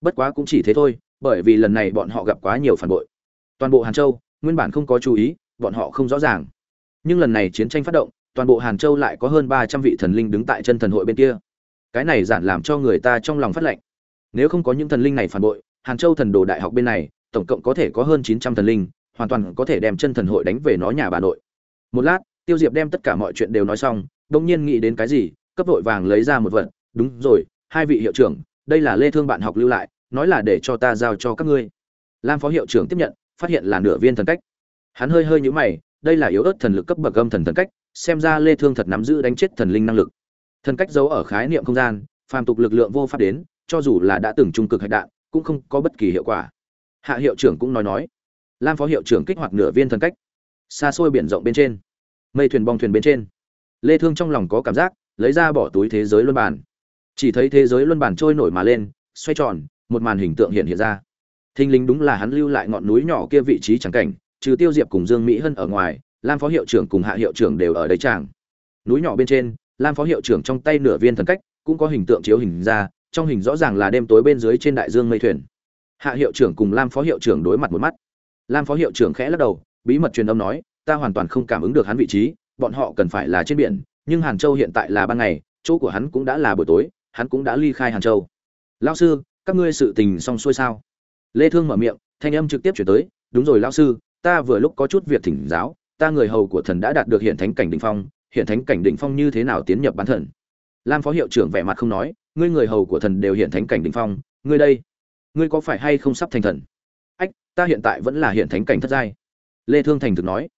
Bất quá cũng chỉ thế thôi, bởi vì lần này bọn họ gặp quá nhiều phản bội. Toàn bộ hàn châu, nguyên bản không có chú ý, bọn họ không rõ ràng. Nhưng lần này chiến tranh phát động, toàn bộ hàn châu lại có hơn ba trăm vị thần linh đứng tại chân thần hội bên kia. Cái này giản làm cho người ta trong lòng phát lệnh. Nếu không có những thần linh này phản bội, hàn châu thần đồ đại học bên này, tổng cộng có thể có hơn chín trăm thần linh, hoàn toàn có thể đem chân thần hội đánh về nó nhà bà nội. Một lát tiêu diệp đem tất cả mọi chuyện đều nói xong đông nhiên nghĩ đến cái gì, cấp vội vàng lấy ra một vật. Đúng rồi, hai vị hiệu trưởng, đây là lê thương bạn học lưu lại, nói là để cho ta giao cho các ngươi. Lam phó hiệu trưởng tiếp nhận, phát hiện là nửa viên thần cách. Hắn hơi hơi nhíu mày, đây là yếu ớt thần lực cấp bậc âm thần thần cách, xem ra lê thương thật nắm giữ đánh chết thần linh năng lực. Thần cách giấu ở khái niệm không gian, phàm tục lực lượng vô pháp đến, cho dù là đã từng trung cực hạch đạn, cũng không có bất kỳ hiệu quả. Hạ hiệu trưởng cũng nói nói. Lam phó hiệu trưởng kích hoạt nửa viên thần cách. Xa xôi biển rộng bên trên mây thuyền bong thuyền bên trên. Lê thương trong lòng có cảm giác, lấy ra bỏ túi thế giới luân bản chỉ thấy thế giới luân bản trôi nổi mà lên, xoay tròn, một màn hình tượng hiện hiện ra. Thinh linh đúng là hắn lưu lại ngọn núi nhỏ kia vị trí chẳng cảnh, trừ tiêu diệp cùng dương mỹ hân ở ngoài, lam phó hiệu trưởng cùng hạ hiệu trưởng đều ở đấy chàng. Núi nhỏ bên trên, lam phó hiệu trưởng trong tay nửa viên thần cách, cũng có hình tượng chiếu hình ra, trong hình rõ ràng là đêm tối bên dưới trên đại dương mây thuyền. Hạ hiệu trưởng cùng lam phó hiệu trưởng đối mặt một mắt. Lam phó hiệu trưởng khẽ lắc đầu, bí mật truyền âm nói ta hoàn toàn không cảm ứng được hắn vị trí, bọn họ cần phải là trên biển, nhưng hàn châu hiện tại là ban ngày, chỗ của hắn cũng đã là buổi tối, hắn cũng đã ly khai hàn châu. Lão sư, các ngươi sự tình xong xuôi sao? Lê thương mở miệng, thanh âm trực tiếp chuyển tới, đúng rồi lão sư, ta vừa lúc có chút việc thỉnh giáo, ta người hầu của thần đã đạt được hiện thánh cảnh đỉnh phong, hiện thánh cảnh đỉnh phong như thế nào tiến nhập bán thần? Lam phó hiệu trưởng vẻ mặt không nói, ngươi người hầu của thần đều hiện thánh cảnh đỉnh phong, ngươi đây, ngươi có phải hay không sắp thành thần? Ách, ta hiện tại vẫn là hiện thánh cảnh thất giai. Lê thương thành thực nói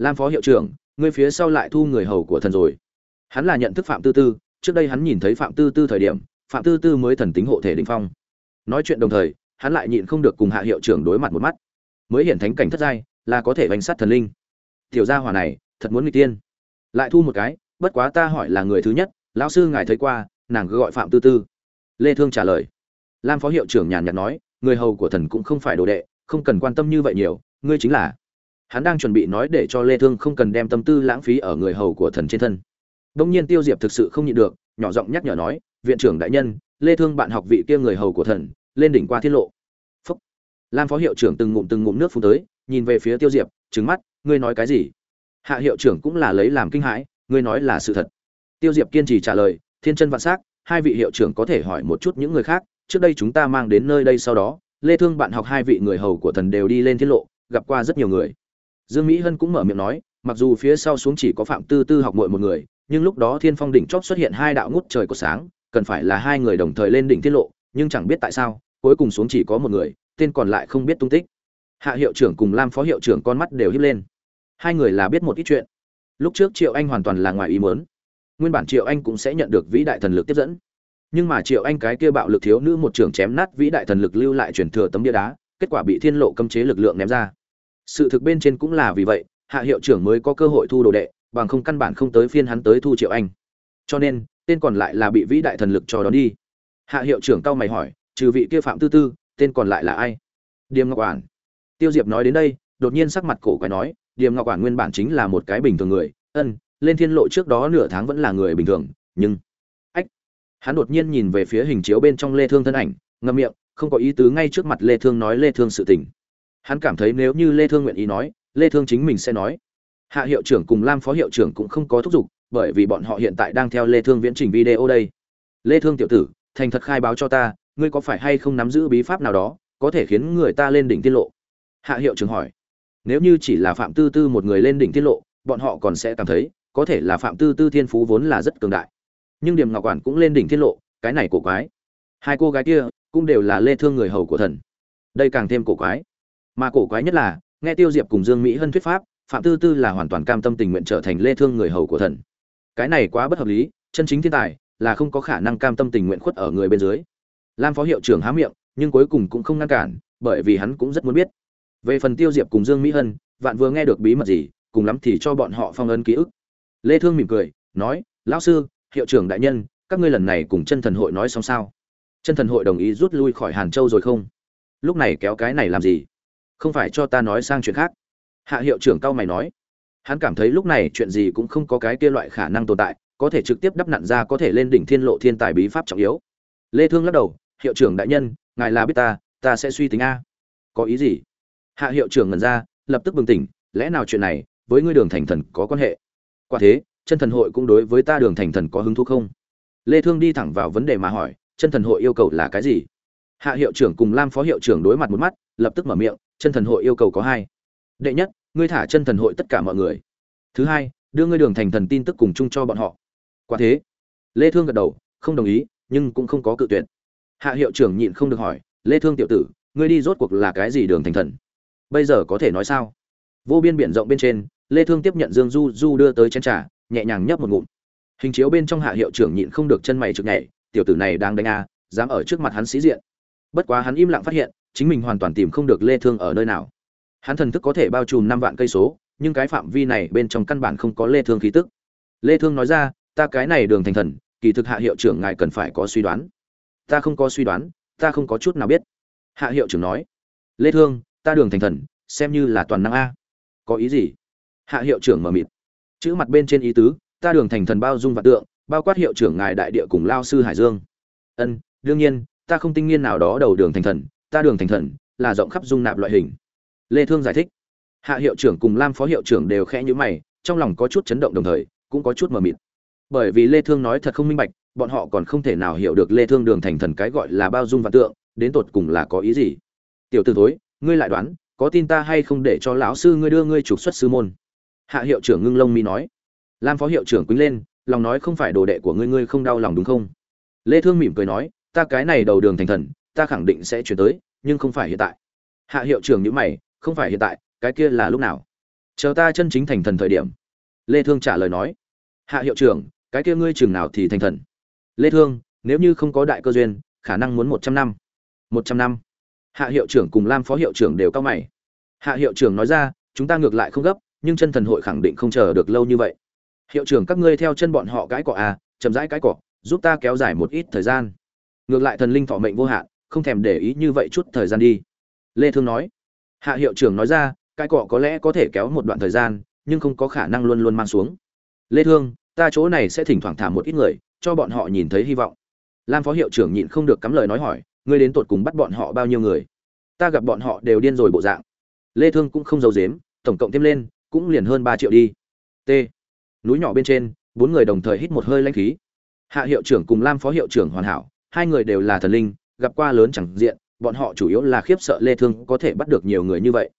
lam phó hiệu trưởng, ngươi phía sau lại thu người hầu của thần rồi. Hắn là nhận thức phạm tư tư, trước đây hắn nhìn thấy phạm tư tư thời điểm, phạm tư tư mới thần tính hộ thể đỉnh phong. Nói chuyện đồng thời, hắn lại nhịn không được cùng hạ hiệu trưởng đối mặt một mắt. Mới hiện thánh cảnh thất giai, là có thể bánh sát thần linh. Tiểu gia hỏa này, thật muốn nguy tiên. Lại thu một cái, bất quá ta hỏi là người thứ nhất, lão sư ngài thấy qua, nàng cứ gọi phạm tư tư. Lê thương trả lời. Lam phó hiệu trưởng nhàn nhạt nói, người hầu của thần cũng không phải đồ đệ, không cần quan tâm như vậy nhiều, ngươi chính là hắn đang chuẩn bị nói để cho lê thương không cần đem tâm tư lãng phí ở người hầu của thần trên thân. Đông nhiên tiêu diệp thực sự không nhịn được nhỏ giọng nhắc nhở nói viện trưởng đại nhân lê thương bạn học vị kia người hầu của thần lên đỉnh qua tiết lộ. Phúc. lam phó hiệu trưởng từng ngụm từng ngụm nước phun tới nhìn về phía tiêu diệp trừng mắt ngươi nói cái gì? Hạ hiệu trưởng cũng là lấy làm kinh hãi ngươi nói là sự thật. Tiêu diệp kiên trì trả lời thiên chân vạn sắc, hai vị hiệu trưởng có thể hỏi một chút những người khác trước đây chúng ta mang đến nơi đây sau đó lê thương bạn học hai vị người hầu của thần đều đi lên tiết lộ gặp qua rất nhiều người dương mỹ hân cũng mở miệng nói, mặc dù phía sau xuống chỉ có phạm tư tư học muội một người, nhưng lúc đó thiên phong đỉnh chót xuất hiện hai đạo ngút trời của sáng, cần phải là hai người đồng thời lên đỉnh tiết lộ, nhưng chẳng biết tại sao, cuối cùng xuống chỉ có một người, tên còn lại không biết tung tích. Hạ hiệu trưởng cùng lam phó hiệu trưởng con mắt đều híp lên. Hai người là biết một ít chuyện. Lúc trước triệu anh hoàn toàn là ngoài ý muốn. Nguyên bản triệu anh cũng sẽ nhận được vĩ đại thần lực tiếp dẫn. Nhưng mà triệu anh cái kia bạo lực thiếu nữ một trưởng chém nát vĩ đại thần lực lưu lại truyền thừa tấm bia đá, kết quả bị thiên lộ cấm chế lực lượng ném ra sự thực bên trên cũng là vì vậy, hạ hiệu trưởng mới có cơ hội thu đồ đệ, bằng không căn bản không tới phiên hắn tới thu triệu anh. Cho nên, tên còn lại là bị vĩ đại thần lực cho đón đi. Hạ hiệu trưởng cao mày hỏi, trừ vị kia phạm tư tư, tên còn lại là ai? Điềm ngọc quản tiêu diệp nói đến đây, đột nhiên sắc mặt cổ quái nói, điềm ngọc quản nguyên bản chính là một cái bình thường người, ân, lên thiên lộ trước đó nửa tháng vẫn là người bình thường, nhưng, ách. Hắn đột nhiên nhìn về phía hình chiếu bên trong lê thương thân ảnh, ngậm miệng, không có ý tứ ngay trước mặt lê thương nói lê thương sự tình hắn cảm thấy nếu như lê thương nguyện ý nói, lê thương chính mình sẽ nói. Hạ hiệu trưởng cùng lam phó hiệu trưởng cũng không có thúc giục, bởi vì bọn họ hiện tại đang theo lê thương viễn trình video đây. Lê thương tiểu tử, thành thật khai báo cho ta, ngươi có phải hay không nắm giữ bí pháp nào đó, có thể khiến người ta lên đỉnh tiết lộ? Hạ hiệu trưởng hỏi. Nếu như chỉ là phạm tư tư một người lên đỉnh tiết lộ, bọn họ còn sẽ cảm thấy, có thể là phạm tư tư thiên phú vốn là rất cường đại. Nhưng điểm ngọc quản cũng lên đỉnh tiết lộ, cái này cổ quái. Hai cô gái kia cũng đều là lê thương người hầu của thần. Đây càng thêm cổ quái mà cổ quái nhất là, nghe tiêu diệp cùng dương mỹ hân thuyết pháp, phạm tư tư là hoàn toàn cam tâm tình nguyện trở thành lê thương người hầu của thần. Cái này quá bất hợp lý, chân chính thiên tài là không có khả năng cam tâm tình nguyện khuất ở người bên dưới. Lam phó hiệu trưởng há miệng, nhưng cuối cùng cũng không ngăn cản, bởi vì hắn cũng rất muốn biết. Về phần tiêu diệp cùng dương mỹ hân, vạn vừa nghe được bí mật gì, cùng lắm thì cho bọn họ phong ấn ký ức. Lê thương mỉm cười, nói, lão sư, hiệu trưởng đại nhân, các ngươi lần này cùng chân thần hội nói xong sao? Chân thần hội đồng ý rút lui khỏi hàn châu rồi không? Lúc này kéo cái này làm gì? Không phải cho ta nói sang chuyện khác. Hạ hiệu trưởng cao mày nói. Hắn cảm thấy lúc này chuyện gì cũng không có cái kia loại khả năng tồn tại, có thể trực tiếp đắp nặn ra có thể lên đỉnh thiên lộ thiên tài bí pháp trọng yếu. Lê thương lắc đầu, hiệu trưởng đại nhân, ngài là biết ta ta sẽ suy tính a. Có ý gì? Hạ hiệu trưởng ngẩn ra, lập tức bừng tỉnh, lẽ nào chuyện này với ngươi đường thành thần có quan hệ? Quả thế, chân thần hội cũng đối với ta đường thành thần có hứng thú không? Lê thương đi thẳng vào vấn đề mà hỏi, chân thần hội yêu cầu là cái gì? Hạ hiệu trưởng cùng lam phó hiệu trưởng đối mặt một mắt, lập tức mở miệng chân thần hội yêu cầu có hai. Đệ nhất, ngươi thả chân thần hội tất cả mọi người. Thứ hai, đưa ngươi đường thành thần tin tức cùng chung cho bọn họ. Quả thế, lê thương gật đầu, không đồng ý, nhưng cũng không có cự tuyệt. Hạ hiệu trưởng nhịn không được hỏi, lê thương tiểu tử, ngươi đi rốt cuộc là cái gì đường thành thần? Bây giờ có thể nói sao? Vô biên biển rộng bên trên, lê thương tiếp nhận dương du du đưa tới chén trà, nhẹ nhàng nhấp một ngụm. Hình chiếu bên trong hạ hiệu trưởng nhịn không được chân mày trực nhảy, tiểu tử này đang đánh a, dám ở trước mặt hắn sĩ diện. Bất quá hắn im lặng phát hiện chính mình hoàn toàn tìm không được lê thương ở nơi nào. Hắn thần thức có thể bao trùm năm vạn cây số, nhưng cái phạm vi này bên trong căn bản không có lê thương khí tức. Lê thương nói ra, ta cái này đường thành thần, kỳ thực hạ hiệu trưởng ngài cần phải có suy đoán. Ta không có suy đoán, ta không có chút nào biết. Hạ hiệu trưởng nói, lê thương, ta đường thành thần, xem như là toàn năng a. Có ý gì? Hạ hiệu trưởng mở mịt, chữ mặt bên trên ý tứ, ta đường thành thần bao dung và tượng, bao quát hiệu trưởng ngài đại địa cùng lao sư hải dương. Ân, đương nhiên, ta không tinh nghiên nào đó đầu đường thành thần ta đường thành thần, là rộng khắp dung nạp loại hình. Lê thương giải thích. Hạ hiệu trưởng cùng lam phó hiệu trưởng đều khẽ nhíu mày, trong lòng có chút chấn động đồng thời, cũng có chút mờ mịt. Bởi vì lê thương nói thật không minh bạch, bọn họ còn không thể nào hiểu được lê thương đường thành thần cái gọi là bao dung và tượng, đến tột cùng là có ý gì. Tiểu tử thối, ngươi lại đoán, có tin ta hay không để cho lão sư ngươi đưa ngươi trục xuất sư môn? Hạ hiệu trưởng ngưng lông mi nói. Lam phó hiệu trưởng quýnh lên, lòng nói không phải đồ đệ của ngươi ngươi không đau lòng đúng không? Lê thương mỉm cười nói, ta cái này đầu đường thành thần ta khẳng định sẽ chuyển tới, nhưng không phải hiện tại. Hạ hiệu trưởng nhíu mày, không phải hiện tại, cái kia là lúc nào? Chờ ta chân chính thành thần thời điểm. Lê thương trả lời nói. Hạ hiệu trưởng, cái kia ngươi chừng nào thì thành thần? Lê thương, nếu như không có đại cơ duyên, khả năng muốn 100 năm. 100 năm. Hạ hiệu trưởng cùng lam phó hiệu trưởng đều cao mày. Hạ hiệu trưởng nói ra, chúng ta ngược lại không gấp, nhưng chân thần hội khẳng định không chờ được lâu như vậy. Hiệu trưởng, các ngươi theo chân bọn họ cái cỏ à chậm rãi cái cỏ, giúp ta kéo dài một ít thời gian. Ngược lại thần linh thọ mệnh vô hạn không thèm để ý như vậy chút thời gian đi. Lê thương nói. Hạ hiệu trưởng nói ra, cái cọ có lẽ có thể kéo một đoạn thời gian, nhưng không có khả năng luôn luôn mang xuống. Lê thương, ta chỗ này sẽ thỉnh thoảng thả một ít người, cho bọn họ nhìn thấy hy vọng. Lam phó hiệu trưởng nhịn không được cắm lời nói hỏi, ngươi đến tột cùng bắt bọn họ bao nhiêu người? Ta gặp bọn họ đều điên rồi bộ dạng. Lê thương cũng không giấu giếm, tổng cộng thêm lên, cũng liền hơn 3 triệu đi. T. Núi nhỏ bên trên, bốn người đồng thời hít một hơi lãnh khí. Hạ hiệu trưởng cùng lam phó hiệu trưởng hoàn hảo, hai người đều là thần linh gặp qua lớn chẳng diện, bọn họ chủ yếu là khiếp sợ lê thương có thể bắt được nhiều người như vậy.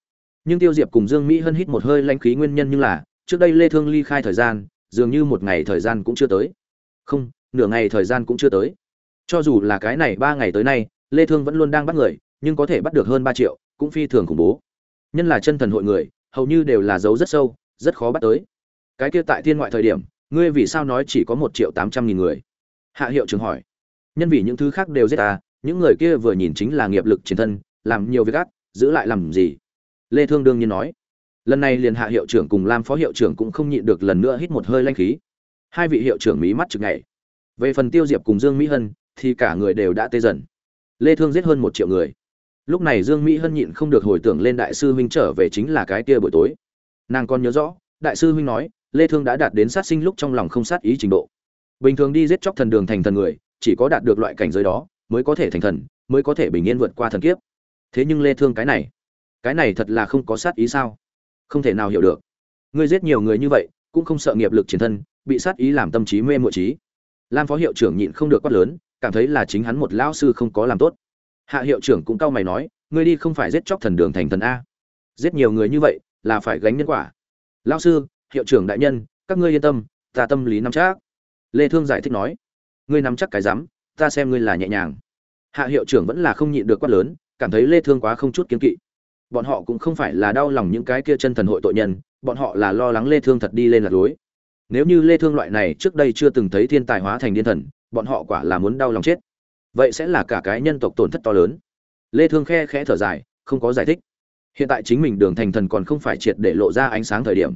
Nhưng tiêu diệp cùng dương mỹ hân hít một hơi lãnh khí nguyên nhân như là, trước đây lê thương ly khai thời gian, dường như một ngày thời gian cũng chưa tới. Không, nửa ngày thời gian cũng chưa tới. Cho dù là cái này ba ngày tới nay, lê thương vẫn luôn đang bắt người, nhưng có thể bắt được hơn 3 triệu, cũng phi thường khủng bố. Nhân là chân thần hội người, hầu như đều là dấu rất sâu, rất khó bắt tới. Cái kia tại thiên ngoại thời điểm, ngươi vì sao nói chỉ có một triệu tám trăm nghìn người? Hạ hiệu trưởng hỏi. Nhân vì những thứ khác đều giết ta những người kia vừa nhìn chính là nghiệp lực chiến thân, làm nhiều việc ác, giữ lại làm gì? Lê thương đương nhiên nói. Lần này liền hạ hiệu trưởng cùng lam phó hiệu trưởng cũng không nhịn được lần nữa hít một hơi lanh khí. Hai vị hiệu trưởng mí mắt chực ngày về phần tiêu diệp cùng dương mỹ hân, thì cả người đều đã tê dần. Lê thương giết hơn một triệu người. Lúc này dương mỹ hân nhịn không được hồi tưởng lên đại sư huynh trở về chính là cái kia buổi tối. Nàng còn nhớ rõ, đại sư huynh nói, lê thương đã đạt đến sát sinh lúc trong lòng không sát ý trình độ. Bình thường đi giết chóc thần đường thành thần người, chỉ có đạt được loại cảnh giới đó mới có thể thành thần, mới có thể bình yên vượt qua thần kiếp. Thế nhưng lê thương cái này cái này thật là không có sát ý sao? Không thể nào hiểu được. Ngươi giết nhiều người như vậy, cũng không sợ nghiệp lực chiến thân, bị sát ý làm tâm trí mê muội trí. Lam phó hiệu trưởng nhịn không được quát lớn, cảm thấy là chính hắn một lão sư không có làm tốt. Hạ hiệu trưởng cũng cau mày nói, ngươi đi không phải giết chóc thần đường thành thần a. Giết nhiều người như vậy, là phải gánh nhân quả. Lão sư, hiệu trưởng đại nhân, các ngươi yên tâm, ta tâm lý nắm chắc. Lê thương giải thích nói, ngươi nắm chắc cái rắm ta xem ngươi là nhẹ nhàng. Hạ hiệu trưởng vẫn là không nhịn được quát lớn, cảm thấy lê thương quá không chút kiến kỵ. Bọn họ cũng không phải là đau lòng những cái kia chân thần hội tội nhân, bọn họ là lo lắng lê thương thật đi lên lạc lối nếu như lê thương loại này trước đây chưa từng thấy thiên tài hóa thành điên thần, bọn họ quả là muốn đau lòng chết. Vậy sẽ là cả cái nhân tộc tổn thất to lớn. Lê thương khe khẽ thở dài, không có giải thích. Hiện tại chính mình đường thành thần còn không phải triệt để lộ ra ánh sáng thời điểm.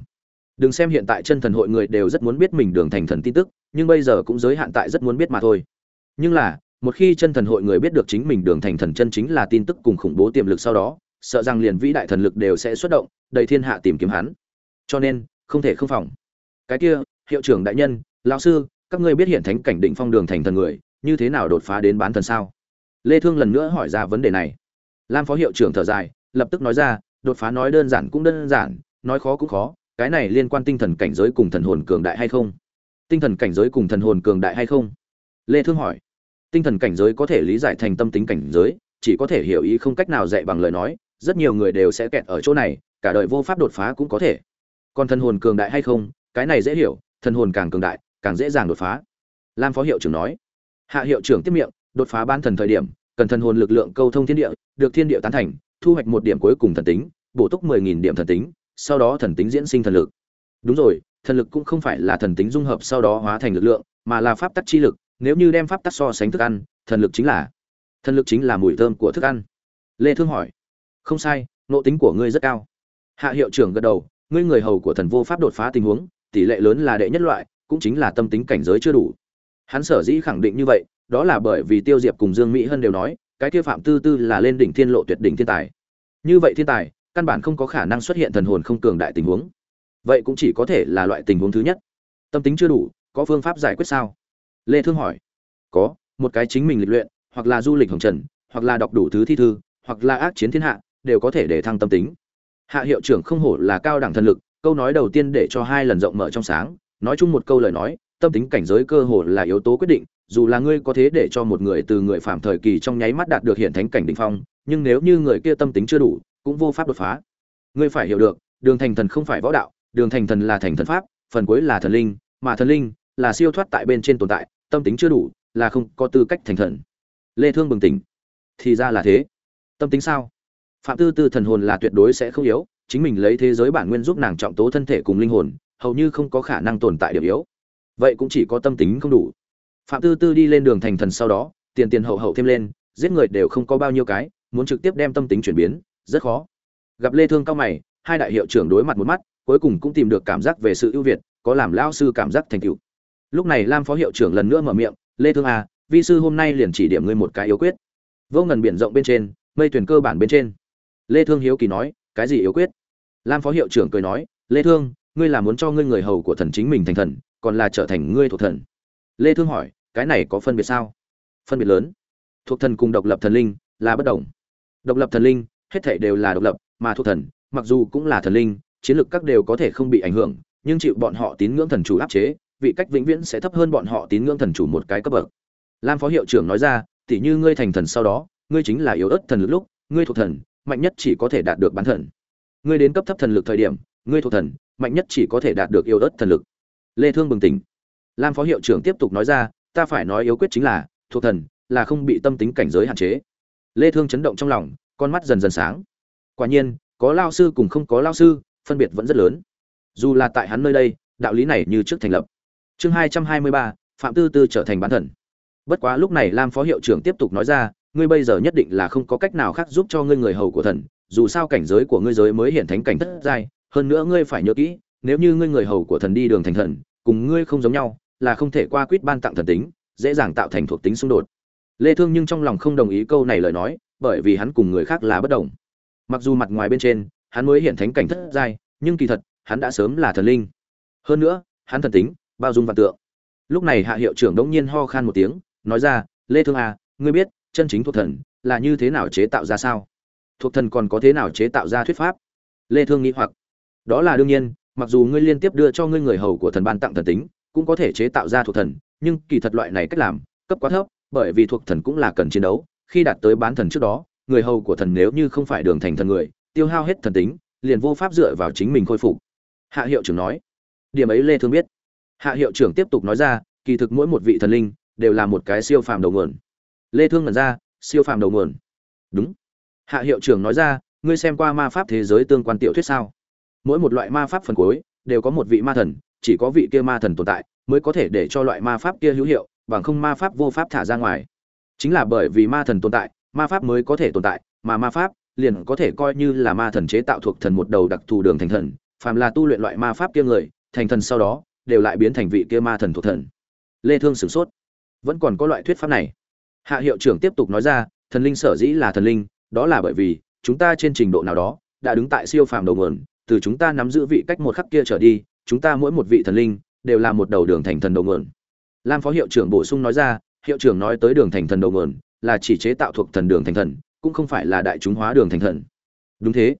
Đừng xem hiện tại chân thần hội người đều rất muốn biết mình đường thành thần tin tức, nhưng bây giờ cũng giới hạn tại rất muốn biết mà thôi nhưng là, một khi chân thần hội người biết được chính mình đường thành thần chân chính là tin tức cùng khủng bố tiềm lực sau đó, sợ rằng liền vĩ đại thần lực đều sẽ xuất động, đầy thiên hạ tìm kiếm hắn. Cho nên, không thể không phòng. Cái kia, hiệu trưởng đại nhân, lão sư, các ngươi biết hiện thánh cảnh định phong đường thành thần người, như thế nào đột phá đến bán thần sao? Lê thương lần nữa hỏi ra vấn đề này. Lam phó hiệu trưởng thở dài, lập tức nói ra, đột phá nói đơn giản cũng đơn giản, nói khó cũng khó, cái này liên quan tinh thần cảnh giới cùng thần hồn cường đại hay không? Tinh thần cảnh giới cùng thần hồn cường đại hay không? Lê thương hỏi tinh thần cảnh giới có thể lý giải thành tâm tính cảnh giới, chỉ có thể hiểu ý không cách nào dạy bằng lời nói, rất nhiều người đều sẽ kẹt ở chỗ này, cả đời vô pháp đột phá cũng có thể. Còn thần hồn cường đại hay không, cái này dễ hiểu, thần hồn càng cường đại, càng dễ dàng đột phá. Lam phó hiệu trưởng nói. Hạ hiệu trưởng tiếp miệng, đột phá ban thần thời điểm, cần thần hồn lực lượng câu thông thiên địa, được thiên địa tán thành, thu hoạch một điểm cuối cùng thần tính, bổ túc mười nghìn điểm thần tính, sau đó thần tính diễn sinh thần lực. Đúng rồi, thần lực cũng không phải là thần tính dung hợp sau đó hóa thành lực lượng, mà là pháp tắc chi lực nếu như đem pháp tắc so sánh thức ăn, thần lực chính là, thần lực chính là mùi thơm của thức ăn. Lê thương hỏi, không sai nộ tính của ngươi rất cao. Hạ hiệu trưởng gật đầu, ngươi người hầu của thần vô pháp đột phá tình huống, tỷ lệ lớn là đệ nhất loại, cũng chính là tâm tính cảnh giới chưa đủ. Hắn sở dĩ khẳng định như vậy, đó là bởi vì tiêu diệp cùng dương mỹ hân đều nói, cái kia phạm tư tư là lên đỉnh thiên lộ tuyệt đỉnh thiên tài. Như vậy thiên tài, căn bản không có khả năng xuất hiện thần hồn không cường đại tình huống. Vậy cũng chỉ có thể là loại tình huống thứ nhất. Tâm tính chưa đủ, có phương pháp giải quyết sao? Lê thương hỏi. Có, một cái chính mình lịch luyện, hoặc là du lịch hồng trần, hoặc là đọc đủ thứ thi thư, hoặc là ác chiến thiên hạ, đều có thể để thăng tâm tính. Hạ hiệu trưởng không hổ là cao đẳng thần lực, câu nói đầu tiên để cho hai lần rộng mở trong sáng. Nói chung một câu lời nói, tâm tính cảnh giới cơ hồ là yếu tố quyết định, dù là ngươi có thế để cho một người từ người phạm thời kỳ trong nháy mắt đạt được hiện thánh cảnh đỉnh phong, nhưng nếu như người kia tâm tính chưa đủ, cũng vô pháp đột phá. Ngươi phải hiểu được, đường thành thần không phải võ đạo, đường thành thần là thành thần pháp, phần cuối là thần linh, mà thần linh là siêu thoát tại bên trên tồn tại, tâm tính chưa đủ, là không có tư cách thành thần. Lê thương bừng tỉnh. Thì ra là thế. Tâm tính sao? Phạm tư tư thần hồn là tuyệt đối sẽ không yếu, chính mình lấy thế giới bản nguyên giúp nàng trọng tố thân thể cùng linh hồn, hầu như không có khả năng tồn tại điểm yếu. Vậy cũng chỉ có tâm tính không đủ. Phạm tư tư đi lên đường thành thần sau đó, tiền tiền hậu hậu thêm lên, giết người đều không có bao nhiêu cái, muốn trực tiếp đem tâm tính chuyển biến, rất khó. Gặp lê thương cao mày, hai đại hiệu trưởng đối mặt một mắt, cuối cùng cũng tìm được cảm giác về sự ưu việt, có làm lão sư cảm giác thành tựu lúc này lam phó hiệu trưởng lần nữa mở miệng, lê thương à vi sư hôm nay liền chỉ điểm ngươi một cái yếu quyết. Vô ngần biển rộng bên trên, mây thuyền cơ bản bên trên. Lê thương hiếu kỳ nói, cái gì yếu quyết? Lam phó hiệu trưởng cười nói, lê thương, ngươi là muốn cho ngươi người hầu của thần chính mình thành thần, còn là trở thành ngươi thuộc thần? Lê thương hỏi, cái này có phân biệt sao? Phân biệt lớn. Thuộc thần cùng độc lập thần linh là bất đồng. Độc lập thần linh, hết thảy đều là độc lập, mà thuộc thần, mặc dù cũng là thần linh, chiến lược các đều có thể không bị ảnh hưởng, nhưng chịu bọn họ tín ngưỡng thần chủ áp chế vị cách vĩnh viễn sẽ thấp hơn bọn họ tín ngưỡng thần chủ một cái cấp bậc. Lam phó hiệu trưởng nói ra tỉ như ngươi thành thần sau đó, ngươi chính là yếu ớt thần lực lúc, ngươi thuộc thần, mạnh nhất chỉ có thể đạt được bán thần. Ngươi đến cấp thấp thần lực thời điểm, ngươi thuộc thần, mạnh nhất chỉ có thể đạt được yếu ớt thần lực. Lê thương bừng tỉnh. Lam phó hiệu trưởng tiếp tục nói ra, ta phải nói yếu quyết chính là, thuộc thần là không bị tâm tính cảnh giới hạn chế. Lê thương chấn động trong lòng, con mắt dần dần sáng. Quả nhiên, có lao sư cùng không có lao sư, phân biệt vẫn rất lớn. Dù là tại hắn nơi đây, đạo lý này như trước thành lập chương 223, phạm tư tư trở thành bán thần. Bất quá lúc này lam phó hiệu trưởng tiếp tục nói ra ngươi bây giờ nhất định là không có cách nào khác giúp cho ngươi người hầu của thần dù sao cảnh giới của ngươi giới mới hiện thánh cảnh thất giai hơn nữa ngươi phải nhớ kỹ nếu như ngươi người hầu của thần đi đường thành thần cùng ngươi không giống nhau là không thể qua quýt ban tặng thần tính dễ dàng tạo thành thuộc tính xung đột. Lê thương nhưng trong lòng không đồng ý câu này lời nói bởi vì hắn cùng người khác là bất đồng. Mặc dù mặt ngoài bên trên hắn mới hiện thánh cảnh thất giai nhưng kỳ thật hắn đã sớm là thần linh. Hơn nữa hắn thần tính bao dung vạn tượng. Lúc này hạ hiệu trưởng đống nhiên ho khan một tiếng, nói ra, lê thương à ngươi biết, chân chính thuộc thần là như thế nào chế tạo ra sao? Thuộc thần còn có thế nào chế tạo ra thuyết pháp? Lê thương nghĩ hoặc, đó là đương nhiên, mặc dù ngươi liên tiếp đưa cho ngươi người hầu của thần ban tặng thần tính, cũng có thể chế tạo ra thuộc thần, nhưng kỳ thật loại này cách làm, cấp quá thấp, bởi vì thuộc thần cũng là cần chiến đấu, khi đạt tới bán thần trước đó, người hầu của thần nếu như không phải đường thành thần người, tiêu hao hết thần tính, liền vô pháp dựa vào chính mình khôi phục. Hạ hiệu trưởng nói. Điểm ấy lê thương biết hạ hiệu trưởng tiếp tục nói ra, kỳ thực mỗi một vị thần linh đều là một cái siêu phàm đầu nguồn. Lê thương mở ra, siêu phàm đầu nguồn. Đúng. Hạ hiệu trưởng nói ra, ngươi xem qua ma pháp thế giới tương quan tiểu thuyết sao? Mỗi một loại ma pháp phần cuối đều có một vị ma thần, chỉ có vị kia ma thần tồn tại mới có thể để cho loại ma pháp kia hữu hiệu, bằng không ma pháp vô pháp thả ra ngoài. Chính là bởi vì ma thần tồn tại, ma pháp mới có thể tồn tại, mà ma pháp liền có thể coi như là ma thần chế tạo thuộc thần một đầu đặc thù đường thành thần, phàm là tu luyện loại ma pháp kia người, thành thần sau đó đều lại biến thành vị kia ma thần thuộc thần. Lê thương sửng sốt. Vẫn còn có loại thuyết pháp này. Hạ hiệu trưởng tiếp tục nói ra, thần linh sở dĩ là thần linh, đó là bởi vì, chúng ta trên trình độ nào đó, đã đứng tại siêu phàm đầu nguồn, từ chúng ta nắm giữ vị cách một khắc kia trở đi, chúng ta mỗi một vị thần linh, đều là một đầu đường thành thần đầu nguồn. Lam phó hiệu trưởng bổ sung nói ra, hiệu trưởng nói tới đường thành thần đầu nguồn, là chỉ chế tạo thuộc thần đường thành thần, cũng không phải là đại chúng hóa đường thành thần. Đúng thế.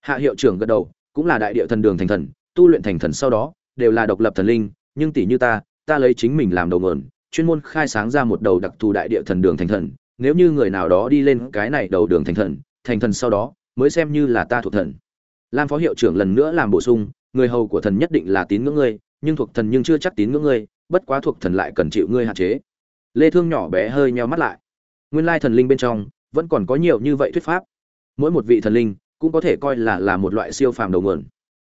Hạ hiệu trưởng gật đầu, cũng là đại địa thần đường thành thần, tu luyện thành thần sau đó đều là độc lập thần linh, nhưng tỷ như ta ta lấy chính mình làm đầu nguồn, chuyên môn khai sáng ra một đầu đặc thù đại địa thần đường thành thần, nếu như người nào đó đi lên cái này đầu đường thành thần thành thần sau đó, mới xem như là ta thuộc thần. Lam phó hiệu trưởng lần nữa làm bổ sung, người hầu của thần nhất định là tín ngưỡng ngươi, nhưng thuộc thần nhưng chưa chắc tín ngưỡng ngươi, bất quá thuộc thần lại cần chịu ngươi hạn chế. Lê thương nhỏ bé hơi nheo mắt lại. Nguyên lai thần linh bên trong, vẫn còn có nhiều như vậy thuyết pháp. Mỗi một vị thần linh, cũng có thể coi là là một loại siêu phàm đầu nguồn.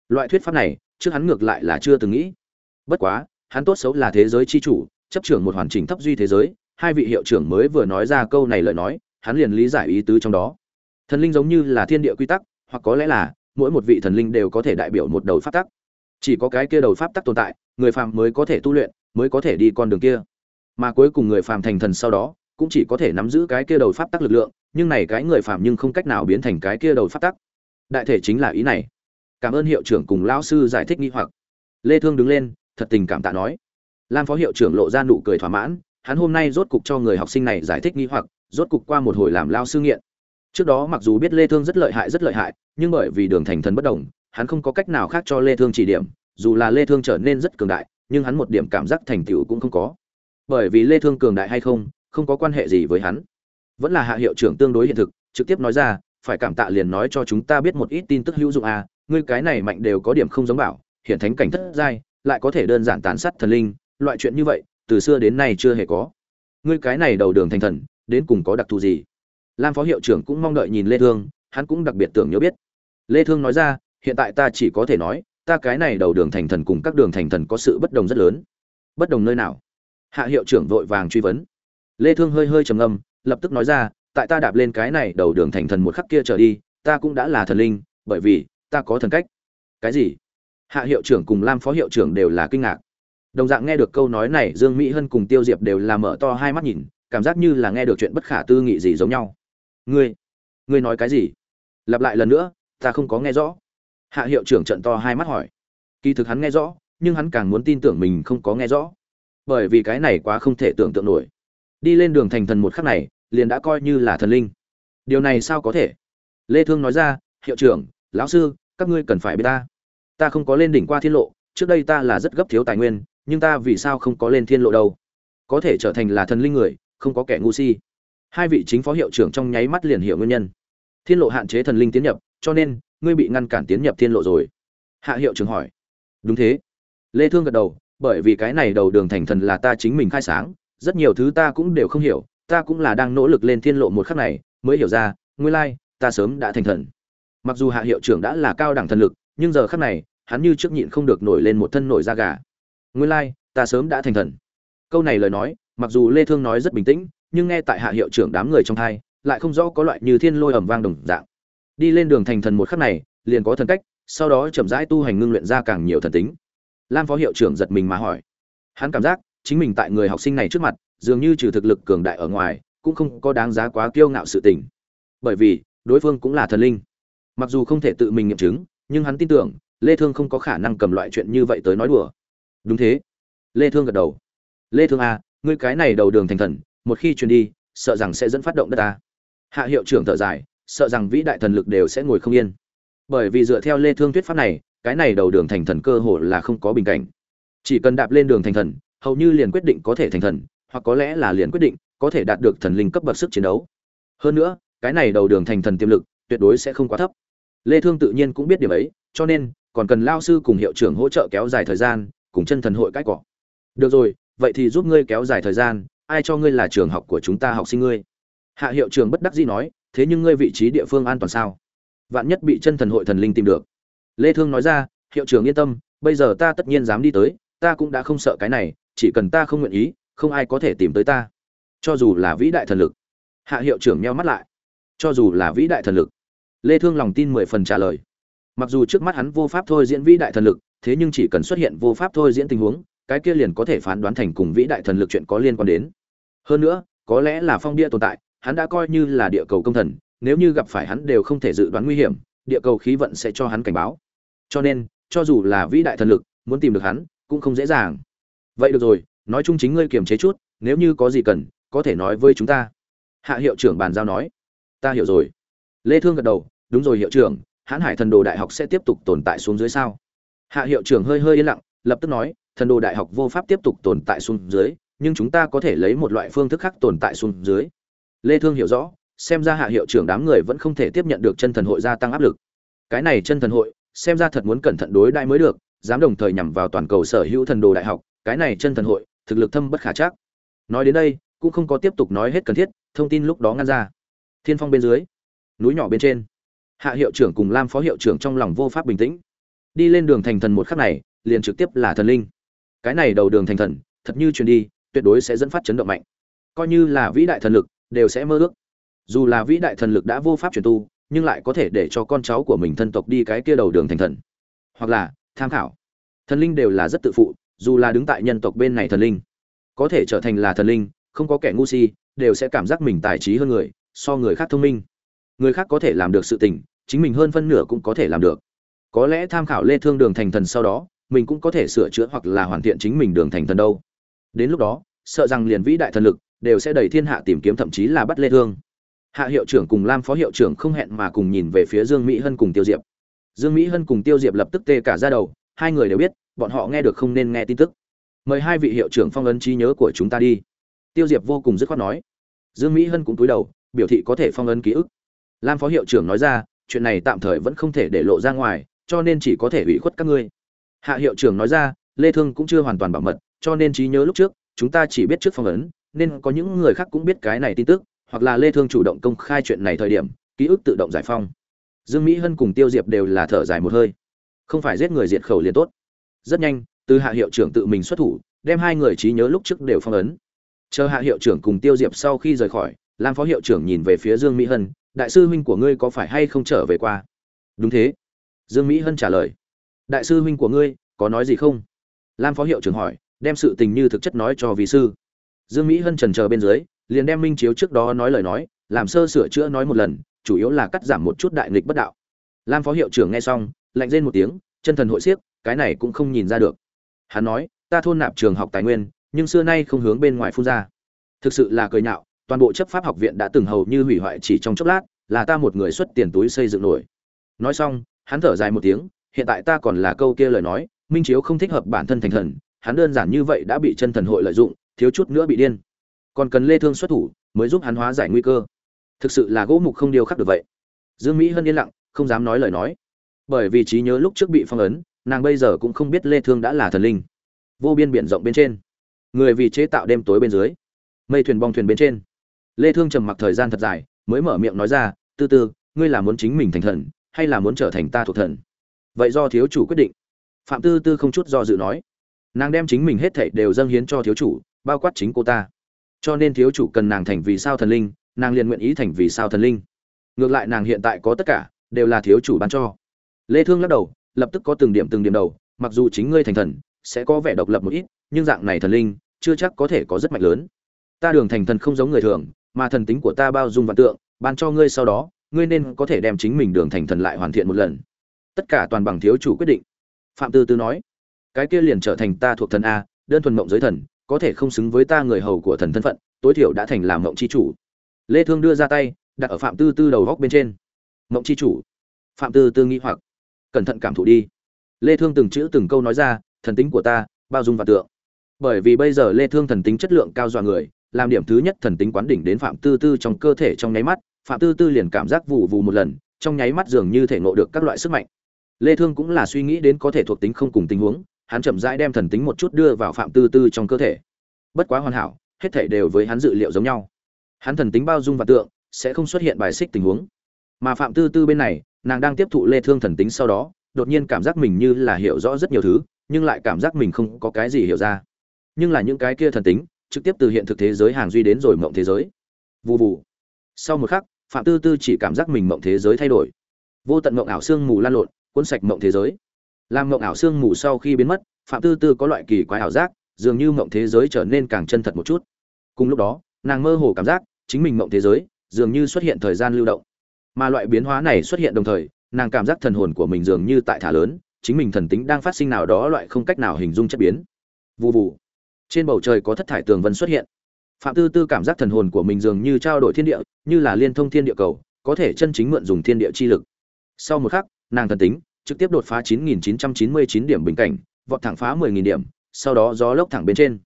Loại thuyết pháp này trước hắn ngược lại là chưa từng nghĩ. Bất quá, hắn tốt xấu là thế giới chi chủ, chấp trưởng một hoàn chỉnh thấp duy thế giới, hai vị hiệu trưởng mới vừa nói ra câu này lời nói, hắn liền lý giải ý tứ trong đó. Thần linh giống như là thiên địa quy tắc, hoặc có lẽ là, mỗi một vị thần linh đều có thể đại biểu một đầu pháp tắc. Chỉ có cái kia đầu pháp tắc tồn tại, người phàm mới có thể tu luyện, mới có thể đi con đường kia. Mà cuối cùng người phàm thành thần sau đó, cũng chỉ có thể nắm giữ cái kia đầu pháp tắc lực lượng, nhưng này cái người phàm nhưng không cách nào biến thành cái kia đầu pháp tắc. Đại thể chính là ý này cảm ơn hiệu trưởng cùng lão sư giải thích nghi hoặc. Lê thương đứng lên, thật tình cảm tạ nói. Lam phó hiệu trưởng lộ ra nụ cười thỏa mãn, hắn hôm nay rốt cục cho người học sinh này giải thích nghi hoặc, rốt cục qua một hồi làm lao sư nghiện. Trước đó mặc dù biết lê thương rất lợi hại rất lợi hại, nhưng bởi vì đường thành thần bất đồng, hắn không có cách nào khác cho lê thương chỉ điểm, dù là lê thương trở nên rất cường đại, nhưng hắn một điểm cảm giác thành tựu cũng không có. Bởi vì lê thương cường đại hay không không có quan hệ gì với hắn. Vẫn là hạ hiệu trưởng tương đối hiện thực, trực tiếp nói ra, phải cảm tạ liền nói cho chúng ta biết một ít tin tức hữu dụng à ngươi cái này mạnh đều có điểm không giống bảo hiện thánh cảnh thất giai, lại có thể đơn giản tàn sát thần linh, loại chuyện như vậy, từ xưa đến nay chưa hề có. Ngươi cái này đầu đường thành thần, đến cùng có đặc thù gì? Lam phó hiệu trưởng cũng mong đợi nhìn lê thương, hắn cũng đặc biệt tưởng nhớ biết. Lê thương nói ra, hiện tại ta chỉ có thể nói, ta cái này đầu đường thành thần cùng các đường thành thần có sự bất đồng rất lớn. Bất đồng nơi nào? Hạ hiệu trưởng vội vàng truy vấn. Lê thương hơi hơi trầm ngâm, lập tức nói ra, tại ta đạp lên cái này đầu đường thành thần một khắc kia trở đi, ta cũng đã là thần linh, bởi vì ta có thần cách. Cái gì? Hạ hiệu trưởng cùng lam phó hiệu trưởng đều là kinh ngạc. Đồng dạng nghe được câu nói này, dương mỹ hân cùng tiêu diệp đều là mở to hai mắt nhìn, cảm giác như là nghe được chuyện bất khả tư nghị gì giống nhau. Ngươi ngươi nói cái gì? Lặp lại lần nữa, ta không có nghe rõ. Hạ hiệu trưởng trận to hai mắt hỏi. Kỳ thực hắn nghe rõ, nhưng hắn càng muốn tin tưởng mình không có nghe rõ. Bởi vì cái này quá không thể tưởng tượng nổi. Đi lên đường thành thần một khắc này, liền đã coi như là thần linh. Điều này sao có thể? Lê thương nói ra, hiệu trưởng lão sư, các ngươi cần phải biết ta. Ta không có lên đỉnh qua thiên lộ, trước đây ta là rất gấp thiếu tài nguyên, nhưng ta vì sao không có lên thiên lộ đâu? Có thể trở thành là thần linh người, không có kẻ ngu si. Hai vị chính phó hiệu trưởng trong nháy mắt liền hiểu nguyên nhân. Thiên lộ hạn chế thần linh tiến nhập, cho nên, ngươi bị ngăn cản tiến nhập thiên lộ rồi. Hạ hiệu trưởng hỏi. Đúng thế. Lê thương gật đầu, bởi vì cái này đầu đường thành thần là ta chính mình khai sáng, rất nhiều thứ ta cũng đều không hiểu, ta cũng là đang nỗ lực lên thiên lộ một khắc này, mới hiểu ra, nguyên lai, ta sớm đã thành thần mặc dù hạ hiệu trưởng đã là cao đẳng thần lực, nhưng giờ khắc này, hắn như trước nhịn không được nổi lên một thân nổi da gà. Nguyên lai, ta sớm đã thành thần. Câu này lời nói, mặc dù lê thương nói rất bình tĩnh, nhưng nghe tại hạ hiệu trưởng đám người trong thai, lại không rõ có loại như thiên lôi ầm vang đồng dạng. Đi lên đường thành thần một khắc này, liền có thần cách, sau đó chậm rãi tu hành ngưng luyện ra càng nhiều thần tính. Lam phó hiệu trưởng giật mình mà hỏi. Hắn cảm giác, chính mình tại người học sinh này trước mặt, dường như trừ thực lực cường đại ở ngoài, cũng không có đáng giá quá kiêu ngạo sự tình. Bởi vì, đối phương cũng là thần linh mặc dù không thể tự mình nghiệm chứng nhưng hắn tin tưởng lê thương không có khả năng cầm loại chuyện như vậy tới nói đùa. Đúng thế. Lê thương gật đầu. Lê thương a à, ngươi cái này đầu đường thành thần một khi truyền đi sợ rằng sẽ dẫn phát động đất ta. Hạ hiệu trưởng thở dài sợ rằng vĩ đại thần lực đều sẽ ngồi không yên. Bởi vì dựa theo lê thương thuyết pháp này cái này đầu đường thành thần cơ hồ là không có bình cảnh. Chỉ cần đạp lên đường thành thần hầu như liền quyết định có thể thành thần hoặc có lẽ là liền quyết định có thể đạt được thần linh cấp bậc sức chiến đấu. Hơn nữa cái này đầu đường thành thần tiềm lực tuyệt đối sẽ không quá thấp lê thương tự nhiên cũng biết điểm ấy, cho nên, còn cần lao sư cùng hiệu trưởng hỗ trợ kéo dài thời gian, cùng chân thần hội cách cỏ được rồi, vậy thì giúp ngươi kéo dài thời gian, ai cho ngươi là trường học của chúng ta học sinh ngươi? Hạ hiệu trưởng bất đắc dĩ nói, thế nhưng ngươi vị trí địa phương an toàn sao? Vạn nhất bị chân thần hội thần linh tìm được. Lê thương nói ra, hiệu trưởng yên tâm, bây giờ ta tất nhiên dám đi tới, ta cũng đã không sợ cái này, chỉ cần ta không nguyện ý, không ai có thể tìm tới ta. Cho dù là vĩ đại thần lực. Hạ hiệu trưởng nheo mắt lại. Cho dù là vĩ đại thần lực lê thương lòng tin mười phần trả lời. Mặc dù trước mắt hắn vô pháp thôi diễn vĩ đại thần lực, thế nhưng chỉ cần xuất hiện vô pháp thôi diễn tình huống, cái kia liền có thể phán đoán thành cùng vĩ đại thần lực chuyện có liên quan đến. Hơn nữa, có lẽ là phong bia tồn tại, hắn đã coi như là địa cầu công thần, nếu như gặp phải hắn đều không thể dự đoán nguy hiểm, địa cầu khí vận sẽ cho hắn cảnh báo. Cho nên, cho dù là vĩ đại thần lực, muốn tìm được hắn, cũng không dễ dàng. Vậy được rồi, nói chung chính ngươi kiềm chế chút, nếu như có gì cần, có thể nói với chúng ta. Hạ hiệu trưởng bàn giao nói. Ta hiểu rồi. Lê thương gật đầu đúng rồi hiệu trưởng, hãn hải thần đồ đại học sẽ tiếp tục tồn tại xuống dưới sao? Hạ hiệu trưởng hơi hơi yên lặng, lập tức nói, thần đồ đại học vô pháp tiếp tục tồn tại xuống dưới, nhưng chúng ta có thể lấy một loại phương thức khác tồn tại xuống dưới. Lê thương hiểu rõ, xem ra hạ hiệu trưởng đám người vẫn không thể tiếp nhận được chân thần hội gia tăng áp lực. Cái này chân thần hội, xem ra thật muốn cẩn thận đối đãi mới được, dám đồng thời nhằm vào toàn cầu sở hữu thần đồ đại học, cái này chân thần hội, thực lực thâm bất khả chắc. Nói đến đây, cũng không có tiếp tục nói hết cần thiết, thông tin lúc đó ngăn ra. Thiên phong bên dưới, núi nhỏ bên trên hạ hiệu trưởng cùng lam phó hiệu trưởng trong lòng vô pháp bình tĩnh. Đi lên đường thành thần một khắc này, liền trực tiếp là thần linh. Cái này đầu đường thành thần, thật như truyền đi, tuyệt đối sẽ dẫn phát chấn động mạnh. Coi như là vĩ đại thần lực, đều sẽ mơ ước. Dù là vĩ đại thần lực đã vô pháp truyền tu, nhưng lại có thể để cho con cháu của mình thân tộc đi cái kia đầu đường thành thần. Hoặc là, tham khảo. Thần linh đều là rất tự phụ, dù là đứng tại nhân tộc bên này thần linh, có thể trở thành là thần linh, không có kẻ ngu si, đều sẽ cảm giác mình tài trí hơn người, so người khác thông minh người khác có thể làm được sự tình, chính mình hơn phân nửa cũng có thể làm được. Có lẽ tham khảo lê thương đường thành thần sau đó, mình cũng có thể sửa chữa hoặc là hoàn thiện chính mình đường thành thần đâu. Đến lúc đó, sợ rằng liền vĩ đại thần lực đều sẽ đầy thiên hạ tìm kiếm thậm chí là bắt lê thương. Hạ hiệu trưởng cùng lam phó hiệu trưởng không hẹn mà cùng nhìn về phía dương mỹ hân cùng tiêu diệp. Dương mỹ hân cùng tiêu diệp lập tức tê cả ra đầu, hai người đều biết, bọn họ nghe được không nên nghe tin tức. Mời hai vị hiệu trưởng phong ấn trí nhớ của chúng ta đi. Tiêu diệp vô cùng dứt khoát nói. Dương mỹ hân cũng cúi đầu, biểu thị có thể phong ấn ký ức lam phó hiệu trưởng nói ra, chuyện này tạm thời vẫn không thể để lộ ra ngoài, cho nên chỉ có thể ủy khuất các ngươi. Hạ hiệu trưởng nói ra, lê thương cũng chưa hoàn toàn bảo mật, cho nên trí nhớ lúc trước, chúng ta chỉ biết trước phong ấn, nên có những người khác cũng biết cái này tin tức, hoặc là lê thương chủ động công khai chuyện này thời điểm, ký ức tự động giải phong dương mỹ hân cùng tiêu diệp đều là thở dài một hơi. Không phải giết người diệt khẩu liền tốt. Rất nhanh, từ hạ hiệu trưởng tự mình xuất thủ, đem hai người trí nhớ lúc trước đều phong ấn. Chờ hạ hiệu trưởng cùng tiêu diệp sau khi rời khỏi, lam phó hiệu trưởng nhìn về phía dương mỹ hân đại sư huynh của ngươi có phải hay không trở về qua? Đúng thế. Dương mỹ hân trả lời. Đại sư huynh của ngươi, có nói gì không? Lam phó hiệu trưởng hỏi, đem sự tình như thực chất nói cho vị sư. Dương mỹ hân trần chờ bên dưới, liền đem minh chiếu trước đó nói lời nói, làm sơ sửa chữa nói một lần, chủ yếu là cắt giảm một chút đại nghịch bất đạo. Lam phó hiệu trưởng nghe xong, lạnh rên một tiếng, chân thần hội siếc, cái này cũng không nhìn ra được. Hắn nói, ta thôn nạp trường học tài nguyên, nhưng xưa nay không hướng bên ngoài phun ra. Thực sự là cười nhạo toàn bộ chấp pháp học viện đã từng hầu như hủy hoại chỉ trong chốc lát, là ta một người xuất tiền túi xây dựng nổi. Nói xong, hắn thở dài một tiếng, hiện tại ta còn là câu kia lời nói, minh chiếu không thích hợp bản thân thành thần, hắn đơn giản như vậy đã bị chân thần hội lợi dụng, thiếu chút nữa bị điên. Còn cần lê thương xuất thủ, mới giúp hắn hóa giải nguy cơ. Thực sự là gỗ mục không điều khắc được vậy. Dương mỹ hân yên lặng, không dám nói lời nói. Bởi vì trí nhớ lúc trước bị phong ấn, nàng bây giờ cũng không biết lê thương đã là thần linh. Vô biên biển rộng bên trên. Người vì chế tạo đêm tối bên dưới. Mây thuyền bong thuyền bên trên lê thương trầm mặc thời gian thật dài, mới mở miệng nói ra, tư tư, ngươi là muốn chính mình thành thần, hay là muốn trở thành ta thuộc thần? Vậy do thiếu chủ quyết định. Phạm tư tư không chút do dự nói. Nàng đem chính mình hết thảy đều dâng hiến cho thiếu chủ, bao quát chính cô ta. Cho nên thiếu chủ cần nàng thành vì sao thần linh, nàng liền nguyện ý thành vì sao thần linh. Ngược lại nàng hiện tại có tất cả, đều là thiếu chủ ban cho. Lê thương lắc đầu, lập tức có từng điểm từng điểm đầu, mặc dù chính ngươi thành thần, sẽ có vẻ độc lập một ít, nhưng dạng này thần linh, chưa chắc có thể có rất mạnh lớn. Ta đường thành thần không giống người thường mà thần tính của ta bao dung vạn tượng, ban cho ngươi sau đó, ngươi nên có thể đem chính mình đường thành thần lại hoàn thiện một lần. Tất cả toàn bằng thiếu chủ quyết định. Phạm tư tư nói. Cái kia liền trở thành ta thuộc thần a, đơn thuần mộng giới thần, có thể không xứng với ta người hầu của thần thân phận, tối thiểu đã thành làm mộng chi chủ. Lê thương đưa ra tay, đặt ở phạm tư tư đầu góc bên trên. Mộng chi chủ? Phạm tư tư nghĩ hoặc. Cẩn thận cảm thụ đi. Lê thương từng chữ từng câu nói ra, thần tính của ta, bao dung và tượng. Bởi vì bây giờ lê thương thần tính chất lượng cao dọa người làm điểm thứ nhất thần tính quán đỉnh đến phạm tư tư trong cơ thể trong nháy mắt, phạm tư tư liền cảm giác vụ vù một lần, trong nháy mắt dường như thể ngộ được các loại sức mạnh. Lê thương cũng là suy nghĩ đến có thể thuộc tính không cùng tình huống, hắn chậm rãi đem thần tính một chút đưa vào phạm tư tư trong cơ thể. Bất quá hoàn hảo, hết thể đều với hắn dự liệu giống nhau. Hắn thần tính bao dung và tượng, sẽ không xuất hiện bài xích tình huống. Mà phạm tư tư bên này, nàng đang tiếp thụ lê thương thần tính sau đó, đột nhiên cảm giác mình như là hiểu rõ rất nhiều thứ, nhưng lại cảm giác mình không có cái gì hiểu ra. Nhưng là những cái kia thần tính trực tiếp từ hiện thực thế giới hàng duy đến rồi mộng thế giới. Vù vù. Sau một khắc, phạm tư tư chỉ cảm giác mình mộng thế giới thay đổi. Vô tận mộng ảo xương mù lan lộn, cuốn sạch mộng thế giới. Làm mộng ảo xương mù sau khi biến mất, phạm tư tư có loại kỳ quái ảo giác, dường như mộng thế giới trở nên càng chân thật một chút. Cùng lúc đó, nàng mơ hồ cảm giác, chính mình mộng thế giới, dường như xuất hiện thời gian lưu động. Mà loại biến hóa này xuất hiện đồng thời, nàng cảm giác thần hồn của mình dường như tại thả lớn, chính mình thần tính đang phát sinh nào đó loại không cách nào hình dung chất biến. Vụ vụ trên bầu trời có thất thải tường vân xuất hiện. Phạm tư tư cảm giác thần hồn của mình dường như trao đổi thiên địa, như là liên thông thiên địa cầu, có thể chân chính mượn dùng thiên địa chi lực. Sau một khắc, nàng thần tính, trực tiếp đột phá 9.999 điểm bình cảnh, vọt thẳng phá 10.000 điểm, sau đó gió lốc thẳng bên trên.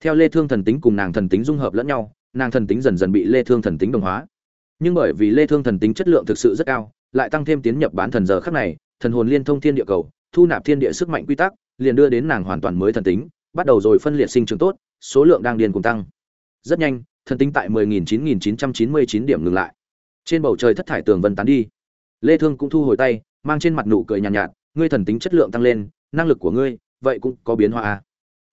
Theo lê thương thần tính cùng nàng thần tính dung hợp lẫn nhau, nàng thần tính dần dần bị lê thương thần tính đồng hóa. Nhưng bởi vì lê thương thần tính chất lượng thực sự rất cao, lại tăng thêm tiến nhập bán thần giờ khắc này, thần hồn liên thông thiên địa cầu, thu nạp thiên địa sức mạnh quy tắc, liền đưa đến nàng hoàn toàn mới thần tính bắt đầu rồi phân liệt sinh trưởng tốt số lượng đang điên cùng tăng. Rất nhanh thần tính tại 10.9999 điểm ngừng lại. Trên bầu trời thất thải tường vân tán đi. Lê thương cũng thu hồi tay mang trên mặt nụ cười nhàn nhạt, nhạt ngươi thần tính chất lượng tăng lên năng lực của ngươi vậy cũng có biến hóa à?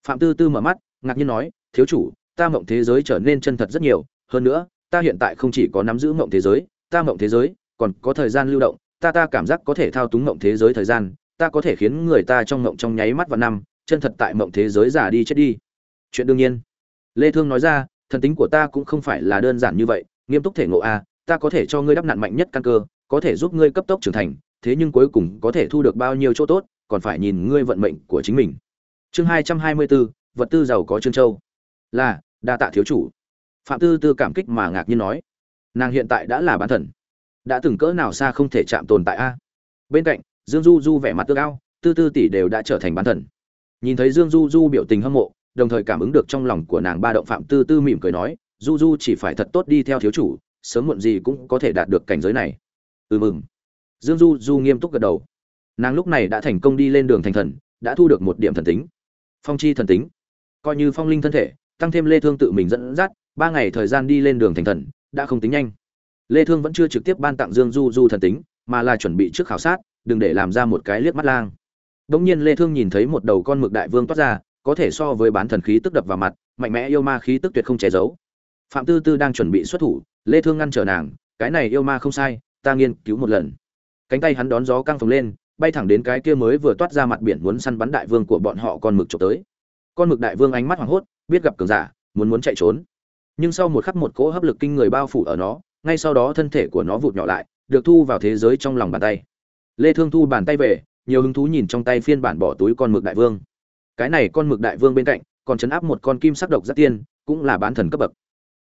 Phạm tư tư mở mắt ngạc nhiên nói thiếu chủ ta mộng thế giới trở nên chân thật rất nhiều hơn nữa ta hiện tại không chỉ có nắm giữ mộng thế giới ta mộng thế giới còn có thời gian lưu động ta ta cảm giác có thể thao túng mộng thế giới thời gian ta có thể khiến người ta trong mộng trong nháy mắt và năm chân thật tại mộng thế giới giả đi chết đi. Chuyện đương nhiên. Lê thương nói ra thần tính của ta cũng không phải là đơn giản như vậy nghiêm túc thể ngộ a ta có thể cho ngươi đắp nặn mạnh nhất căn cơ có thể giúp ngươi cấp tốc trưởng thành thế nhưng cuối cùng có thể thu được bao nhiêu chỗ tốt còn phải nhìn ngươi vận mệnh của chính mình. Chương 224, vật tư giàu có trương châu. Là đa tạ thiếu chủ. Phạm tư tư cảm kích mà ngạc nhiên nói nàng hiện tại đã là bán thần. Đã từng cỡ nào xa không thể chạm tồn tại a? Bên cạnh dương du du vẻ mặt tương ao tư tư tỷ đều đã trở thành bán thần nhìn thấy dương du du biểu tình hâm mộ, đồng thời cảm ứng được trong lòng của nàng ba động phạm tư tư mỉm cười nói, du du chỉ phải thật tốt đi theo thiếu chủ, sớm muộn gì cũng có thể đạt được cảnh giới này. Ừ mừng. Dương du du nghiêm túc gật đầu. Nàng lúc này đã thành công đi lên đường thành thần, đã thu được một điểm thần tính. Phong chi thần tính. Coi như phong linh thân thể, tăng thêm lê thương tự mình dẫn dắt, ba ngày thời gian đi lên đường thành thần, đã không tính nhanh. Lê thương vẫn chưa trực tiếp ban tặng dương du du thần tính, mà là chuẩn bị trước khảo sát, đừng để làm ra một cái liếc mắt lang đống nhiên lê thương nhìn thấy một đầu con mực đại vương toát ra, có thể so với bán thần khí tức đập vào mặt, mạnh mẽ yêu ma khí tức tuyệt không che giấu. Phạm tư tư đang chuẩn bị xuất thủ, lê thương ngăn trở nàng, cái này yêu ma không sai, ta nghiên cứu một lần. Cánh tay hắn đón gió căng phồng lên, bay thẳng đến cái kia mới vừa toát ra mặt biển muốn săn bắn đại vương của bọn họ con mực chụp tới. Con mực đại vương ánh mắt hoảng hốt, biết gặp cường giả, muốn muốn chạy trốn. Nhưng sau một khắc một cỗ hấp lực kinh người bao phủ ở nó, ngay sau đó thân thể của nó vụt nhỏ lại, được thu vào thế giới trong lòng bàn tay. Lê thương thu bàn tay về nhiều hứng thú nhìn trong tay phiên bản bỏ túi con mực đại vương. Cái này con mực đại vương bên cạnh, còn chấn áp một con kim sắc độc giác tiên, cũng là bán thần cấp bậc.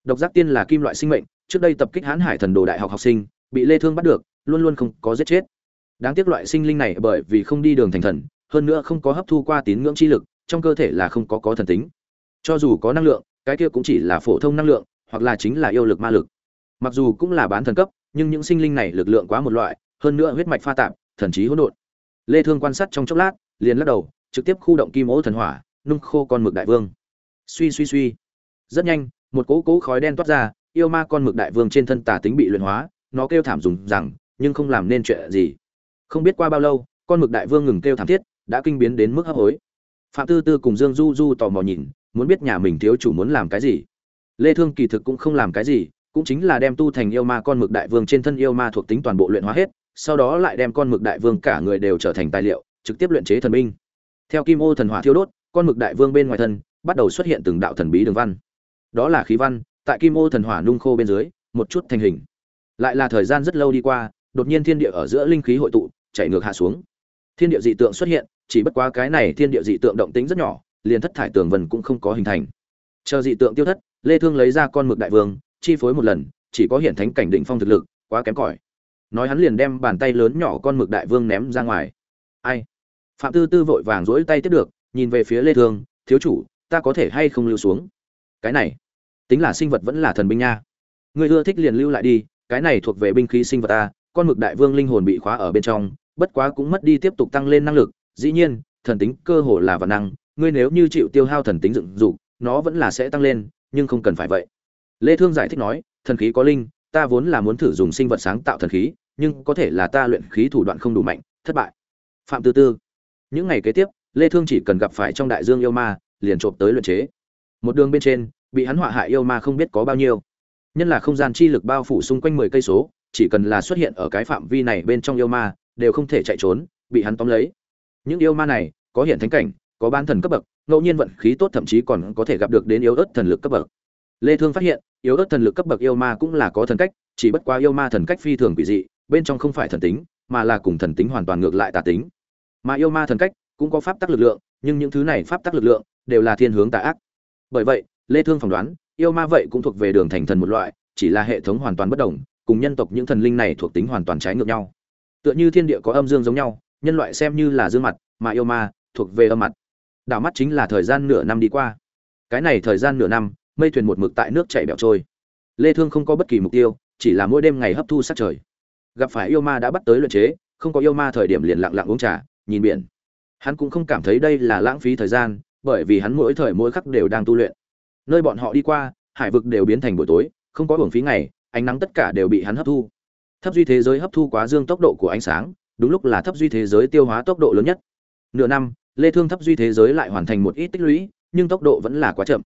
Độc giác tiên là kim loại sinh mệnh, trước đây tập kích hãn hải thần đồ đại học học sinh, bị lê thương bắt được, luôn luôn không có giết chết. Đáng tiếc loại sinh linh này bởi vì không đi đường thành thần, hơn nữa không có hấp thu qua tín ngưỡng chi lực, trong cơ thể là không có có thần tính. Cho dù có năng lượng, cái kia cũng chỉ là phổ thông năng lượng, hoặc là chính là yêu lực ma lực. Mặc dù cũng là bán thần cấp, nhưng những sinh linh này lực lượng quá một loại, hơn nữa huyết mạch pha tạp, thần trí hỗn độn lê thương quan sát trong chốc lát, liền lắc đầu, trực tiếp khu động kim ố thần hỏa, nung khô con mực đại vương. Suy suy suy. Rất nhanh, một cỗ cỗ khói đen toát ra, yêu ma con mực đại vương trên thân tà tính bị luyện hóa, nó kêu thảm dùng rằng, nhưng không làm nên chuyện gì. Không biết qua bao lâu, con mực đại vương ngừng kêu thảm thiết, đã kinh biến đến mức hấp hối. Phạm tư tư cùng dương du du tò mò nhìn, muốn biết nhà mình thiếu chủ muốn làm cái gì. Lê thương kỳ thực cũng không làm cái gì, cũng chính là đem tu thành yêu ma con mực đại vương trên thân yêu ma thuộc tính toàn bộ luyện hóa hết sau đó lại đem con mực đại vương cả người đều trở thành tài liệu, trực tiếp luyện chế thần binh. Theo kim ô thần hỏa thiêu đốt, con mực đại vương bên ngoài thân bắt đầu xuất hiện từng đạo thần bí đường văn. Đó là khí văn, tại kim ô thần hỏa nung khô bên dưới, một chút thành hình. Lại là thời gian rất lâu đi qua, đột nhiên thiên địa ở giữa linh khí hội tụ, chảy ngược hạ xuống. Thiên địa dị tượng xuất hiện, chỉ bất quá cái này thiên địa dị tượng động tính rất nhỏ, liền thất thải tường vân cũng không có hình thành. Chờ dị tượng tiêu thất, lê thương lấy ra con mực đại vương, chi phối một lần, chỉ có hiện thánh cảnh định phong thực lực, quá kém cỏi nói hắn liền đem bàn tay lớn nhỏ con mực đại vương ném ra ngoài. Ai? Phạm tư tư vội vàng rỗi tay tiếp được, nhìn về phía lê thương, thiếu chủ, ta có thể hay không lưu xuống? Cái này, tính là sinh vật vẫn là thần binh nha. Người ưa thích liền lưu lại đi, cái này thuộc về binh khí sinh vật ta, con mực đại vương linh hồn bị khóa ở bên trong, bất quá cũng mất đi tiếp tục tăng lên năng lực, dĩ nhiên, thần tính cơ hồ là vật năng, ngươi nếu như chịu tiêu hao thần tính dựng dục, nó vẫn là sẽ tăng lên, nhưng không cần phải vậy. Lê thương giải thích nói, thần khí có linh ta vốn là muốn thử dùng sinh vật sáng tạo thần khí, nhưng có thể là ta luyện khí thủ đoạn không đủ mạnh, thất bại. Phạm tư tư. Những ngày kế tiếp, lê thương chỉ cần gặp phải trong đại dương yêu ma, liền trộm tới luyện chế. Một đường bên trên, bị hắn họa hại yêu ma không biết có bao nhiêu. Nhân là không gian chi lực bao phủ xung quanh 10 cây số, chỉ cần là xuất hiện ở cái phạm vi này bên trong yêu ma, đều không thể chạy trốn, bị hắn tóm lấy. Những yêu ma này, có hiện thánh cảnh, có ban thần cấp bậc, ngẫu nhiên vận khí tốt thậm chí còn có thể gặp được đến yếu ớt thần lực cấp bậc lê thương phát hiện, yếu ớt thần lực cấp bậc yêu ma cũng là có thần cách, chỉ bất quá yêu ma thần cách phi thường quỷ dị, bên trong không phải thần tính, mà là cùng thần tính hoàn toàn ngược lại tà tính. Mà yêu ma thần cách cũng có pháp tắc lực lượng, nhưng những thứ này pháp tắc lực lượng đều là thiên hướng tà ác. Bởi vậy, lê thương phỏng đoán, yêu ma vậy cũng thuộc về đường thành thần một loại, chỉ là hệ thống hoàn toàn bất đồng, cùng nhân tộc những thần linh này thuộc tính hoàn toàn trái ngược nhau. Tựa như thiên địa có âm dương giống nhau, nhân loại xem như là dương mặt, mà yêu ma thuộc về âm mặt. Đảo mắt chính là thời gian nửa năm đi qua. Cái này thời gian nửa năm mây thuyền một mực tại nước chảy bẹo trôi. Lê thương không có bất kỳ mục tiêu, chỉ là mỗi đêm ngày hấp thu sát trời. Gặp phải yêu ma đã bắt tới luyện chế, không có yêu ma thời điểm liền lặng lặng uống trà, nhìn biển. Hắn cũng không cảm thấy đây là lãng phí thời gian, bởi vì hắn mỗi thời mỗi khắc đều đang tu luyện. Nơi bọn họ đi qua, hải vực đều biến thành buổi tối, không có hưởng phí ngày, ánh nắng tất cả đều bị hắn hấp thu. Thấp duy thế giới hấp thu quá dương tốc độ của ánh sáng, đúng lúc là thấp duy thế giới tiêu hóa tốc độ lớn nhất. Nửa năm, lê thương thấp duy thế giới lại hoàn thành một ít tích lũy, nhưng tốc độ vẫn là quá chậm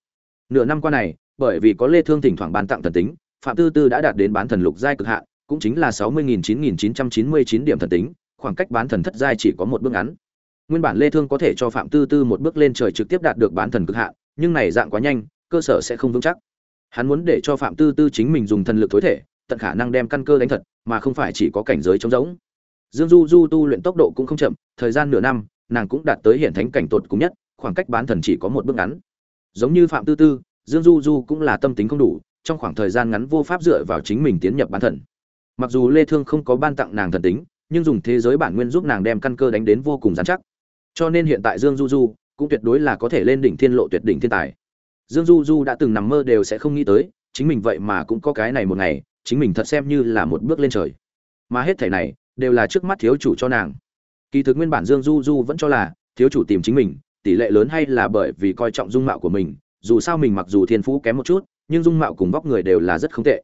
nửa năm qua này, bởi vì có lê thương thỉnh thoảng ban tặng thần tính, phạm tư tư đã đạt đến bán thần lục giai cực hạn, cũng chính là sáu mươi nghìn chín nghìn chín trăm chín mươi chín điểm thần tính, khoảng cách bán thần thất giai chỉ có một bước ngắn. Nguyên bản lê thương có thể cho phạm tư tư một bước lên trời trực tiếp đạt được bán thần cực hạn, nhưng này dạng quá nhanh, cơ sở sẽ không vững chắc. Hắn muốn để cho phạm tư tư chính mình dùng thần lực tối thể, tận khả năng đem căn cơ đánh thật, mà không phải chỉ có cảnh giới trống rỗng. Dương du du tu luyện tốc độ cũng không chậm, thời gian nửa năm, nàng cũng đạt tới hiện thánh cảnh tột cùng nhất, khoảng cách bán thần chỉ có một bước ngắn giống như phạm tư tư, dương du du cũng là tâm tính không đủ, trong khoảng thời gian ngắn vô pháp dựa vào chính mình tiến nhập bán thần. Mặc dù lê thương không có ban tặng nàng thần tính, nhưng dùng thế giới bản nguyên giúp nàng đem căn cơ đánh đến vô cùng dán chắc. Cho nên hiện tại dương du du cũng tuyệt đối là có thể lên đỉnh thiên lộ tuyệt đỉnh thiên tài. Dương du du đã từng nằm mơ đều sẽ không nghĩ tới, chính mình vậy mà cũng có cái này một ngày, chính mình thật xem như là một bước lên trời. Mà hết thảy này đều là trước mắt thiếu chủ cho nàng. Kỳ thực nguyên bản dương du du vẫn cho là thiếu chủ tìm chính mình tỷ lệ lớn hay là bởi vì coi trọng dung mạo của mình dù sao mình mặc dù thiên phú kém một chút nhưng dung mạo cùng vóc người đều là rất không tệ.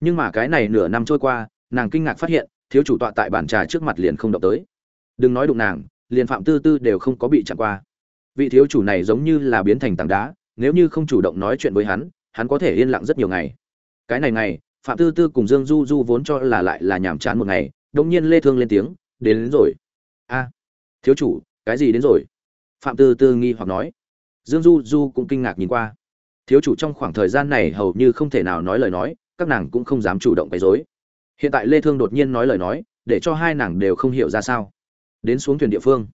Nhưng mà cái này nửa năm trôi qua nàng kinh ngạc phát hiện thiếu chủ tọa tại bàn trà trước mặt liền không động tới. Đừng nói đụng nàng liền phạm tư tư đều không có bị chặn qua. Vị thiếu chủ này giống như là biến thành tảng đá nếu như không chủ động nói chuyện với hắn hắn có thể yên lặng rất nhiều ngày. Cái này ngày phạm tư tư cùng dương du du vốn cho là lại là nhàm chán một ngày đông nhiên lê thương lên tiếng đến, đến rồi. A thiếu chủ cái gì đến rồi? Phạm tư tư nghi hoặc nói. Dương du du cũng kinh ngạc nhìn qua. Thiếu chủ trong khoảng thời gian này hầu như không thể nào nói lời nói, các nàng cũng không dám chủ động quấy rối. Hiện tại lê thương đột nhiên nói lời nói, để cho hai nàng đều không hiểu ra sao. Đến xuống thuyền địa phương.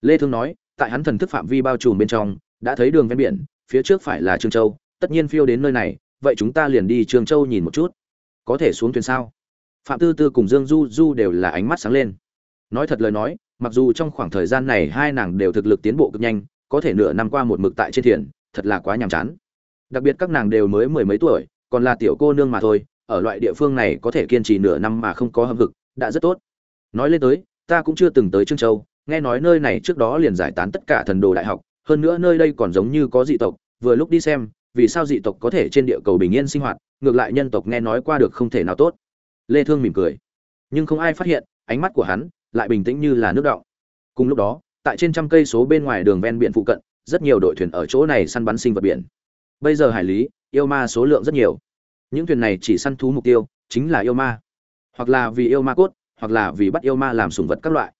Lê thương nói, tại hắn thần thức phạm vi bao trùm bên trong, đã thấy đường ven biển, phía trước phải là trương châu, tất nhiên phiêu đến nơi này, vậy chúng ta liền đi trương châu nhìn một chút. Có thể xuống thuyền sao? Phạm tư tư cùng dương du du đều là ánh mắt sáng lên nói thật lời nói, mặc dù trong khoảng thời gian này hai nàng đều thực lực tiến bộ cực nhanh, có thể nửa năm qua một mực tại trên thuyền, thật là quá nhàm chán. Đặc biệt các nàng đều mới mười mấy tuổi, còn là tiểu cô nương mà thôi, ở loại địa phương này có thể kiên trì nửa năm mà không có hâm vực đã rất tốt. Nói lên tới, ta cũng chưa từng tới trương châu, nghe nói nơi này trước đó liền giải tán tất cả thần đồ đại học, hơn nữa nơi đây còn giống như có dị tộc, vừa lúc đi xem, vì sao dị tộc có thể trên địa cầu bình yên sinh hoạt, ngược lại nhân tộc nghe nói qua được không thể nào tốt. Lê thương mỉm cười. Nhưng không ai phát hiện, ánh mắt của hắn lại bình tĩnh như là nước động cùng lúc đó, tại trên trăm cây số bên ngoài đường ven biển phụ cận, rất nhiều đội thuyền ở chỗ này săn bắn sinh vật biển. Bây giờ hải lý, yêu ma số lượng rất nhiều. Những thuyền này chỉ săn thú mục tiêu, chính là yêu ma. Hoặc là vì yêu ma cốt, hoặc là vì bắt yêu ma làm sủng vật các loại.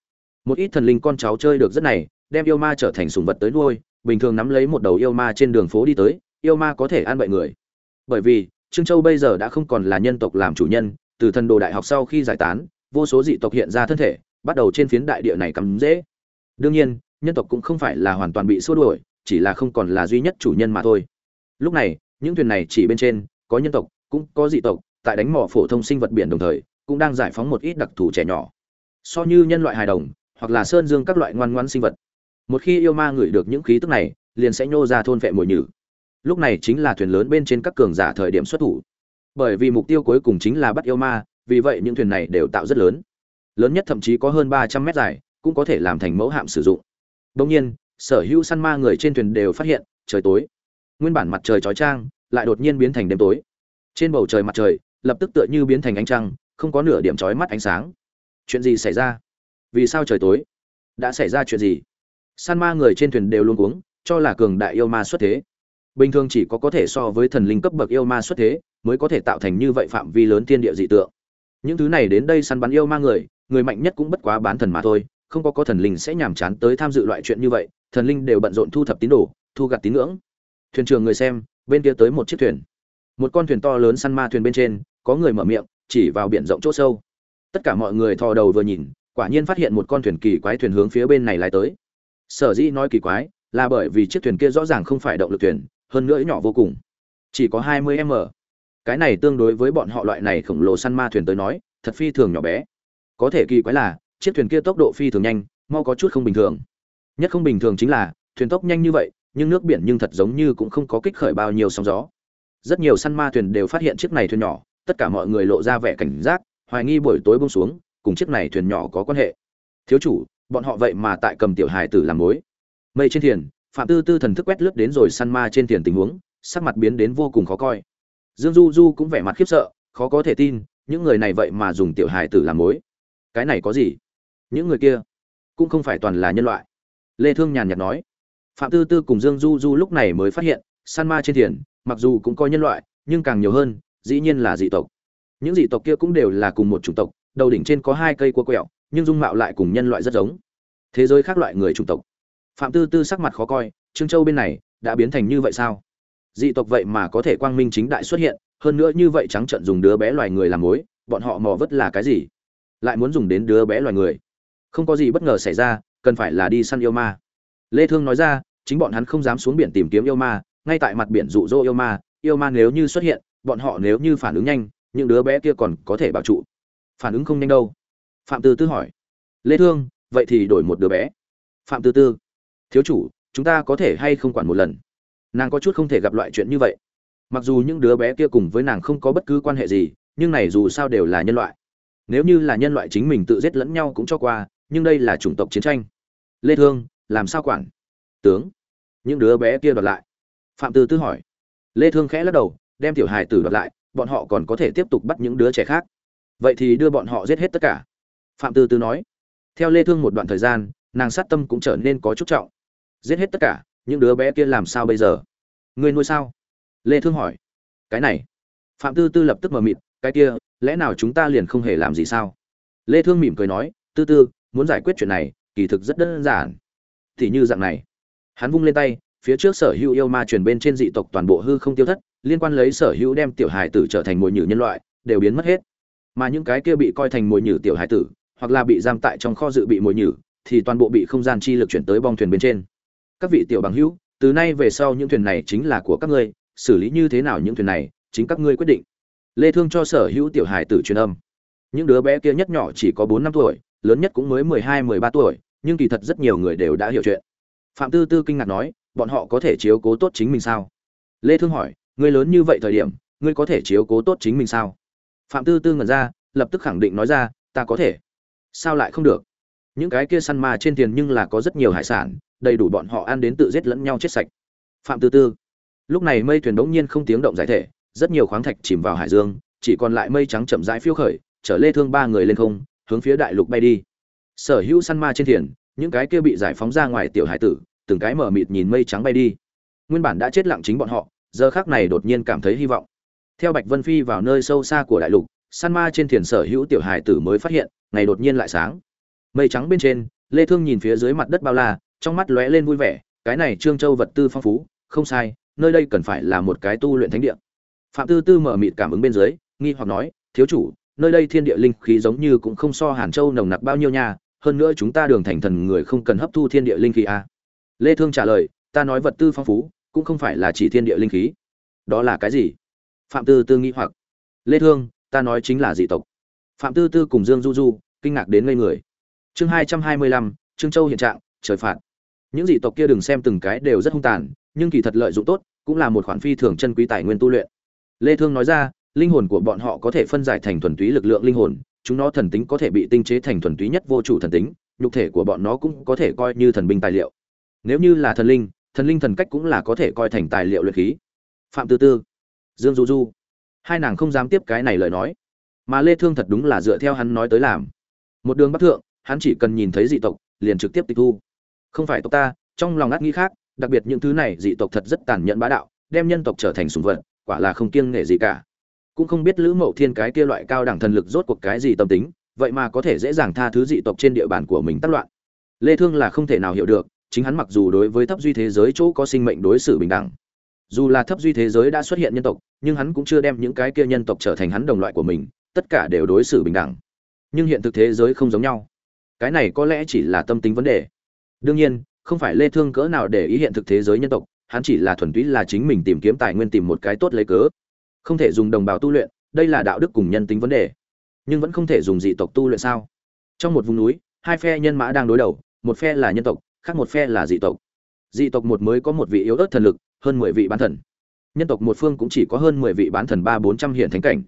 Một ít thần linh con cháu chơi được rất này, đem yêu ma trở thành sủng vật tới nuôi, bình thường nắm lấy một đầu yêu ma trên đường phố đi tới, yêu ma có thể ăn bậy người. Bởi vì, trương châu bây giờ đã không còn là nhân tộc làm chủ nhân, từ thần đồ đại học sau khi giải tán, vô số dị tộc hiện ra thân thể bắt đầu trên phiến đại địa này cắm dễ. Đương nhiên, nhân tộc cũng không phải là hoàn toàn bị xua đuổi, chỉ là không còn là duy nhất chủ nhân mà thôi. Lúc này, những thuyền này chỉ bên trên, có nhân tộc, cũng có dị tộc, tại đánh mỏ phổ thông sinh vật biển đồng thời, cũng đang giải phóng một ít đặc thù trẻ nhỏ. So như nhân loại hài đồng, hoặc là sơn dương các loại ngoan ngoan sinh vật. Một khi yêu ma ngửi được những khí tức này, liền sẽ nhô ra thôn vệ mồi nhử. Lúc này chính là thuyền lớn bên trên các cường giả thời điểm xuất thủ. Bởi vì mục tiêu cuối cùng chính là bắt yêu ma, vì vậy những thuyền này đều tạo rất lớn lớn nhất thậm chí có hơn ba trăm mét dài, cũng có thể làm thành mẫu hạm sử dụng. Đông nhiên, sở hữu săn ma người trên thuyền đều phát hiện, trời tối. Nguyên bản mặt trời chói trang lại đột nhiên biến thành đêm tối. Trên bầu trời mặt trời, lập tức tựa như biến thành ánh trăng, không có nửa điểm chói mắt ánh sáng. Chuyện gì xảy ra? Vì sao trời tối? Đã xảy ra chuyện gì? San ma người trên thuyền đều luôn cuống, cho là cường đại yêu ma xuất thế. Bình thường chỉ có có thể so với thần linh cấp bậc yêu ma xuất thế, mới có thể tạo thành như vậy phạm vi lớn thiên địa dị tượng. Những thứ này đến đây săn bắn yêu ma người người mạnh nhất cũng bất quá bán thần mà thôi, không có có thần linh sẽ nhàm chán tới tham dự loại chuyện như vậy, thần linh đều bận rộn thu thập tín đồ, thu gặt tín ngưỡng. Thuyền trưởng người xem, bên kia tới một chiếc thuyền. Một con thuyền to lớn săn ma thuyền bên trên, có người mở miệng, chỉ vào biển rộng chỗ sâu. Tất cả mọi người thò đầu vừa nhìn, quả nhiên phát hiện một con thuyền kỳ quái thuyền hướng phía bên này lái tới. Sở dĩ nói kỳ quái, là bởi vì chiếc thuyền kia rõ ràng không phải động lực thuyền, hơn nữa nhỏ vô cùng. Chỉ có 20 m. Cái này tương đối với bọn họ loại này khổng lồ săn ma thuyền tới nói, thật phi thường nhỏ bé có thể kỳ quái là, chiếc thuyền kia tốc độ phi thường nhanh, mau có chút không bình thường. Nhất không bình thường chính là, thuyền tốc nhanh như vậy, nhưng nước biển nhưng thật giống như cũng không có kích khởi bao nhiêu sóng gió. Rất nhiều săn ma thuyền đều phát hiện chiếc này thuyền nhỏ, tất cả mọi người lộ ra vẻ cảnh giác, hoài nghi buổi tối bông xuống, cùng chiếc này thuyền nhỏ có quan hệ. Thiếu chủ, bọn họ vậy mà tại cầm tiểu hài tử làm mối. Mây trên thuyền, phạm tư tư thần thức quét lướt đến rồi săn ma trên thuyền tình huống, sắc mặt biến đến vô cùng khó coi. Dương du du cũng vẻ mặt khiếp sợ, khó có thể tin, những người này vậy mà dùng tiểu hài tử làm mối cái này có gì? Những người kia cũng không phải toàn là nhân loại. Lê thương nhàn nhạt nói. Phạm tư tư cùng dương du du lúc này mới phát hiện, san ma trên thuyền, mặc dù cũng có nhân loại, nhưng càng nhiều hơn, dĩ nhiên là dị tộc. Những dị tộc kia cũng đều là cùng một chủng tộc, đầu đỉnh trên có hai cây cua quẹo, nhưng dung mạo lại cùng nhân loại rất giống. Thế giới khác loại người chủng tộc. Phạm tư tư sắc mặt khó coi, trương châu bên này đã biến thành như vậy sao? Dị tộc vậy mà có thể quang minh chính đại xuất hiện, hơn nữa như vậy trắng trận dùng đứa bé loài người làm mối, bọn họ mò vất là cái gì? Lại muốn dùng đến đứa bé loài người. Không có gì bất ngờ xảy ra, cần phải là đi săn yêu ma. Lê thương nói ra, chính bọn hắn không dám xuống biển tìm kiếm yêu ma, ngay tại mặt biển dụ dỗ yêu ma yêu ma nếu như xuất hiện, bọn họ nếu như phản ứng nhanh, những đứa bé kia còn có thể bảo trụ. Phản ứng không nhanh đâu. Phạm tư tư hỏi. Lê thương, vậy thì đổi một đứa bé. Phạm tư tư. Thiếu chủ, chúng ta có thể hay không quản một lần? Nàng có chút không thể gặp loại chuyện như vậy. Mặc dù những đứa bé kia cùng với nàng không có bất cứ quan hệ gì, nhưng này dù sao đều là nhân loại nếu như là nhân loại chính mình tự giết lẫn nhau cũng cho qua, nhưng đây là chủng tộc chiến tranh. Lê thương, làm sao quản? Tướng, những đứa bé kia đoạt lại. Phạm tư tư hỏi. Lê thương khẽ lắc đầu, đem tiểu hài tử đoạt lại, bọn họ còn có thể tiếp tục bắt những đứa trẻ khác. Vậy thì đưa bọn họ giết hết tất cả. Phạm tư tư nói. Theo lê thương một đoạn thời gian, nàng sát tâm cũng trở nên có chút trọng. Giết hết tất cả, những đứa bé kia làm sao bây giờ? Người nuôi sao? Lê thương hỏi. Cái này. Phạm tư tư lập tức mở mịt. Cái kia lẽ nào chúng ta liền không hề làm gì sao? Lê thương mỉm cười nói, tư tư, muốn giải quyết chuyện này, kỳ thực rất đơn giản. Thì như dạng này, hắn vung lên tay, phía trước sở hữu yêu ma truyền bên trên dị tộc toàn bộ hư không tiêu thất, liên quan lấy sở hữu đem tiểu hài tử trở thành mồi nhử nhân loại, đều biến mất hết. Mà những cái kia bị coi thành mồi nhử tiểu hài tử, hoặc là bị giam tại trong kho dự bị mồi nhử, thì toàn bộ bị không gian chi lực chuyển tới bong thuyền bên trên. Các vị tiểu bằng hữu, từ nay về sau những thuyền này chính là của các ngươi, xử lý như thế nào những thuyền này, chính các ngươi quyết định lê thương cho sở hữu tiểu hài tử truyền âm. Những đứa bé kia nhất nhỏ chỉ có bốn năm tuổi, lớn nhất cũng mới mười hai, mười ba tuổi, nhưng kỳ thật rất nhiều người đều đã hiểu chuyện. Phạm tư tư kinh ngạc nói, bọn họ có thể chiếu cố tốt chính mình sao? Lê thương hỏi, ngươi lớn như vậy thời điểm, ngươi có thể chiếu cố tốt chính mình sao? Phạm tư tư ngẩn ra, lập tức khẳng định nói ra, ta có thể. Sao lại không được? Những cái kia săn ma trên tiền nhưng là có rất nhiều hải sản, đầy đủ bọn họ ăn đến tự giết lẫn nhau chết sạch. Phạm tư tư, lúc này mây thuyền bỗng nhiên không tiếng động giải thể rất nhiều khoáng thạch chìm vào hải dương, chỉ còn lại mây trắng chậm rãi phiêu khởi chở lê thương ba người lên không, hướng phía đại lục bay đi. Sở hữu săn ma trên thuyền những cái kia bị giải phóng ra ngoài tiểu hải tử, từng cái mở mịt nhìn mây trắng bay đi. Nguyên bản đã chết lặng chính bọn họ, giờ khắc này đột nhiên cảm thấy hy vọng. Theo bạch vân phi vào nơi sâu xa của đại lục, săn ma trên thuyền sở hữu tiểu hải tử mới phát hiện, ngày đột nhiên lại sáng. Mây trắng bên trên, lê thương nhìn phía dưới mặt đất bao la, trong mắt lóe lên vui vẻ, cái này trương châu vật tư phong phú, không sai, nơi đây cần phải là một cái tu luyện thánh địa phạm tư tư mở mịt cảm ứng bên dưới nghi hoặc nói thiếu chủ nơi đây thiên địa linh khí giống như cũng không so hàn châu nồng nặc bao nhiêu nha hơn nữa chúng ta đường thành thần người không cần hấp thu thiên địa linh khí à. lê thương trả lời ta nói vật tư phong phú cũng không phải là chỉ thiên địa linh khí. Đó là cái gì? Phạm tư tư nghi hoặc. Lê thương ta nói chính là dị tộc. Phạm tư tư cùng dương du du kinh ngạc đến ngây người. Chương 225, trương châu hiện trạng trời phạt. Những dị tộc kia đừng xem từng cái đều rất hung tàn nhưng kỳ thật lợi dụng tốt cũng là một khoản phi thường chân quý tài nguyên tu luyện lê thương nói ra, linh hồn của bọn họ có thể phân giải thành thuần túy lực lượng linh hồn, chúng nó thần tính có thể bị tinh chế thành thuần túy nhất vô chủ thần tính, nhục thể của bọn nó cũng có thể coi như thần binh tài liệu. Nếu như là thần linh thần linh thần cách cũng là có thể coi thành tài liệu luyện khí. Phạm tư tư, dương du du. Hai nàng không dám tiếp cái này lời nói. Mà lê thương thật đúng là dựa theo hắn nói tới làm. Một đường bắc thượng, hắn chỉ cần nhìn thấy dị tộc, liền trực tiếp tịch thu. Không phải tộc ta, trong lòng ngắt nghĩ khác, đặc biệt những thứ này dị tộc thật rất tàn nhẫn bá đạo, đem nhân tộc trở thành sùng vật quả là không kiêng nể gì cả. Cũng không biết lữ mậu thiên cái kia loại cao đẳng thần lực rốt cuộc cái gì tâm tính, vậy mà có thể dễ dàng tha thứ dị tộc trên địa bàn của mình tác loạn. Lê thương là không thể nào hiểu được, chính hắn mặc dù đối với thấp duy thế giới chỗ có sinh mệnh đối xử bình đẳng, dù là thấp duy thế giới đã xuất hiện nhân tộc, nhưng hắn cũng chưa đem những cái kia nhân tộc trở thành hắn đồng loại của mình, tất cả đều đối xử bình đẳng. Nhưng hiện thực thế giới không giống nhau. Cái này có lẽ chỉ là tâm tính vấn đề. Đương nhiên, không phải lê thương cỡ nào để ý hiện thực thế giới nhân tộc hắn chỉ là thuần túy là chính mình tìm kiếm tài nguyên tìm một cái tốt lấy cớ. Không thể dùng đồng bào tu luyện, đây là đạo đức cùng nhân tính vấn đề. Nhưng vẫn không thể dùng dị tộc tu luyện sao? Trong một vùng núi, hai phe nhân mã đang đối đầu, một phe là nhân tộc, khác một phe là dị tộc. Dị tộc một mới có một vị yếu ớt thần lực, hơn mười vị bán thần. Nhân tộc một phương cũng chỉ có hơn mười vị bán thần ba bốn trăm hiển thánh cảnh.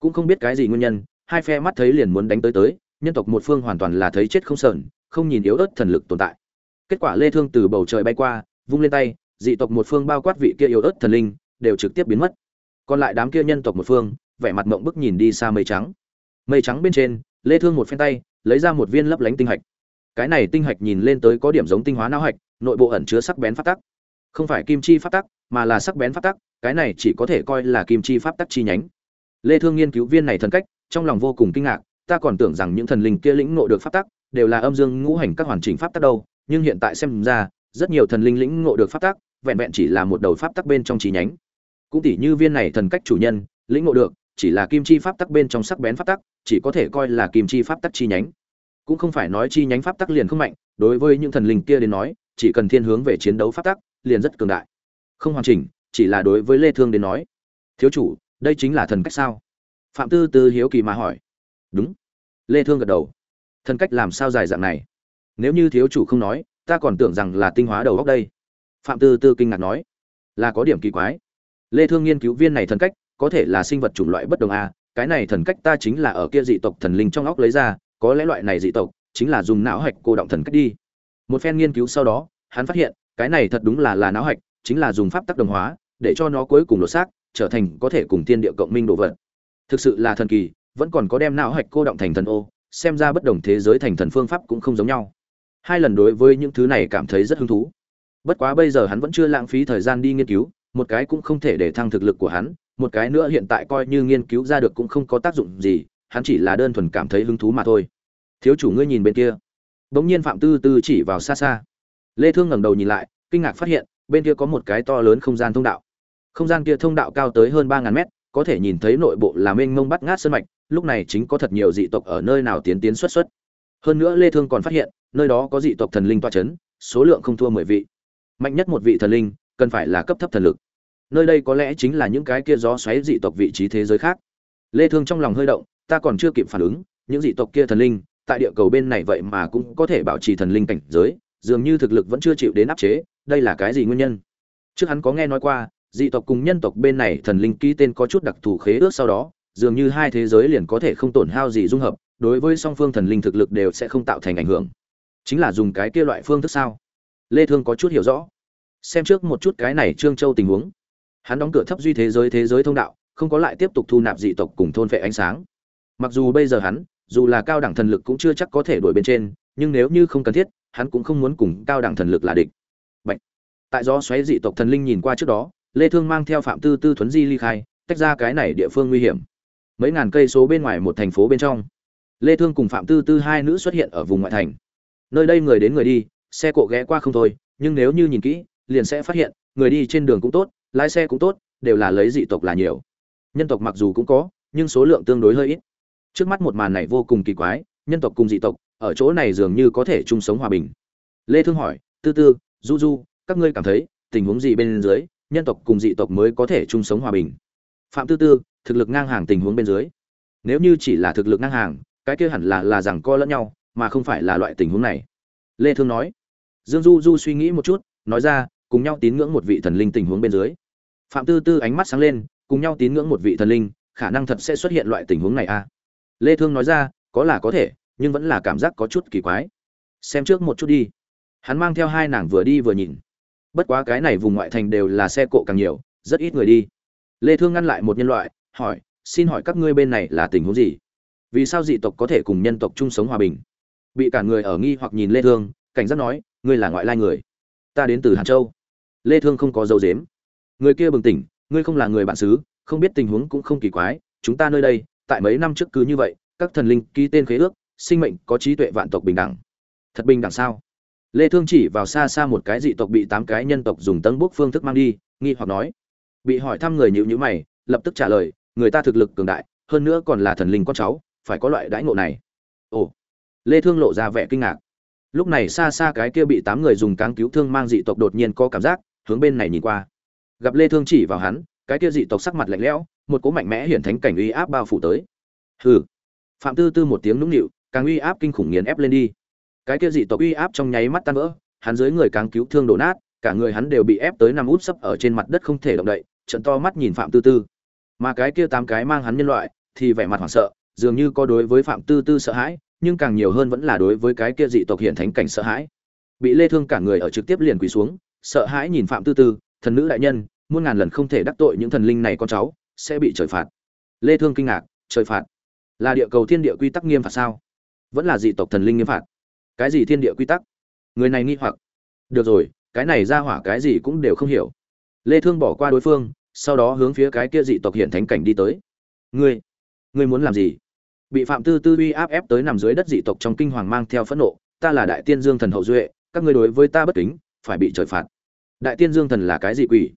Cũng không biết cái gì nguyên nhân, hai phe mắt thấy liền muốn đánh tới tới, nhân tộc một phương hoàn toàn là thấy chết không sờn, không nhìn yếu ớt thần lực tồn tại. Kết quả lê thương từ bầu trời bay qua, vung lên tay dị tộc một phương bao quát vị kia yếu ớt thần linh, đều trực tiếp biến mất. Còn lại đám kia nhân tộc một phương, vẻ mặt mộng bức nhìn đi xa mây trắng. Mây trắng bên trên, lê thương một phen tay, lấy ra một viên lấp lánh tinh hạch. Cái này tinh hạch nhìn lên tới có điểm giống tinh hóa não hạch, nội bộ ẩn chứa sắc bén pháp tắc. Không phải kim chi pháp tắc, mà là sắc bén pháp tắc, cái này chỉ có thể coi là kim chi pháp tắc chi nhánh. Lê thương nghiên cứu viên này thần cách, trong lòng vô cùng kinh ngạc, ta còn tưởng rằng những thần linh kia lĩnh ngộ được pháp tắc, đều là âm dương ngũ hành các hoàn chỉnh pháp tắc đâu, nhưng hiện tại xem ra rất nhiều thần linh lĩnh ngộ được pháp tắc, vẹn vẹn chỉ là một đầu pháp tắc bên trong chi nhánh. Cũng tỷ như viên này thần cách chủ nhân, lĩnh ngộ được, chỉ là kim chi pháp tắc bên trong sắc bén pháp tắc, chỉ có thể coi là kim chi pháp tắc chi nhánh. Cũng không phải nói chi nhánh pháp tắc liền không mạnh, đối với những thần linh kia đến nói, chỉ cần thiên hướng về chiến đấu pháp tắc, liền rất cường đại. Không hoàn chỉnh, chỉ là đối với lê thương đến nói. Thiếu chủ, đây chính là thần cách sao? Phạm tư tư hiếu kỳ mà hỏi. Đúng. Lê thương gật đầu. Thần cách làm sao dài dạng này? Nếu như thiếu chủ không nói ta còn tưởng rằng là tinh hóa đầu góc đây. Phạm tư tư kinh ngạc nói, là có điểm kỳ quái. Lê thương nghiên cứu viên này thần cách, có thể là sinh vật chủng loại bất đồng a cái này thần cách ta chính là ở kia dị tộc thần linh trong óc lấy ra, có lẽ loại này dị tộc chính là dùng não hạch cô động thần cách đi. Một phen nghiên cứu sau đó, hắn phát hiện, cái này thật đúng là là não hạch, chính là dùng pháp tắc đồng hóa, để cho nó cuối cùng lột xác, trở thành có thể cùng tiên địa cộng minh đồ vật. Thực sự là thần kỳ, vẫn còn có đem não hạch cô động thành thần ô, xem ra bất đồng thế giới thành thần phương pháp cũng không giống nhau hai lần đối với những thứ này cảm thấy rất hứng thú. Bất quá bây giờ hắn vẫn chưa lãng phí thời gian đi nghiên cứu, một cái cũng không thể để thăng thực lực của hắn, một cái nữa hiện tại coi như nghiên cứu ra được cũng không có tác dụng gì, hắn chỉ là đơn thuần cảm thấy hứng thú mà thôi. Thiếu chủ ngươi nhìn bên kia. Bỗng nhiên phạm tư tư chỉ vào xa xa. Lê thương ngẩng đầu nhìn lại, kinh ngạc phát hiện, bên kia có một cái to lớn không gian thông đạo. Không gian kia thông đạo cao tới hơn ba ngàn mét, có thể nhìn thấy nội bộ là mênh mông bắt ngát sơn mạch, lúc này chính có thật nhiều dị tộc ở nơi nào tiến tiến xuất xuất. Hơn nữa lê thương còn phát hiện nơi đó có dị tộc thần linh toa chấn số lượng không thua mười vị. Mạnh nhất một vị thần linh, cần phải là cấp thấp thần lực. Nơi đây có lẽ chính là những cái kia gió xoáy dị tộc vị trí thế giới khác. Lê thương trong lòng hơi động, ta còn chưa kịp phản ứng, những dị tộc kia thần linh, tại địa cầu bên này vậy mà cũng có thể bảo trì thần linh cảnh giới, dường như thực lực vẫn chưa chịu đến áp chế, đây là cái gì nguyên nhân? Trước hắn có nghe nói qua, dị tộc cùng nhân tộc bên này thần linh ký tên có chút đặc thù khế ước sau đó, dường như hai thế giới liền có thể không tổn hao gì dung hợp, đối với song phương thần linh thực lực đều sẽ không tạo thành ảnh hưởng chính là dùng cái kia loại phương thức sao? Lê thương có chút hiểu rõ. Xem trước một chút cái này trương châu tình huống. Hắn đóng cửa thấp duy thế giới thế giới thông đạo, không có lại tiếp tục thu nạp dị tộc cùng thôn vệ ánh sáng. Mặc dù bây giờ hắn, dù là cao đẳng thần lực cũng chưa chắc có thể đuổi bên trên, nhưng nếu như không cần thiết, hắn cũng không muốn cùng cao đẳng thần lực là địch. Bạch. tại do xoáy dị tộc thần linh nhìn qua trước đó, lê thương mang theo phạm tư tư thuấn di ly khai, tách ra cái này địa phương nguy hiểm. Mấy ngàn cây số bên ngoài một thành phố bên trong, lê thương cùng phạm tư tư hai nữ xuất hiện ở vùng ngoại thành nơi đây người đến người đi, xe cộ ghé qua không thôi, nhưng nếu như nhìn kỹ, liền sẽ phát hiện, người đi trên đường cũng tốt, lái xe cũng tốt, đều là lấy dị tộc là nhiều. Nhân tộc mặc dù cũng có, nhưng số lượng tương đối hơi ít. Trước mắt một màn này vô cùng kỳ quái, nhân tộc cùng dị tộc, ở chỗ này dường như có thể chung sống hòa bình. Lê thương hỏi, tư tư, du du, các ngươi cảm thấy tình huống gì bên dưới, nhân tộc cùng dị tộc mới có thể chung sống hòa bình? Phạm tư tư, thực lực ngang hàng tình huống bên dưới. Nếu như chỉ là thực lực ngang hàng, cái kia hẳn là là rằng co lẫn nhau mà không phải là loại tình huống này. Lê thương nói. Dương du du suy nghĩ một chút, nói ra, cùng nhau tín ngưỡng một vị thần linh tình huống bên dưới. Phạm tư tư ánh mắt sáng lên, cùng nhau tín ngưỡng một vị thần linh, khả năng thật sẽ xuất hiện loại tình huống này à? Lê thương nói ra, có là có thể, nhưng vẫn là cảm giác có chút kỳ quái. Xem trước một chút đi. Hắn mang theo hai nàng vừa đi vừa nhìn. Bất quá cái này vùng ngoại thành đều là xe cộ càng nhiều, rất ít người đi. Lê thương ngăn lại một nhân loại, hỏi, xin hỏi các ngươi bên này là tình huống gì? Vì sao dị tộc có thể cùng nhân tộc chung sống hòa bình? Bị cả người ở nghi hoặc nhìn lê thương, cảnh giác nói, ngươi là ngoại lai người. Ta đến từ hàn châu. Lê thương không có dấu dếm người kia bừng tỉnh, ngươi không là người bạn xứ, không biết tình huống cũng không kỳ quái, chúng ta nơi đây, tại mấy năm trước cứ như vậy, các thần linh ký tên khế ước, sinh mệnh có trí tuệ vạn tộc bình đẳng. Thật bình đẳng sao? Lê thương chỉ vào xa xa một cái dị tộc bị tám cái nhân tộc dùng tấn bốc phương thức mang đi, nghi hoặc nói. Bị hỏi thăm người nhíu nhíu mày, lập tức trả lời, người ta thực lực cường đại, hơn nữa còn là thần linh con cháu, phải có loại đãi ngộ này. Ồ lê thương lộ ra vẻ kinh ngạc. Lúc này xa xa cái kia bị tám người dùng cáng cứu thương mang dị tộc đột nhiên có cảm giác, hướng bên này nhìn qua. Gặp lê thương chỉ vào hắn, cái kia dị tộc sắc mặt lạnh lẽo, một cỗ mạnh mẽ hiển thánh cảnh uy áp bao phủ tới. Hừ. Phạm tư tư một tiếng nũng nịu, càng uy áp kinh khủng nghiền ép lên đi. Cái kia dị tộc uy áp trong nháy mắt tan vỡ, hắn dưới người càng cứu thương đổ nát, cả người hắn đều bị ép tới nằm út sấp ở trên mặt đất không thể động đậy, trận to mắt nhìn phạm tư tư. Mà cái kia tám cái mang hắn nhân loại, thì vẻ mặt hoảng sợ, dường như có đối với phạm tư tư sợ hãi nhưng càng nhiều hơn vẫn là đối với cái kia dị tộc hiện thánh cảnh sợ hãi. Bị lê thương cả người ở trực tiếp liền quỳ xuống, sợ hãi nhìn phạm tư tư, thần nữ đại nhân, muôn ngàn lần không thể đắc tội những thần linh này con cháu, sẽ bị trời phạt. Lê thương kinh ngạc, trời phạt? Là địa cầu thiên địa quy tắc nghiêm phạt sao? Vẫn là dị tộc thần linh nghiêm phạt? Cái gì thiên địa quy tắc? Người này nghi hoặc. Được rồi, cái này ra hỏa cái gì cũng đều không hiểu. Lê thương bỏ qua đối phương, sau đó hướng phía cái kia dị tộc hiện thánh cảnh đi tới. Ngươi ngươi muốn làm gì? Bị phạm tư tư uy áp ép tới nằm dưới đất dị tộc trong kinh hoàng mang theo phẫn nộ, ta là đại tiên dương thần hậu duệ, các ngươi đối với ta bất kính, phải bị trời phạt. Đại tiên dương thần là cái gì quỷ?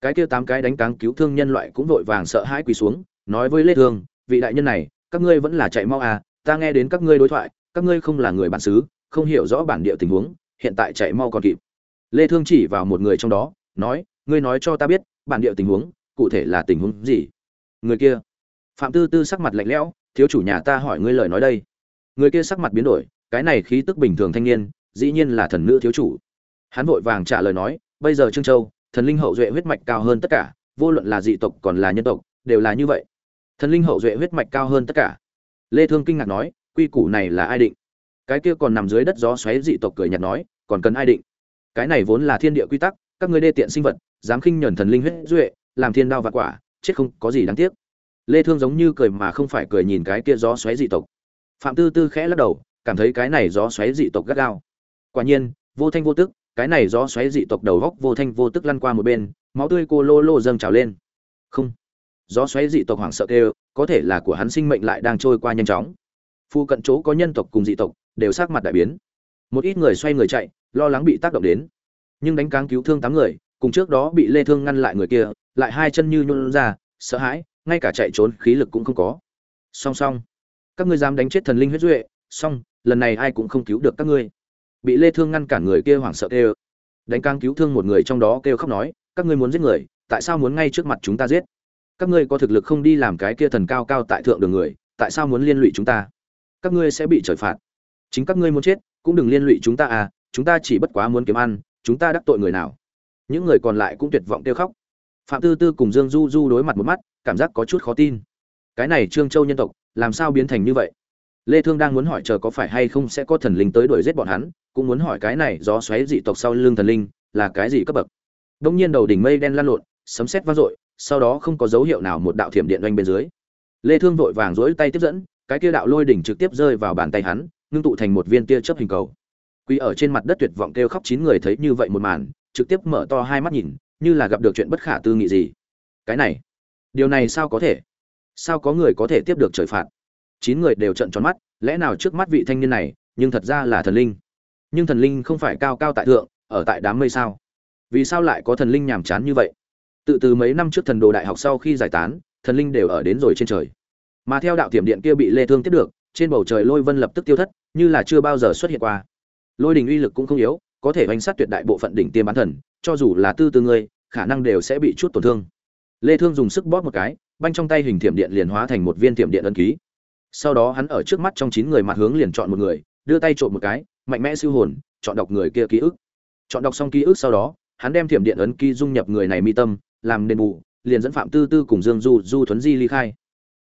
Cái kia tám cái đánh cáng cứu thương nhân loại cũng vội vàng sợ hãi quỳ xuống, nói với lê thương, vị đại nhân này, các ngươi vẫn là chạy mau à ta nghe đến các ngươi đối thoại, các ngươi không là người bản xứ, không hiểu rõ bản địa tình huống, hiện tại chạy mau còn kịp. Lê thương chỉ vào một người trong đó, nói, ngươi nói cho ta biết, bản địa tình huống, cụ thể là tình huống gì? Người kia, phạm tư tư sắc mặt lạnh lẽo thiếu chủ nhà ta hỏi ngươi lời nói đây. Người kia sắc mặt biến đổi, cái này khí tức bình thường thanh niên, dĩ nhiên là thần nữ thiếu chủ. Hắn vội vàng trả lời nói, bây giờ trương châu, thần linh hậu duệ huyết mạch cao hơn tất cả, vô luận là dị tộc còn là nhân tộc, đều là như vậy. Thần linh hậu duệ huyết mạch cao hơn tất cả. Lê thương kinh ngạc nói, quy củ này là ai định? Cái kia còn nằm dưới đất gió xoáy dị tộc cười nhạt nói, còn cần ai định? Cái này vốn là thiên địa quy tắc, các ngươi đê tiện sinh vật, dám khinh nhẫn thần linh huyết duệ, làm thiên đao vạn quả, chết không có gì đáng tiếc lê thương giống như cười mà không phải cười nhìn cái kia gió xoáy dị tộc. Phạm tư tư khẽ lắc đầu, cảm thấy cái này gió xoáy dị tộc gắt gao. Quả nhiên, vô thanh vô tức, cái này gió xoáy dị tộc đầu góc vô thanh vô tức lăn qua một bên, máu tươi cô lô lô dâng trào lên. Không. Gió xoáy dị tộc hoảng sợ kêu, có thể là của hắn sinh mệnh lại đang trôi qua nhanh chóng. Phu cận chỗ có nhân tộc cùng dị tộc, đều sát mặt đại biến. Một ít người xoay người chạy, lo lắng bị tác động đến. Nhưng đánh cáng cứu thương tám người, cùng trước đó bị lê thương ngăn lại người kia, lại hai chân như nhún ra, sợ hãi ngay cả chạy trốn khí lực cũng không có. Song song, các ngươi dám đánh chết thần linh huyết duệ, song, lần này ai cũng không cứu được các ngươi. Bị lê thương ngăn cản người kia hoảng sợ kêu. Đánh cáng cứu thương một người trong đó kêu khóc nói, các ngươi muốn giết người, tại sao muốn ngay trước mặt chúng ta giết? Các ngươi có thực lực không đi làm cái kia thần cao cao tại thượng đường người, tại sao muốn liên lụy chúng ta? Các ngươi sẽ bị trời phạt. Chính các ngươi muốn chết, cũng đừng liên lụy chúng ta à chúng ta chỉ bất quá muốn kiếm ăn, chúng ta đắc tội người nào. Những người còn lại cũng tuyệt vọng kêu khóc. Phạm tư tư cùng dương du du đối mặt một mắt cảm giác có chút khó tin. Cái này trương châu nhân tộc, làm sao biến thành như vậy? Lê thương đang muốn hỏi chờ có phải hay không sẽ có thần linh tới đuổi giết bọn hắn, cũng muốn hỏi cái này gió xoáy dị tộc sau lưng thần linh là cái gì cấp bậc. Đông nhiên đầu đỉnh mây đen lan lộn, sấm sét vang dội, sau đó không có dấu hiệu nào một đạo thiểm điện doanh bên dưới. Lê thương vội vàng duỗi tay tiếp dẫn, cái kia đạo lôi đỉnh trực tiếp rơi vào bàn tay hắn, ngưng tụ thành một viên tia chớp hình cầu. Quỳ ở trên mặt đất tuyệt vọng kêu khóc chín người thấy như vậy một màn, trực tiếp mở to hai mắt nhìn, như là gặp được chuyện bất khả tư nghị gì. Cái này điều này sao có thể? Sao có người có thể tiếp được trời phạt? Chín người đều trợn tròn mắt, lẽ nào trước mắt vị thanh niên này, nhưng thật ra là thần linh? Nhưng thần linh không phải cao cao tại thượng, ở tại đám mây sao? Vì sao lại có thần linh nhàm chán như vậy? Tự từ mấy năm trước thần đồ đại học sau khi giải tán, thần linh đều ở đến rồi trên trời. Mà theo đạo tiềm điện kia bị lê thương tiếp được, trên bầu trời lôi vân lập tức tiêu thất, như là chưa bao giờ xuất hiện qua. Lôi đình uy lực cũng không yếu, có thể oanh sát tuyệt đại bộ phận đỉnh tiêm bán thần, cho dù là tư tư ngươi khả năng đều sẽ bị chút tổn thương lê thương dùng sức bóp một cái, banh trong tay hình thiểm điện liền hóa thành một viên thiểm điện ấn ký. Sau đó hắn ở trước mắt trong chín người mặt hướng liền chọn một người, đưa tay trộn một cái, mạnh mẽ siêu hồn, chọn đọc người kia ký ức. Chọn đọc xong ký ức sau đó, hắn đem thiểm điện ấn ký dung nhập người này mi tâm, làm nền bù, liền dẫn phạm tư tư cùng dương du du thuấn di ly khai.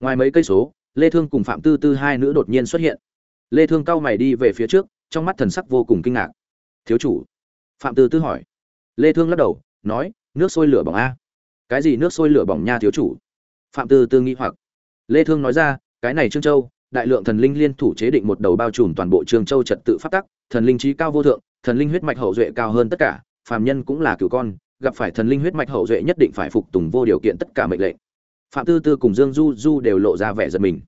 Ngoài mấy cây số, lê thương cùng phạm tư tư hai nữ đột nhiên xuất hiện. Lê thương cao mày đi về phía trước, trong mắt thần sắc vô cùng kinh ngạc. Thiếu chủ? Phạm tư tư hỏi. Lê thương lắc đầu, nói, nước sôi lửa bỏng a cái gì nước sôi lửa bỏng nha thiếu chủ? Phạm tư tư nghĩ hoặc. Lê thương nói ra, cái này trương châu, đại lượng thần linh liên thủ chế định một đầu bao trùm toàn bộ trương châu trật tự pháp tắc, thần linh trí cao vô thượng, thần linh huyết mạch hậu duệ cao hơn tất cả, phàm nhân cũng là cửu con, gặp phải thần linh huyết mạch hậu duệ nhất định phải phục tùng vô điều kiện tất cả mệnh lệnh. Phạm tư tư cùng dương du du đều lộ ra vẻ giận mình.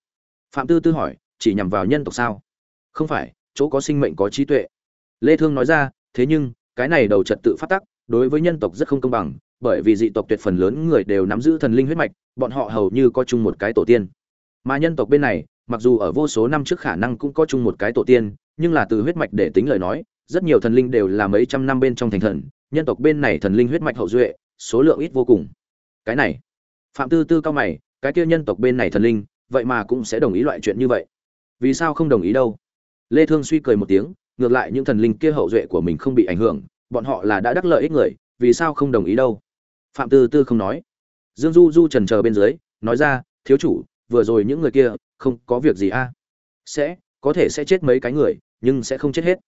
Phạm tư tư hỏi, chỉ nhằm vào nhân tộc sao? Không phải, chỗ có sinh mệnh có trí tuệ. Lê thương nói ra, thế nhưng, cái này đầu trật tự phát tắc đối với nhân tộc rất không công bằng, bởi vì dị tộc tuyệt phần lớn người đều nắm giữ thần linh huyết mạch, bọn họ hầu như có chung một cái tổ tiên. Mà nhân tộc bên này, mặc dù ở vô số năm trước khả năng cũng có chung một cái tổ tiên, nhưng là từ huyết mạch để tính lời nói, rất nhiều thần linh đều là mấy trăm năm bên trong thành thần, nhân tộc bên này thần linh huyết mạch hậu duệ, số lượng ít vô cùng. Cái này, phạm tư tư cao mày, cái kia nhân tộc bên này thần linh, vậy mà cũng sẽ đồng ý loại chuyện như vậy. Vì sao không đồng ý đâu? Lê thương suy cười một tiếng, ngược lại những thần linh kia hậu duệ của mình không bị ảnh hưởng bọn họ là đã đắc lợi ích người, vì sao không đồng ý đâu? Phạm tư tư không nói. Dương du du trần chờ bên dưới, nói ra, thiếu chủ, vừa rồi những người kia, không có việc gì a? À? sẽ, có thể sẽ chết mấy cái người, nhưng sẽ không chết hết.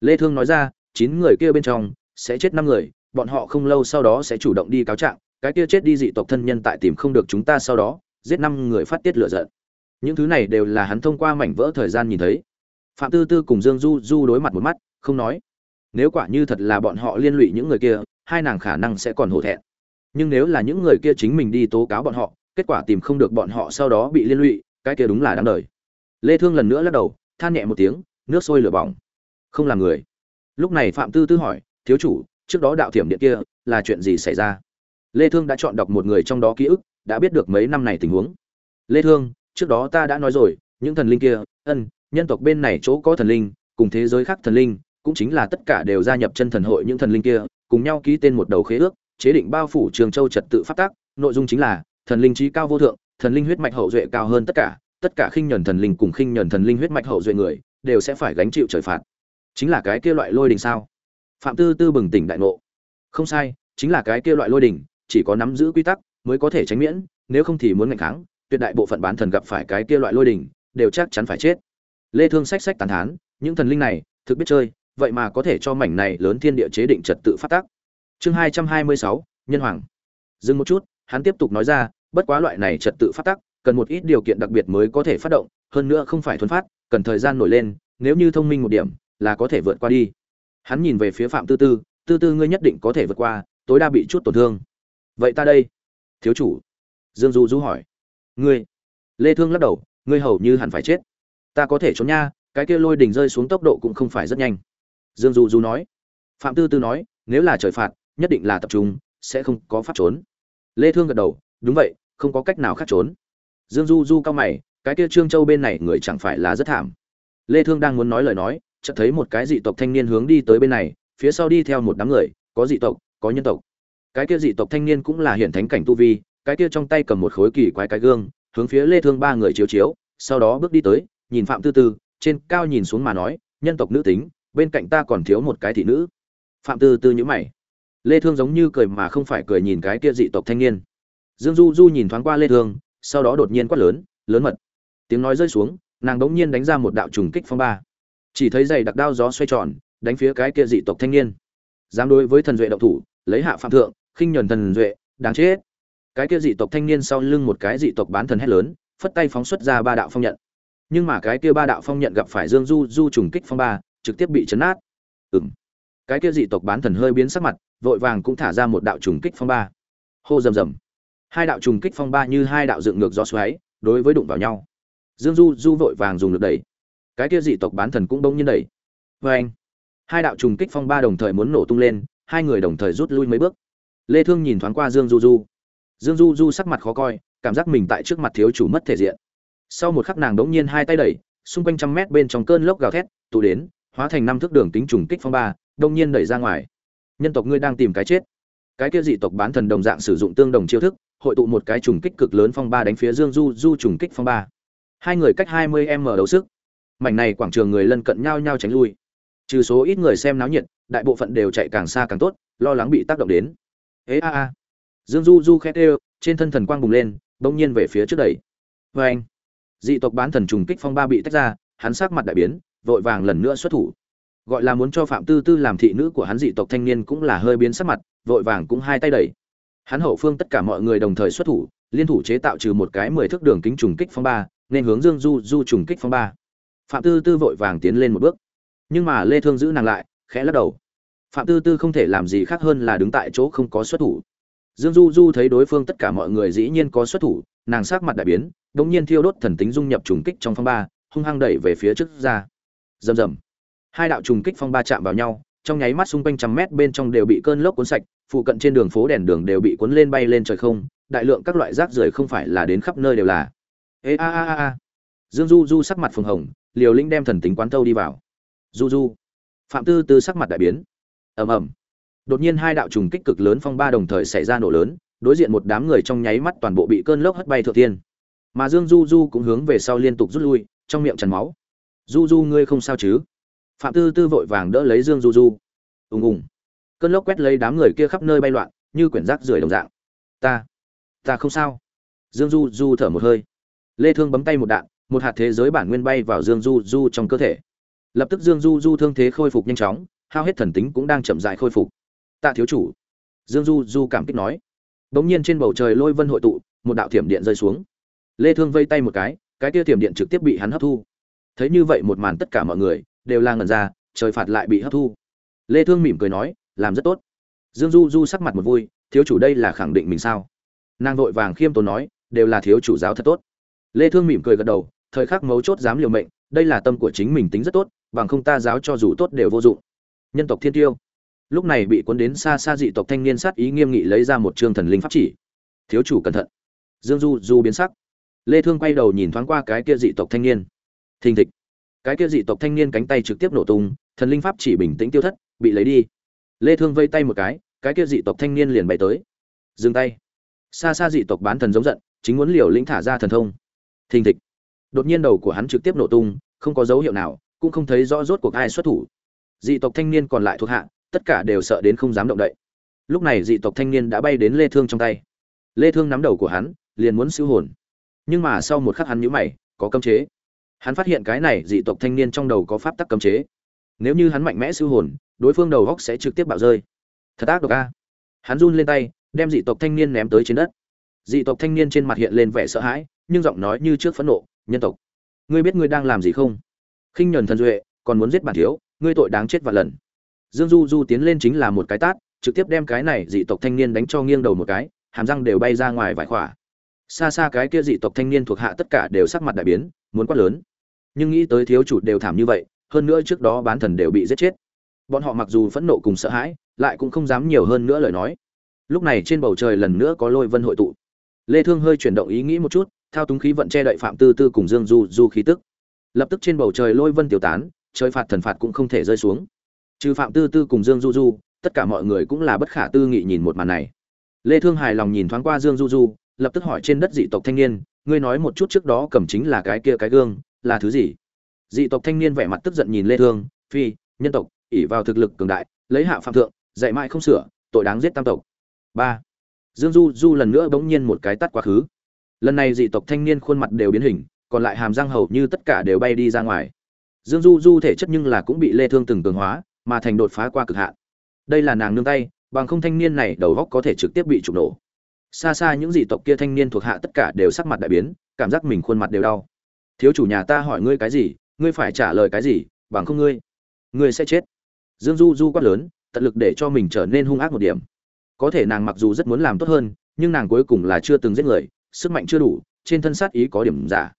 Lê thương nói ra, chín người kia bên trong, sẽ chết năm người, bọn họ không lâu sau đó sẽ chủ động đi cáo trạng, cái kia chết đi dị tộc thân nhân tại tìm không được chúng ta sau đó, giết năm người phát tiết lửa giận. Những thứ này đều là hắn thông qua mảnh vỡ thời gian nhìn thấy. Phạm tư tư cùng dương du du đối mặt một mắt, không nói nếu quả như thật là bọn họ liên lụy những người kia, hai nàng khả năng sẽ còn hổ thẹn. Nhưng nếu là những người kia chính mình đi tố cáo bọn họ, kết quả tìm không được bọn họ sau đó bị liên lụy, cái kia đúng là đáng đời. Lê thương lần nữa lắc đầu, than nhẹ một tiếng, nước sôi lửa bỏng. Không làm người. Lúc này phạm tư tư hỏi, thiếu chủ, trước đó đạo thiểm điện kia, là chuyện gì xảy ra? Lê thương đã chọn đọc một người trong đó ký ức, đã biết được mấy năm này tình huống. Lê thương, trước đó ta đã nói rồi, những thần linh kia, ân, nhân tộc bên này chỗ có thần linh, cùng thế giới khác thần linh cũng chính là tất cả đều gia nhập chân thần hội những thần linh kia, cùng nhau ký tên một đầu khế ước, chế định bao phủ trường châu trật tự pháp tác nội dung chính là thần linh trí cao vô thượng, thần linh huyết mạch hậu duệ cao hơn tất cả tất cả khinh nhẫn thần linh cùng khinh nhẫn thần linh huyết mạch hậu duệ người, đều sẽ phải gánh chịu trời phạt. Chính là cái kia loại lôi đình sao? Phạm tư tư bừng tỉnh đại ngộ. Không sai, chính là cái kia loại lôi đình, chỉ có nắm giữ quy tắc mới có thể tránh miễn, nếu không thì muốn ngạnh kháng, tuyệt đại bộ phận bán thần gặp phải cái kia loại lôi đình, đều chắc chắn phải chết. Lê thương sách sách tàn thán, những thần linh này, thực biết chơi vậy mà có thể cho mảnh này lớn thiên địa chế định trật tự phát tác. Chương 226, nhân hoàng. Dừng một chút hắn tiếp tục nói ra bất quá loại này trật tự phát tác cần một ít điều kiện đặc biệt mới có thể phát động hơn nữa không phải thuần phát cần thời gian nổi lên nếu như thông minh một điểm là có thể vượt qua đi. Hắn nhìn về phía phạm tư tư tư tư ngươi nhất định có thể vượt qua tối đa bị chút tổn thương. Vậy ta đây. Thiếu chủ. Dương du du hỏi. Ngươi. Lê thương lắc đầu ngươi hầu như hẳn phải chết. Ta có thể trốn nha cái kia lôi đỉnh rơi xuống tốc độ cũng không phải rất nhanh dương du du nói. Phạm tư tư nói, nếu là trời phạt, nhất định là tập trung, sẽ không có pháp trốn. Lê thương gật đầu, đúng vậy, không có cách nào khác trốn. Dương du du cao mày, cái kia trương châu bên này người chẳng phải là rất thảm. Lê thương đang muốn nói lời nói, chợt thấy một cái dị tộc thanh niên hướng đi tới bên này, phía sau đi theo một đám người, có dị tộc, có nhân tộc. Cái kia dị tộc thanh niên cũng là hiển thánh cảnh tu vi, cái kia trong tay cầm một khối kỳ quái cái gương, hướng phía lê thương ba người chiếu chiếu, sau đó bước đi tới, nhìn phạm tư tư, trên cao nhìn xuống mà nói, nhân tộc nữ tính bên cạnh ta còn thiếu một cái thị nữ. Phạm tư tư nhữ mày. Lê thương giống như cười mà không phải cười nhìn cái kia dị tộc thanh niên. Dương du du nhìn thoáng qua lê thương, sau đó đột nhiên quát lớn lớn mật. Tiếng nói rơi xuống, nàng đống nhiên đánh ra một đạo trùng kích phong ba. Chỉ thấy giày đặc đao gió xoay tròn, đánh phía cái kia dị tộc thanh niên. Dám đối với thần duệ động thủ, lấy hạ phạm thượng, khinh nhẫn thần duệ, đáng chết. Cái kia dị tộc thanh niên sau lưng một cái dị tộc bán thần hét lớn, phất tay phóng xuất ra ba đạo phong nhận. Nhưng mà cái kia ba đạo phong nhận gặp phải dương du du trùng kích phong ba trực tiếp bị chấn nát ừng cái kia dị tộc bán thần hơi biến sắc mặt, vội vàng cũng thả ra một đạo trùng kích phong ba. Hô rầm rầm. Hai đạo trùng kích phong ba như hai đạo dựng ngược gió xoáy, đối với đụng vào nhau. Dương du du vội vàng dùng lực đẩy. Cái kia dị tộc bán thần cũng bỗng nhiên đẩy. Vê anh hai đạo trùng kích phong ba đồng thời muốn nổ tung lên, hai người đồng thời rút lui mấy bước. Lê thương nhìn thoáng qua dương du du. Dương du du sắc mặt khó coi, cảm giác mình tại trước mặt thiếu chủ mất thể diện. Sau một khắc nàng đống nhiên hai tay đẩy, xung quanh trăm mét bên trong cơn lốc gào thét, tụ đến hóa thành năm thước đường tính trùng kích phong ba, đông nhiên đẩy ra ngoài. Nhân tộc ngươi đang tìm cái chết. Cái kia dị tộc bán thần đồng dạng sử dụng tương đồng chiêu thức, hội tụ một cái trùng kích cực lớn phong ba đánh phía dương du du trùng kích phong ba. Hai người cách hai mươi m đấu sức. Mảnh này quảng trường người lân cận nhau nhau tránh lui. Trừ số ít người xem náo nhiệt, đại bộ phận đều chạy càng xa càng tốt, lo lắng bị tác động đến. Ế a a. Dương du du khét ê trên thân thần quang bùng lên, bỗng nhiên về phía trước đẩy. Vê anh dị tộc bán thần trùng kích phong ba bị tách ra, hắn sát mặt đại biến vội vàng lần nữa xuất thủ. Gọi là muốn cho phạm tư tư làm thị nữ của hắn dị tộc thanh niên cũng là hơi biến sắc mặt, vội vàng cũng hai tay đẩy. Hắn hậu phương tất cả mọi người đồng thời xuất thủ, liên thủ chế tạo trừ một cái mười thước đường kính trùng kích phong ba, nên hướng dương du du trùng kích phong ba. Phạm tư tư vội vàng tiến lên một bước. Nhưng mà lê thương giữ nàng lại, khẽ lắc đầu. Phạm tư tư không thể làm gì khác hơn là đứng tại chỗ không có xuất thủ. Dương du du thấy đối phương tất cả mọi người dĩ nhiên có xuất thủ, nàng sắc mặt đại biến đống nhiên thiêu đốt thần tính dung nhập trùng kích trong phong ba, hung hăng đẩy về phía trước ra rầm rầm. Hai đạo trùng kích phong ba chạm vào nhau, trong nháy mắt xung quanh trăm mét bên trong đều bị cơn lốc cuốn sạch, phụ cận trên đường phố đèn đường đều bị cuốn lên bay lên trời không, đại lượng các loại rác rưởi không phải là đến khắp nơi đều là. Ê, a a a a. Dương du du sắc mặt phồng hồng, liều linh đem thần tính quán thâu đi vào. Du du. Phạm tư tư sắc mặt đại biến. Ầm ầm. Đột nhiên hai đạo trùng kích cực lớn phong ba đồng thời xảy ra nổ lớn, đối diện một đám người trong nháy mắt toàn bộ bị cơn lốc hất bay thượng thiên. Mà dương du du cũng hướng về sau liên tục rút lui, trong miệng tràn máu du du, ngươi không sao chứ? Phạm tư tư vội vàng đỡ lấy dương du du. Ùng ùng. Cơn lốc quét lấy đám người kia khắp nơi bay loạn, như quyển rác rưởi đồng dạng. Ta ta không sao. Dương du du thở một hơi. Lê thương bấm tay một đạn, một hạt thế giới bản nguyên bay vào dương du du trong cơ thể. Lập tức dương du du thương thế khôi phục nhanh chóng, hao hết thần tính cũng đang chậm rãi khôi phục. Tạ thiếu chủ. Dương du du cảm kích nói. Bỗng nhiên trên bầu trời lôi vân hội tụ, một đạo thiểm điện rơi xuống. Lê thương vây tay một cái cái kia thiểm điện trực tiếp bị hắn hấp thu thấy như vậy một màn tất cả mọi người, đều la ngẩn ra, trời phạt lại bị hấp thu. Lê thương mỉm cười nói, làm rất tốt. Dương du du sắc mặt một vui, thiếu chủ đây là khẳng định mình sao? Nàng vội vàng khiêm tốn nói, đều là thiếu chủ giáo thật tốt. Lê thương mỉm cười gật đầu, thời khắc mấu chốt dám liều mệnh, đây là tâm của chính mình tính rất tốt, bằng không ta giáo cho dù tốt đều vô dụng. Nhân tộc thiên tiêu. Lúc này bị cuốn đến xa xa dị tộc thanh niên sát ý nghiêm nghị lấy ra một trương thần linh pháp chỉ. Thiếu chủ cẩn thận. Dương du du biến sắc. Lê thương quay đầu nhìn thoáng qua cái kia dị tộc thanh niên thình thịch. Cái kia dị tộc thanh niên cánh tay trực tiếp nổ tung, thần linh pháp chỉ bình tĩnh tiêu thất, bị lấy đi. Lê thương vây tay một cái cái kia dị tộc thanh niên liền bay tới. Dừng tay. Xa xa dị tộc bán thần giống giận, chính muốn liều lĩnh thả ra thần thông. Thình thịch. Đột nhiên đầu của hắn trực tiếp nổ tung, không có dấu hiệu nào, cũng không thấy rõ rốt cuộc ai xuất thủ. Dị tộc thanh niên còn lại thuộc hạ, tất cả đều sợ đến không dám động đậy. Lúc này dị tộc thanh niên đã bay đến lê thương trong tay. Lê thương nắm đầu của hắn, liền muốn siêu hồn. Nhưng mà sau một khắc hắn nhíu mày, có cấm chế hắn phát hiện cái này dị tộc thanh niên trong đầu có pháp tắc cấm chế. Nếu như hắn mạnh mẽ siêu hồn, đối phương đầu góc sẽ trực tiếp bạo rơi. Thật ác độc a. Hắn run lên tay, đem dị tộc thanh niên ném tới trên đất. Dị tộc thanh niên trên mặt hiện lên vẻ sợ hãi, nhưng giọng nói như trước phẫn nộ, nhân tộc, ngươi biết ngươi đang làm gì không? Khinh nhuần thần duệ, còn muốn giết bản thiếu, ngươi tội đáng chết và lần. Dương du du tiến lên chính là một cái tát, trực tiếp đem cái này dị tộc thanh niên đánh cho nghiêng đầu một cái, hàm răng đều bay ra ngoài vài khỏa. Xa xa cái kia dị tộc thanh niên thuộc hạ tất cả đều sắc mặt đại biến, muốn quát lớn nhưng nghĩ tới thiếu chủ đều thảm như vậy, hơn nữa trước đó bán thần đều bị giết chết. Bọn họ mặc dù phẫn nộ cùng sợ hãi, lại cũng không dám nhiều hơn nữa lời nói. Lúc này trên bầu trời lần nữa có lôi vân hội tụ. Lê thương hơi chuyển động ý nghĩ một chút, thao túng khí vận che đậy phạm tư tư cùng dương du du khí tức. Lập tức trên bầu trời lôi vân tiêu tán, trời phạt thần phạt cũng không thể rơi xuống. Trừ phạm tư tư cùng dương du du, tất cả mọi người cũng là bất khả tư nghị nhìn một màn này. Lê thương hài lòng nhìn thoáng qua dương du du, lập tức hỏi trên đất dị tộc thanh niên, ngươi nói một chút trước đó cầm chính là cái kia cái gương là thứ gì? Dị tộc thanh niên vẻ mặt tức giận nhìn lê thương, phi, nhân tộc, ỷ vào thực lực cường đại, lấy hạ phạm thượng, dạy mãi không sửa, tội đáng giết tam tộc. Ba. Dương du du lần nữa bỗng nhiên một cái tắt quá khứ. Lần này dị tộc thanh niên khuôn mặt đều biến hình, còn lại hàm răng hầu như tất cả đều bay đi ra ngoài. Dương du du thể chất nhưng là cũng bị lê thương từng cường hóa, mà thành đột phá qua cực hạn. Đây là nàng nương tay, bằng không thanh niên này đầu góc có thể trực tiếp bị trục nổ. Xa xa những dị tộc kia thanh niên thuộc hạ tất cả đều sắc mặt đại biến, cảm giác mình khuôn mặt đều đau thiếu chủ nhà ta hỏi ngươi cái gì, ngươi phải trả lời cái gì, bằng không ngươi ngươi sẽ chết. Dương du du quát lớn, tận lực để cho mình trở nên hung ác một điểm. Có thể nàng mặc dù rất muốn làm tốt hơn, nhưng nàng cuối cùng là chưa từng giết người, sức mạnh chưa đủ, trên thân sát ý có điểm giả.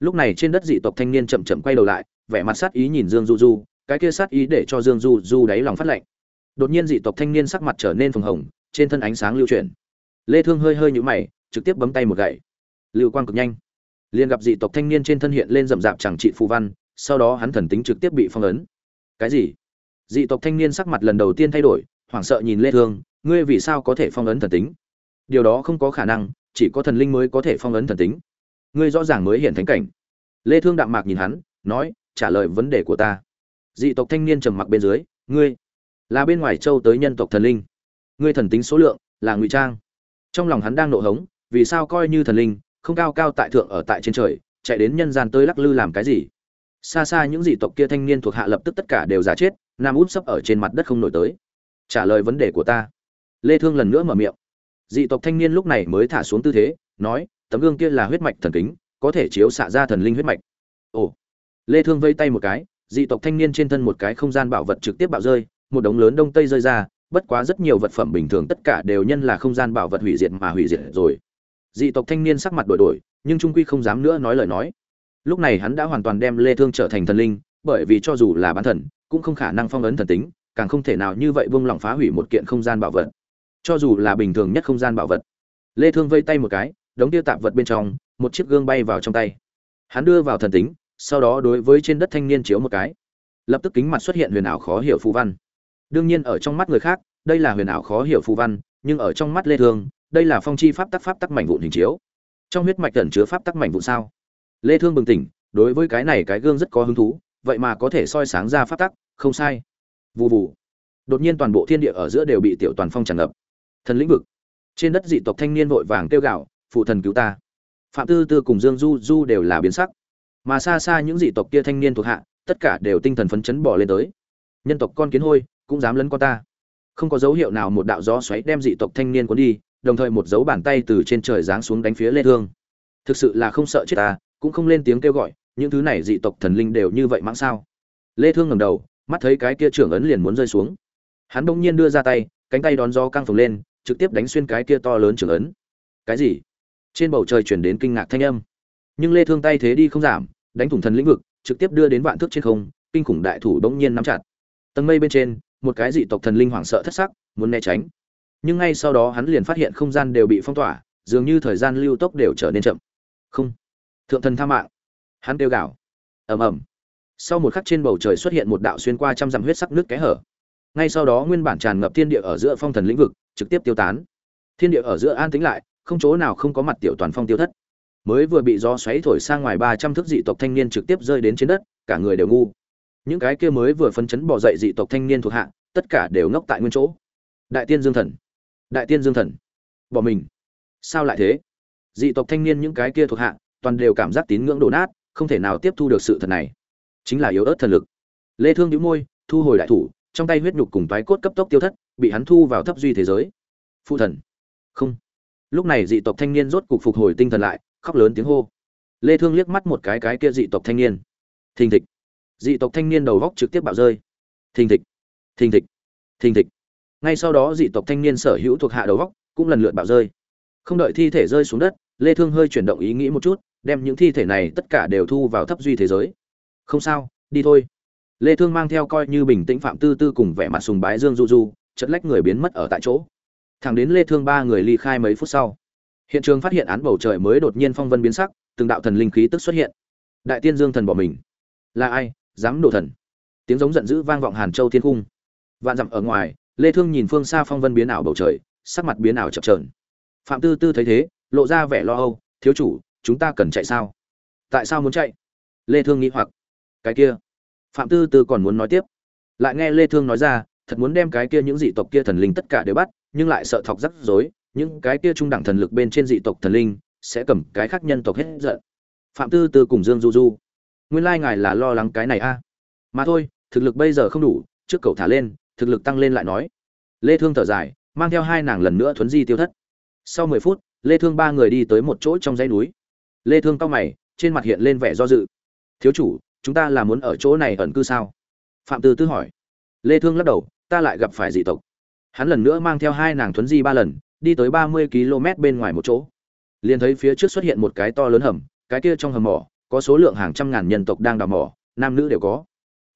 Lúc này trên đất dị tộc thanh niên chậm chậm quay đầu lại, vẻ mặt sát ý nhìn dương du du, cái kia sát ý để cho dương du du đáy lòng phát lạnh. Đột nhiên dị tộc thanh niên sắc mặt trở nên phồng hồng, trên thân ánh sáng lưu chuyển. Lê thương hơi hơi nhũ mày, trực tiếp bấm tay một gậy. Lưu quang cực nhanh liền gặp dị tộc thanh niên trên thân hiện lên rậm rạp chẳng trị phù văn, sau đó hắn thần tính trực tiếp bị phong ấn. Cái gì? Dị tộc thanh niên sắc mặt lần đầu tiên thay đổi, hoảng sợ nhìn lê thương, ngươi vì sao có thể phong ấn thần tính? Điều đó không có khả năng, chỉ có thần linh mới có thể phong ấn thần tính. Ngươi rõ ràng mới hiện thánh cảnh. Lê thương đạm mạc nhìn hắn, nói, trả lời vấn đề của ta. Dị tộc thanh niên trầm mặc bên dưới, ngươi là bên ngoài châu tới nhân tộc thần linh. Ngươi thần tính số lượng là ngụy trang. Trong lòng hắn đang nộ hống, vì sao coi như thần linh không cao cao tại thượng ở tại trên trời, chạy đến nhân gian tới lắc lư làm cái gì? Xa xa những dị tộc kia thanh niên thuộc hạ lập tức tất cả đều giả chết, nam út sấp ở trên mặt đất không nổi tới. Trả lời vấn đề của ta. Lê thương lần nữa mở miệng. Dị tộc thanh niên lúc này mới thả xuống tư thế, nói, tấm gương kia là huyết mạch thần kính, có thể chiếu xạ ra thần linh huyết mạch. Ồ. Lê thương vây tay một cái, dị tộc thanh niên trên thân một cái không gian bảo vật trực tiếp bạo rơi, một đống lớn đông tây rơi ra, bất quá rất nhiều vật phẩm bình thường tất cả đều nhân là không gian bảo vật hủy diệt mà hủy diệt rồi dị tộc thanh niên sắc mặt đổi đổi, nhưng trung quy không dám nữa nói lời nói. Lúc này hắn đã hoàn toàn đem lê thương trở thành thần linh, bởi vì cho dù là bán thần, cũng không khả năng phong ấn thần tính, càng không thể nào như vậy buông lỏng phá hủy một kiện không gian bảo vật. Cho dù là bình thường nhất không gian bảo vật. Lê thương vây tay một cái, đống tiêu tạp vật bên trong, một chiếc gương bay vào trong tay. Hắn đưa vào thần tính, sau đó đối với trên đất thanh niên chiếu một cái. Lập tức kính mặt xuất hiện huyền ảo khó hiểu phù văn. Đương nhiên ở trong mắt người khác, đây là huyền ảo khó hiểu phù văn, nhưng ở trong mắt lê thương đây là phong chi pháp tắc pháp tắc mảnh vụn hình chiếu. Trong huyết mạch tẩn chứa pháp tắc mảnh vụn sao? Lê thương bừng tỉnh, đối với cái này cái gương rất có hứng thú, vậy mà có thể soi sáng ra pháp tắc, không sai. Vù vù. Đột nhiên toàn bộ thiên địa ở giữa đều bị tiểu toàn phong tràn ngập. Thần lĩnh vực. Trên đất dị tộc thanh niên vội vàng kêu gạo phụ thần cứu ta. Phạm tư tư cùng dương du du đều là biến sắc. Mà xa xa những dị tộc kia thanh niên thuộc hạ, tất cả đều tinh thần phấn chấn bỏ lên tới. Nhân tộc con kiến hôi, cũng dám lấn con ta không có dấu hiệu nào một đạo gió xoáy đem dị tộc thanh niên cuốn đi, đồng thời một dấu bàn tay từ trên trời giáng xuống đánh phía lê thương. Thực sự là không sợ chết ta, cũng không lên tiếng kêu gọi, những thứ này dị tộc thần linh đều như vậy mãng sao? Lê thương ngẩng đầu, mắt thấy cái kia trưởng ấn liền muốn rơi xuống. Hắn đung nhiên đưa ra tay, cánh tay đón gió căng phồng lên, trực tiếp đánh xuyên cái kia to lớn trưởng ấn. Cái gì? Trên bầu trời truyền đến kinh ngạc thanh âm. Nhưng lê thương tay thế đi không giảm, đánh thủng thần lĩnh vực, trực tiếp đưa đến vạn thước trên không, kinh khủng đại thủ đung nhiên nắm chặt. Tầng mây bên trên một cái dị tộc thần linh hoảng sợ thất sắc, muốn né tránh. Nhưng ngay sau đó hắn liền phát hiện không gian đều bị phong tỏa, dường như thời gian lưu tốc đều trở nên chậm. Không. Thượng thần tha mạng. Hắn kêu gào. Ầm ầm. Sau một khắc trên bầu trời xuất hiện một đạo xuyên qua trăm dặm huyết sắc nước kẽ hở. Ngay sau đó nguyên bản tràn ngập thiên địa ở giữa phong thần lĩnh vực, trực tiếp tiêu tán. Thiên địa ở giữa an tĩnh lại, không chỗ nào không có mặt tiểu toàn phong tiêu thất. Mới vừa bị gió xoáy thổi sang ngoài ba trăm thước dị tộc thanh niên trực tiếp rơi đến trên đất, cả người đều ngu những cái kia mới vừa phấn chấn bỏ dậy dị tộc thanh niên thuộc hạ, tất cả đều ngốc tại nguyên chỗ. Đại tiên dương thần. Đại tiên dương thần. Bỏ mình. Sao lại thế? Dị tộc thanh niên những cái kia thuộc hạ, toàn đều cảm giác tín ngưỡng đổ nát, không thể nào tiếp thu được sự thật này. Chính là yếu ớt thần lực. Lê thương nhíu môi, thu hồi đại thủ, trong tay huyết nhục cùng toái cốt cấp tốc tiêu thất, bị hắn thu vào thấp duy thế giới. Phụ thần. Không. Lúc này dị tộc thanh niên rốt cục phục hồi tinh thần lại, khóc lớn tiếng hô. Lê thương liếc mắt một cái cái kia dị tộc thanh niên. Thình thịch dị tộc thanh niên đầu góc trực tiếp bạo rơi. Thình thịch thình thịch thình thịch. Ngay sau đó dị tộc thanh niên sở hữu thuộc hạ đầu góc cũng lần lượt bạo rơi. Không đợi thi thể rơi xuống đất, lê thương hơi chuyển động ý nghĩ một chút, đem những thi thể này tất cả đều thu vào thấp duy thế giới. Không sao, đi thôi. Lê thương mang theo coi như bình tĩnh phạm tư tư cùng vẻ mặt sùng bái dương du du chật lách người biến mất ở tại chỗ. Thẳng đến lê thương ba người ly khai mấy phút sau, hiện trường phát hiện án bầu trời mới đột nhiên phong vân biến sắc, từng đạo thần linh khí tức xuất hiện. Đại tiên dương thần bỏ mình. Là ai? Dám đổ thần. Tiếng giống giận dữ vang vọng hàn châu thiên cung vạn dặm ở ngoài, lê thương nhìn phương xa phong vân biến ảo bầu trời, sắc mặt biến ảo chập chờn. Phạm tư tư thấy thế, lộ ra vẻ lo âu, thiếu chủ, chúng ta cần chạy sao? Tại sao muốn chạy? Lê thương nghĩ hoặc. Cái kia. Phạm tư tư còn muốn nói tiếp. Lại nghe lê thương nói ra, thật muốn đem cái kia những dị tộc kia thần linh tất cả đều bắt, nhưng lại sợ thọc rắc rối, những cái kia trung đẳng thần lực bên trên dị tộc thần linh sẽ cầm cái khác nhân tộc hết giận. Phạm tư tư cùng dương du du nguyên lai ngài là lo lắng cái này a. Mà thôi, thực lực bây giờ không đủ, trước cậu thả lên, thực lực tăng lên lại nói. Lê thương thở dài, mang theo hai nàng lần nữa thuấn di tiêu thất. Sau 10 phút, lê thương ba người đi tới một chỗ trong dãy núi. Lê thương cao mày, trên mặt hiện lên vẻ do dự. Thiếu chủ, chúng ta là muốn ở chỗ này ẩn cư sao? Phạm tư tư hỏi. Lê thương lắc đầu, ta lại gặp phải dị tộc. Hắn lần nữa mang theo hai nàng thuấn di ba lần, đi tới 30 km bên ngoài một chỗ. Liền thấy phía trước xuất hiện một cái to lớn hầm, cái kia trong hầm mỏ có số lượng hàng trăm ngàn nhân tộc đang đào mỏ, nam nữ đều có.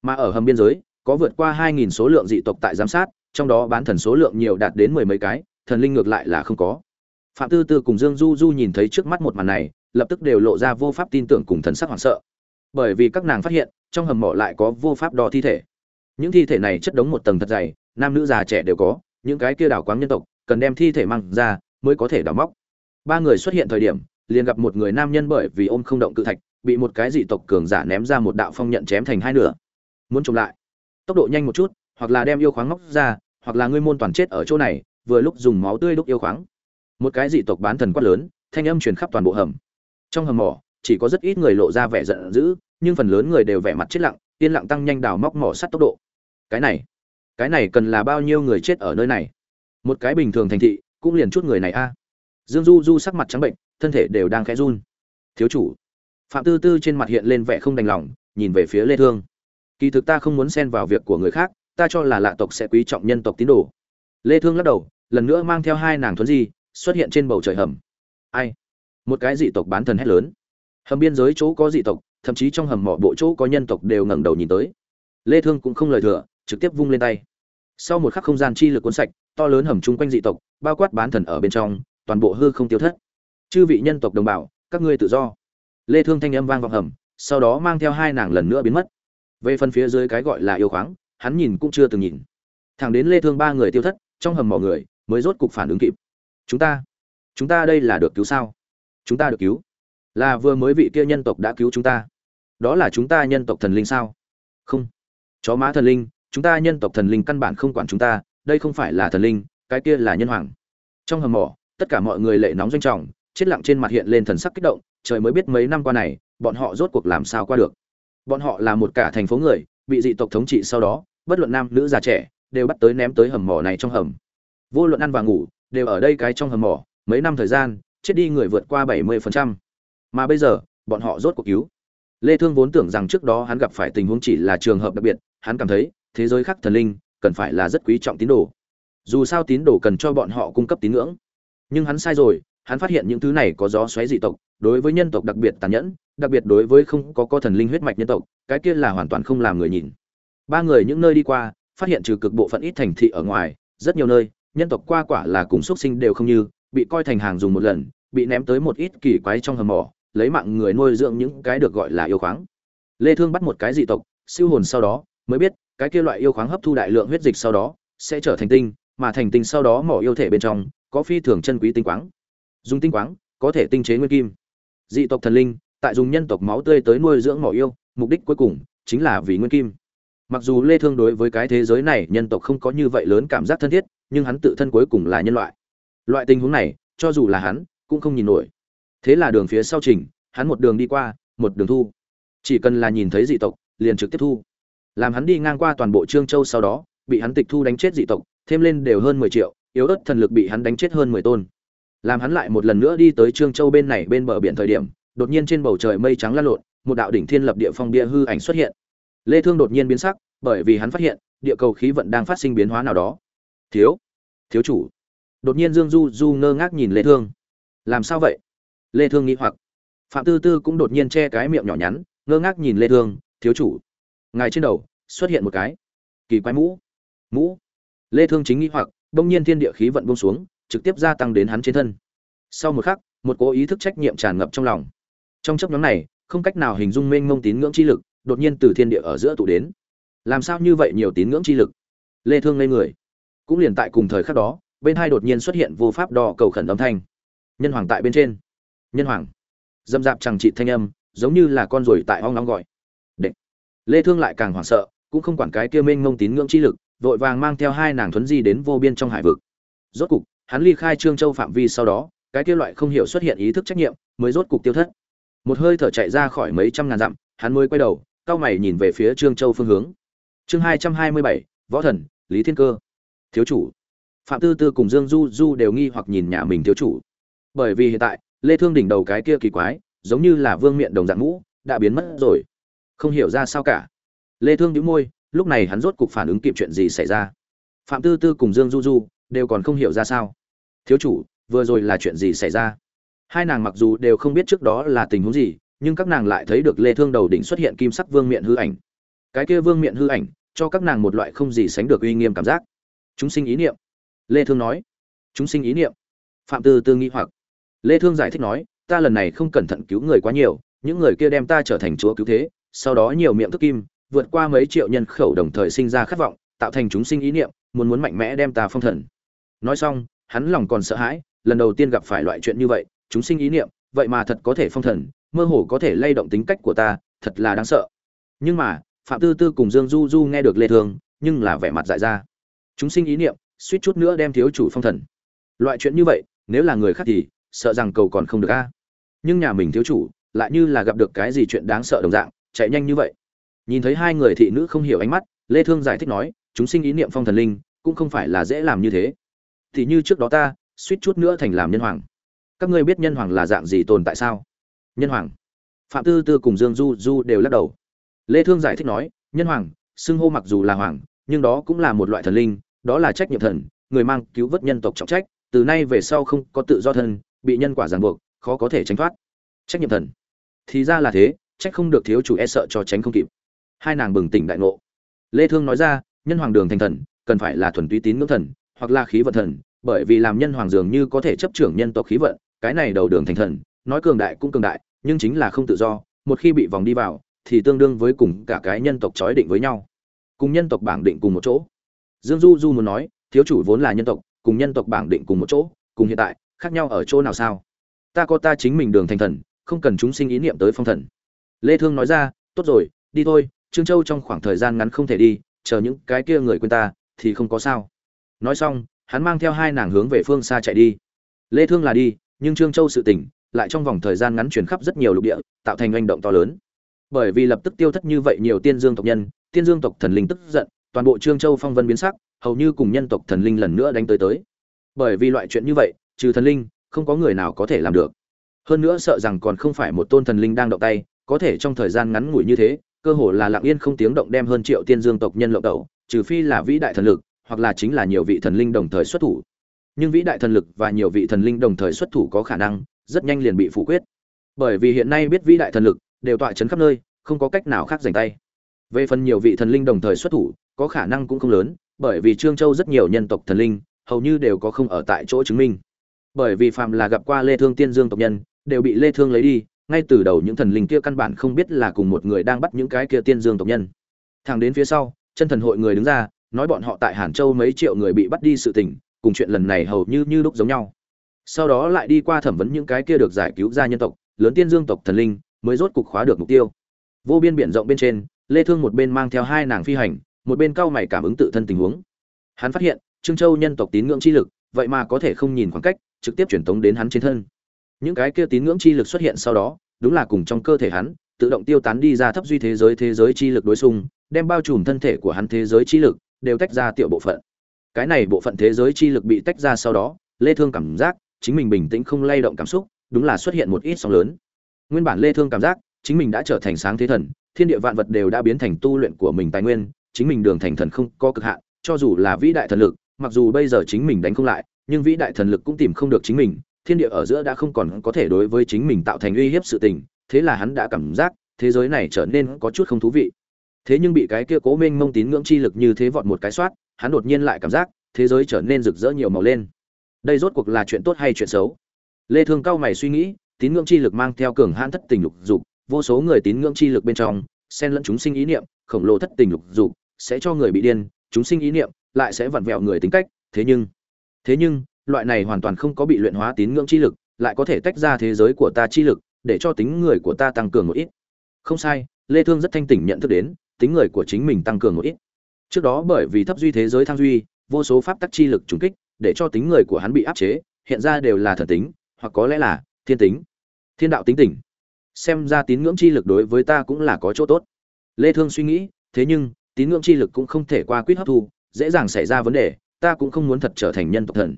Mà ở hầm biên giới, có vượt qua 2.000 số lượng dị tộc tại giám sát, trong đó bán thần số lượng nhiều đạt đến mười mấy cái, thần linh ngược lại là không có. Phạm tư tư cùng dương du du nhìn thấy trước mắt một màn này, lập tức đều lộ ra vô pháp tin tưởng cùng thần sắc hoảng sợ. Bởi vì các nàng phát hiện, trong hầm mộ lại có vô pháp đo thi thể. Những thi thể này chất đống một tầng thật dày, nam nữ già trẻ đều có, những cái kia đảo quáng nhân tộc, cần đem thi thể mang ra, mới có thể đào móc. Ba người xuất hiện thời điểm, liền gặp một người nam nhân bởi vì ôm không động cự thạch bị một cái dị tộc cường giả ném ra một đạo phong nhận chém thành hai nửa. Muốn chống lại. Tốc độ nhanh một chút, hoặc là đem yêu khoáng ngóc ra, hoặc là ngươi môn toàn chết ở chỗ này, vừa lúc dùng máu tươi đúc yêu khoáng. Một cái dị tộc bán thần quát lớn, thanh âm truyền khắp toàn bộ hầm. Trong hầm mỏ, chỉ có rất ít người lộ ra vẻ giận dữ, nhưng phần lớn người đều vẻ mặt chết lặng, yên lặng tăng nhanh đào móc mỏ sắt tốc độ. Cái này cái này cần là bao nhiêu người chết ở nơi này? Một cái bình thường thành thị, cũng liền chút người này a. Dương du du sắc mặt trắng bệnh, thân thể đều đang khẽ run. Thiếu chủ phạm tư tư trên mặt hiện lên vẻ không đành lòng, nhìn về phía lê thương. Kỳ thực ta không muốn xen vào việc của người khác, ta cho là lạ tộc sẽ quý trọng nhân tộc tín đồ. Lê thương lắc đầu, lần nữa mang theo hai nàng thuấn di, xuất hiện trên bầu trời hầm. Ai? Một cái dị tộc bán thần hét lớn. Hầm biên giới chỗ có dị tộc, thậm chí trong hầm mỏ bộ chỗ có nhân tộc đều ngẩng đầu nhìn tới. Lê thương cũng không lời thừa, trực tiếp vung lên tay. Sau một khắc không gian chi lực cuốn sạch, to lớn hầm chung quanh dị tộc, bao quát bán thần ở bên trong, toàn bộ hư không tiêu thất. Chư vị nhân tộc đồng bào, các ngươi tự do lê thương thanh âm vang vọng hầm, sau đó mang theo hai nàng lần nữa biến mất. Về phần phía dưới cái gọi là yêu khoáng, hắn nhìn cũng chưa từng nhìn. Thẳng đến lê thương ba người tiêu thất, trong hầm mỏ người, mới rốt cục phản ứng kịp. Chúng ta chúng ta đây là được cứu sao? Chúng ta được cứu. Là vừa mới vị kia nhân tộc đã cứu chúng ta. Đó là chúng ta nhân tộc thần linh sao? Không. Chó má thần linh, chúng ta nhân tộc thần linh căn bản không quản chúng ta, đây không phải là thần linh, cái kia là nhân hoàng. Trong hầm mỏ, tất cả mọi người lệ nóng doanh trọng chết lặng trên mặt hiện lên thần sắc kích động, trời mới biết mấy năm qua này, bọn họ rốt cuộc làm sao qua được. Bọn họ là một cả thành phố người, bị dị tộc thống trị sau đó, bất luận nam nữ già trẻ, đều bắt tới ném tới hầm mỏ này trong hầm. Vô luận ăn và ngủ, đều ở đây cái trong hầm mỏ, mấy năm thời gian, chết đi người vượt qua bảy mươi phần trăm. Mà bây giờ, bọn họ rốt cuộc cứu. Lê thương vốn tưởng rằng trước đó hắn gặp phải tình huống chỉ là trường hợp đặc biệt, hắn cảm thấy, thế giới khác thần linh, cần phải là rất quý trọng tín đồ. Dù sao tín đồ cần cho bọn họ cung cấp tín ngưỡng. Nhưng hắn sai rồi hắn phát hiện những thứ này có gió xoáy dị tộc, đối với nhân tộc đặc biệt tàn nhẫn, đặc biệt đối với không có có thần linh huyết mạch nhân tộc, cái kia là hoàn toàn không làm người nhìn. Ba người những nơi đi qua, phát hiện trừ cực bộ phận ít thành thị ở ngoài, rất nhiều nơi, nhân tộc qua quả là cùng xuất sinh đều không như, bị coi thành hàng dùng một lần, bị ném tới một ít kỳ quái trong hầm mỏ, lấy mạng người nuôi dưỡng những cái được gọi là yêu khoáng. Lê thương bắt một cái dị tộc, siêu hồn sau đó, mới biết, cái kia loại yêu khoáng hấp thu đại lượng huyết dịch sau đó, sẽ trở thành tinh, mà thành tinh sau đó mỏ yêu thể bên trong, có phi thường chân quý tinh quáng dùng tinh quáng, có thể tinh chế nguyên kim. Dị tộc thần linh, tại dùng nhân tộc máu tươi tới nuôi dưỡng mỏ yêu, mục đích cuối cùng chính là vì nguyên kim. Mặc dù lê thương đối với cái thế giới này nhân tộc không có như vậy lớn cảm giác thân thiết, nhưng hắn tự thân cuối cùng là nhân loại. Loại tình huống này, cho dù là hắn, cũng không nhìn nổi. Thế là đường phía sau trình, hắn một đường đi qua, một đường thu. Chỉ cần là nhìn thấy dị tộc, liền trực tiếp thu. Làm hắn đi ngang qua toàn bộ trương châu sau đó, bị hắn tịch thu đánh chết dị tộc, thêm lên đều hơn 10 triệu, yếu ớt thần lực bị hắn đánh chết hơn 10 tôn làm hắn lại một lần nữa đi tới trương châu bên này bên bờ biển thời điểm, đột nhiên trên bầu trời mây trắng lăn lộn, một đạo đỉnh thiên lập địa phong bia hư ảnh xuất hiện. Lê thương đột nhiên biến sắc, bởi vì hắn phát hiện, địa cầu khí vận đang phát sinh biến hóa nào đó. Thiếu thiếu chủ. Đột nhiên dương du du ngơ ngác nhìn lê thương. Làm sao vậy? Lê thương nghĩ hoặc. Phạm tư tư cũng đột nhiên che cái miệng nhỏ nhắn, ngơ ngác nhìn lê thương, thiếu chủ, ngài trên đầu xuất hiện một cái. Kỳ quái mũ. Mũ? Lê thương chính nghĩ hoặc, đông nhiên thiên địa khí vận buông xuống trực tiếp gia tăng đến hắn trên thân. Sau một khắc, một cố ý thức trách nhiệm tràn ngập trong lòng. Trong chấp nhóm này, không cách nào hình dung mênh mông tín ngưỡng chi lực đột nhiên từ thiên địa ở giữa tụ đến. Làm sao như vậy nhiều tín ngưỡng chi lực? Lê thương ngây người. Cũng liền tại cùng thời khắc đó, bên hai đột nhiên xuất hiện vô pháp đo cầu khẩn âm thanh. Nhân hoàng tại bên trên. Nhân hoàng. Dâm dạp chẳng trị thanh âm, giống như là con ruồi tại hoang nóng gọi. Đệ. lê thương lại càng hoảng sợ, cũng không quản cái kia mênh mông tín ngưỡng chi lực, vội vàng mang theo hai nàng thuấn di đến vô biên trong hải vực. Rốt cục hắn ly khai trương châu phạm vi sau đó, cái kia loại không hiểu xuất hiện ý thức trách nhiệm mới rốt cục tiêu thất. Một hơi thở chạy ra khỏi mấy trăm ngàn dặm, hắn mới quay đầu, cao mày nhìn về phía trương châu phương hướng. Chương hai trăm hai mươi bảy, võ thần, lý thiên cơ. Thiếu chủ. Phạm tư tư cùng dương du du đều nghi hoặc nhìn nhà mình thiếu chủ. Bởi vì hiện tại, lê thương đỉnh đầu cái kia kỳ quái, giống như là vương miện đồng dạng mũ đã biến mất rồi. Không hiểu ra sao cả. Lê thương nhíu môi, lúc này hắn rốt cục phản ứng kịp chuyện gì xảy ra. Phạm tư tư cùng dương du du đều còn không hiểu ra sao thiếu chủ, vừa rồi là chuyện gì xảy ra? Hai nàng mặc dù đều không biết trước đó là tình huống gì, nhưng các nàng lại thấy được lê thương đầu đỉnh xuất hiện kim sắc vương miện hư ảnh. Cái kia vương miện hư ảnh, cho các nàng một loại không gì sánh được uy nghiêm cảm giác. Chúng sinh ý niệm. Lê thương nói. Chúng sinh ý niệm. Phạm tư tư nghĩ hoặc. Lê thương giải thích nói, ta lần này không cẩn thận cứu người quá nhiều, những người kia đem ta trở thành chúa cứu thế, sau đó nhiều miệng thức kim, vượt qua mấy triệu nhân khẩu đồng thời sinh ra khát vọng, tạo thành chúng sinh ý niệm, muốn muốn mạnh mẽ đem ta phong thần. Nói xong hắn lòng còn sợ hãi, lần đầu tiên gặp phải loại chuyện như vậy, chúng sinh ý niệm, vậy mà thật có thể phong thần, mơ hồ có thể lay động tính cách của ta, thật là đáng sợ. Nhưng mà, phạm tư tư cùng dương du du nghe được lê thương, nhưng là vẻ mặt dại ra. Chúng sinh ý niệm, suýt chút nữa đem thiếu chủ phong thần. Loại chuyện như vậy, nếu là người khác thì, sợ rằng cầu còn không được a. Nhưng nhà mình thiếu chủ, lại như là gặp được cái gì chuyện đáng sợ đồng dạng, chạy nhanh như vậy. Nhìn thấy hai người thị nữ không hiểu ánh mắt, lê thương giải thích nói, chúng sinh ý niệm phong thần linh, cũng không phải là dễ làm như thế thì như trước đó ta, suýt chút nữa thành làm nhân hoàng. Các ngươi biết nhân hoàng là dạng gì tồn tại sao? Nhân hoàng. Phạm tư tư cùng dương du du đều lắc đầu. Lê thương giải thích nói, nhân hoàng, xưng hô mặc dù là hoàng, nhưng đó cũng là một loại thần linh, đó là trách nhiệm thần, người mang cứu vớt nhân tộc trọng trách, từ nay về sau không có tự do thân, bị nhân quả ràng buộc, khó có thể tránh thoát. Trách nhiệm thần. Thì ra là thế, trách không được thiếu chủ e sợ cho tránh không kịp. Hai nàng bừng tỉnh đại ngộ. Lê thương nói ra, nhân hoàng đường thành thần, cần phải là thuần túy tín ngưỡng thần hoặc là khí vận thần, bởi vì làm nhân hoàng dường như có thể chấp trưởng nhân tộc khí vận, cái này đầu đường thành thần, nói cường đại cũng cường đại, nhưng chính là không tự do, một khi bị vòng đi vào, thì tương đương với cùng cả cái nhân tộc chói định với nhau. Cùng nhân tộc bảng định cùng một chỗ. Dương du du muốn nói, thiếu chủ vốn là nhân tộc, cùng nhân tộc bảng định cùng một chỗ, cùng hiện tại, khác nhau ở chỗ nào sao? Ta có ta chính mình đường thành thần, không cần chúng sinh ý niệm tới phong thần. Lê thương nói ra, tốt rồi, đi thôi, trương châu trong khoảng thời gian ngắn không thể đi, chờ những cái kia người quên ta, thì không có sao nói xong hắn mang theo hai nàng hướng về phương xa chạy đi. Lê thương là đi nhưng trương châu sự tỉnh, lại trong vòng thời gian ngắn truyền khắp rất nhiều lục địa tạo thành hành động to lớn. Bởi vì lập tức tiêu thất như vậy nhiều tiên dương tộc nhân tiên dương tộc thần linh tức giận toàn bộ trương châu phong vân biến sắc hầu như cùng nhân tộc thần linh lần nữa đánh tới tới. Bởi vì loại chuyện như vậy trừ thần linh không có người nào có thể làm được. Hơn nữa sợ rằng còn không phải một tôn thần linh đang động tay có thể trong thời gian ngắn ngủi như thế cơ hồ là lặng yên không tiếng động đem hơn triệu tiên dương tộc nhân lộng đầu trừ phi là vĩ đại thần lực hoặc là chính là nhiều vị thần linh đồng thời xuất thủ. Nhưng vĩ đại thần lực và nhiều vị thần linh đồng thời xuất thủ có khả năng, rất nhanh liền bị phủ quyết. Bởi vì hiện nay biết vĩ đại thần lực đều tọa chấn khắp nơi, không có cách nào khác giành tay. Về phần nhiều vị thần linh đồng thời xuất thủ, có khả năng cũng không lớn, bởi vì trương châu rất nhiều nhân tộc thần linh hầu như đều có không ở tại chỗ chứng minh. Bởi vì phạm là gặp qua lê thương tiên dương tộc nhân, đều bị lê thương lấy đi, ngay từ đầu những thần linh kia căn bản không biết là cùng một người đang bắt những cái kia tiên dương tộc nhân. Thẳng đến phía sau, chân thần hội người đứng ra nói bọn họ tại hàn châu mấy triệu người bị bắt đi sự tình, cùng chuyện lần này hầu như như lúc giống nhau. Sau đó lại đi qua thẩm vấn những cái kia được giải cứu ra nhân tộc, lớn tiên dương tộc thần linh, mới rốt cục khóa được mục tiêu. Vô biên biển rộng bên trên, lê thương một bên mang theo hai nàng phi hành, một bên cao mày cảm ứng tự thân tình huống. Hắn phát hiện, trương châu nhân tộc tín ngưỡng chi lực, vậy mà có thể không nhìn khoảng cách, trực tiếp truyền tống đến hắn trên thân. Những cái kia tín ngưỡng chi lực xuất hiện sau đó, đúng là cùng trong cơ thể hắn, tự động tiêu tán đi ra thấp duy thế giới thế giới chi lực đối xung, đem bao trùm thân thể của hắn thế giới chi lực đều tách ra tiểu bộ phận. Cái này bộ phận thế giới chi lực bị tách ra sau đó, lê thương cảm giác chính mình bình tĩnh không lay động cảm xúc, đúng là xuất hiện một ít sóng lớn. Nguyên bản lê thương cảm giác chính mình đã trở thành sáng thế thần, thiên địa vạn vật đều đã biến thành tu luyện của mình tài nguyên, chính mình đường thành thần không có cực hạn, cho dù là vĩ đại thần lực, mặc dù bây giờ chính mình đánh không lại, nhưng vĩ đại thần lực cũng tìm không được chính mình, thiên địa ở giữa đã không còn có thể đối với chính mình tạo thành uy hiếp sự tình, thế là hắn đã cảm giác thế giới này trở nên có chút không thú vị thế nhưng bị cái kia cố minh mông tín ngưỡng chi lực như thế vọt một cái soát, hắn đột nhiên lại cảm giác, thế giới trở nên rực rỡ nhiều màu lên. Đây rốt cuộc là chuyện tốt hay chuyện xấu? Lê thương cao mày suy nghĩ, tín ngưỡng chi lực mang theo cường hãn thất tình lục dục, vô số người tín ngưỡng chi lực bên trong, xen lẫn chúng sinh ý niệm, khổng lồ thất tình lục dục, sẽ cho người bị điên, chúng sinh ý niệm lại sẽ vặn vẹo người tính cách, thế nhưng thế nhưng, loại này hoàn toàn không có bị luyện hóa tín ngưỡng chi lực, lại có thể tách ra thế giới của ta chi lực, để cho tính người của ta tăng cường một ít. Không sai, lê thương rất thanh tỉnh nhận thức đến tính người của chính mình tăng cường một ít. Trước đó bởi vì thấp duy thế giới thăng duy, vô số pháp tắc chi lực trùng kích, để cho tính người của hắn bị áp chế, hiện ra đều là thần tính, hoặc có lẽ là thiên tính. Thiên đạo tính tỉnh xem ra tín ngưỡng chi lực đối với ta cũng là có chỗ tốt. Lê thương suy nghĩ, thế nhưng, tín ngưỡng chi lực cũng không thể qua quyết hấp thu, dễ dàng xảy ra vấn đề, ta cũng không muốn thật trở thành nhân tộc thần.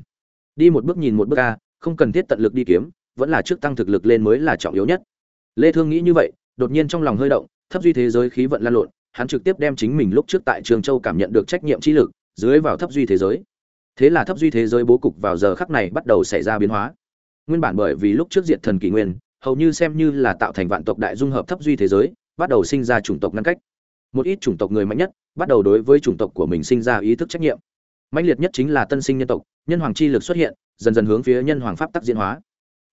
Đi một bước nhìn một bước a, không cần thiết tận lực đi kiếm, vẫn là trước tăng thực lực lên mới là trọng yếu nhất. Lê thương nghĩ như vậy, đột nhiên trong lòng hơi động, thấp duy thế giới khí vận lan lộn hắn trực tiếp đem chính mình lúc trước tại trường châu cảm nhận được trách nhiệm chi lực, dưới vào thấp duy thế giới. Thế là thấp duy thế giới bố cục vào giờ khắc này bắt đầu xảy ra biến hóa. Nguyên bản bởi vì lúc trước diệt thần kỷ nguyên, hầu như xem như là tạo thành vạn tộc đại dung hợp thấp duy thế giới, bắt đầu sinh ra chủng tộc ngăn cách. Một ít chủng tộc người mạnh nhất, bắt đầu đối với chủng tộc của mình sinh ra ý thức trách nhiệm. Mạnh liệt nhất chính là tân sinh nhân tộc, nhân hoàng chi lực xuất hiện, dần dần hướng phía nhân hoàng pháp tắc diễn hóa.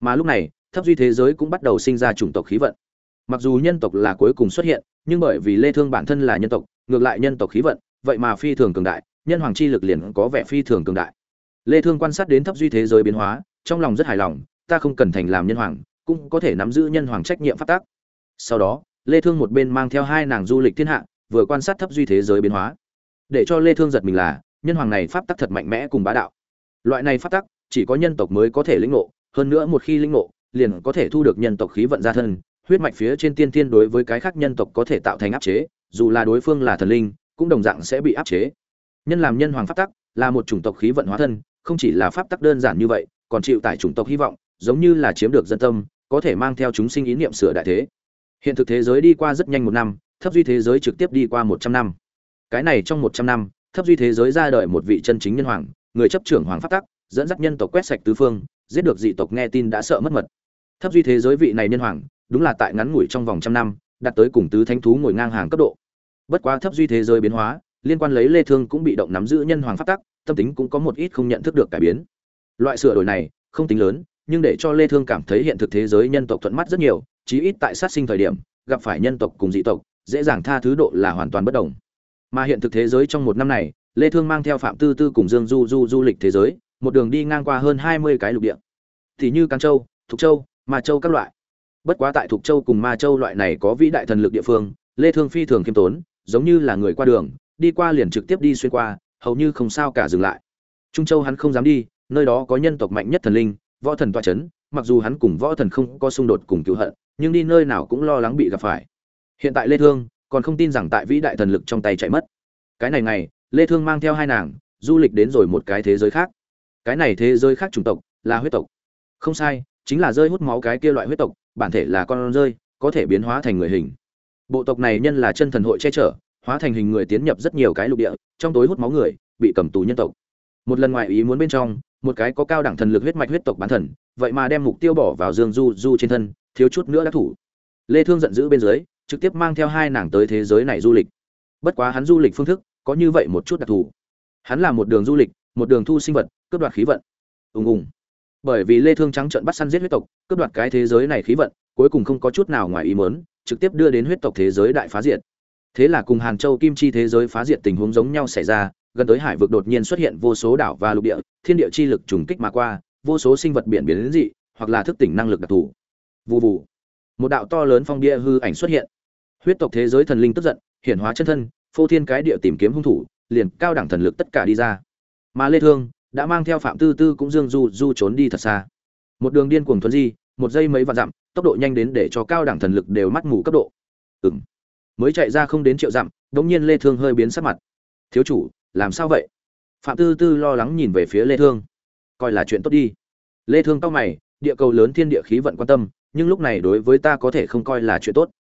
Mà lúc này, thấp duy thế giới cũng bắt đầu sinh ra chủng tộc khí vận mặc dù nhân tộc là cuối cùng xuất hiện, nhưng bởi vì lê thương bản thân là nhân tộc, ngược lại nhân tộc khí vận, vậy mà phi thường cường đại, nhân hoàng chi lực liền có vẻ phi thường cường đại. Lê thương quan sát đến thấp duy thế giới biến hóa, trong lòng rất hài lòng, ta không cần thành làm nhân hoàng, cũng có thể nắm giữ nhân hoàng trách nhiệm phát tác sau đó, lê thương một bên mang theo hai nàng du lịch thiên hạ, vừa quan sát thấp duy thế giới biến hóa. Để cho lê thương giật mình là, nhân hoàng này pháp tắc thật mạnh mẽ cùng bá đạo. Loại này pháp tắc, chỉ có nhân tộc mới có thể lĩnh ngộ, hơn nữa một khi lĩnh ngộ, liền có thể thu được nhân tộc khí vận gia thân huyết mạch phía trên tiên tiên đối với cái khác nhân tộc có thể tạo thành áp chế, dù là đối phương là thần linh, cũng đồng dạng sẽ bị áp chế. Nhân làm nhân hoàng pháp tắc, là một chủng tộc khí vận hóa thân, không chỉ là pháp tắc đơn giản như vậy, còn chịu tại chủng tộc hy vọng, giống như là chiếm được dân tâm, có thể mang theo chúng sinh ý niệm sửa đại thế. Hiện thực thế giới đi qua rất nhanh một năm, thấp duy thế giới trực tiếp đi qua một trăm năm. Cái này trong một trăm năm, thấp duy thế giới ra đời một vị chân chính nhân hoàng, người chấp trưởng hoàng pháp tắc, dẫn dắt nhân tộc quét sạch tứ phương, giết được dị tộc nghe tin đã sợ mất mật. Thấp duy thế giới vị này nhân hoàng đúng là tại ngắn ngủi trong vòng trăm năm đạt tới cùng tứ thánh thú ngồi ngang hàng cấp độ. Bất quá thấp duy thế giới biến hóa liên quan lấy lê thương cũng bị động nắm giữ nhân hoàng pháp tắc tâm tính cũng có một ít không nhận thức được cải biến. Loại sửa đổi này không tính lớn nhưng để cho lê thương cảm thấy hiện thực thế giới nhân tộc thuận mắt rất nhiều chí ít tại sát sinh thời điểm gặp phải nhân tộc cùng dị tộc dễ dàng tha thứ độ là hoàn toàn bất đồng. Mà hiện thực thế giới trong một năm này lê thương mang theo phạm tư tư cùng dương du du du lịch thế giới một đường đi ngang qua hơn 20 cái lục địa. Thì như Cang Châu, Thục Châu, mà Châu các loại. Bất quá tại Thục Châu cùng Ma Châu loại này có vĩ đại thần lực địa phương, Lê Thương phi thường kiêm tốn, giống như là người qua đường, đi qua liền trực tiếp đi xuyên qua, hầu như không sao cả dừng lại. Trung Châu hắn không dám đi, nơi đó có nhân tộc mạnh nhất thần linh, võ thần toa chấn, mặc dù hắn cùng võ thần không có xung đột cùng cứu hận, nhưng đi nơi nào cũng lo lắng bị gặp phải. Hiện tại Lê Thương còn không tin rằng tại vĩ đại thần lực trong tay chạy mất. Cái này ngày, Lê Thương mang theo hai nàng, du lịch đến rồi một cái thế giới khác. Cái này thế giới khác chủng tộc, là huyết tộc. Không sai, chính là rơi hút máu cái kia loại huyết tộc, bản thể là con rơi, có thể biến hóa thành người hình. Bộ tộc này nhân là chân thần hội che chở, hóa thành hình người tiến nhập rất nhiều cái lục địa, trong tối hút máu người, bị cầm tù nhân tộc. Một lần ngoài ý muốn bên trong, một cái có cao đẳng thần lực huyết mạch huyết tộc bán thần vậy mà đem mục tiêu bỏ vào dương du du trên thân thiếu chút nữa đã thủ. Lê thương giận dữ bên dưới trực tiếp mang theo hai nàng tới thế giới này du lịch. Bất quá hắn du lịch phương thức có như vậy một chút đặc thù. Hắn là một đường du lịch một đường thu sinh vật cướp đoạt khí vận. Ùng ùng bởi vì lê thương trắng trợn bắt săn giết huyết tộc, cướp đoạt cái thế giới này khí vận, cuối cùng không có chút nào ngoài ý muốn, trực tiếp đưa đến huyết tộc thế giới đại phá diệt. Thế là cùng hàn châu kim chi thế giới phá diệt tình huống giống nhau xảy ra, gần tới hải vực đột nhiên xuất hiện vô số đảo và lục địa, thiên địa chi lực trùng kích mà qua, vô số sinh vật biển biến đến dị, hoặc là thức tỉnh năng lực đặc thù. Vù vù. Một đạo to lớn phong bia hư ảnh xuất hiện. Huyết tộc thế giới thần linh tức giận, hiển hóa chân thân, phô thiên cái địa tìm kiếm hung thủ, liền cao đẳng thần lực tất cả đi ra. Mà lê thương đã mang theo phạm tư tư cũng dương du du trốn đi thật xa. Một đường điên cuồng thuần di, một giây mấy vạn dặm, tốc độ nhanh đến để cho cao đẳng thần lực đều mắt mù cấp độ. Ừm. Mới chạy ra không đến triệu dặm, đống nhiên lê thương hơi biến sắc mặt. Thiếu chủ, làm sao vậy? Phạm tư tư lo lắng nhìn về phía lê thương. Coi là chuyện tốt đi. Lê thương cao mày, địa cầu lớn thiên địa khí vận quan tâm, nhưng lúc này đối với ta có thể không coi là chuyện tốt.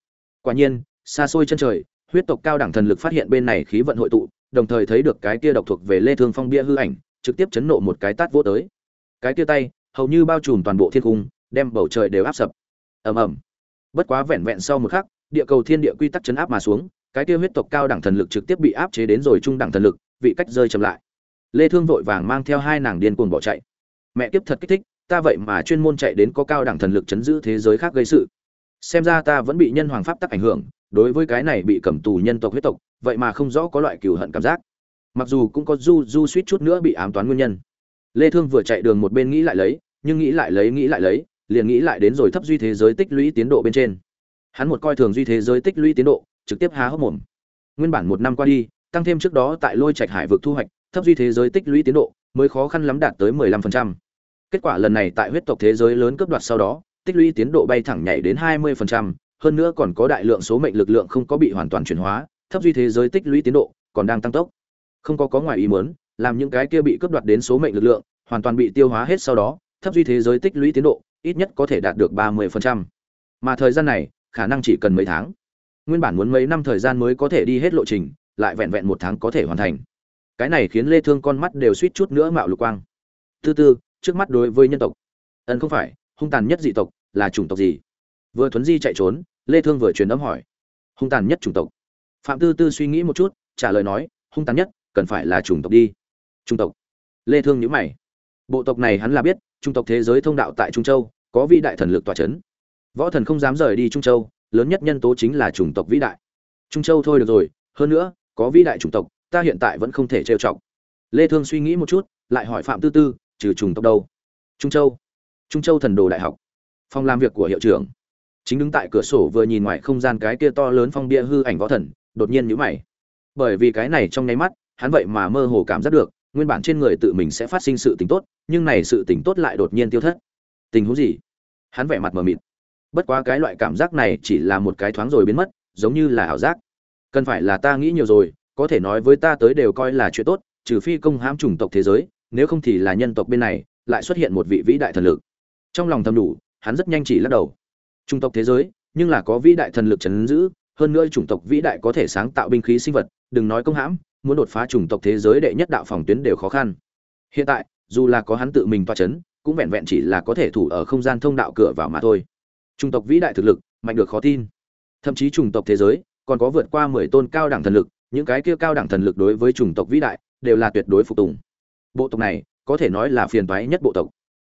Quả nhiên, xa xôi chân trời, huyết tộc cao đẳng thần lực phát hiện bên này khí vận hội tụ, đồng thời thấy được cái kia độc thuộc về lê thương phong bia hư ảnh trực tiếp chấn nộ một cái tát vỗ tới. Cái tia tay, hầu như bao trùm toàn bộ thiên cung, đem bầu trời đều áp sập. Ầm ầm. Bất quá vẹn vẹn sau một khắc, địa cầu thiên địa quy tắc chấn áp mà xuống, cái tia huyết tộc cao đẳng thần lực trực tiếp bị áp chế đến rồi trung đẳng thần lực, vị cách rơi chậm lại. Lê thương vội vàng mang theo hai nàng điên cuồng bỏ chạy. Mẹ tiếp thật kích thích, ta vậy mà chuyên môn chạy đến có cao đẳng thần lực chấn giữ thế giới khác gây sự. Xem ra ta vẫn bị nhân hoàng pháp tắc ảnh hưởng, đối với cái này bị cầm tù nhân tộc huyết tộc, vậy mà không rõ có loại cừu hận cảm giác mặc dù cũng có du du suýt chút nữa bị ám toán nguyên nhân. Lê thương vừa chạy đường một bên nghĩ lại lấy nhưng nghĩ lại lấy nghĩ lại lấy liền nghĩ lại đến rồi thấp duy thế giới tích lũy tiến độ bên trên. Hắn một coi thường duy thế giới tích lũy tiến độ trực tiếp há hốc mồm. Nguyên bản một năm qua đi tăng thêm trước đó tại lôi trạch hải vực thu hoạch thấp duy thế giới tích lũy tiến độ mới khó khăn lắm đạt tới 15%. kết quả lần này tại huyết tộc thế giới lớn cướp đoạt sau đó tích lũy tiến độ bay thẳng nhảy đến 20%, hơn nữa còn có đại lượng số mệnh lực lượng không có bị hoàn toàn chuyển hóa thấp duy thế giới tích lũy tiến độ còn đang tăng tốc không có có ngoài ý muốn, làm những cái kia bị cướp đoạt đến số mệnh lực lượng, hoàn toàn bị tiêu hóa hết sau đó, thấp duy thế giới tích lũy tiến độ, ít nhất có thể đạt được 30%. mà thời gian này, khả năng chỉ cần mấy tháng. Nguyên bản muốn mấy năm thời gian mới có thể đi hết lộ trình, lại vẹn vẹn một tháng có thể hoàn thành. Cái này khiến lê thương con mắt đều suýt chút nữa mạo lục quang. Thứ tư, trước mắt đối với nhân tộc. Ân không phải, hung tàn nhất dị tộc là chủng tộc gì? Vừa thuấn di chạy trốn, lê thương vừa truyền âm hỏi. Hung tàn nhất chủng tộc. Phạm tư tư suy nghĩ một chút, trả lời nói, hung tàn nhất cần phải là chủng tộc đi. Trung tộc. Lê thương nhíu mày. Bộ tộc này hắn là biết trung tộc thế giới thông đạo tại trung châu, có vị đại thần lực tỏa chấn. Võ thần không dám rời đi trung châu, lớn nhất nhân tố chính là chủng tộc vĩ đại. Trung châu thôi được rồi, hơn nữa, có vĩ đại chủng tộc, ta hiện tại vẫn không thể trêu chọc. Lê thương suy nghĩ một chút, lại hỏi phạm tư tư, trừ chủng tộc đâu? Trung châu. Trung châu thần đồ đại học. Phòng làm việc của hiệu trưởng. Chính đứng tại cửa sổ vừa nhìn ngoài không gian cái kia to lớn phong bia hư ảnh võ thần, đột nhiên nhíu mày. Bởi vì cái này trong nháy mắt hắn vậy mà mơ hồ cảm giác được, nguyên bản trên người tự mình sẽ phát sinh sự tình tốt, nhưng này sự tình tốt lại đột nhiên tiêu thất. Tình huống gì? Hắn vẻ mặt mờ mịt. Bất quá cái loại cảm giác này chỉ là một cái thoáng rồi biến mất, giống như là ảo giác. Cần phải là ta nghĩ nhiều rồi, có thể nói với ta tới đều coi là chuyện tốt, trừ phi công hãm chủng tộc thế giới, nếu không thì là nhân tộc bên này, lại xuất hiện một vị vĩ đại thần lực. Trong lòng thầm đủ, hắn rất nhanh chỉ lắc đầu. Chủng tộc thế giới, nhưng là có vĩ đại thần lực chấn giữ, hơn nữa chủng tộc vĩ đại có thể sáng tạo binh khí sinh vật, đừng nói công hãm muốn đột phá chủng tộc thế giới đệ nhất đạo phòng tuyến đều khó khăn. Hiện tại, dù là có hắn tự mình toa chấn, cũng vẹn vẹn chỉ là có thể thủ ở không gian thông đạo cửa vào mà thôi. Chủng tộc vĩ đại thực lực, mạnh được khó tin. Thậm chí chủng tộc thế giới, còn có vượt qua mười tôn cao đẳng thần lực, những cái kia cao đẳng thần lực đối với chủng tộc vĩ đại, đều là tuyệt đối phục tùng. Bộ tộc này, có thể nói là phiền toái nhất bộ tộc.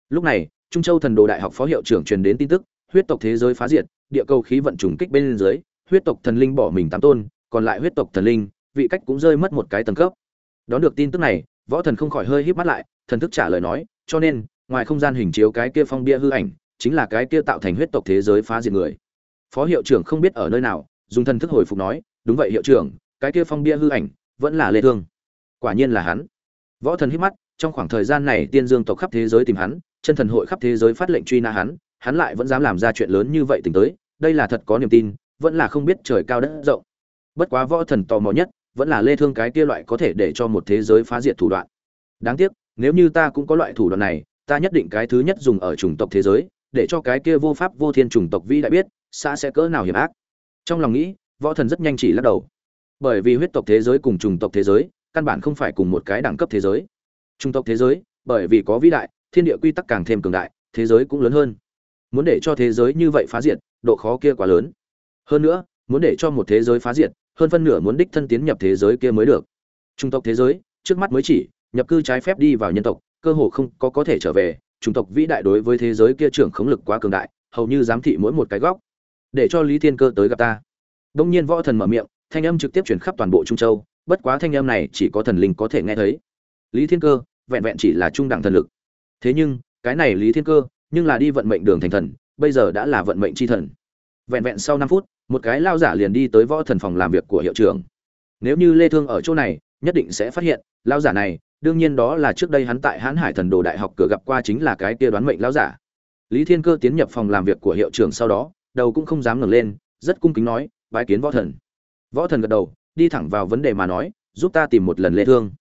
Lúc này, trung châu thần đồ đại học phó hiệu trưởng truyền đến tin tức, huyết tộc thế giới phá diệt, địa cầu khí vận trùng kích bên dưới, huyết tộc thần linh bỏ mình tám tôn, còn lại huyết tộc thần linh vị cách cũng rơi mất một cái tầng cấp. Đón được tin tức này, võ thần không khỏi hơi híp mắt lại, thần thức trả lời nói, cho nên, ngoài không gian hình chiếu cái kia phong bia hư ảnh, chính là cái kia tạo thành huyết tộc thế giới phá diệt người. Phó hiệu trưởng không biết ở nơi nào, dùng thần thức hồi phục nói, đúng vậy hiệu trưởng, cái kia phong bia hư ảnh vẫn là lê thương. Quả nhiên là hắn. Võ thần híp mắt, trong khoảng thời gian này tiên dương tộc khắp thế giới tìm hắn, chân thần hội khắp thế giới phát lệnh truy nã hắn hắn lại vẫn dám làm ra chuyện lớn như vậy tình tới, đây là thật có niềm tin, vẫn là không biết trời cao đất rộng. Bất quá võ thần tò mò nhất vẫn là lê thương cái kia loại có thể để cho một thế giới phá diệt thủ đoạn. Đáng tiếc, nếu như ta cũng có loại thủ đoạn này, ta nhất định cái thứ nhất dùng ở chủng tộc thế giới, để cho cái kia vô pháp vô thiên chủng tộc vĩ đại biết, xã sẽ cỡ nào hiểm ác. Trong lòng nghĩ, võ thần rất nhanh chỉ lắc đầu. Bởi vì huyết tộc thế giới cùng chủng tộc thế giới, căn bản không phải cùng một cái đẳng cấp thế giới. Chủng tộc thế giới, bởi vì có vĩ đại, thiên địa quy tắc càng thêm cường đại, thế giới cũng lớn hơn. Muốn để cho thế giới như vậy phá diệt, độ khó kia quá lớn. Hơn nữa, muốn để cho một thế giới phá diệt hơn phân nửa muốn đích thân tiến nhập thế giới kia mới được. Trung tộc thế giới, trước mắt mới chỉ, nhập cư trái phép đi vào nhân tộc, cơ hồ không có có thể trở về. Chủng tộc vĩ đại đối với thế giới kia trưởng khống lực quá cường đại, hầu như giám thị mỗi một cái góc. Để cho lý thiên cơ tới gặp ta. Đông nhiên võ thần mở miệng, thanh âm trực tiếp chuyển khắp toàn bộ trung châu. Bất quá thanh âm này chỉ có thần linh có thể nghe thấy. Lý thiên cơ, vẹn vẹn chỉ là trung đẳng thần lực. Thế nhưng, cái này lý thiên cơ, nhưng là đi vận mệnh đường thành thần, bây giờ đã là vận mệnh c h i thần. Vẹn vẹn sau năm phút một cái lao giả liền đi tới võ thần phòng làm việc của hiệu trưởng. Nếu như lê thương ở chỗ này, nhất định sẽ phát hiện, lao giả này, đương nhiên đó là trước đây hắn tại hãn hải thần đồ đại học cửa gặp qua chính là cái kia đoán mệnh lao giả. Lý thiên cơ tiến nhập phòng làm việc của hiệu trưởng sau đó, đầu cũng không dám ngẩng lên, rất cung kính nói, bái kiến võ thần. Võ thần gật đầu, đi thẳng vào vấn đề mà nói, giúp ta tìm một lần lê thương.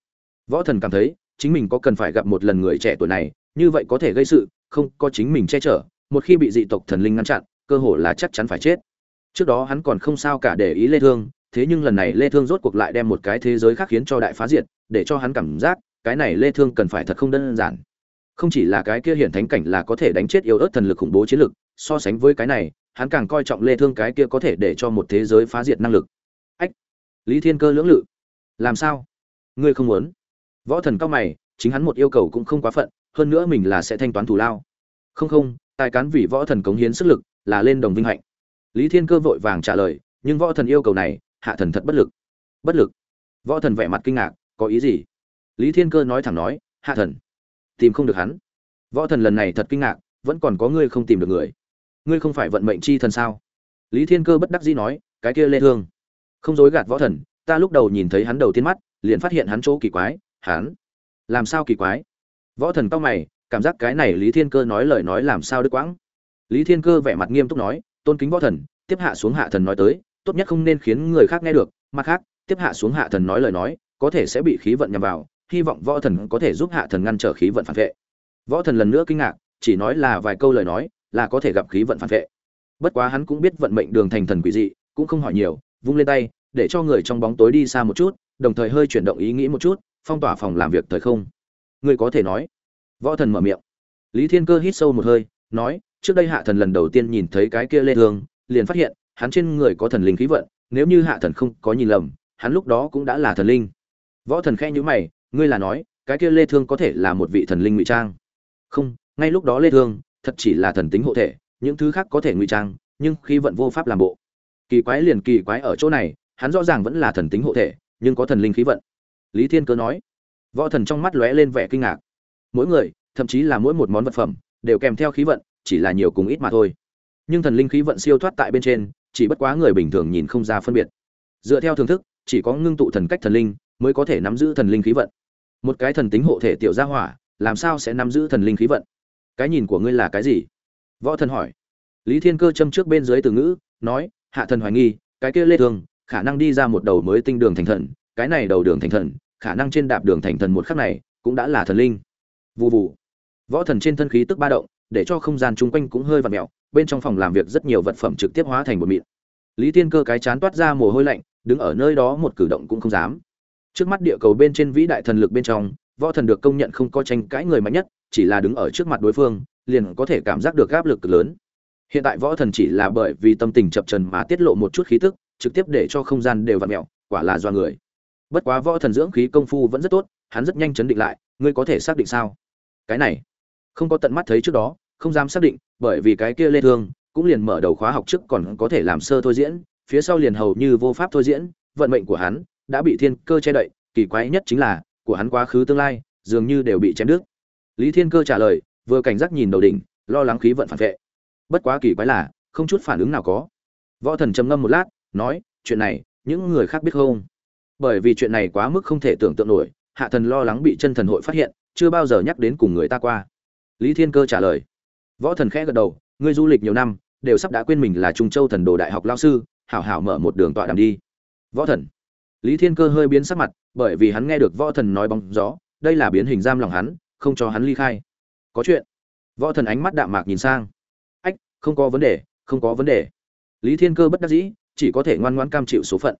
Võ thần cảm thấy, chính mình có cần phải gặp một lần người trẻ tuổi này, như vậy có thể gây sự, không có chính mình che chở, một khi bị dị tộc thần linh ngăn chặn, cơ hội là chắc chắn phải chết trước đó hắn còn không sao cả để ý lê thương, thế nhưng lần này lê thương rốt cuộc lại đem một cái thế giới khác khiến cho đại phá diệt, để cho hắn cảm giác, cái này lê thương cần phải thật không đơn giản. Không chỉ là cái kia hiển thánh cảnh là có thể đánh chết yêu ớt thần lực khủng bố chiến lực, so sánh với cái này, hắn càng coi trọng lê thương cái kia có thể để cho một thế giới phá diệt năng lực. Ách! Lý thiên cơ lưỡng lự. Làm sao? Ngươi không muốn? Võ thần cao mày, chính hắn một yêu cầu cũng không quá phận, hơn nữa mình là sẽ thanh toán thù lao. Không không, tài cán vì võ thần cống hiến sức lực, là lên đồng vinh hạnh lý thiên cơ vội vàng trả lời, nhưng võ thần yêu cầu này, hạ thần thật bất lực. Bất lực? Võ thần vẻ mặt kinh ngạc, có ý gì? Lý thiên cơ nói thẳng nói, hạ thần, tìm không được hắn. Võ thần lần này thật kinh ngạc, vẫn còn có ngươi không tìm được người? Ngươi không phải vận mệnh chi thần sao? Lý thiên cơ bất đắc dĩ nói, cái kia lê thương. Không dối gạt võ thần, ta lúc đầu nhìn thấy hắn đầu tiên mắt, liền phát hiện hắn chỗ kỳ quái, hắn? Làm sao kỳ quái? Võ thần cao mày, cảm giác cái này lý thiên cơ nói lời nói làm sao đứt quãng. Lý thiên cơ vẻ mặt nghiêm túc nói tôn kính võ thần, tiếp hạ xuống hạ thần nói tới, tốt nhất không nên khiến người khác nghe được, mặt khác, tiếp hạ xuống hạ thần nói lời nói, có thể sẽ bị khí vận nhằm vào, hy vọng võ thần có thể giúp hạ thần ngăn trở khí vận phản vệ. Võ thần lần nữa kinh ngạc, chỉ nói là vài câu lời nói, là có thể gặp khí vận phản vệ. Bất quá hắn cũng biết vận mệnh đường thành thần quỷ dị, cũng không hỏi nhiều, vung lên tay, để cho người trong bóng tối đi xa một chút, đồng thời hơi chuyển động ý nghĩ một chút, phong tỏa phòng làm việc thời không. Ngươi có thể nói. Võ thần mở miệng. Lý thiên cơ hít sâu một hơi, nói trước đây hạ thần lần đầu tiên nhìn thấy cái kia lê thương, liền phát hiện, hắn trên người có thần linh khí vận, nếu như hạ thần không có nhìn lầm, hắn lúc đó cũng đã là thần linh. Võ thần khẽ nhíu mày, ngươi là nói, cái kia lê thương có thể là một vị thần linh ngụy trang? Không, ngay lúc đó lê thương, thật chỉ là thần tính hộ thể, những thứ khác có thể ngụy trang, nhưng khi vận vô pháp làm bộ. Kỳ quái liền kỳ quái ở chỗ này, hắn rõ ràng vẫn là thần tính hộ thể, nhưng có thần linh khí vận. Lý thiên cơ nói. Võ thần trong mắt lóe lên vẻ kinh ngạc. Mỗi người, thậm chí là mỗi một món vật phẩm, đều kèm theo khí vận chỉ là nhiều cùng ít mà thôi. Nhưng thần linh khí vận siêu thoát tại bên trên, chỉ bất quá người bình thường nhìn không ra phân biệt. Dựa theo thưởng thức, chỉ có ngưng tụ thần cách thần linh mới có thể nắm giữ thần linh khí vận. Một cái thần tính hộ thể tiểu gia hỏa, làm sao sẽ nắm giữ thần linh khí vận? Cái nhìn của ngươi là cái gì? Võ thần hỏi. Lý thiên cơ châm trước bên dưới từ ngữ, nói, hạ thần hoài nghi, cái kia lê thường, khả năng đi ra một đầu mới tinh đường thành thần, cái này đầu đường thành thần, khả năng trên đạp đường thành thần một khắc này cũng đã là thần linh. Vụ vụ võ thần trên thân khí tức ba động để cho không gian chung quanh cũng hơi vặn mèo. bên trong phòng làm việc rất nhiều vật phẩm trực tiếp hóa thành một mịn. Lý tiên cơ cái chán toát ra mồ hôi lạnh, đứng ở nơi đó một cử động cũng không dám. Trước mắt địa cầu bên trên vĩ đại thần lực bên trong, võ thần được công nhận không có tranh cãi người mạnh nhất, chỉ là đứng ở trước mặt đối phương, liền có thể cảm giác được áp lực cực lớn. Hiện tại võ thần chỉ là bởi vì tâm tình chập trần mà tiết lộ một chút khí tức, trực tiếp để cho không gian đều vặn mẹo, quả là do người. Bất quá võ thần dưỡng khí công phu vẫn rất tốt, hắn rất nhanh chấn định lại, ngươi có thể xác định sao? Cái này không có tận mắt thấy trước đó, không dám xác định, bởi vì cái kia lê thương cũng liền mở đầu khóa học trước còn có thể làm sơ thôi diễn, phía sau liền hầu như vô pháp thôi diễn, vận mệnh của hắn đã bị thiên cơ che đậy, kỳ quái nhất chính là, của hắn quá khứ tương lai, dường như đều bị chém đứt. Lý thiên cơ trả lời, vừa cảnh giác nhìn đầu đỉnh, lo lắng khí vận phản vệ. Bất quá kỳ quái là, không chút phản ứng nào có. Võ thần trầm ngâm một lát, nói, chuyện này, những người khác biết không? Bởi vì chuyện này quá mức không thể tưởng tượng nổi, hạ thần lo lắng bị chân thần hội phát hiện, chưa bao giờ nhắc đến cùng người ta qua lý thiên cơ trả lời. Võ thần khẽ gật đầu, ngươi du lịch nhiều năm, đều sắp đã quên mình là trung châu thần đồ đại học lao sư, hảo hảo mở một đường tọa đàm đi. Võ thần. Lý thiên cơ hơi biến sắc mặt, bởi vì hắn nghe được võ thần nói bóng gió, đây là biến hình giam lòng hắn, không cho hắn ly khai. Có chuyện. Võ thần ánh mắt đạm mạc nhìn sang. Ách, không có vấn đề, không có vấn đề. Lý thiên cơ bất đắc dĩ, chỉ có thể ngoan ngoãn cam chịu số phận.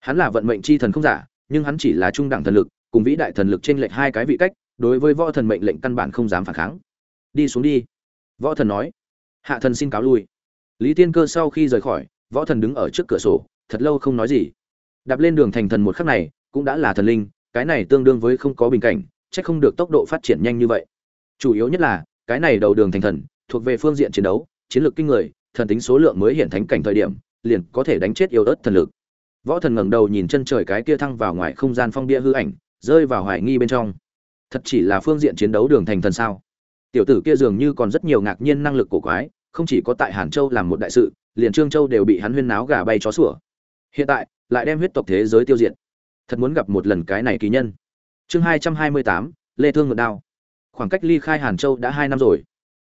Hắn là vận mệnh chi thần không giả, nhưng hắn chỉ là trung đẳng thần lực, cùng vĩ đại thần lực trên lệch hai cái vị cách, đối với võ thần mệnh lệnh căn bản không dám phản kháng đi xuống đi. Võ thần nói. Hạ thần xin cáo lui. Lý tiên cơ sau khi rời khỏi, võ thần đứng ở trước cửa sổ, thật lâu không nói gì. Đạp lên đường thành thần một khắc này, cũng đã là thần linh, cái này tương đương với không có bình cảnh, chắc không được tốc độ phát triển nhanh như vậy. Chủ yếu nhất là, cái này đầu đường thành thần, thuộc về phương diện chiến đấu, chiến lược kinh người, thần tính số lượng mới hiện thánh cảnh thời điểm, liền có thể đánh chết yêu ớt thần lực. Võ thần ngẩng đầu nhìn chân trời cái kia thăng vào ngoài không gian phong bia hư ảnh, rơi vào hoài nghi bên trong. Thật chỉ là phương diện chiến đấu đường thành thần sao? Tiểu tử kia dường như còn rất nhiều ngạc nhiên năng lực cổ quái, không chỉ có tại hàn châu làm một đại sự, liền trương châu đều bị hắn huyên náo gà bay chó sủa. Hiện tại, lại đem huyết tộc thế giới tiêu diệt. Thật muốn gặp một lần cái này kỳ nhân. Chương hai trăm hai mươi tám, lê thương ngược đao. Khoảng cách ly khai hàn châu đã hai năm rồi.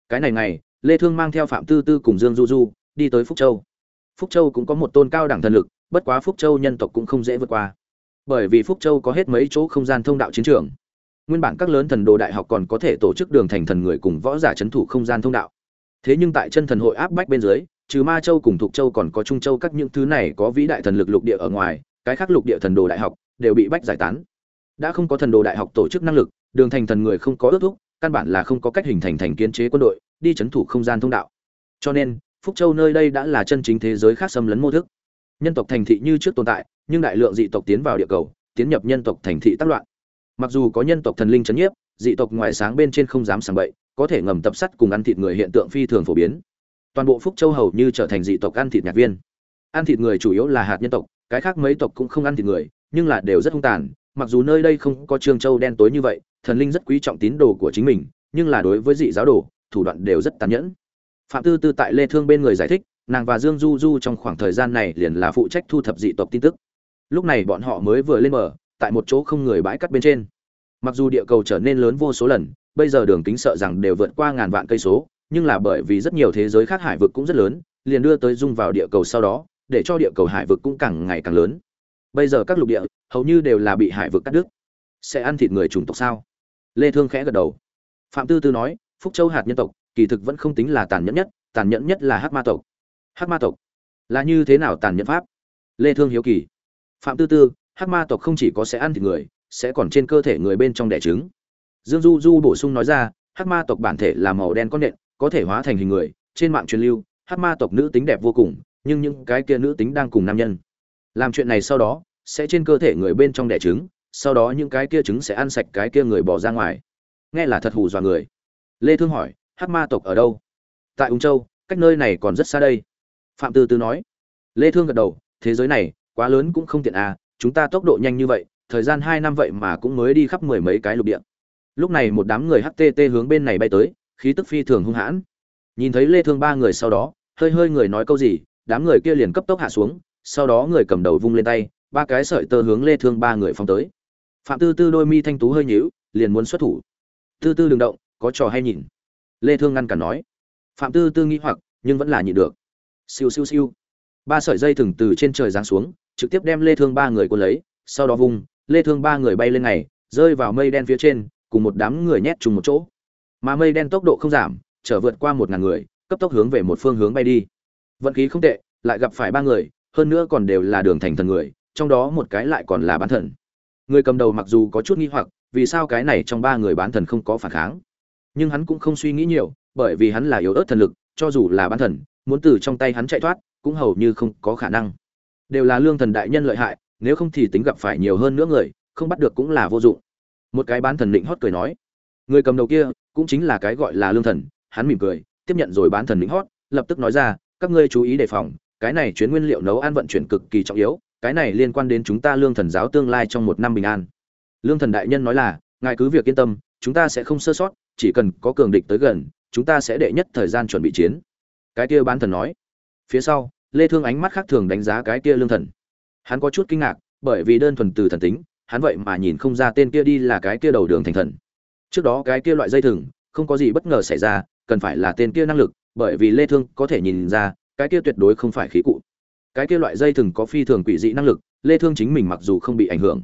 Cái này ngày, lê thương mang theo phạm tư tư cùng dương du du đi tới phúc châu. Phúc châu cũng có một tôn cao đẳng thần lực, bất quá phúc châu nhân tộc cũng không dễ vượt qua. Bởi vì phúc châu có hết mấy chỗ không gian thông đạo chiến trường nguyên bản các lớn thần đồ đại học còn có thể tổ chức đường thành thần người cùng võ giả chấn thủ không gian thông đạo. Thế nhưng tại chân thần hội áp bách bên dưới, trừ ma châu cùng thục châu còn có trung châu các những thứ này có vĩ đại thần lực lục địa ở ngoài, cái khác lục địa thần đồ đại học đều bị bách giải tán. Đã không có thần đồ đại học tổ chức năng lực, đường thành thần người không có ước thúc, căn bản là không có cách hình thành thành kiến chế quân đội, đi chấn thủ không gian thông đạo. Cho nên, phúc châu nơi đây đã là chân chính thế giới khác xâm lấn mô thức. Nhân tộc thành thị như trước tồn tại, nhưng đại lượng dị tộc tiến vào địa cầu, tiến nhập nhân tộc thành thị tác loạn mặc dù có nhân tộc thần linh chấn nhiếp, dị tộc ngoại sáng bên trên không dám sàng bậy, có thể ngầm tập sắt cùng ăn thịt người hiện tượng phi thường phổ biến. Toàn bộ phúc châu hầu như trở thành dị tộc ăn thịt nhạc viên. Ăn thịt người chủ yếu là hạt nhân tộc, cái khác mấy tộc cũng không ăn thịt người, nhưng là đều rất hung tàn. Mặc dù nơi đây không có trương châu đen tối như vậy, thần linh rất quý trọng tín đồ của chính mình, nhưng là đối với dị giáo đồ, thủ đoạn đều rất tàn nhẫn. Phạm tư tư tại lê thương bên người giải thích, nàng và dương du du trong khoảng thời gian này liền là phụ trách thu thập dị tộc tin tức. Lúc này bọn họ mới vừa lên mở tại một chỗ không người bãi cắt bên trên. Mặc dù địa cầu trở nên lớn vô số lần, bây giờ đường kính sợ rằng đều vượt qua ngàn vạn cây số, nhưng là bởi vì rất nhiều thế giới khác hải vực cũng rất lớn, liền đưa tới dung vào địa cầu sau đó, để cho địa cầu hải vực cũng càng ngày càng lớn. Bây giờ các lục địa, hầu như đều là bị hải vực cắt đứt. Sẽ ăn thịt người chủng tộc sao? Lê thương khẽ gật đầu. Phạm tư tư nói, phúc châu hạt nhân tộc, kỳ thực vẫn không tính là tàn nhẫn nhất, tàn nhẫn nhất là hắc ma tộc. Hắc ma tộc là như thế nào tàn nhẫn pháp? Lê thương hiếu kỳ. Phạm tư tư hắc ma tộc không chỉ có sẽ ăn thịt người, sẽ còn trên cơ thể người bên trong đẻ trứng. Dương du du bổ sung nói ra, hắc ma tộc bản thể là màu đen con nện, có thể hóa thành hình người, trên mạng truyền lưu, hắc ma tộc nữ tính đẹp vô cùng, nhưng những cái kia nữ tính đang cùng nam nhân. Làm chuyện này sau đó, sẽ trên cơ thể người bên trong đẻ trứng, sau đó những cái kia trứng sẽ ăn sạch cái kia người bỏ ra ngoài. Nghe là thật hù dọa người. Lê thương hỏi, hắc ma tộc ở đâu? Tại ung châu, cách nơi này còn rất xa đây. Phạm tư tư nói. Lê thương gật đầu, thế giới này, quá lớn cũng không tiện à chúng ta tốc độ nhanh như vậy, thời gian hai năm vậy mà cũng mới đi khắp mười mấy cái lục địa. Lúc này một đám người htt hướng bên này bay tới, khí tức phi thường hung hãn. Nhìn thấy lê thương ba người sau đó, hơi hơi người nói câu gì, đám người kia liền cấp tốc hạ xuống, sau đó người cầm đầu vung lên tay, ba cái sợi tơ hướng lê thương ba người phóng tới. Phạm tư tư đôi mi thanh tú hơi nhíu, liền muốn xuất thủ. Tư tư đừng động, có trò hay nhìn. Lê thương ngăn cản nói. Phạm tư tư nghĩ hoặc, nhưng vẫn là nhịn được. Siêu siêu siêu. Ba sợi dây thừng từ trên trời giáng xuống trực tiếp đem lê thương ba người cuốn lấy sau đó vùng, lê thương ba người bay lên ngày rơi vào mây đen phía trên cùng một đám người nhét chung một chỗ. Mà mây đen tốc độ không giảm trở vượt qua một ngàn người cấp tốc hướng về một phương hướng bay đi. Vận khí không tệ lại gặp phải ba người hơn nữa còn đều là đường thành thần người trong đó một cái lại còn là bán thần. Người cầm đầu mặc dù có chút nghi hoặc vì sao cái này trong ba người bán thần không có phản kháng? Nhưng hắn cũng không suy nghĩ nhiều bởi vì hắn là yếu ớt thần lực cho dù là bán thần muốn từ trong tay hắn chạy thoát cũng hầu như không có khả năng đều là lương thần đại nhân lợi hại, nếu không thì tính gặp phải nhiều hơn nữa người, không bắt được cũng là vô dụng. Một cái bán thần định hót cười nói, người cầm đầu kia cũng chính là cái gọi là lương thần, hắn mỉm cười, tiếp nhận rồi bán thần định hót, lập tức nói ra, các ngươi chú ý đề phòng, cái này chuyến nguyên liệu nấu ăn vận chuyển cực kỳ trọng yếu, cái này liên quan đến chúng ta lương thần giáo tương lai trong một năm bình an. Lương thần đại nhân nói là, ngài cứ việc yên tâm, chúng ta sẽ không sơ sót, chỉ cần có cường địch tới gần, chúng ta sẽ đệ nhất thời gian chuẩn bị chiến. Cái kia bán thần nói, phía sau lê thương ánh mắt khác thường đánh giá cái kia lương thần. Hắn có chút kinh ngạc, bởi vì đơn thuần từ thần tính, hắn vậy mà nhìn không ra tên kia đi là cái kia đầu đường thành thần. Trước đó cái kia loại dây thừng, không có gì bất ngờ xảy ra, cần phải là tên kia năng lực, bởi vì lê thương có thể nhìn ra, cái kia tuyệt đối không phải khí cụ. Cái kia loại dây thừng có phi thường quỷ dị năng lực, lê thương chính mình mặc dù không bị ảnh hưởng,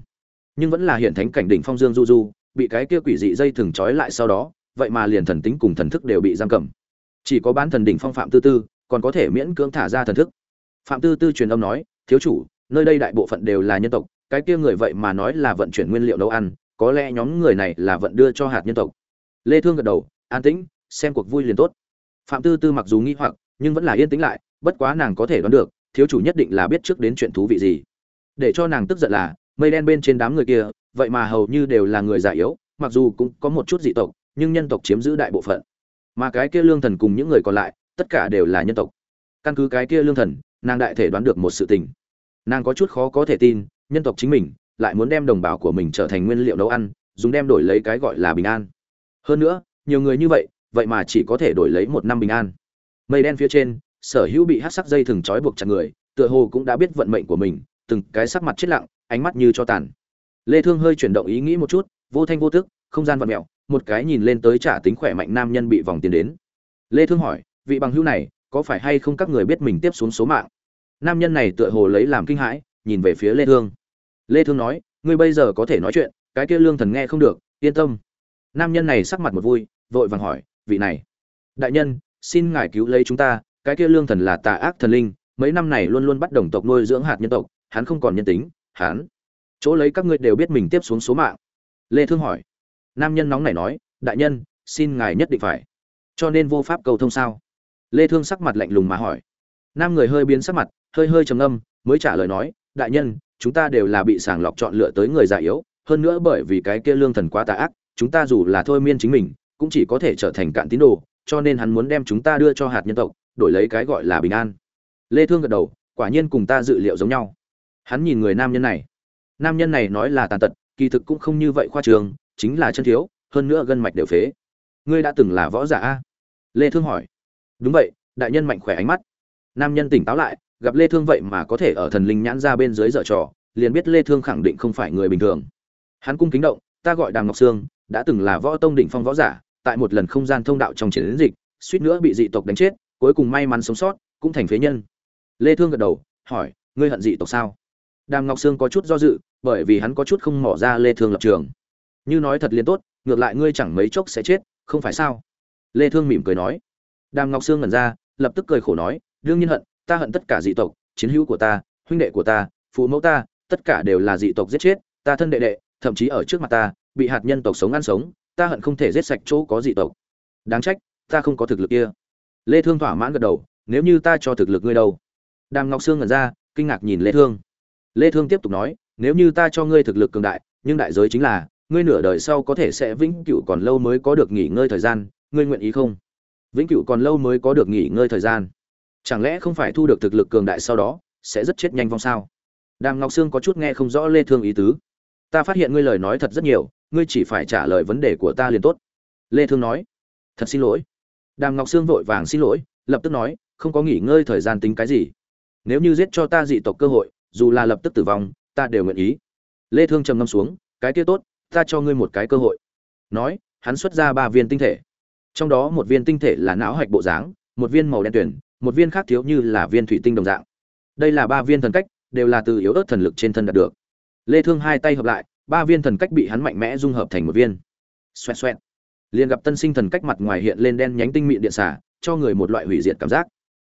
nhưng vẫn là hiện thánh cảnh đỉnh phong dương du du, bị cái kia quỷ dị dây thừng trói lại sau đó, vậy mà liền thần tính cùng thần thức đều bị giam cầm. Chỉ có bán thần đỉnh phong phạm tư tư còn có thể miễn cưỡng thả ra thần thức. Phạm tư tư truyền âm nói, thiếu chủ, nơi đây đại bộ phận đều là nhân tộc, cái kia người vậy mà nói là vận chuyển nguyên liệu nấu ăn, có lẽ nhóm người này là vận đưa cho hạt nhân tộc. Lê thương gật đầu, an tĩnh, xem cuộc vui liền tốt. Phạm tư tư mặc dù nghi hoặc, nhưng vẫn là yên tĩnh lại, bất quá nàng có thể đoán được, thiếu chủ nhất định là biết trước đến chuyện thú vị gì. Để cho nàng tức giận là, mây đen bên trên đám người kia, vậy mà hầu như đều là người già yếu, mặc dù cũng có một chút dị tộc, nhưng nhân tộc chiếm giữ đại bộ phận. Mà cái kia lương thần cùng những người còn lại tất cả đều là nhân tộc. Căn cứ cái kia lương thần, nàng đại thể đoán được một sự tình. Nàng có chút khó có thể tin, nhân tộc chính mình lại muốn đem đồng bào của mình trở thành nguyên liệu nấu ăn, dùng đem đổi lấy cái gọi là bình an. Hơn nữa, nhiều người như vậy vậy mà chỉ có thể đổi lấy một năm bình an. Mây đen phía trên, sở hữu bị hát sắc dây thừng trói buộc chặt người, tựa hồ cũng đã biết vận mệnh của mình, từng cái sắc mặt chết lặng, ánh mắt như cho tàn. Lê thương hơi chuyển động ý nghĩ một chút, vô thanh vô tức, không gian vặn mẹo một cái nhìn lên tới trả tính khỏe mạnh nam nhân bị vòng tiền đến. Lê thương hỏi vị bằng hữu này có phải hay không các người biết mình tiếp xuống số mạng? Nam nhân này tựa hồ lấy làm kinh hãi, nhìn về phía lê thương. Lê thương nói, ngươi bây giờ có thể nói chuyện, cái kia lương thần nghe không được, yên tâm. Nam nhân này sắc mặt một vui, vội vàng hỏi, vị này, đại nhân, xin ngài cứu lấy chúng ta, cái kia lương thần là tà ác thần linh, mấy năm này luôn luôn bắt đồng tộc nuôi dưỡng hạt nhân tộc, hắn không còn nhân tính, hắn, chỗ lấy các ngươi đều biết mình tiếp xuống số mạng. Lê thương hỏi. Nam nhân nóng này nói, đại nhân, xin ngài nhất định phải. Cho nên vô pháp cầu thông sao? Lê thương sắc mặt lạnh lùng mà hỏi. Nam người hơi biến sắc mặt, hơi hơi trầm ngâm, mới trả lời nói, đại nhân, chúng ta đều là bị sàng lọc chọn lựa tới người già yếu, hơn nữa bởi vì cái kia lương thần quá tà ác, chúng ta dù là thôi miên chính mình, cũng chỉ có thể trở thành cạn tín đồ, cho nên hắn muốn đem chúng ta đưa cho hạt nhân tộc, đổi lấy cái gọi là bình an. Lê thương gật đầu, quả nhiên cùng ta dự liệu giống nhau. Hắn nhìn người nam nhân này. Nam nhân này nói là tàn tật, kỳ thực cũng không như vậy khoa trường, chính là chân thiếu, hơn nữa gân mạch đều phế. Ngươi đã từng là võ giả a? Lê thương hỏi đúng vậy, đại nhân mạnh khỏe ánh mắt. Nam nhân tỉnh táo lại, gặp lê thương vậy mà có thể ở thần linh nhãn ra bên dưới dở trò, liền biết lê thương khẳng định không phải người bình thường. Hắn cung kính động, ta gọi đàm ngọc sương, đã từng là võ tông đỉnh phong võ giả, tại một lần không gian thông đạo trong chiến dịch, suýt nữa bị dị tộc đánh chết, cuối cùng may mắn sống sót, cũng thành phế nhân. Lê thương gật đầu, hỏi, ngươi hận dị tộc sao? Đàm ngọc sương có chút do dự, bởi vì hắn có chút không mỏ ra lê thương lập trường. Như nói thật liền tốt, ngược lại ngươi chẳng mấy chốc sẽ chết, không phải sao? Lê thương mỉm cười nói đàm ngọc sương ngẩn ra, lập tức cười khổ nói, đương nhiên hận, ta hận tất cả dị tộc, chiến hữu của ta, huynh đệ của ta, phụ mẫu ta, tất cả đều là dị tộc giết chết, ta thân đệ đệ, thậm chí ở trước mặt ta, bị hạt nhân tộc sống ăn sống, ta hận không thể giết sạch chỗ có dị tộc. Đáng trách, ta không có thực lực kia. Lê thương thỏa mãn gật đầu, nếu như ta cho thực lực ngươi đâu? Đàm ngọc sương ngẩn ra, kinh ngạc nhìn lê thương. Lê thương tiếp tục nói, nếu như ta cho ngươi thực lực cường đại, nhưng đại giới chính là, ngươi nửa đời sau có thể sẽ vĩnh cửu còn lâu mới có được nghỉ ngơi thời gian, ngươi nguyện ý không? Vĩnh cửu còn lâu mới có được nghỉ ngơi thời gian. Chẳng lẽ không phải thu được thực lực cường đại sau đó, sẽ rất chết nhanh vong sao? Đàm ngọc sương có chút nghe không rõ lê thương ý tứ. Ta phát hiện ngươi lời nói thật rất nhiều, ngươi chỉ phải trả lời vấn đề của ta liền tốt. Lê thương nói. Thật xin lỗi. Đàm ngọc sương vội vàng xin lỗi, lập tức nói, không có nghỉ ngơi thời gian tính cái gì. Nếu như giết cho ta dị tộc cơ hội, dù là lập tức tử vong, ta đều nguyện ý. Lê thương trầm ngâm xuống, cái kia tốt, ta cho ngươi một cái cơ hội. Nói, hắn xuất ra ba viên tinh thể trong đó một viên tinh thể là não hạch bộ dáng, một viên màu đen tuyển một viên khác thiếu như là viên thủy tinh đồng dạng. Đây là ba viên thần cách, đều là từ yếu ớt thần lực trên thân đạt được. Lê thương hai tay hợp lại, ba viên thần cách bị hắn mạnh mẽ dung hợp thành một viên. Xoẹt xoẹt. Liền gặp tân sinh thần cách mặt ngoài hiện lên đen nhánh tinh mịn điện xả, cho người một loại hủy diệt cảm giác.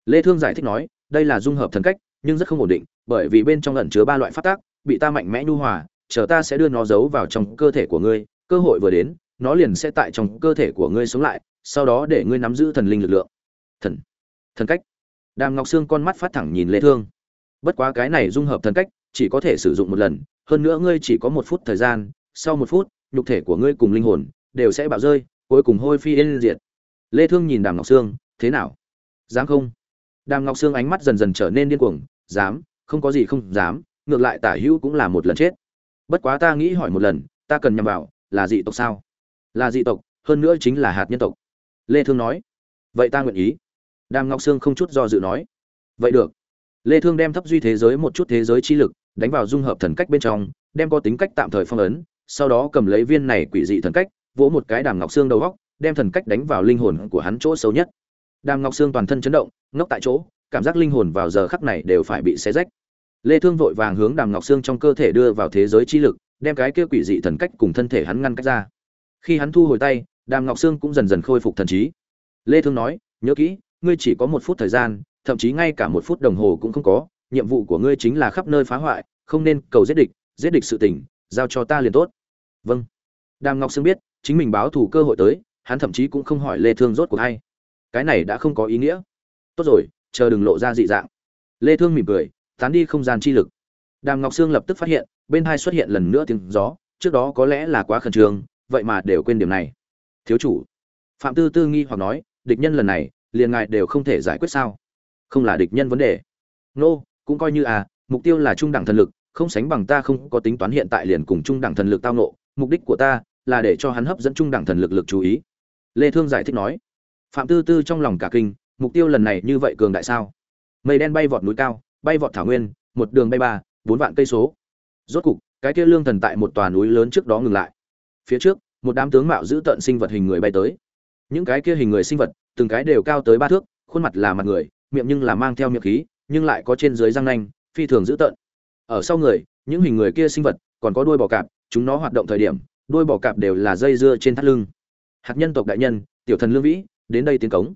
Lê thương giải thích nói, đây là dung hợp thần cách, nhưng rất không ổn định, bởi vì bên trong ẩn chứa ba loại phát tác, bị ta mạnh mẽ nhu hòa, chờ ta sẽ đưa nó giấu vào trong cơ thể của ngươi, cơ hội vừa đến, nó liền sẽ tại trong cơ thể của ngươi sống lại sau đó để ngươi nắm giữ thần linh lực lượng. Thần. Thần cách. Đàm ngọc sương con mắt phát thẳng nhìn lê thương. Bất quá cái này dung hợp thần cách, chỉ có thể sử dụng một lần, hơn nữa ngươi chỉ có một phút thời gian, sau một phút, nhục thể của ngươi cùng linh hồn đều sẽ bạo rơi, cuối cùng hôi phi yên diệt. Lê thương nhìn đàm ngọc sương, thế nào? Dám không? Đàm ngọc sương ánh mắt dần dần trở nên điên cuồng, dám, không có gì không dám, ngược lại tả hữu cũng là một lần chết. Bất quá ta nghĩ hỏi một lần, ta cần nhằm vào là dị tộc sao? Là dị tộc, hơn nữa chính là hạt nhân tộc lê thương nói. Vậy ta nguyện ý. Đàm ngọc sương không chút do dự nói. Vậy được. Lê thương đem thấp duy thế giới một chút thế giới chi lực đánh vào dung hợp thần cách bên trong, đem có tính cách tạm thời phong ấn, sau đó cầm lấy viên này quỷ dị thần cách, vỗ một cái đàm ngọc sương đầu góc, đem thần cách đánh vào linh hồn của hắn chỗ sâu nhất. Đàm ngọc sương toàn thân chấn động, ngốc tại chỗ, cảm giác linh hồn vào giờ khắc này đều phải bị xé rách. Lê thương vội vàng hướng đàm ngọc sương trong cơ thể đưa vào thế giới chi lực, đem cái kia quỷ dị thần cách cùng thân thể hắn ngăn cách ra. Khi hắn thu hồi tay đàm ngọc sương cũng dần dần khôi phục thần trí. Lê thương nói, nhớ kỹ, ngươi chỉ có một phút thời gian, thậm chí ngay cả một phút đồng hồ cũng không có, nhiệm vụ của ngươi chính là khắp nơi phá hoại, không nên cầu giết địch giết địch sự tình, giao cho ta liền tốt. Vâng. Đàm ngọc sương biết, chính mình báo thù cơ hội tới, hắn thậm chí cũng không hỏi lê thương rốt cuộc hay. Cái này đã không có ý nghĩa. Tốt rồi, chờ đừng lộ ra dị dạng. Lê thương mỉm cười, tán đi không gian chi lực. Đàm ngọc sương lập tức phát hiện, bên hai xuất hiện lần nữa tiếng gió, trước đó có lẽ là quá khẩn trương, vậy mà đều quên điểm này thiếu chủ. Phạm tư tư nghi hoặc nói, địch nhân lần này, liền ngài đều không thể giải quyết sao? Không là địch nhân vấn đề. Nô, cũng coi như à mục tiêu là trung đẳng thần lực, không sánh bằng ta không có tính toán hiện tại liền cùng trung đẳng thần lực tao nộ mục đích của ta là để cho hắn hấp dẫn trung đẳng thần lực lực chú ý. Lê thương giải thích nói. Phạm tư tư trong lòng cả kinh, mục tiêu lần này như vậy cường đại sao? Mây đen bay vọt núi cao, bay vọt thảo nguyên, một đường bay ba, bốn vạn cây số. Rốt cục, cái kia lương thần tại một tòa núi lớn trước đó ngừng lại. Phía trước một đám tướng mạo giữ tận sinh vật hình người bay tới. Những cái kia hình người sinh vật, từng cái đều cao tới ba thước, khuôn mặt là mặt người, miệng nhưng là mang theo miệng khí, nhưng lại có trên dưới răng nanh, phi thường giữ tận ở sau người, những hình người kia sinh vật còn có đuôi bò cạp, chúng nó hoạt động thời điểm, đuôi bò cạp đều là dây dưa trên thắt lưng. Hạt nhân tộc đại nhân, tiểu thần lương vĩ, đến đây tiến cống.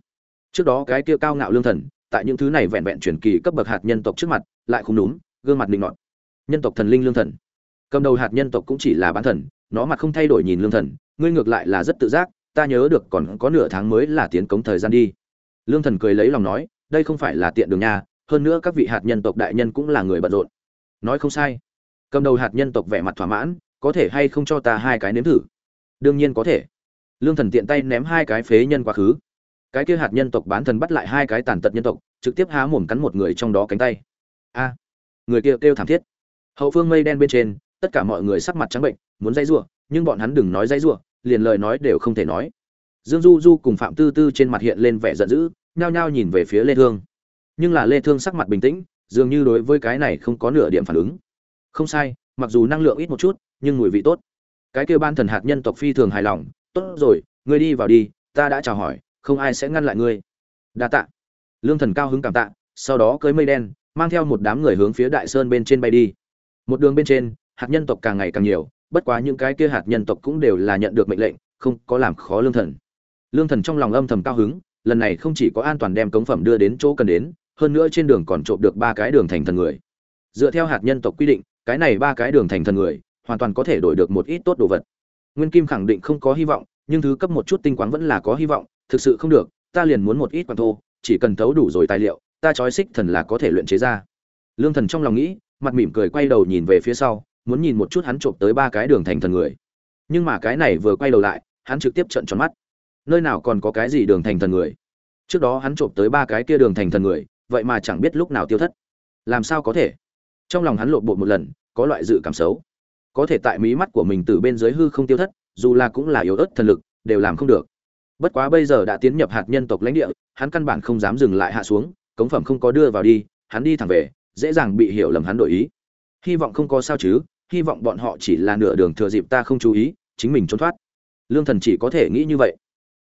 Trước đó cái kia cao ngạo lương thần, tại những thứ này vẹn vẹn truyền kỳ cấp bậc hạt nhân tộc trước mặt, lại không đúng, gương mặt định nọt. Nhân tộc thần linh lương thần. Cầm đầu hạt nhân tộc cũng chỉ là bán thần nó mặt không thay đổi nhìn lương thần ngươi ngược lại là rất tự giác ta nhớ được còn có nửa tháng mới là tiến cống thời gian đi. Lương thần cười lấy lòng nói đây không phải là tiện đường nhà, hơn nữa các vị hạt nhân tộc đại nhân cũng là người bận rộn. Nói không sai. Cầm đầu hạt nhân tộc vẻ mặt thỏa mãn có thể hay không cho ta hai cái nếm thử? Đương nhiên có thể. Lương thần tiện tay ném hai cái phế nhân quá khứ. Cái kia hạt nhân tộc bán thần bắt lại hai cái tàn tật nhân tộc trực tiếp há mồm cắn một người trong đó cánh tay. A. Người kia kêu thảm thiết. Hậu phương mây đen bên trên tất cả mọi người sắc mặt trắng bệnh, muốn dây giụa nhưng bọn hắn đừng nói dây giụa liền lời nói đều không thể nói. Dương du du cùng phạm tư tư trên mặt hiện lên vẻ giận dữ, nhao nhao nhìn về phía lê thương. Nhưng là lê thương sắc mặt bình tĩnh, dường như đối với cái này không có nửa điểm phản ứng. Không sai, mặc dù năng lượng ít một chút, nhưng mùi vị tốt. Cái kêu ban thần hạt nhân tộc phi thường hài lòng, tốt rồi, ngươi đi vào đi, ta đã chào hỏi, không ai sẽ ngăn lại ngươi. Đa tạ. Lương thần cao hứng cảm tạ, sau đó cưới mây đen, mang theo một đám người hướng phía đại sơn bên trên bay đi. Một đường bên trên hạt nhân tộc càng ngày càng nhiều, bất quá những cái kia hạt nhân tộc cũng đều là nhận được mệnh lệnh, không có làm khó lương thần. Lương thần trong lòng âm thầm cao hứng, lần này không chỉ có an toàn đem cống phẩm đưa đến chỗ cần đến, hơn nữa trên đường còn trộm được ba cái đường thành thần người. Dựa theo hạt nhân tộc quy định, cái này ba cái đường thành thần người, hoàn toàn có thể đổi được một ít tốt đồ vật. Nguyên kim khẳng định không có hy vọng, nhưng thứ cấp một chút tinh quáng vẫn là có hy vọng, thực sự không được, ta liền muốn một ít quang thô, chỉ cần thấu đủ rồi tài liệu, ta trói xích thần là có thể luyện chế ra. Lương thần trong lòng nghĩ, mặt mỉm cười quay đầu nhìn về phía sau muốn nhìn một chút hắn trộm tới ba cái đường thành thần người. Nhưng mà cái này vừa quay đầu lại, hắn trực tiếp trợn tròn mắt. Nơi nào còn có cái gì đường thành thần người? Trước đó hắn trộm tới ba cái kia đường thành thần người, vậy mà chẳng biết lúc nào tiêu thất. Làm sao có thể? Trong lòng hắn lộn bộ một lần, có loại dự cảm xấu. Có thể tại mí mắt của mình từ bên dưới hư không tiêu thất, dù là cũng là yếu ớt thần lực, đều làm không được. Bất quá bây giờ đã tiến nhập hạt nhân tộc lãnh địa, hắn căn bản không dám dừng lại hạ xuống, cống phẩm không có đưa vào đi, hắn đi thẳng về, dễ dàng bị hiểu lầm hắn đổi ý. Hy vọng không có sao chứ hy vọng bọn họ chỉ là nửa đường thừa dịp ta không chú ý, chính mình trốn thoát. Lương thần chỉ có thể nghĩ như vậy.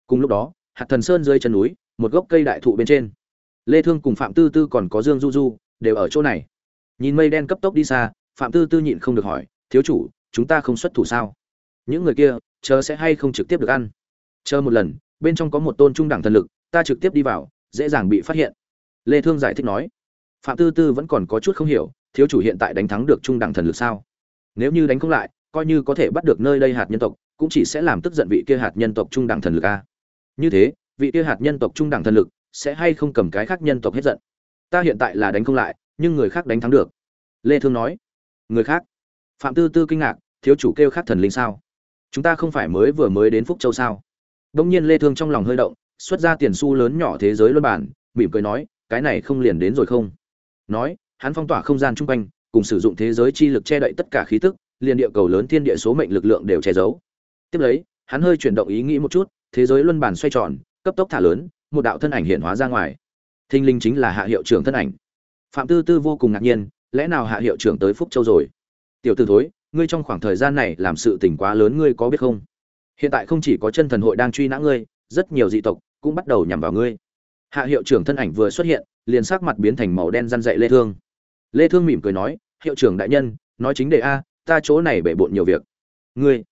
Cùng lúc đó, hạt thần sơn dưới chân núi, một gốc cây đại thụ bên trên. Lê thương cùng phạm tư tư còn có dương du du đều ở chỗ này. Nhìn mây đen cấp tốc đi xa, phạm tư tư nhịn không được hỏi, thiếu chủ, chúng ta không xuất thủ sao? Những người kia chờ sẽ hay không trực tiếp được ăn. Chờ một lần, bên trong có một tôn trung đẳng thần lực, ta trực tiếp đi vào, dễ dàng bị phát hiện. Lê thương giải thích nói. Phạm tư tư vẫn còn có chút không hiểu, thiếu chủ hiện tại đánh thắng được trung đẳng thần lực sao? Nếu như đánh không lại, coi như có thể bắt được nơi đây hạt nhân tộc, cũng chỉ sẽ làm tức giận vị kia hạt nhân tộc trung đẳng thần lực a. Như thế, vị kia hạt nhân tộc trung đẳng thần lực sẽ hay không cầm cái khác nhân tộc hết giận? Ta hiện tại là đánh không lại, nhưng người khác đánh thắng được. Lê thương nói. Người khác? Phạm tư tư kinh ngạc, thiếu chủ kêu khác thần linh sao? Chúng ta không phải mới vừa mới đến phúc châu sao? Đông nhiên lê thương trong lòng hơi động, xuất ra tiền xu lớn nhỏ thế giới luân bản, mỉm cười nói, cái này không liền đến rồi không? Nói, hắn phong tỏa không gian trung quanh cùng sử dụng thế giới chi lực che đậy tất cả khí tức, liền địa cầu lớn thiên địa số mệnh lực lượng đều che giấu. Tiếp lấy, hắn hơi chuyển động ý nghĩ một chút, thế giới luân bản xoay tròn, cấp tốc thả lớn, một đạo thân ảnh hiện hóa ra ngoài. Thinh linh chính là hạ hiệu trưởng thân ảnh. Phạm tư tư vô cùng ngạc nhiên, lẽ nào hạ hiệu trưởng tới phúc châu rồi? Tiểu tử thối, ngươi trong khoảng thời gian này làm sự tình quá lớn ngươi có biết không? Hiện tại không chỉ có chân thần hội đang truy nã ngươi, rất nhiều dị tộc cũng bắt đầu nhằm vào ngươi. Hạ hiệu trưởng thân ảnh vừa xuất hiện, liền sắc mặt biến thành màu đen răn dậy lê thương lê thương mỉm cười nói, hiệu trưởng đại nhân, nói chính đề a, ta chỗ này bể bộn nhiều việc. Ngươi?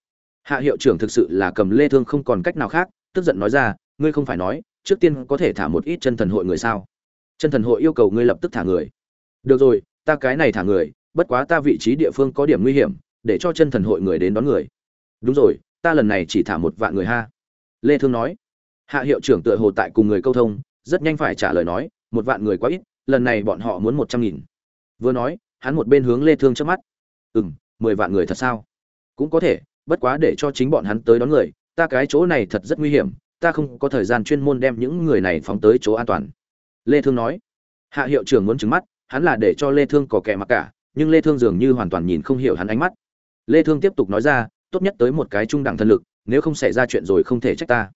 Hạ hiệu trưởng thực sự là cầm lê thương không còn cách nào khác, tức giận nói ra, ngươi không phải nói, trước tiên có thể thả một ít chân thần hội người sao? Chân thần hội yêu cầu ngươi lập tức thả người. Được rồi, ta cái này thả người, bất quá ta vị trí địa phương có điểm nguy hiểm, để cho chân thần hội người đến đón người. Đúng rồi, ta lần này chỉ thả một vạn người ha. Lê thương nói. Hạ hiệu trưởng tựa hồ tại cùng người câu thông, rất nhanh phải trả lời nói, một vạn người quá ít, lần này bọn họ muốn một trăm nghìn vừa nói, hắn một bên hướng lê thương trước mắt. Ừm, mười vạn người thật sao? Cũng có thể, bất quá để cho chính bọn hắn tới đón người, ta cái chỗ này thật rất nguy hiểm, ta không có thời gian chuyên môn đem những người này phóng tới chỗ an toàn. Lê thương nói. Hạ hiệu trưởng muốn trừng mắt, hắn là để cho lê thương có kẻ mặc cả, nhưng lê thương dường như hoàn toàn nhìn không hiểu hắn ánh mắt. Lê thương tiếp tục nói ra, tốt nhất tới một cái trung đẳng thần lực, nếu không xảy ra chuyện rồi không thể trách ta.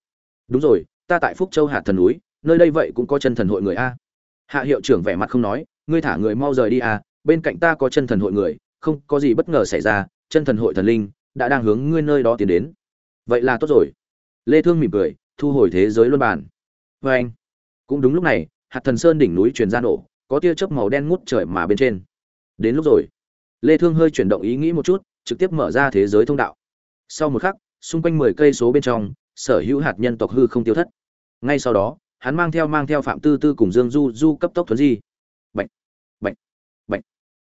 Đúng rồi, ta tại phúc châu hạ thần núi, nơi đây vậy cũng có chân thần hội người a. Hạ hiệu trưởng vẻ mặt không nói ngươi thả người mau rời đi à? bên cạnh ta có chân thần hội người, không có gì bất ngờ xảy ra, chân thần hội thần linh đã đang hướng ngươi nơi đó tiến đến. Vậy là tốt rồi. Lê thương mỉm cười, thu hồi thế giới luân bàn. Với anh, cũng đúng lúc này, hạt thần sơn đỉnh núi truyền ra nổ, có tia chớp màu đen ngút trời mà bên trên. Đến lúc rồi. Lê thương hơi chuyển động ý nghĩ một chút, trực tiếp mở ra thế giới thông đạo. Sau một khắc, xung quanh 10 cây số bên trong, sở hữu hạt nhân tộc hư không tiêu thất. Ngay sau đó, hắn mang theo mang theo phạm tư tư cùng dương du du cấp tốc thuấn di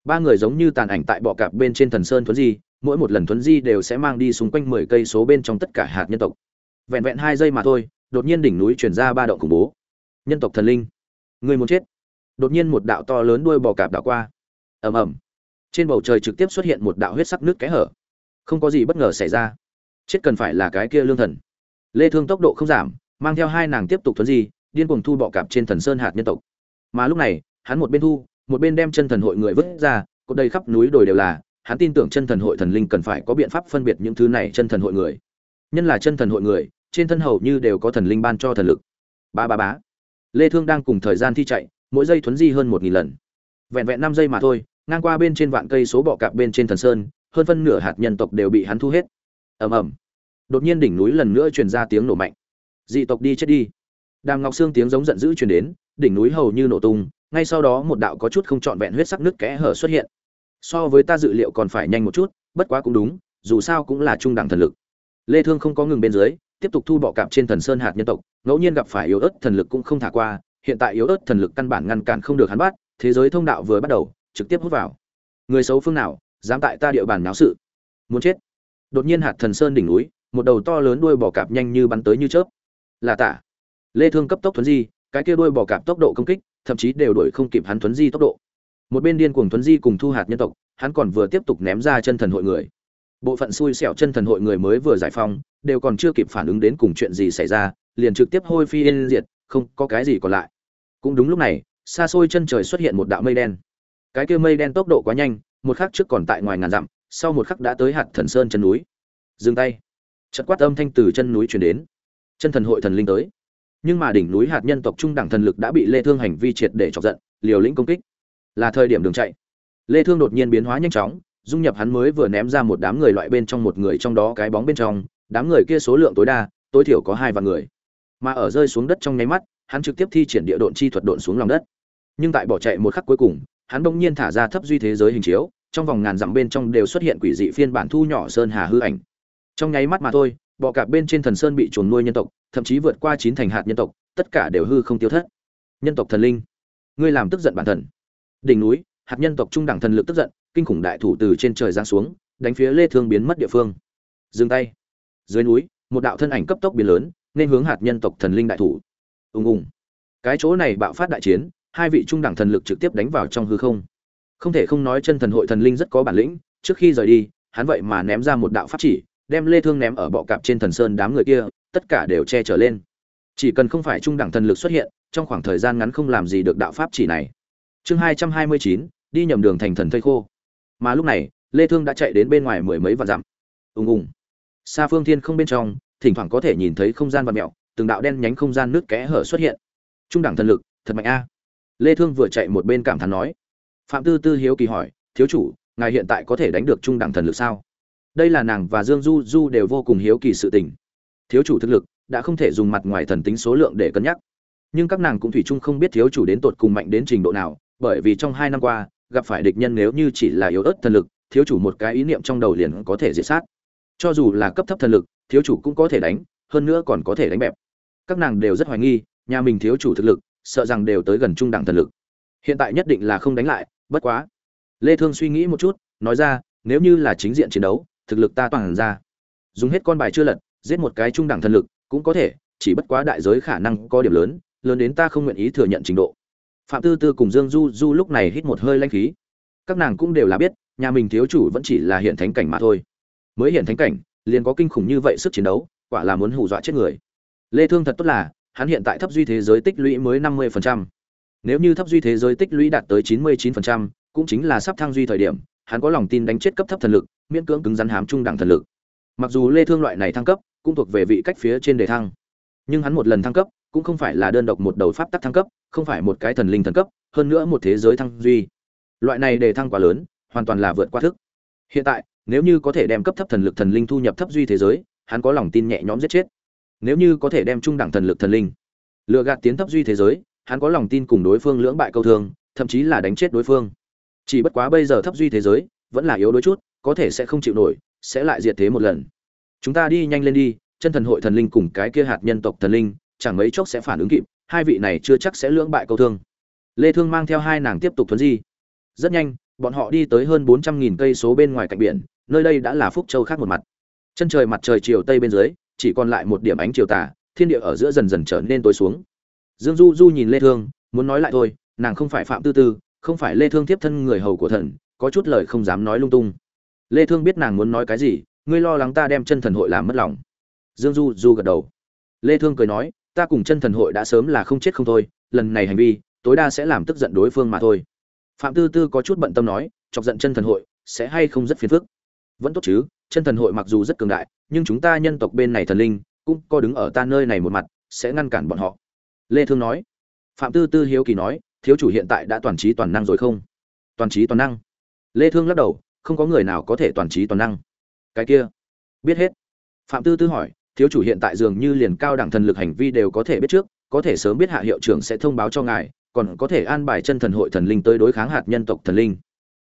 ba người giống như tàn ảnh tại bọ cạp bên trên thần sơn thuấn di, mỗi một lần thuấn di đều sẽ mang đi xung quanh 10 cây số bên trong tất cả hạt nhân tộc. Vẹn vẹn hai giây mà thôi, đột nhiên đỉnh núi truyền ra ba động khủng bố. Nhân tộc thần linh, người muốn chết. Đột nhiên một đạo to lớn đuôi bò cạp đảo qua. Ầm ầm. Trên bầu trời trực tiếp xuất hiện một đạo huyết sắc nước kẽ hở. Không có gì bất ngờ xảy ra. Chết cần phải là cái kia lương thần. Lê thương tốc độ không giảm, mang theo hai nàng tiếp tục thuấn di, điên cuồng thu bọ cạp trên thần sơn hạt nhân tộc. Mà lúc này, hắn một bên thu một bên đem chân thần hội người vứt ra, cột đầy khắp núi đồi đều là, hắn tin tưởng chân thần hội thần linh cần phải có biện pháp phân biệt những thứ này chân thần hội người. Nhân là chân thần hội người, trên thân hầu như đều có thần linh ban cho thần lực. Ba ba bá lê thương đang cùng thời gian thi chạy, mỗi giây thuấn di hơn một nghìn lần. Vẹn vẹn năm giây mà thôi, ngang qua bên trên vạn cây số bọ cạp bên trên thần sơn, hơn phân nửa hạt nhân tộc đều bị hắn thu hết. Ầm ầm. Đột nhiên đỉnh núi lần nữa truyền ra tiếng nổ mạnh. Dị tộc đi chết đi. Đàm ngọc xương tiếng giống giận dữ truyền đến, đỉnh núi hầu như nổ tung ngay sau đó một đạo có chút không trọn vẹn huyết sắc nước kẽ hở xuất hiện. So với ta dự liệu còn phải nhanh một chút, bất quá cũng đúng, dù sao cũng là trung đẳng thần lực. Lê thương không có ngừng bên dưới, tiếp tục thu bọ cạp trên thần sơn hạt nhân tộc, ngẫu nhiên gặp phải yếu ớt thần lực cũng không thả qua, hiện tại yếu ớt thần lực căn bản ngăn cản không được hắn bắt, thế giới thông đạo vừa bắt đầu, trực tiếp hút vào. Người xấu phương nào, dám tại ta địa bàn náo sự. Muốn chết. Đột nhiên hạt thần sơn đỉnh núi, một đầu to lớn đuôi bò cạp nhanh như bắn tới như chớp. Là tả. Lê thương cấp tốc thuấn di, cái kia đuôi bò cạp tốc độ công kích thậm chí đều đuổi không kịp hắn thuấn di tốc độ. Một bên điên cuồng thuấn di cùng thu hạt nhân tộc, hắn còn vừa tiếp tục ném ra chân thần hội người. Bộ phận xui xẻo chân thần hội người mới vừa giải phóng, đều còn chưa kịp phản ứng đến cùng chuyện gì xảy ra, liền trực tiếp hôi phi yên diệt, không có cái gì còn lại. Cũng đúng lúc này, xa xôi chân trời xuất hiện một đạo mây đen. Cái kia mây đen tốc độ quá nhanh, một khắc trước còn tại ngoài ngàn dặm, sau một khắc đã tới hạt thần sơn chân núi. Dừng tay. Chật quát âm thanh từ chân núi truyền đến. Chân thần hội thần linh tới nhưng mà đỉnh núi hạt nhân tộc trung đẳng thần lực đã bị lê thương hành vi triệt để chọc giận, liều lĩnh công kích. Là thời điểm đường chạy. Lê thương đột nhiên biến hóa nhanh chóng, dung nhập hắn mới vừa ném ra một đám người loại bên trong một người trong đó cái bóng bên trong, đám người kia số lượng tối đa, tối thiểu có hai vạn người. Mà ở rơi xuống đất trong nháy mắt, hắn trực tiếp thi triển địa độn chi thuật độn xuống lòng đất. Nhưng tại bỏ chạy một khắc cuối cùng, hắn bỗng nhiên thả ra thấp duy thế giới hình chiếu, trong vòng ngàn dặm bên trong đều xuất hiện quỷ dị phiên bản thu nhỏ sơn hà hư ảnh. Trong nháy mắt mà thôi bọ cạp bên trên thần sơn bị chuồn nuôi nhân tộc, thậm chí vượt qua chín thành hạt nhân tộc, tất cả đều hư không tiêu thất. Nhân tộc thần linh, ngươi làm tức giận bản thần. Đỉnh núi, hạt nhân tộc trung đẳng thần lực tức giận, kinh khủng đại thủ từ trên trời giáng xuống, đánh phía lê thương biến mất địa phương. Dừng tay. Dưới núi, một đạo thân ảnh cấp tốc biến lớn, nên hướng hạt nhân tộc thần linh đại thủ. Ùng ùng. Cái chỗ này bạo phát đại chiến, hai vị trung đẳng thần lực trực tiếp đánh vào trong hư không. Không thể không nói chân thần hội thần linh rất có bản lĩnh, trước khi rời đi, hắn vậy mà ném ra một đạo pháp chỉ đem lê thương ném ở bọ cạp trên thần sơn đám người kia tất cả đều che trở lên. Chỉ cần không phải trung đẳng thần lực xuất hiện trong khoảng thời gian ngắn không làm gì được đạo pháp chỉ này. Chương 229, đi nhầm đường thành thần thây khô. Mà lúc này lê thương đã chạy đến bên ngoài mười mấy vạn dặm. Ùng ùng. Xa phương thiên không bên trong thỉnh thoảng có thể nhìn thấy không gian vặn mèo từng đạo đen nhánh không gian nước kẽ hở xuất hiện. Trung đẳng thần lực thật mạnh a. Lê thương vừa chạy một bên cảm thán nói. Phạm tư tư hiếu kỳ hỏi thiếu chủ ngài hiện tại có thể đánh được trung đẳng thần lực sao? Đây là nàng và dương du du đều vô cùng hiếu kỳ sự tình. Thiếu chủ thực lực đã không thể dùng mặt ngoài thần tính số lượng để cân nhắc. Nhưng các nàng cũng thủy chung không biết thiếu chủ đến tột cùng mạnh đến trình độ nào, bởi vì trong hai năm qua, gặp phải địch nhân nếu như chỉ là yếu ớt thần lực, thiếu chủ một cái ý niệm trong đầu liền có thể diệt sát. Cho dù là cấp thấp thần lực, thiếu chủ cũng có thể đánh, hơn nữa còn có thể đánh bẹp. Các nàng đều rất hoài nghi, nhà mình thiếu chủ thực lực, sợ rằng đều tới gần trung đẳng thần lực. Hiện tại nhất định là không đánh lại, bất quá. Lê thương suy nghĩ một chút, nói ra, nếu như là chính diện chiến đấu thực lực ta toàn ra. Dùng hết con bài chưa lật giết một cái trung đẳng thần lực cũng có thể chỉ bất quá đại giới khả năng có điểm lớn lớn đến ta không nguyện ý thừa nhận trình độ. Phạm tư tư cùng dương du du lúc này hít một hơi lanh khí. Các nàng cũng đều là biết nhà mình thiếu chủ vẫn chỉ là hiện thánh cảnh mà thôi. Mới hiện thánh cảnh liền có kinh khủng như vậy sức chiến đấu quả là muốn hù dọa chết người. Lê thương thật tốt là hắn hiện tại thấp duy thế giới tích lũy mới 50%. nếu như thấp duy thế giới tích lũy đạt tới 99%, cũng chính là sắp thăng duy thời điểm hắn có lòng tin đánh chết cấp thấp thần lực, miễn cưỡng cứng rắn hám trung đẳng thần lực. Mặc dù lê thương loại này thăng cấp, cũng thuộc về vị cách phía trên đề thăng. Nhưng hắn một lần thăng cấp, cũng không phải là đơn độc một đầu pháp tắc thăng cấp, không phải một cái thần linh thần cấp, hơn nữa một thế giới thăng duy. Loại này đề thăng quá lớn, hoàn toàn là vượt qua thức. Hiện tại, nếu như có thể đem cấp thấp thần lực thần linh thu nhập thấp duy thế giới, hắn có lòng tin nhẹ nhõm giết chết. Nếu như có thể đem trung đẳng thần lực thần linh lựa gạt tiến thấp duy thế giới, hắn có lòng tin cùng đối phương lưỡng bại câu thương, thậm chí là đánh chết đối phương chỉ bất quá bây giờ thấp duy thế giới, vẫn là yếu đuối chút, có thể sẽ không chịu nổi, sẽ lại diệt thế một lần. Chúng ta đi nhanh lên đi, chân thần hội thần linh cùng cái kia hạt nhân tộc thần linh, chẳng mấy chốc sẽ phản ứng kịp, hai vị này chưa chắc sẽ lưỡng bại câu thương. Lê thương mang theo hai nàng tiếp tục thuấn di. Rất nhanh, bọn họ đi tới hơn 400.000 cây số bên ngoài cạnh biển, nơi đây đã là phúc châu khác một mặt. Chân trời mặt trời chiều tây bên dưới, chỉ còn lại một điểm ánh chiều tà, thiên địa ở giữa dần dần trở nên tối xuống. Dương du du nhìn lê thương, muốn nói lại thôi, nàng không phải phạm tư tư không phải lê thương tiếp thân người hầu của thần, có chút lời không dám nói lung tung. Lê thương biết nàng muốn nói cái gì, ngươi lo lắng ta đem chân thần hội làm mất lòng. Dương du du gật đầu. Lê thương cười nói, ta cùng chân thần hội đã sớm là không chết không thôi, lần này hành vi, tối đa sẽ làm tức giận đối phương mà thôi. Phạm tư tư có chút bận tâm nói, chọc giận chân thần hội, sẽ hay không rất phiền phức? Vẫn tốt chứ, chân thần hội mặc dù rất cường đại, nhưng chúng ta nhân tộc bên này thần linh, cũng có đứng ở ta nơi này một mặt, sẽ ngăn cản bọn họ. Lê thương nói. Phạm tư tư hiếu kỳ nói thiếu chủ hiện tại đã toàn trí toàn năng rồi không? Toàn trí toàn năng? Lê thương lắc đầu, không có người nào có thể toàn trí toàn năng. Cái kia? Biết hết. Phạm tư tư hỏi, thiếu chủ hiện tại dường như liền cao đẳng thần lực hành vi đều có thể biết trước, có thể sớm biết hạ hiệu trưởng sẽ thông báo cho ngài, còn có thể an bài chân thần hội thần linh tới đối kháng hạt nhân tộc thần linh.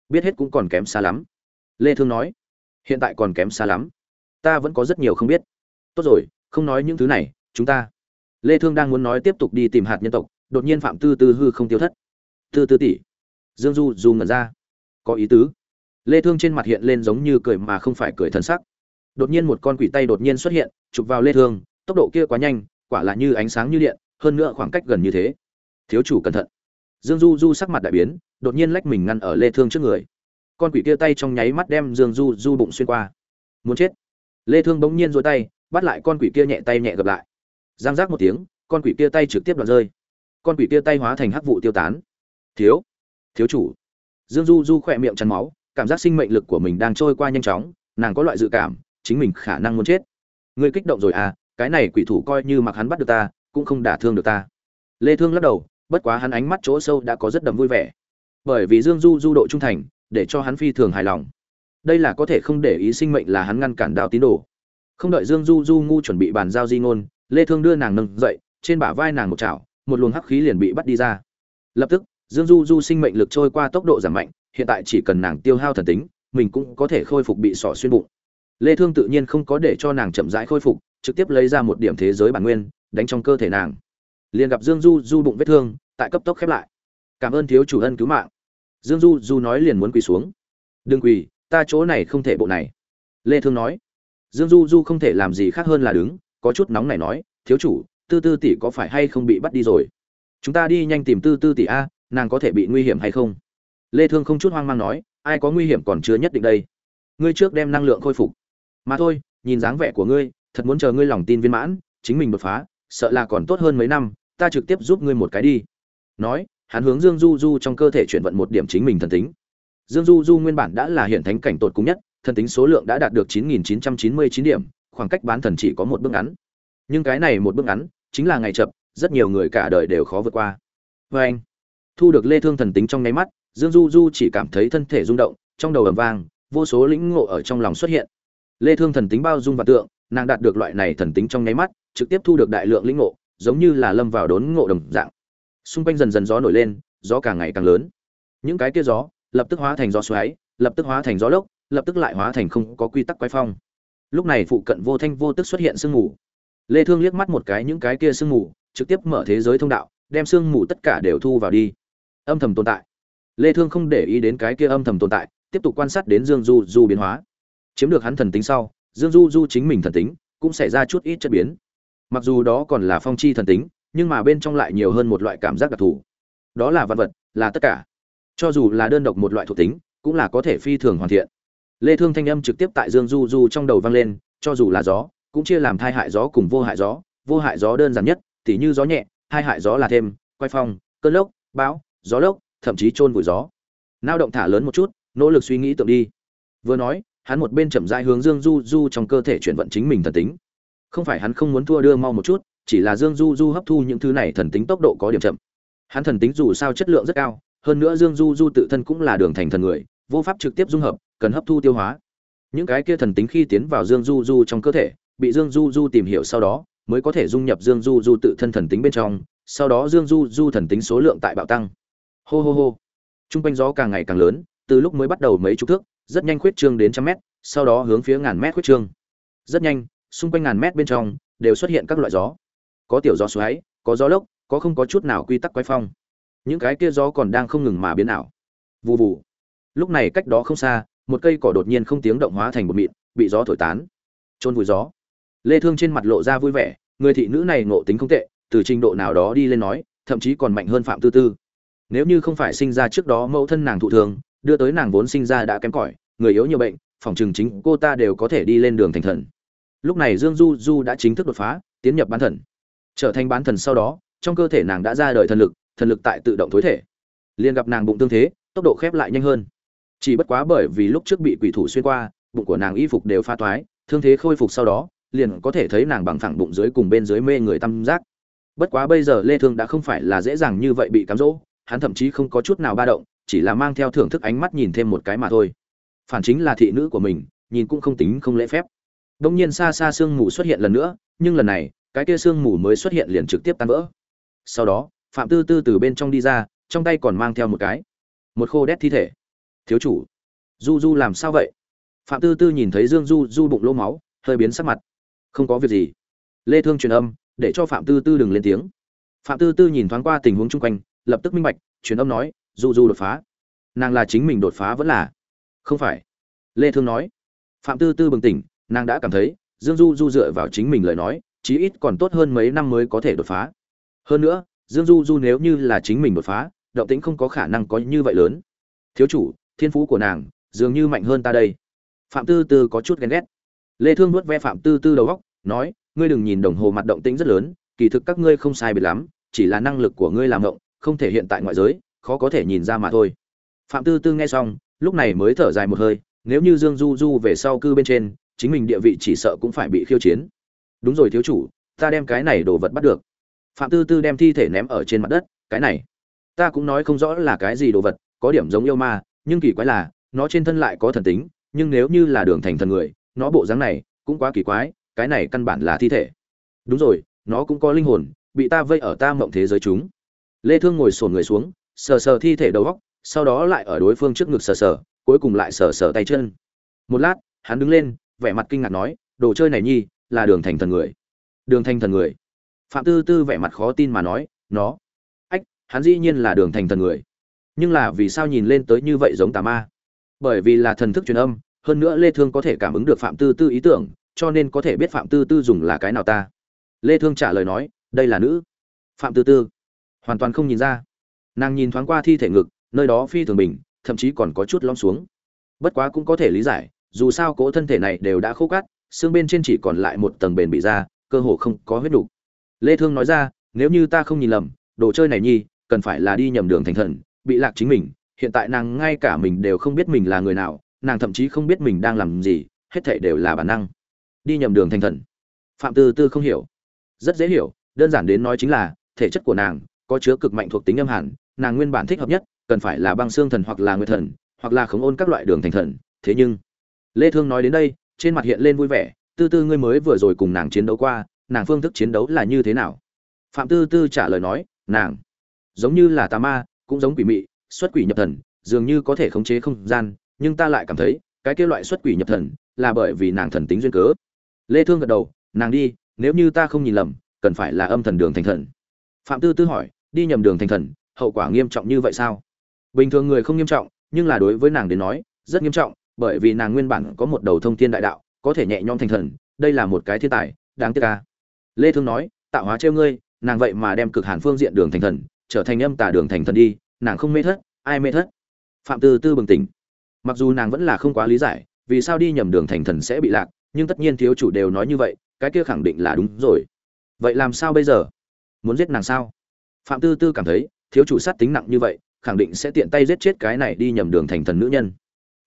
Biết hết cũng còn kém xa lắm. Lê thương nói, hiện tại còn kém xa lắm. Ta vẫn có rất nhiều không biết. Tốt rồi, không nói những thứ này, chúng ta. Lê thương đang muốn nói tiếp tục đi tìm hạt nhân tộc đột nhiên phạm tư tư hư không tiêu thất. Tư tư tỷ, dương du du ngẩn ra. Có ý tứ. Lê thương trên mặt hiện lên giống như cười mà không phải cười thần sắc. Đột nhiên một con quỷ tay đột nhiên xuất hiện, chụp vào lê thương, tốc độ kia quá nhanh, quả là như ánh sáng như điện, hơn nữa khoảng cách gần như thế. Thiếu chủ cẩn thận. Dương du du sắc mặt đại biến, đột nhiên lách mình ngăn ở lê thương trước người. Con quỷ kia tay trong nháy mắt đem dương du du bụng xuyên qua. Muốn chết. Lê thương bỗng nhiên duỗi tay, bắt lại con quỷ kia nhẹ tay nhẹ gập lại. Giang giác một tiếng, con quỷ kia tay trực tiếp đoạn rơi con quỷ kia tay hóa thành hắc vụ tiêu tán. Thiếu thiếu chủ. Dương du du khỏe miệng chắn máu, cảm giác sinh mệnh lực của mình đang trôi qua nhanh chóng, nàng có loại dự cảm, chính mình khả năng muốn chết. Ngươi kích động rồi à cái này quỷ thủ coi như mặc hắn bắt được ta, cũng không đả thương được ta. Lê thương lắc đầu, bất quá hắn ánh mắt chỗ sâu đã có rất đậm vui vẻ. Bởi vì dương du du độ trung thành, để cho hắn phi thường hài lòng. Đây là có thể không để ý sinh mệnh là hắn ngăn cản đạo tín đồ. Không đợi dương du du ngu chuẩn bị bàn giao di ngôn, lê thương đưa nàng nâng dậy, trên bả vai nàng một chảo một luồng hắc khí liền bị bắt đi ra. Lập tức, dương du du sinh mệnh lực trôi qua tốc độ giảm mạnh, hiện tại chỉ cần nàng tiêu hao thần tính, mình cũng có thể khôi phục bị sỏ xuyên bụng. Lê thương tự nhiên không có để cho nàng chậm rãi khôi phục, trực tiếp lấy ra một điểm thế giới bản nguyên, đánh trong cơ thể nàng. Liền gặp dương du du bụng vết thương, tại cấp tốc khép lại. Cảm ơn thiếu chủ ân cứu mạng. Dương du du nói liền muốn quỳ xuống. Đừng quỳ, ta chỗ này không thể bộ này. Lê thương nói. Dương du du không thể làm gì khác hơn là đứng, có chút nóng này nói, thiếu chủ tư tư tỷ có phải hay không bị bắt đi rồi? Chúng ta đi nhanh tìm tư tư tỷ a, nàng có thể bị nguy hiểm hay không? Lê thương không chút hoang mang nói, ai có nguy hiểm còn chưa nhất định đây. Ngươi trước đem năng lượng khôi phục. Mà thôi, nhìn dáng vẻ của ngươi, thật muốn chờ ngươi lòng tin viên mãn, chính mình đột phá, sợ là còn tốt hơn mấy năm, ta trực tiếp giúp ngươi một cái đi. Nói, hắn hướng dương du du trong cơ thể chuyển vận một điểm chính mình thần tính. Dương du du nguyên bản đã là hiện thánh cảnh tột cùng nhất, thần tính số lượng đã đạt được 9.999 điểm, khoảng cách bán thần chỉ có một bước ngắn. Nhưng cái này một bước ngắn chính là ngày chậm rất nhiều người cả đời đều khó vượt qua. Vê anh, thu được lê thương thần tính trong nháy mắt, dương du du chỉ cảm thấy thân thể rung động, trong đầu ầm vang, vô số lĩnh ngộ ở trong lòng xuất hiện. Lê thương thần tính bao dung và tượng, nàng đạt được loại này thần tính trong nháy mắt, trực tiếp thu được đại lượng lĩnh ngộ, giống như là lâm vào đốn ngộ đồng dạng. Xung quanh dần dần gió nổi lên, gió càng ngày càng lớn. Những cái kia gió, lập tức hóa thành gió xoáy, lập tức hóa thành gió lốc, lập tức lại hóa thành không có quy tắc quái phong. Lúc này phụ cận vô thanh vô tức xuất hiện sương mù lê thương liếc mắt một cái những cái kia sương mù, trực tiếp mở thế giới thông đạo, đem sương mù tất cả đều thu vào đi. Âm thầm tồn tại. Lê thương không để ý đến cái kia âm thầm tồn tại, tiếp tục quan sát đến dương du du biến hóa. Chiếm được hắn thần tính sau, dương du du chính mình thần tính cũng xảy ra chút ít chất biến. Mặc dù đó còn là phong chi thần tính, nhưng mà bên trong lại nhiều hơn một loại cảm giác đặc thù. Đó là vật vật, là tất cả. Cho dù là đơn độc một loại thuộc tính, cũng là có thể phi thường hoàn thiện. Lê thương thanh âm trực tiếp tại dương du du trong đầu vang lên, cho dù là gió cũng chia làm thai hại gió cùng vô hại gió, vô hại gió đơn giản nhất, tỉ như gió nhẹ hai hại gió là thêm, quay phong, cơn lốc, bão, gió lốc, thậm chí trôn vùi gió. Nao động thả lớn một chút, nỗ lực suy nghĩ tự đi. Vừa nói, hắn một bên chậm rãi hướng dương du du trong cơ thể chuyển vận chính mình thần tính. Không phải hắn không muốn thua đưa mau một chút, chỉ là dương du du hấp thu những thứ này thần tính tốc độ có điểm chậm. Hắn thần tính dù sao chất lượng rất cao, hơn nữa dương du du tự thân cũng là đường thành thần người, vô pháp trực tiếp dung hợp, cần hấp thu tiêu hóa. Những cái kia thần tính khi tiến vào dương du du trong cơ thể bị dương du du tìm hiểu sau đó, mới có thể dung nhập dương du du tự thân thần tính bên trong, sau đó dương du du thần tính số lượng tại bạo tăng. Hô hô hô. T r u n g quanh gió càng ngày càng lớn, từ lúc mới bắt đầu mấy chục thước, rất nhanh khuyết trương đến trăm mét, sau đó hướng phía ngàn mét khuyết trương. Rất nhanh, xung quanh ngàn mét bên trong, đều xuất hiện các loại gió. Có tiểu gió xoáy, có gió lốc, có không có chút nào quy tắc quái phong. Những cái kia gió còn đang không ngừng mà biến ảo. Vù vù. Lúc này cách đó không xa, một cây cỏ đột nhiên không tiếng động hóa thành một mịn, bị gió thổi tán. Trôn vùi gió lê thương trên mặt lộ ra vui vẻ, người thị nữ này ngộ tính không tệ, từ trình độ nào đó đi lên nói, thậm chí còn mạnh hơn phạm tư tư. Nếu như không phải sinh ra trước đó mẫu thân nàng thụ thường đưa tới nàng vốn sinh ra đã kém cỏi, người yếu nhiều bệnh, phòng trường chính cô ta đều có thể đi lên đường thành thần. Lúc này dương du du đã chính thức đột phá, tiến nhập bán thần. Trở thành bán thần sau đó, trong cơ thể nàng đã ra đời thần lực thần lực tại tự động thối thể. Liền gặp nàng bụng tương thế, tốc độ khép lại nhanh hơn. Chỉ bất quá bởi vì lúc trước bị quỷ thủ xuyên qua, bụng của nàng y phục đều pha toái, thương thế khôi phục sau đó liền có thể thấy nàng bằng phẳng bụng dưới cùng bên dưới mê người tâm giác. Bất quá bây giờ lê thương đã không phải là dễ dàng như vậy bị cám dỗ, hắn thậm chí không có chút nào ba động, chỉ là mang theo thưởng thức ánh mắt nhìn thêm một cái mà thôi. Phản chính là thị nữ của mình, nhìn cũng không tính không lễ phép. Đông nhiên xa xa sương mù xuất hiện lần nữa, nhưng lần này, cái kia sương mù mới xuất hiện liền trực tiếp tan vỡ. Sau đó, phạm tư tư từ bên trong đi ra, trong tay còn mang theo một cái. Một khô đét thi thể. Thiếu chủ. Du du làm sao vậy? Phạm tư tư nhìn thấy dương du du bụng lỗ máu, hơi biến sắc mặt không có việc gì. Lê thương truyền âm, để cho phạm tư tư đừng lên tiếng. Phạm tư tư nhìn thoáng qua tình huống chung quanh, lập tức minh bạch, truyền âm nói du du đột phá, nàng là chính mình đột phá vẫn là. Không phải. Lê thương nói. Phạm tư tư bừng tỉnh, nàng đã cảm thấy, dương du du dựa vào chính mình lời nói, chí ít còn tốt hơn mấy năm mới có thể đột phá. Hơn nữa, dương du du nếu như là chính mình đột phá, động tĩnh không có khả năng có như vậy lớn. Thiếu chủ, thiên phú của nàng, dường như mạnh hơn ta đây. Phạm tư tư có chút ghen ghét lê thương nuốt ve phạm tư tư đầu góc nói, ngươi đừng nhìn đồng hồ mặt động tĩnh rất lớn, kỳ thực các ngươi không sai biệt lắm, chỉ là năng lực của ngươi làm động không thể hiện tại ngoại giới, khó có thể nhìn ra mà thôi. Phạm tư tư nghe xong, lúc này mới thở dài một hơi, nếu như dương du du về sau cư bên trên, chính mình địa vị chỉ sợ cũng phải bị khiêu chiến. Đúng rồi thiếu chủ, ta đem cái này đồ vật bắt được. Phạm tư tư đem thi thể ném ở trên mặt đất, cái này, ta cũng nói không rõ là cái gì đồ vật, có điểm giống yêu ma, nhưng kỳ quái là, nó trên thân lại có thần tính, nhưng nếu như là đường thành thần người nó bộ dáng này cũng quá kỳ quái, cái này căn bản là thi thể. Đúng rồi, nó cũng có linh hồn, bị ta vây ở ta mộng thế giới chúng. Lê thương ngồi sồn người xuống, sờ sờ thi thể đầu góc, sau đó lại ở đối phương trước ngực sờ sờ, cuối cùng lại sờ sờ tay chân. Một lát, hắn đứng lên, vẻ mặt kinh ngạc nói, đồ chơi này nhi, là đường thành thần người. Đường thành thần người. Phạm tư tư vẻ mặt khó tin mà nói, nó. Ách, hắn dĩ nhiên là đường thành thần người. Nhưng là vì sao nhìn lên tới như vậy giống tà ma? Bởi vì là thần thức truyền âm hơn nữa lê thương có thể cảm ứng được phạm tư tư ý tưởng, cho nên có thể biết phạm tư tư dùng là cái nào ta. Lê thương trả lời nói, đây là nữ. Phạm tư tư. Hoàn toàn không nhìn ra. Nàng nhìn thoáng qua thi thể ngực, nơi đó phi thường bình, thậm chí còn có chút lõm xuống. Bất quá cũng có thể lý giải, dù sao cỗ thân thể này đều đã khô cát, xương bên trên chỉ còn lại một tầng bền bị ra cơ hồ không có huyết đủ. lê thương nói ra, nếu như ta không nhìn lầm, đồ chơi này nhi, cần phải là đi nhầm đường thành thần, bị lạc chính mình, hiện tại nàng ngay cả mình đều không biết mình là người nào nàng thậm chí không biết mình đang làm gì, hết thảy đều là bản năng. Đi nhầm đường thành thần. Phạm tư tư không hiểu. Rất dễ hiểu, đơn giản đến nói chính là, thể chất của nàng có chứa cực mạnh thuộc tính âm hàn, nàng nguyên bản thích hợp nhất cần phải là băng xương thần hoặc là nguyệt thần, hoặc là khống ôn các loại đường thành thần. Thế nhưng, lê thương nói đến đây, trên mặt hiện lên vui vẻ, tư tư ngươi mới vừa rồi cùng nàng chiến đấu qua, nàng phương thức chiến đấu là như thế nào? Phạm tư tư trả lời nói, nàng, giống như là tà ma, cũng giống quỷ mị, xuất quỷ nhập thần, dường như có thể khống chế không gian nhưng ta lại cảm thấy, cái kia loại xuất quỷ nhập thần, là bởi vì nàng thần tính duyên cớ. Lê thương gật đầu, nàng đi, nếu như ta không nhìn lầm, cần phải là âm thần đường thành thần. Phạm tư tư hỏi, đi nhầm đường thành thần, hậu quả nghiêm trọng như vậy sao? Bình thường người không nghiêm trọng, nhưng là đối với nàng đến nói, rất nghiêm trọng, bởi vì nàng nguyên bản có một đầu thông thiên đại đạo, có thể nhẹ nhõm thành thần, đây là một cái thiên tài, đáng tiếc ca lê thương nói, tạo hóa trêu ngươi, nàng vậy mà đem cực hàn phương diện đường thành thần, trở thành âm tà đường thành thần đi, nàng không mê thất, ai mê thất? Phạm tư tư bừng tỉnh mặc dù nàng vẫn là không quá lý giải, vì sao đi nhầm đường thành thần sẽ bị lạc, nhưng tất nhiên thiếu chủ đều nói như vậy, cái kia khẳng định là đúng rồi. Vậy làm sao bây giờ? Muốn giết nàng sao? Phạm tư tư cảm thấy, thiếu chủ sát tính nặng như vậy, khẳng định sẽ tiện tay giết chết cái này đi nhầm đường thành thần nữ nhân.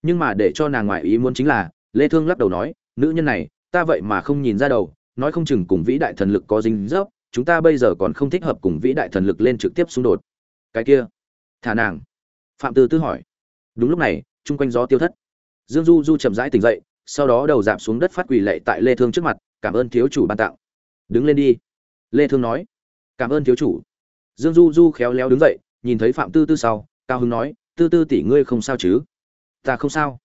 Nhưng mà để cho nàng ngoại ý muốn chính là, lê thương lắc đầu nói, nữ nhân này, ta vậy mà không nhìn ra đầu, nói không chừng cùng vĩ đại thần lực có dính dấp, chúng ta bây giờ còn không thích hợp cùng vĩ đại thần lực lên trực tiếp xung đột. Cái kia? Thả nàng. Phạm tư tư hỏi. Đúng lúc này chung quanh gió tiêu thất. Dương du du chậm rãi tỉnh dậy, sau đó đầu giảm xuống đất phát quỳ lệ tại lê thương trước mặt, cảm ơn thiếu chủ ban tặng. Đứng lên đi. Lê thương nói. Cảm ơn thiếu chủ. Dương du du khéo léo đứng dậy, nhìn thấy phạm tư tư sau, cao hứng nói, tư tư tỷ ngươi không sao chứ? Ta không sao.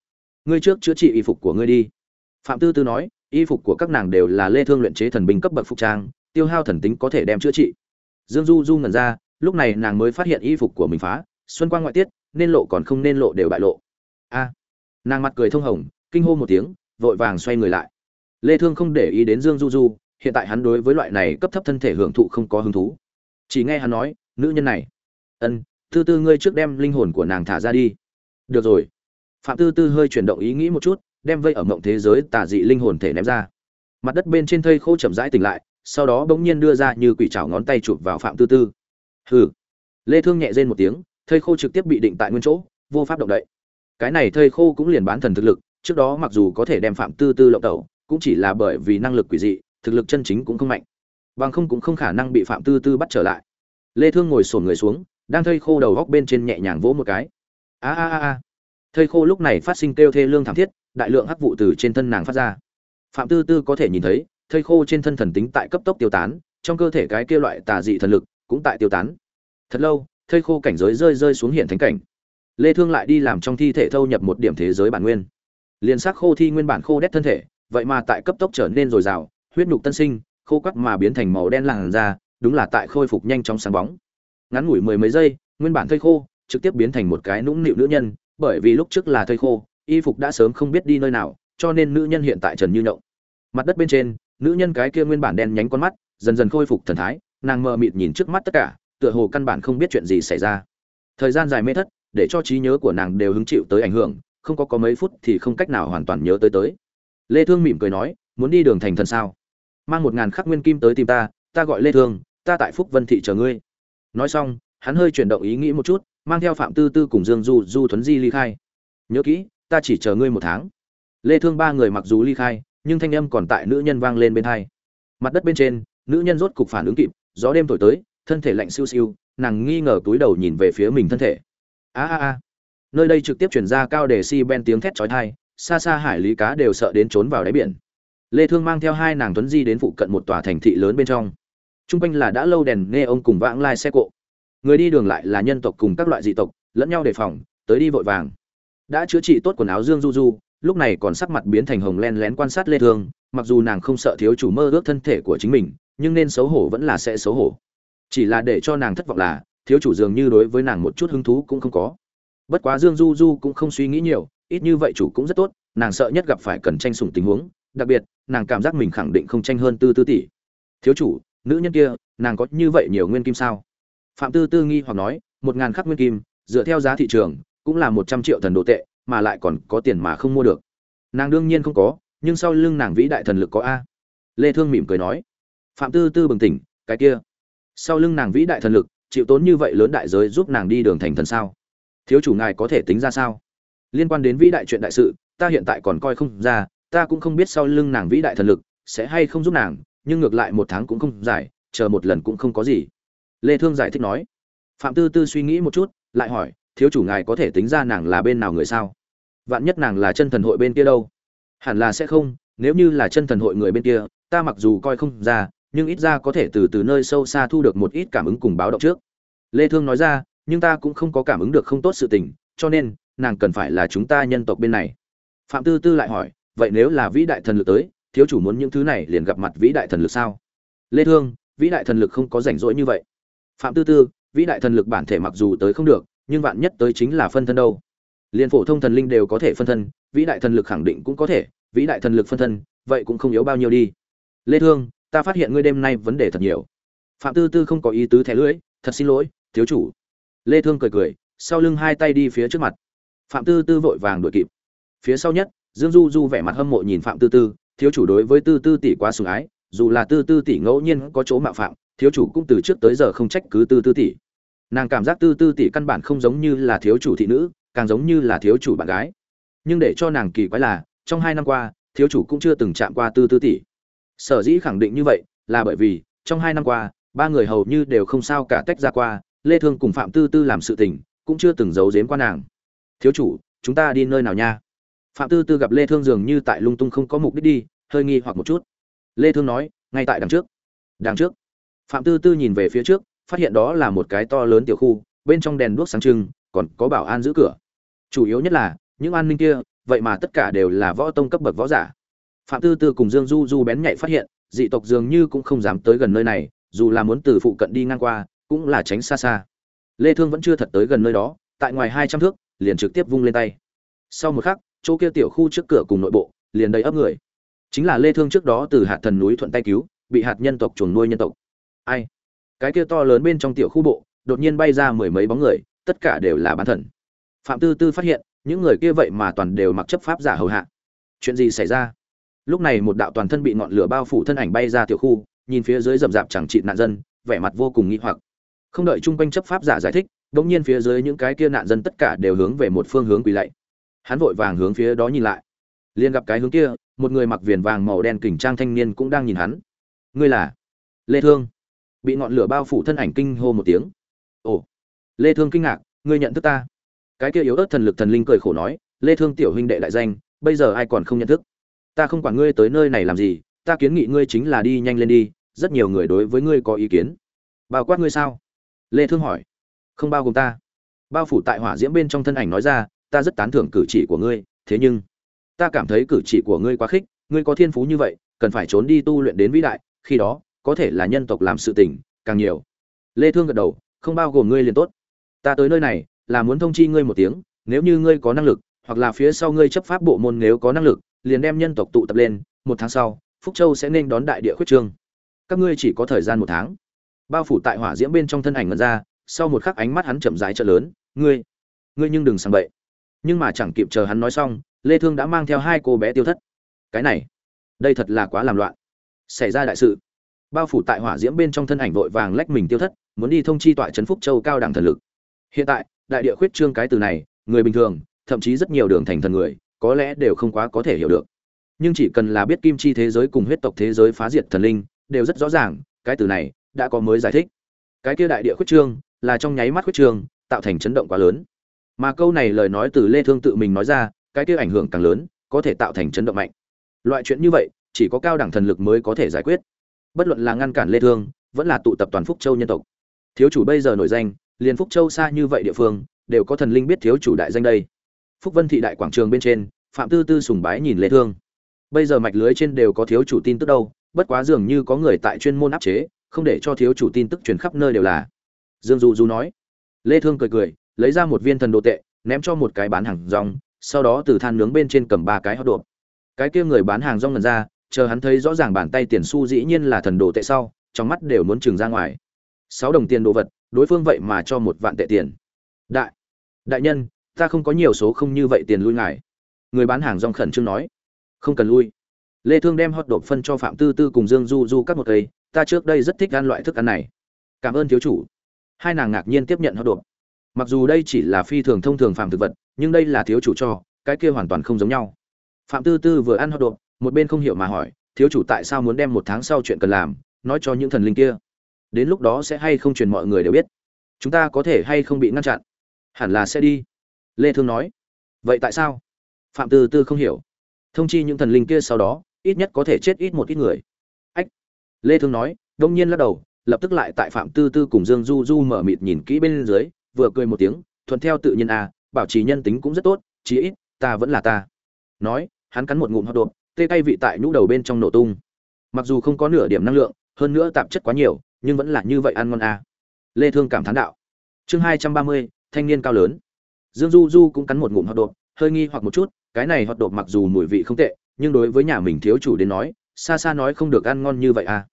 Ngươi trước chữa trị y phục của ngươi đi. Phạm tư tư nói, y phục của các nàng đều là lê thương luyện chế thần binh cấp bậc phục trang, tiêu hao thần tính có thể đem chữa trị. Dương du du ngẩn ra, lúc này nàng mới phát hiện y phục của mình phá, xuân quang ngoại tiết, nên lộ còn không nên lộ đều bại lộ a. Nàng mặt cười thông hồng, kinh hô một tiếng, vội vàng xoay người lại. Lê thương không để ý đến dương du du, hiện tại hắn đối với loại này cấp thấp thân thể hưởng thụ không có hứng thú. Chỉ nghe hắn nói, nữ nhân này. Ân, tư tư ngươi trước đem linh hồn của nàng thả ra đi. Được rồi. Phạm tư tư hơi chuyển động ý nghĩ một chút, đem vây ở mộng thế giới tà dị linh hồn thể ném ra. Mặt đất bên trên thây khô chậm rãi tỉnh lại, sau đó bỗng nhiên đưa ra như quỷ chảo ngón tay chụp vào phạm tư tư. Hừ. Lê thương nhẹ rên một tiếng, thây khô trực tiếp bị định tại nguyên chỗ, vô pháp động đậy cái này thây khô cũng liền bán thần thực lực, trước đó mặc dù có thể đem phạm tư tư lộng tẩu, cũng chỉ là bởi vì năng lực quỷ dị, thực lực chân chính cũng không mạnh. Bằng không cũng không khả năng bị phạm tư tư bắt trở lại. Lê thương ngồi sồn người xuống, đang thây khô đầu góc bên trên nhẹ nhàng vỗ một cái. A a a a. Thây khô lúc này phát sinh kêu thê lương thảm thiết, đại lượng hắc vụ từ trên thân nàng phát ra. Phạm tư tư có thể nhìn thấy, thây khô trên thân thần tính tại cấp tốc tiêu tán, trong cơ thể cái kia loại tà dị thần lực cũng tại tiêu tán. Thật lâu, thây khô cảnh giới rơi rơi xuống hiện thánh cảnh lê thương lại đi làm trong thi thể thâu nhập một điểm thế giới bản nguyên. Liền sắc khô thi nguyên bản khô đét thân thể, vậy mà tại cấp tốc trở nên dồi dào, huyết nhục tân sinh, khô quắt mà biến thành màu đen làn da, đúng là tại khôi phục nhanh chóng sáng bóng. Ngắn ngủi mười mấy giây, nguyên bản thây khô, trực tiếp biến thành một cái nũng nịu nữ nhân, bởi vì lúc trước là thây khô, y phục đã sớm không biết đi nơi nào, cho nên nữ nhân hiện tại trần như nhộng. Mặt đất bên trên, nữ nhân cái kia nguyên bản đen nhánh con mắt, dần dần khôi phục thần thái, nàng mờ mịt nhìn trước mắt tất cả, tựa hồ căn bản không biết chuyện gì xảy ra. Thời gian dài mê thất để cho trí nhớ của nàng đều hứng chịu tới ảnh hưởng, không có có mấy phút thì không cách nào hoàn toàn nhớ tới tới. Lê thương mỉm cười nói, muốn đi đường thành thần sao? Mang một ngàn khắc nguyên kim tới tìm ta ta gọi lê thương, ta tại phúc vân thị chờ ngươi. Nói xong, hắn hơi chuyển động ý nghĩ một chút, mang theo phạm tư tư cùng dương du du thuấn di ly khai. Nhớ kỹ, ta chỉ chờ ngươi một tháng. Lê thương ba người mặc dù ly khai, nhưng thanh âm còn tại nữ nhân vang lên bên hai. Mặt đất bên trên, nữ nhân rốt cục phản ứng kịp, gió đêm thổi tới, thân thể lạnh siêu siêu, nàng nghi ngờ túi đầu nhìn về phía mình thân thể a a a. Nơi đây trực tiếp chuyển ra cao để si ben tiếng thét chói tai, xa xa hải lý cá đều sợ đến trốn vào đáy biển. Lê thương mang theo hai nàng tuấn di đến phụ cận một tòa thành thị lớn bên trong. Trung quanh là đã lâu đèn nghe ông cùng vãng lai xe cộ. Người đi đường lại là nhân tộc cùng các loại dị tộc, lẫn nhau đề phòng, tới đi vội vàng. Đã chữa trị tốt quần áo dương du du, lúc này còn sắc mặt biến thành hồng len lén quan sát lê thương, mặc dù nàng không sợ thiếu chủ mơ ước thân thể của chính mình, nhưng nên xấu hổ vẫn là sẽ xấu hổ. Chỉ là để cho nàng thất vọng là thiếu chủ dường như đối với nàng một chút hứng thú cũng không có. Bất quá dương du du cũng không suy nghĩ nhiều, ít như vậy chủ cũng rất tốt, nàng sợ nhất gặp phải cần tranh sủng tình huống, đặc biệt, nàng cảm giác mình khẳng định không tranh hơn tư tư tỷ. Thiếu chủ, nữ nhân kia, nàng có như vậy nhiều nguyên kim sao? Phạm tư tư nghi hoặc nói, một ngàn khắc nguyên kim, dựa theo giá thị trường, cũng là một trăm triệu thần đồ tệ, mà lại còn có tiền mà không mua được. Nàng đương nhiên không có, nhưng sau lưng nàng vĩ đại thần lực có a. Lê thương mỉm cười nói. Phạm tư tư bừng tỉnh, cái kia. Sau lưng nàng vĩ đại thần lực chịu tốn như vậy lớn đại giới giúp nàng đi đường thành thần sao? Thiếu chủ ngài có thể tính ra sao? Liên quan đến vĩ đại chuyện đại sự, ta hiện tại còn coi không ra, ta cũng không biết sau lưng nàng vĩ đại thần lực sẽ hay không giúp nàng, nhưng ngược lại một tháng cũng không giải chờ một lần cũng không có gì. Lê thương giải thích nói. Phạm tư tư suy nghĩ một chút, lại hỏi, thiếu chủ ngài có thể tính ra nàng là bên nào người sao? Vạn nhất nàng là chân thần hội bên kia đâu? Hẳn là sẽ không, nếu như là chân thần hội người bên kia, ta mặc dù coi không ra nhưng ít ra có thể từ từ nơi sâu xa thu được một ít cảm ứng cùng báo động trước. Lê thương nói ra, nhưng ta cũng không có cảm ứng được không tốt sự tình, cho nên, nàng cần phải là chúng ta nhân tộc bên này. Phạm tư tư lại hỏi, vậy nếu là vĩ đại thần lực tới, thiếu chủ muốn những thứ này liền gặp mặt vĩ đại thần lực sao? Lê thương, vĩ đại thần lực không có rảnh rỗi như vậy. Phạm tư tư, vĩ đại thần lực bản thể mặc dù tới không được, nhưng vạn nhất tới chính là phân thân đâu? Liên phổ thông thần linh đều có thể phân thân, vĩ đại thần lực khẳng định cũng có thể, vĩ đại thần lực phân thân, vậy cũng không yếu bao nhiêu đi. Lê thương ta phát hiện ngươi đêm nay vấn đề thật nhiều. Phạm tư tư không có ý tứ thẻ lưỡi, thật xin lỗi, thiếu chủ. Lê thương cười cười, sau lưng hai tay đi phía trước mặt. Phạm tư tư vội vàng đuổi kịp. Phía sau nhất, dương du du vẻ mặt hâm mộ nhìn phạm tư tư, thiếu chủ đối với tư tư tỷ quá sủng ái, dù là tư tư tỷ ngẫu nhiên có chỗ mạo phạm, thiếu chủ cũng từ trước tới giờ không trách cứ tư tư tỷ. Nàng cảm giác tư tư tỷ căn bản không giống như là thiếu chủ thị nữ, càng giống như là thiếu chủ bạn gái. Nhưng để cho nàng kỳ quái là, trong hai năm qua, thiếu chủ cũng chưa từng chạm qua tư tư tỷ sở dĩ khẳng định như vậy là bởi vì trong hai năm qua, ba người hầu như đều không sao cả tách ra qua, lê thương cùng phạm tư tư làm sự tình cũng chưa từng giấu giếm qua nàng. Thiếu chủ, chúng ta đi nơi nào nha? Phạm tư tư gặp lê thương dường như tại lung tung không có mục đích đi, hơi nghi hoặc một chút. Lê thương nói, ngay tại đằng trước. Đằng trước? Phạm tư tư nhìn về phía trước, phát hiện đó là một cái to lớn tiểu khu, bên trong đèn đuốc sáng trưng, còn có bảo an giữ cửa. Chủ yếu nhất là, những an ninh kia, vậy mà tất cả đều là võ tông cấp bậc võ giả phạm tư tư cùng dương du du bén nhạy phát hiện, dị tộc dường như cũng không dám tới gần nơi này, dù là muốn từ phụ cận đi ngang qua, cũng là tránh xa xa. Lê thương vẫn chưa thật tới gần nơi đó, tại ngoài 200 thước, liền trực tiếp vung lên tay. Sau một khắc, chỗ kia tiểu khu trước cửa cùng nội bộ, liền đầy ấp người. Chính là lê thương trước đó từ hạt thần núi thuận tay cứu, bị hạt nhân tộc chuồng nuôi nhân tộc. Ai? Cái kia to lớn bên trong tiểu khu bộ, đột nhiên bay ra mười mấy bóng người, tất cả đều là bán thần. Phạm tư tư phát hiện, những người kia vậy mà toàn đều mặc chấp pháp giả hầu hạ. Chuyện gì xảy ra? Lúc này một đạo toàn thân bị ngọn lửa bao phủ thân ảnh bay ra tiểu khu, nhìn phía dưới rậm rạp chẳng trị nạn dân, vẻ mặt vô cùng nghi hoặc. Không đợi chung quanh chấp pháp giả giải thích đống nhiên phía dưới những cái kia nạn dân tất cả đều hướng về một phương hướng quỳ lạy. Hắn vội vàng hướng phía đó nhìn lại. Liền gặp cái hướng kia, một người mặc viền vàng màu đen kình trang thanh niên cũng đang nhìn hắn. Ngươi là? Lê thương. Bị ngọn lửa bao phủ thân ảnh kinh hô một tiếng. Ồ. Lê thương kinh ngạc, ngươi nhận thức ta? Cái kia yếu ớt thần lực thần linh cười khổ nói, lê thương tiểu huynh đệ đại danh, bây giờ ai còn không nhận thức? Ta không quản ngươi tới nơi này làm gì, ta kiến nghị ngươi chính là đi nhanh lên đi, rất nhiều người đối với ngươi có ý kiến. Bao quát ngươi sao? Lê thương hỏi. Không bao gồm ta. Bao phủ tại hỏa diễm bên trong thân ảnh nói ra, ta rất tán thưởng cử chỉ của ngươi, thế nhưng, ta cảm thấy cử chỉ của ngươi quá khích, ngươi có thiên phú như vậy, cần phải trốn đi tu luyện đến vĩ đại, khi đó, có thể là nhân tộc làm sự tình, càng nhiều. Lê thương gật đầu, không bao gồm ngươi liền tốt. Ta tới nơi này, là muốn thông chi ngươi một tiếng, nếu như ngươi có năng lực, hoặc là phía sau ngươi chấp pháp bộ môn nếu có năng lực liền đem nhân tộc tụ tập lên, một tháng sau, phúc châu sẽ nên đón đại địa khuyết trương. Các ngươi chỉ có thời gian một tháng. Bao phủ tại hỏa diễm bên trong thân ảnh ngần ra, sau một khắc ánh mắt hắn chậm rãi trợ lớn, ngươi ngươi nhưng đừng sang bậy. Nhưng mà chẳng kịp chờ hắn nói xong, lê thương đã mang theo hai cô bé tiêu thất. Cái này, đây thật là quá làm loạn. Xảy ra đại sự. Bao phủ tại hỏa diễm bên trong thân ảnh vội vàng lách mình tiêu thất, muốn đi thông chi tọa trấn phúc châu cao đẳng thần lực. Hiện tại, đại địa khuyết trương cái từ này, người bình thường, thậm chí rất nhiều đường thành thần người có lẽ đều không quá có thể hiểu được. Nhưng chỉ cần là biết kim chi thế giới cùng huyết tộc thế giới phá diệt thần linh, đều rất rõ ràng, cái từ này đã có mới giải thích. Cái kia đại địa khuyết trương là trong nháy mắt khuyết trương, tạo thành chấn động quá lớn. Mà câu này lời nói từ lê thương tự mình nói ra, cái kia ảnh hưởng càng lớn, có thể tạo thành chấn động mạnh. Loại chuyện như vậy, chỉ có cao đẳng thần lực mới có thể giải quyết. Bất luận là ngăn cản lê thương, vẫn là tụ tập toàn phúc châu nhân tộc. Thiếu chủ bây giờ nổi danh, liền phúc châu xa như vậy địa phương, đều có thần linh biết thiếu chủ đại danh đây phúc vân thị đại quảng trường bên trên, phạm tư tư sùng bái nhìn Lệ thương. Bây giờ mạch lưới trên đều có thiếu chủ tin tức đâu, bất quá dường như có người tại chuyên môn áp chế, không để cho thiếu chủ tin tức truyền khắp nơi đều là. Dương du du nói. Lê thương cười cười, lấy ra một viên thần đồ tệ, ném cho một cái bán hàng rong, sau đó từ than nướng bên trên cầm ba cái hót đột. cái kia người bán hàng rong lần ra, chờ hắn thấy rõ ràng bàn tay tiền xu dĩ nhiên là thần đồ tệ sau, trong mắt đều muốn trừng ra ngoài. Sáu đồng tiền đồ vật, đối phương vậy mà cho một vạn tệ tiền. Đại đại nhân ta không có nhiều số không như vậy tiền lui ngài. Người bán hàng rong khẩn trương nói. Không cần lui. Lê thương đem hot đột phân cho phạm tư tư cùng dương du du các một cây. Ta trước đây rất thích ăn loại thức ăn này. Cảm ơn thiếu chủ. Hai nàng ngạc nhiên tiếp nhận hot đột mặc dù đây chỉ là phi thường thông thường phạm thực vật, nhưng đây là thiếu chủ cho, cái kia hoàn toàn không giống nhau. Phạm tư tư vừa ăn hot đột một bên không hiểu mà hỏi, thiếu chủ tại sao muốn đem một tháng sau chuyện cần làm, nói cho những thần linh kia? Đến lúc đó sẽ hay không truyền mọi người đều biết. Chúng ta có thể hay không bị ngăn chặn? Hẳn là sẽ đi lê thương nói. Vậy tại sao? Phạm tư tư không hiểu. Thông chi những thần linh kia sau đó ít nhất có thể chết ít một ít người. Ách. Lê thương nói đông nhiên lắc đầu lập tức lại tại phạm tư tư cùng dương du du mở mịt nhìn kỹ bên dưới vừa cười một tiếng thuận theo tự nhiên à bảo trì nhân tính cũng rất tốt chí ít ta vẫn là ta. Nói hắn cắn một ngụm hoa đột tê tay vị tại nhũ đầu bên trong nổ tung. Mặc dù không có nửa điểm năng lượng hơn nữa tạp chất quá nhiều nhưng vẫn là như vậy ăn ngon à. lê thương cảm thán đạo. Chương 230, thanh niên cao lớn dương du du cũng cắn một ngụm hot đột hơi nghi hoặc một chút, cái này hot đột mặc dù mùi vị không tệ, nhưng đối với nhà mình thiếu chủ đến nói, xa xa nói không được ăn ngon như vậy à.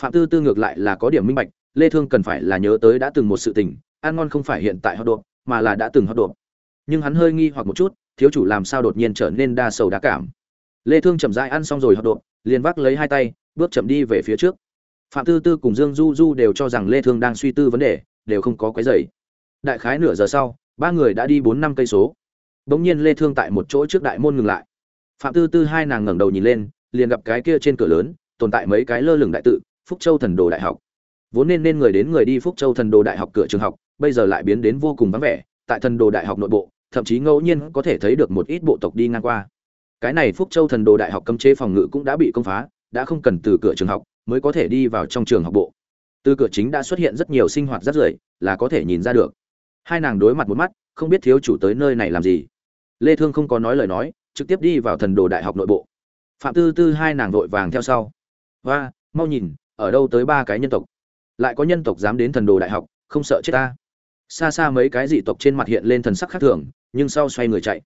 Phạm tư tư ngược lại là có điểm minh bạch, lê thương cần phải là nhớ tới đã từng một sự tình, ăn ngon không phải hiện tại hot đột mà là đã từng hot đột nhưng hắn hơi nghi hoặc một chút, thiếu chủ làm sao đột nhiên trở nên đa sầu đa cảm. Lê thương chậm rãi ăn xong rồi hot đột liền vác lấy hai tay, bước chậm đi về phía trước. Phạm tư tư cùng dương du du đều cho rằng lê thương đang suy tư vấn đề, đều không có quấy rầy. Đại khái nửa giờ sau ba người đã đi bốn năm cây số. Bỗng nhiên lê thương tại một chỗ trước đại môn ngừng lại. Phạm tư tư hai nàng ngẩng đầu nhìn lên, liền gặp cái kia trên cửa lớn, tồn tại mấy cái lơ lửng đại tự, phúc châu thần đồ đại học. Vốn nên nên người đến người đi phúc châu thần đồ đại học cửa trường học, bây giờ lại biến đến vô cùng vắng vẻ, tại thần đồ đại học nội bộ, thậm chí ngẫu nhiên có thể thấy được một ít bộ tộc đi ngang qua. Cái này phúc châu thần đồ đại học cấm chế phòng ngự cũng đã bị công phá, đã không cần từ cửa trường học mới có thể đi vào trong trường học bộ. Từ cửa chính đã xuất hiện rất nhiều sinh hoạt rất rưởi là có thể nhìn ra được hai nàng đối mặt một mắt, không biết thiếu chủ tới nơi này làm gì. Lê thương không có nói lời nói, trực tiếp đi vào thần đồ đại học nội bộ. Phạm tư tư hai nàng vội vàng theo sau. Và mau nhìn, ở đâu tới ba cái nhân tộc? Lại có nhân tộc dám đến thần đồ đại học, không sợ chết ta? Xa xa mấy cái dị tộc trên mặt hiện lên thần sắc khác thường, nhưng sau xoay người chạy.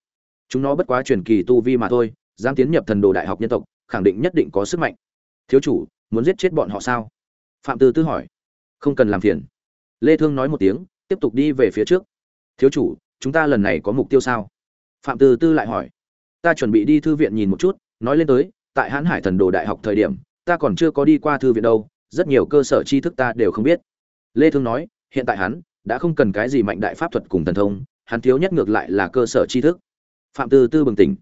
Chúng nó bất quá truyền kỳ tu vi mà thôi, dám tiến nhập thần đồ đại học nhân tộc, khẳng định nhất định có sức mạnh. Thiếu chủ, muốn giết chết bọn họ sao? Phạm tư tư hỏi. Không cần làm phiền. Lê thương nói một tiếng tiếp tục đi về phía trước. Thiếu chủ, chúng ta lần này có mục tiêu sao? Phạm tư tư lại hỏi. Ta chuẩn bị đi thư viện nhìn một chút, nói lên tới, tại hãn hải thần đồ đại học thời điểm, ta còn chưa có đi qua thư viện đâu, rất nhiều cơ sở tri thức ta đều không biết. Lê thương nói, hiện tại hắn đã không cần cái gì mạnh đại pháp thuật cùng thần thông, hắn thiếu nhất ngược lại là cơ sở tri thức. Phạm tư tư bừng tỉnh.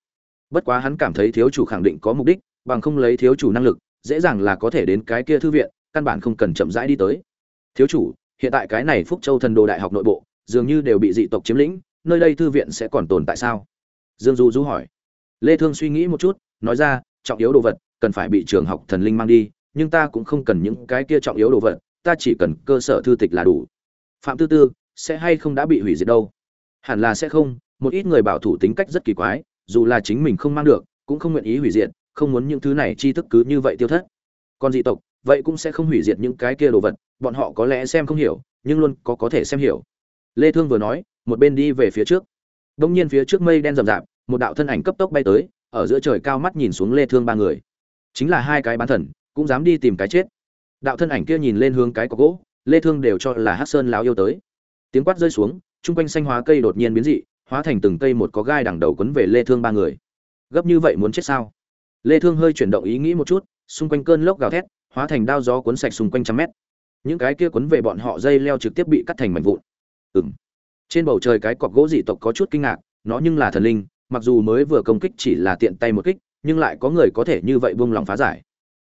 Bất quá hắn cảm thấy thiếu chủ khẳng định có mục đích, bằng không lấy thiếu chủ năng lực, dễ dàng là có thể đến cái kia thư viện, căn bản không cần chậm rãi đi tới. Thiếu chủ hiện tại cái này phúc châu thần đồ đại học nội bộ, dường như đều bị dị tộc chiếm lĩnh, nơi đây thư viện sẽ còn tồn tại sao? Dương du du hỏi. Lê thương suy nghĩ một chút, nói ra, trọng yếu đồ vật, cần phải bị trường học thần linh mang đi, nhưng ta cũng không cần những cái kia trọng yếu đồ vật, ta chỉ cần cơ sở thư tịch là đủ. Phạm tư tư, sẽ hay không đã bị hủy diệt đâu? Hẳn là sẽ không, một ít người bảo thủ tính cách rất kỳ quái, dù là chính mình không mang được, cũng không nguyện ý hủy diệt, không muốn những thứ này tri thức cứ như vậy tiêu thất. Còn dị tộc, vậy cũng sẽ không hủy diệt những cái kia đồ vật bọn họ có lẽ xem không hiểu, nhưng luôn có có thể xem hiểu. Lê thương vừa nói, một bên đi về phía trước. Đông nhiên phía trước mây đen rậm rạp, một đạo thân ảnh cấp tốc bay tới, ở giữa trời cao mắt nhìn xuống lê thương ba người. Chính là hai cái bán thần, cũng dám đi tìm cái chết. Đạo thân ảnh kia nhìn lên hướng cái có gỗ, lê thương đều cho là hắc sơn lão yêu tới. Tiếng quát rơi xuống trung quanh xanh hóa cây đột nhiên biến dị, hóa thành từng cây một có gai đằng đầu quấn về lê thương ba người. Gấp như vậy muốn chết sao? Lê thương hơi chuyển động ý nghĩ một chút, xung quanh cơn lốc gào thét, hóa thành đao gió cuốn sạch xung quanh trăm mét những cái kia quấn về bọn họ dây leo trực tiếp bị cắt thành mảnh vụn. Ừm. Trên bầu trời cái cọc gỗ dị tộc có chút kinh ngạc, nó nhưng là thần linh, mặc dù mới vừa công kích chỉ là tiện tay một kích, nhưng lại có người có thể như vậy buông lòng phá giải.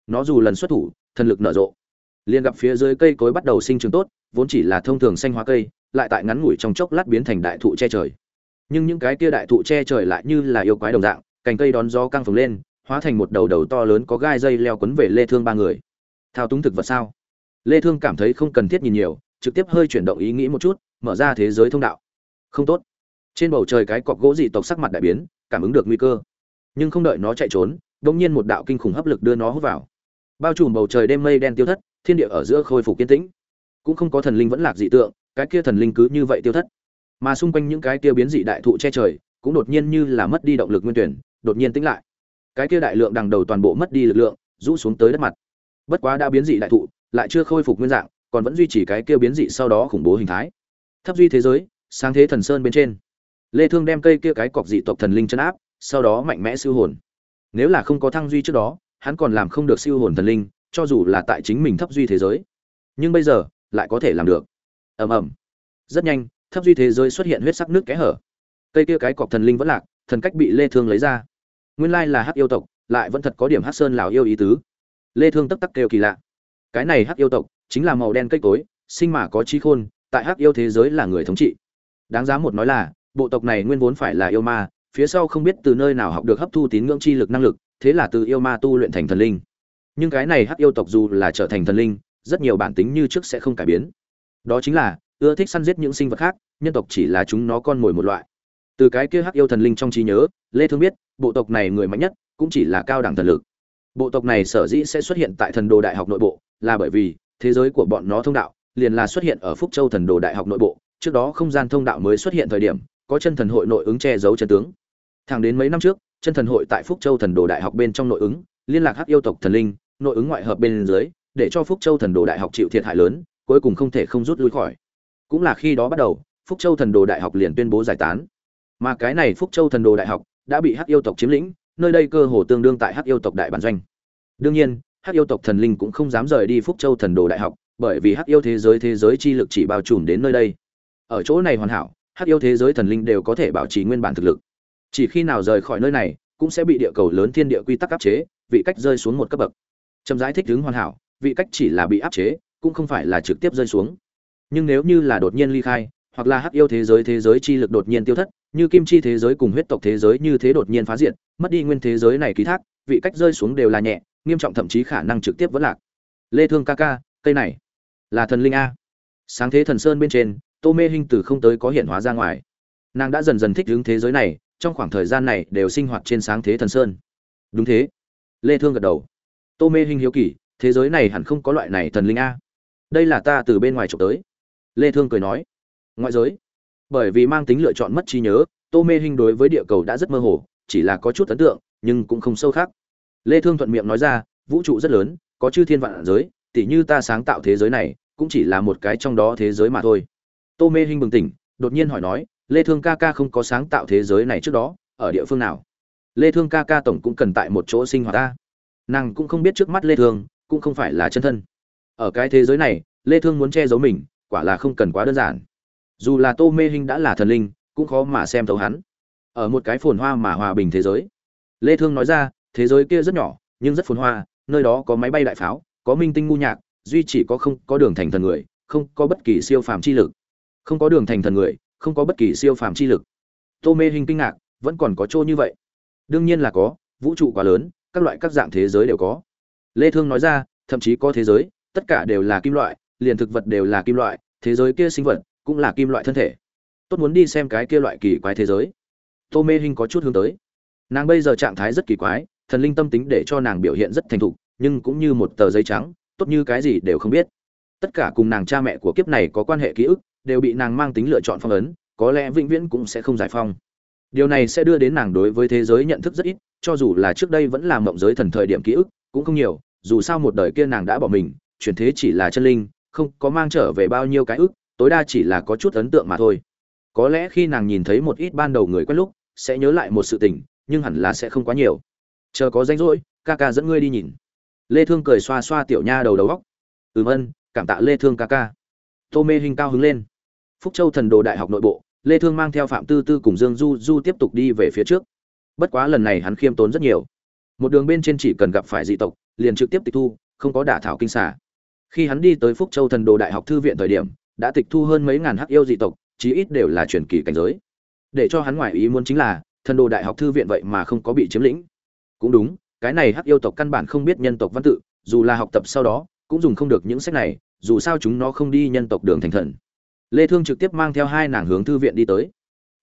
Nó dù lần xuất thủ, thần lực nở rộ. Liền gặp phía dưới cây cối bắt đầu sinh trưởng tốt, vốn chỉ là thông thường xanh hóa cây, lại tại ngắn ngủi trong chốc lát biến thành đại thụ che trời. Nhưng những cái kia đại thụ che trời lại như là yêu quái đồng dạng, cành cây đón gió căng phồng lên, hóa thành một đầu đầu to lớn có gai dây leo quấn về lê thương ba người. Thao túng thực vật sao? Lê thương cảm thấy không cần thiết nhìn nhiều, trực tiếp hơi chuyển động ý nghĩ một chút, mở ra thế giới thông đạo. Không tốt. Trên bầu trời cái cọc gỗ dị tộc sắc mặt đại biến, cảm ứng được nguy cơ. Nhưng không đợi nó chạy trốn, đột nhiên một đạo kinh khủng hấp lực đưa nó hút vào. Bao trùm bầu trời đêm mây đen tiêu thất, thiên địa ở giữa khôi phục kiên tĩnh. Cũng không có thần linh vẫn lạc dị tượng, cái kia thần linh cứ như vậy tiêu thất. Mà xung quanh những cái kia biến dị đại thụ che trời, cũng đột nhiên như là mất đi động lực nguyên tuyển, đột nhiên tĩnh lại. Cái kia đại lượng đằng đầu toàn bộ mất đi lực lượng, rũ xuống tới đất mặt. Bất quá đã biến dị đại thụ lại chưa khôi phục nguyên dạng, còn vẫn duy trì cái kia biến dị sau đó khủng bố hình thái. Thấp duy thế giới, sáng thế thần sơn bên trên. Lê thương đem cây kia cái cọc dị tộc thần linh chân áp, sau đó mạnh mẽ siêu hồn. Nếu là không có thăng duy trước đó, hắn còn làm không được siêu hồn thần linh, cho dù là tại chính mình thấp duy thế giới. Nhưng bây giờ, lại có thể làm được. Ầm ầm. Rất nhanh, thấp duy thế giới xuất hiện huyết sắc nước kẽ hở. Cây kia cái cọc thần linh vẫn lạc, thần cách bị lê thương lấy ra. Nguyên lai là hắc yêu tộc, lại vẫn thật có điểm hắc sơn lão yêu ý tứ. Lê thương tức tắc kêu kỳ lạ cái này hắc yêu tộc chính là màu đen cây cối, sinh mà có trí khôn, tại hắc yêu thế giới là người thống trị. Đáng giá một nói là, bộ tộc này nguyên vốn phải là yêu ma, phía sau không biết từ nơi nào học được hấp thu tín ngưỡng chi lực năng lực, thế là từ yêu ma tu luyện thành thần linh. Nhưng cái này hắc yêu tộc dù là trở thành thần linh, rất nhiều bản tính như trước sẽ không cải biến. Đó chính là, ưa thích săn giết những sinh vật khác, nhân tộc chỉ là chúng nó con mồi một loại. Từ cái kia hắc yêu thần linh trong trí nhớ, lê thương biết, bộ tộc này người mạnh nhất cũng chỉ là cao đẳng thần lực. Bộ tộc này sở dĩ sẽ xuất hiện tại thần đồ đại học nội bộ là bởi vì thế giới của bọn nó thông đạo liền là xuất hiện ở phúc châu thần đồ đại học nội bộ. Trước đó không gian thông đạo mới xuất hiện thời điểm, có chân thần hội nội ứng che giấu chân tướng. Thẳng đến mấy năm trước, chân thần hội tại phúc châu thần đồ đại học bên trong nội ứng, liên lạc hắc yêu tộc thần linh, nội ứng ngoại hợp bên dưới, để cho phúc châu thần đồ đại học chịu thiệt hại lớn, cuối cùng không thể không rút lui khỏi. Cũng là khi đó bắt đầu, phúc châu thần đồ đại học liền tuyên bố giải tán. Mà cái này phúc châu thần đồ đại học đã bị hắc yêu tộc chiếm lĩnh, nơi đây cơ hồ tương đương tại hắc yêu tộc đại bản doanh. Đương nhiên hắc yêu tộc thần linh cũng không dám rời đi phúc châu thần đồ đại học, bởi vì hắc yêu thế giới thế giới chi lực chỉ bao trùm đến nơi đây. Ở chỗ này hoàn hảo, hắc yêu thế giới thần linh đều có thể bảo trì nguyên bản thực lực. Chỉ khi nào rời khỏi nơi này, cũng sẽ bị địa cầu lớn thiên địa quy tắc áp chế, vị cách rơi xuống một cấp bậc. Chậm rãi thích ứng hoàn hảo, vị cách chỉ là bị áp chế, cũng không phải là trực tiếp rơi xuống. Nhưng nếu như là đột nhiên ly khai, hoặc là hắc yêu thế giới thế giới chi lực đột nhiên tiêu thất, như kim chi thế giới cùng huyết tộc thế giới như thế đột nhiên phá diện mất đi nguyên thế giới này ký thác, vị cách rơi xuống đều là nhẹ nghiêm trọng thậm chí khả năng trực tiếp vẫn lạc. Lê thương ca ca, cây này là thần linh a. Sáng thế thần sơn bên trên, tô mê hinh từ không tới có hiện hóa ra ngoài. Nàng đã dần dần thích ứng thế giới này, trong khoảng thời gian này đều sinh hoạt trên sáng thế thần sơn. Đúng thế. Lê thương gật đầu. Tô mê hinh hiếu kỳ, thế giới này hẳn không có loại này thần linh a. Đây là ta từ bên ngoài trộm tới. Lê thương cười nói. Ngoại giới. Bởi vì mang tính lựa chọn mất trí nhớ, tô mê hinh đối với địa cầu đã rất mơ hồ, chỉ là có chút ấn tượng, nhưng cũng không sâu khác lê thương thuận miệng nói ra, vũ trụ rất lớn, có chư thiên vạn giới tỷ như ta sáng tạo thế giới này, cũng chỉ là một cái trong đó thế giới mà thôi. Tô mê hinh bừng tỉnh, đột nhiên hỏi nói, lê thương ca ca không có sáng tạo thế giới này trước đó, ở địa phương nào? Lê thương ca ca tổng cũng cần tại một chỗ sinh hoạt ta. Nàng cũng không biết trước mắt lê thương, cũng không phải là chân thân. Ở cái thế giới này, lê thương muốn che giấu mình, quả là không cần quá đơn giản. Dù là tô mê hinh đã là thần linh, cũng khó mà xem thấu hắn. Ở một cái phồn hoa mà hòa bình thế giới, lê thương nói ra thế giới kia rất nhỏ, nhưng rất phồn hoa, nơi đó có máy bay đại pháo, có minh tinh ngu nhạc, duy chỉ có không có đường thành thần người, không có bất kỳ siêu phàm chi lực. Không có đường thành thần người, không có bất kỳ siêu phàm chi lực. Tô mê hình kinh ngạc, vẫn còn có chỗ như vậy. Đương nhiên là có, vũ trụ quá lớn, các loại các dạng thế giới đều có. Lê thương nói ra, thậm chí có thế giới, tất cả đều là kim loại, liền thực vật đều là kim loại, thế giới kia sinh vật cũng là kim loại thân thể. Tốt muốn đi xem cái kia loại kỳ quái thế giới. Tô mê hình có chút hướng tới. Nàng bây giờ trạng thái rất kỳ quái thần linh tâm tính để cho nàng biểu hiện rất thành thục, nhưng cũng như một tờ giấy trắng, tốt như cái gì đều không biết. Tất cả cùng nàng cha mẹ của kiếp này có quan hệ ký ức, đều bị nàng mang tính lựa chọn phong ấn, có lẽ vĩnh viễn cũng sẽ không giải phong. Điều này sẽ đưa đến nàng đối với thế giới nhận thức rất ít, cho dù là trước đây vẫn là mộng giới thần thời điểm ký ức, cũng không nhiều, dù sao một đời kia nàng đã bỏ mình, chuyển thế chỉ là chân linh, không có mang trở về bao nhiêu cái ức, tối đa chỉ là có chút ấn tượng mà thôi. Có lẽ khi nàng nhìn thấy một ít ban đầu người quen lúc, sẽ nhớ lại một sự tình, nhưng hẳn là sẽ không quá nhiều chờ có danh rỗi, ca ca dẫn ngươi đi nhìn. Lê thương cười xoa xoa tiểu nha đầu đầu góc ừm ân, cảm tạ lê thương ca ca. Tô mê hình cao hứng lên. Phúc châu thần đồ đại học nội bộ, lê thương mang theo phạm tư tư cùng dương du du tiếp tục đi về phía trước. Bất quá lần này hắn khiêm tốn rất nhiều. Một đường bên trên chỉ cần gặp phải dị tộc, liền trực tiếp tịch thu, không có đả thảo kinh xả khi hắn đi tới phúc châu thần đồ đại học thư viện thời điểm, đã tịch thu hơn mấy ngàn hắc yêu dị tộc, chí ít đều là truyền kỳ cảnh giới. Để cho hắn ngoại ý muốn chính là, thần đồ đại học thư viện vậy mà không có bị chiếm lĩnh cũng đúng, cái này hắc yêu tộc căn bản không biết nhân tộc văn tự, dù là học tập sau đó, cũng dùng không được những sách này, dù sao chúng nó không đi nhân tộc đường thành thần. Lê thương trực tiếp mang theo hai nàng hướng thư viện đi tới.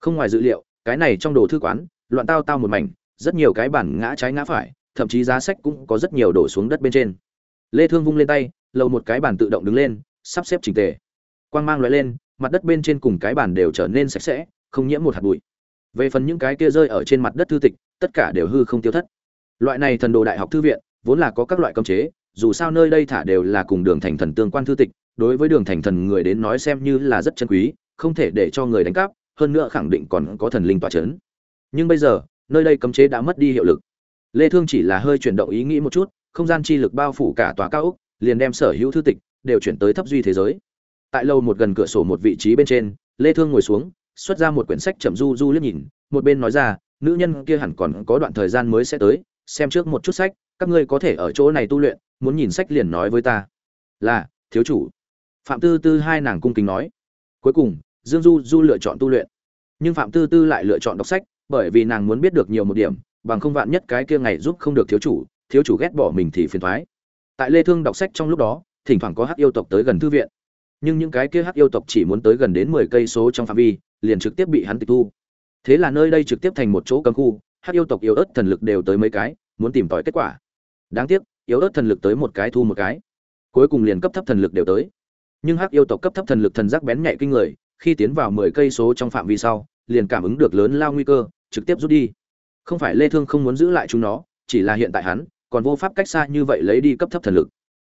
Không ngoài dự liệu, cái này trong đồ thư quán, loạn tao tao một mảnh, rất nhiều cái bản ngã trái ngã phải, thậm chí giá sách cũng có rất nhiều đổ xuống đất bên trên. Lê thương vung lên tay, lầu một cái bàn tự động đứng lên, sắp xếp chỉnh tề. Quang mang lóe lên, mặt đất bên trên cùng cái bàn đều trở nên sạch sẽ, không nhiễm một hạt bụi. Về phần những cái kia rơi ở trên mặt đất thư tịch, tất cả đều hư không tiêu thất loại này thần đồ đại học thư viện, vốn là có các loại cấm chế, dù sao nơi đây thả đều là cùng đường thành thần tương quan thư tịch, đối với đường thành thần người đến nói xem như là rất chân quý, không thể để cho người đánh cắp, hơn nữa khẳng định còn có thần linh tỏa chấn. Nhưng bây giờ, nơi đây cấm chế đã mất đi hiệu lực. Lê thương chỉ là hơi chuyển động ý nghĩ một chút, không gian chi lực bao phủ cả tòa cao úc liền đem sở hữu thư tịch đều chuyển tới thấp duy thế giới. Tại lâu một gần cửa sổ một vị trí bên trên, lê thương ngồi xuống, xuất ra một quyển sách chậm du du liếc nhìn, một bên nói ra, nữ nhân kia hẳn còn có đoạn thời gian mới sẽ tới xem trước một chút sách, các ngươi có thể ở chỗ này tu luyện, muốn nhìn sách liền nói với ta. Là, thiếu chủ. Phạm tư tư hai nàng cung kính nói. Cuối cùng, dương du du lựa chọn tu luyện. Nhưng phạm tư tư lại lựa chọn đọc sách, bởi vì nàng muốn biết được nhiều một điểm, bằng không vạn nhất cái kia ngày giúp không được thiếu chủ thiếu chủ ghét bỏ mình thì phiền thoái tại lê thương đọc sách trong lúc đó, thỉnh thoảng có hắc yêu tộc tới gần thư viện. Nhưng những cái kia hắc yêu tộc chỉ muốn tới gần đến 10 cây số trong phạm vi, liền trực tiếp bị hắn tịch thu. Thế là nơi đây trực tiếp thành một chỗ cấm khu hắc yêu tộc yếu ớt thần lực đều tới mấy cái, muốn tìm tòi kết quả. Đáng tiếc, yếu ớt thần lực tới một cái thu một cái. Cuối cùng liền cấp thấp thần lực đều tới. Nhưng hắc yêu tộc cấp thấp thần lực thần giác bén nhạy kinh người, khi tiến vào mười cây số trong phạm vi sau, liền cảm ứng được lớn lao nguy cơ, trực tiếp rút đi. Không phải lê thương không muốn giữ lại chúng nó, chỉ là hiện tại hắn, còn vô pháp cách xa như vậy lấy đi cấp thấp thần lực.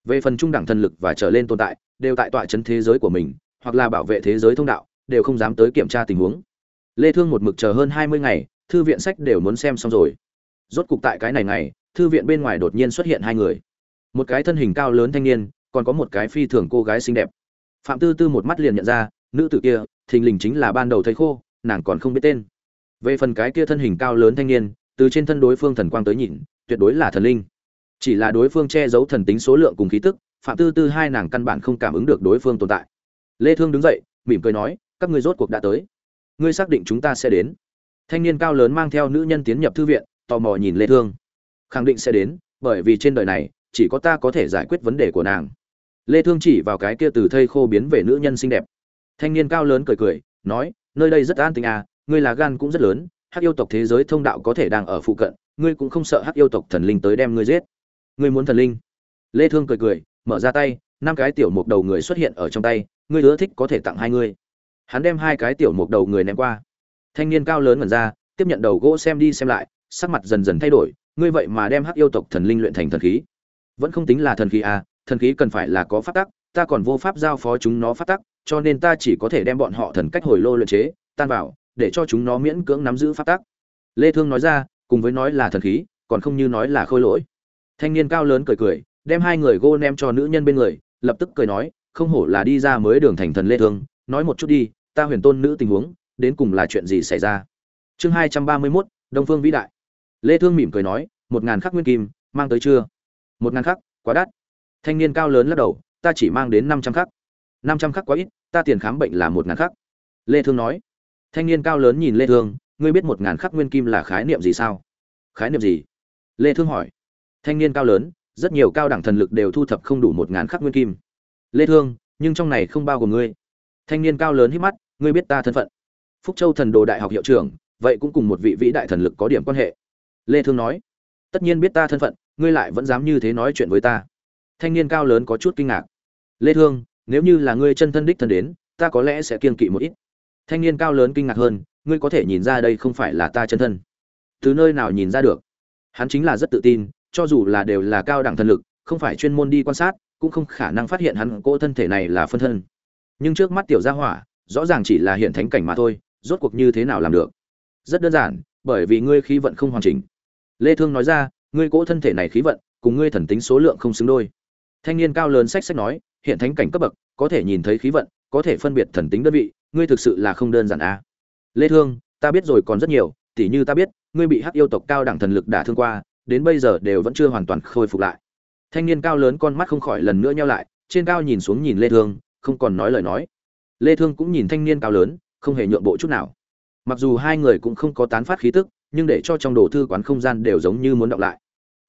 Về phần trung đẳng thần lực và trở lên tồn tại, đều tại tọa chấn thế giới của mình, hoặc là bảo vệ thế giới thông đạo, đều không dám tới kiểm tra tình huống. Lê thương một mực chờ hơn 20 ngày thư viện sách đều muốn xem xong rồi. Rốt cục tại cái này ngày, thư viện bên ngoài đột nhiên xuất hiện hai người. Một cái thân hình cao lớn thanh niên, còn có một cái phi thường cô gái xinh đẹp. Phạm tư tư một mắt liền nhận ra, nữ tử kia, thình lình chính là ban đầu thấy khô, nàng còn không biết tên. Về phần cái kia thân hình cao lớn thanh niên, từ trên thân đối phương thần quang tới nhìn, tuyệt đối là thần linh. Chỉ là đối phương che giấu thần tính số lượng cùng khí tức, phạm tư tư hai nàng căn bản không cảm ứng được đối phương tồn tại. Lê thương đứng dậy, mỉm cười nói, các ngươi rốt cuộc đã tới. Ngươi xác định chúng ta sẽ đến thanh niên cao lớn mang theo nữ nhân tiến nhập thư viện, tò mò nhìn lê thương. Khẳng định sẽ đến, bởi vì trên đời này, chỉ có ta có thể giải quyết vấn đề của nàng. Lê thương chỉ vào cái kia từ thây khô biến về nữ nhân xinh đẹp. Thanh niên cao lớn cười cười, nói, nơi đây rất an tĩnh à ngươi là gan cũng rất lớn, hắc yêu tộc thế giới thông đạo có thể đang ở phụ cận, ngươi cũng không sợ hắc yêu tộc thần linh tới đem ngươi giết. Ngươi muốn thần linh? Lê thương cười cười, mở ra tay, năm cái tiểu mục đầu người xuất hiện ở trong tay, ngươi ưa thích có thể tặng hai ngươi. Hắn đem hai cái tiểu mục đầu người ném qua thanh niên cao lớn ngẩn ra, tiếp nhận đầu gỗ xem đi xem lại, sắc mặt dần dần thay đổi, ngươi vậy mà đem hắc yêu tộc thần linh luyện thành thần khí. Vẫn không tính là thần khí à thần khí cần phải là có pháp tắc, ta còn vô pháp giao phó chúng nó pháp tắc, cho nên ta chỉ có thể đem bọn họ thần cách hồi lô luyện chế, tan vào, để cho chúng nó miễn cưỡng nắm giữ pháp tắc. Lê thương nói ra, cùng với nói là thần khí, còn không như nói là khôi lỗi. Thanh niên cao lớn cười cười, đem hai người gô ném cho nữ nhân bên người, lập tức cười nói, không hổ là đi ra mới đường thành thần lê thương, nói một chút đi, ta huyền tôn nữ tình huống đến cùng là chuyện gì xảy ra? Chương 231, đông phương vĩ đại. Lê thương mỉm cười nói một ngàn khắc nguyên kim mang tới chưa? Một ngàn khắc quá đắt. Thanh niên cao lớn lắc đầu ta chỉ mang đến 500 khắc. 500 khắc quá ít ta tiền khám bệnh là một ngàn khắc. Lê thương nói. Thanh niên cao lớn nhìn lê thương ngươi biết một ngàn khắc nguyên kim là khái niệm gì sao? Khái niệm gì? Lê thương hỏi. Thanh niên cao lớn rất nhiều cao đẳng thần lực đều thu thập không đủ một ngàn khắc nguyên kim. Lê thương nhưng trong này không bao gồm ngươi. Thanh niên cao lớn hít mắt ngươi biết ta thân phận phúc châu thần đồ đại học hiệu trưởng, vậy cũng cùng một vị vĩ đại thần lực có điểm quan hệ. Lê thương nói, tất nhiên biết ta thân phận, ngươi lại vẫn dám như thế nói chuyện với ta. Thanh niên cao lớn có chút kinh ngạc. Lê thương, nếu như là ngươi chân thân đích thân đến, ta có lẽ sẽ kiên kỵ một ít. Thanh niên cao lớn kinh ngạc hơn, ngươi có thể nhìn ra đây không phải là ta chân thân. Từ nơi nào nhìn ra được? Hắn chính là rất tự tin, cho dù là đều là cao đẳng thần lực, không phải chuyên môn đi quan sát, cũng không khả năng phát hiện hắn cỗ thân thể này là phân thân. Nhưng trước mắt tiểu gia hỏa, rõ ràng chỉ là hiện thánh cảnh mà thôi rốt cuộc như thế nào làm được? Rất đơn giản, bởi vì ngươi khí vận không hoàn chỉnh. Lê thương nói ra, ngươi cỗ thân thể này khí vận, cùng ngươi thần tính số lượng không xứng đôi. Thanh niên cao lớn sách sách nói, hiện thánh cảnh cấp bậc, có thể nhìn thấy khí vận, có thể phân biệt thần tính đơn vị, ngươi thực sự là không đơn giản à? Lê thương, ta biết rồi còn rất nhiều, tỉ như ta biết, ngươi bị hắc yêu tộc cao đẳng thần lực đả thương qua, đến bây giờ đều vẫn chưa hoàn toàn khôi phục lại. Thanh niên cao lớn con mắt không khỏi lần nữa nheo lại, trên cao nhìn xuống nhìn lê thương, không còn nói lời nói. Lê thương cũng nhìn thanh niên cao lớn không hề nhượng bộ chút nào. Mặc dù hai người cũng không có tán phát khí tức, nhưng để cho trong đồ thư quán không gian đều giống như muốn động lại.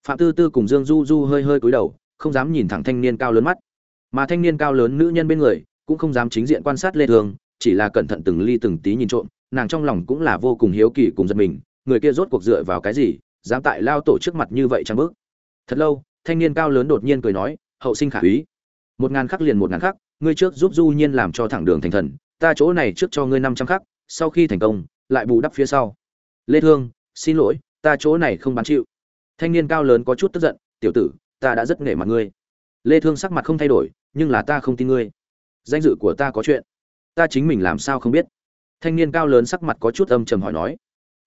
Phạm tư tư cùng dương du du hơi hơi cúi đầu, không dám nhìn thẳng thanh niên cao lớn mắt. Mà thanh niên cao lớn nữ nhân bên người, cũng không dám chính diện quan sát lê thường, chỉ là cẩn thận từng ly từng tí nhìn trộm, nàng trong lòng cũng là vô cùng hiếu kỳ cùng giật mình, người kia rốt cuộc dựa vào cái gì, dám tại lao tổ trước mặt như vậy chẳng bước. Thật lâu, thanh niên cao lớn đột nhiên cười nói, hậu sinh khả úy. Một ngàn khắc liền một ngàn khắc, ngươi trước giúp du nhiên làm cho thẳng đường thành thần ta chỗ này trước cho ngươi năm trăm khắc, sau khi thành công, lại bù đắp phía sau. Lê thương, xin lỗi, ta chỗ này không bán chịu. Thanh niên cao lớn có chút tức giận, tiểu tử, ta đã rất nể mặt ngươi. Lê thương sắc mặt không thay đổi, nhưng là ta không tin ngươi. Danh dự của ta có chuyện. Ta chính mình làm sao không biết? Thanh niên cao lớn sắc mặt có chút âm trầm hỏi nói.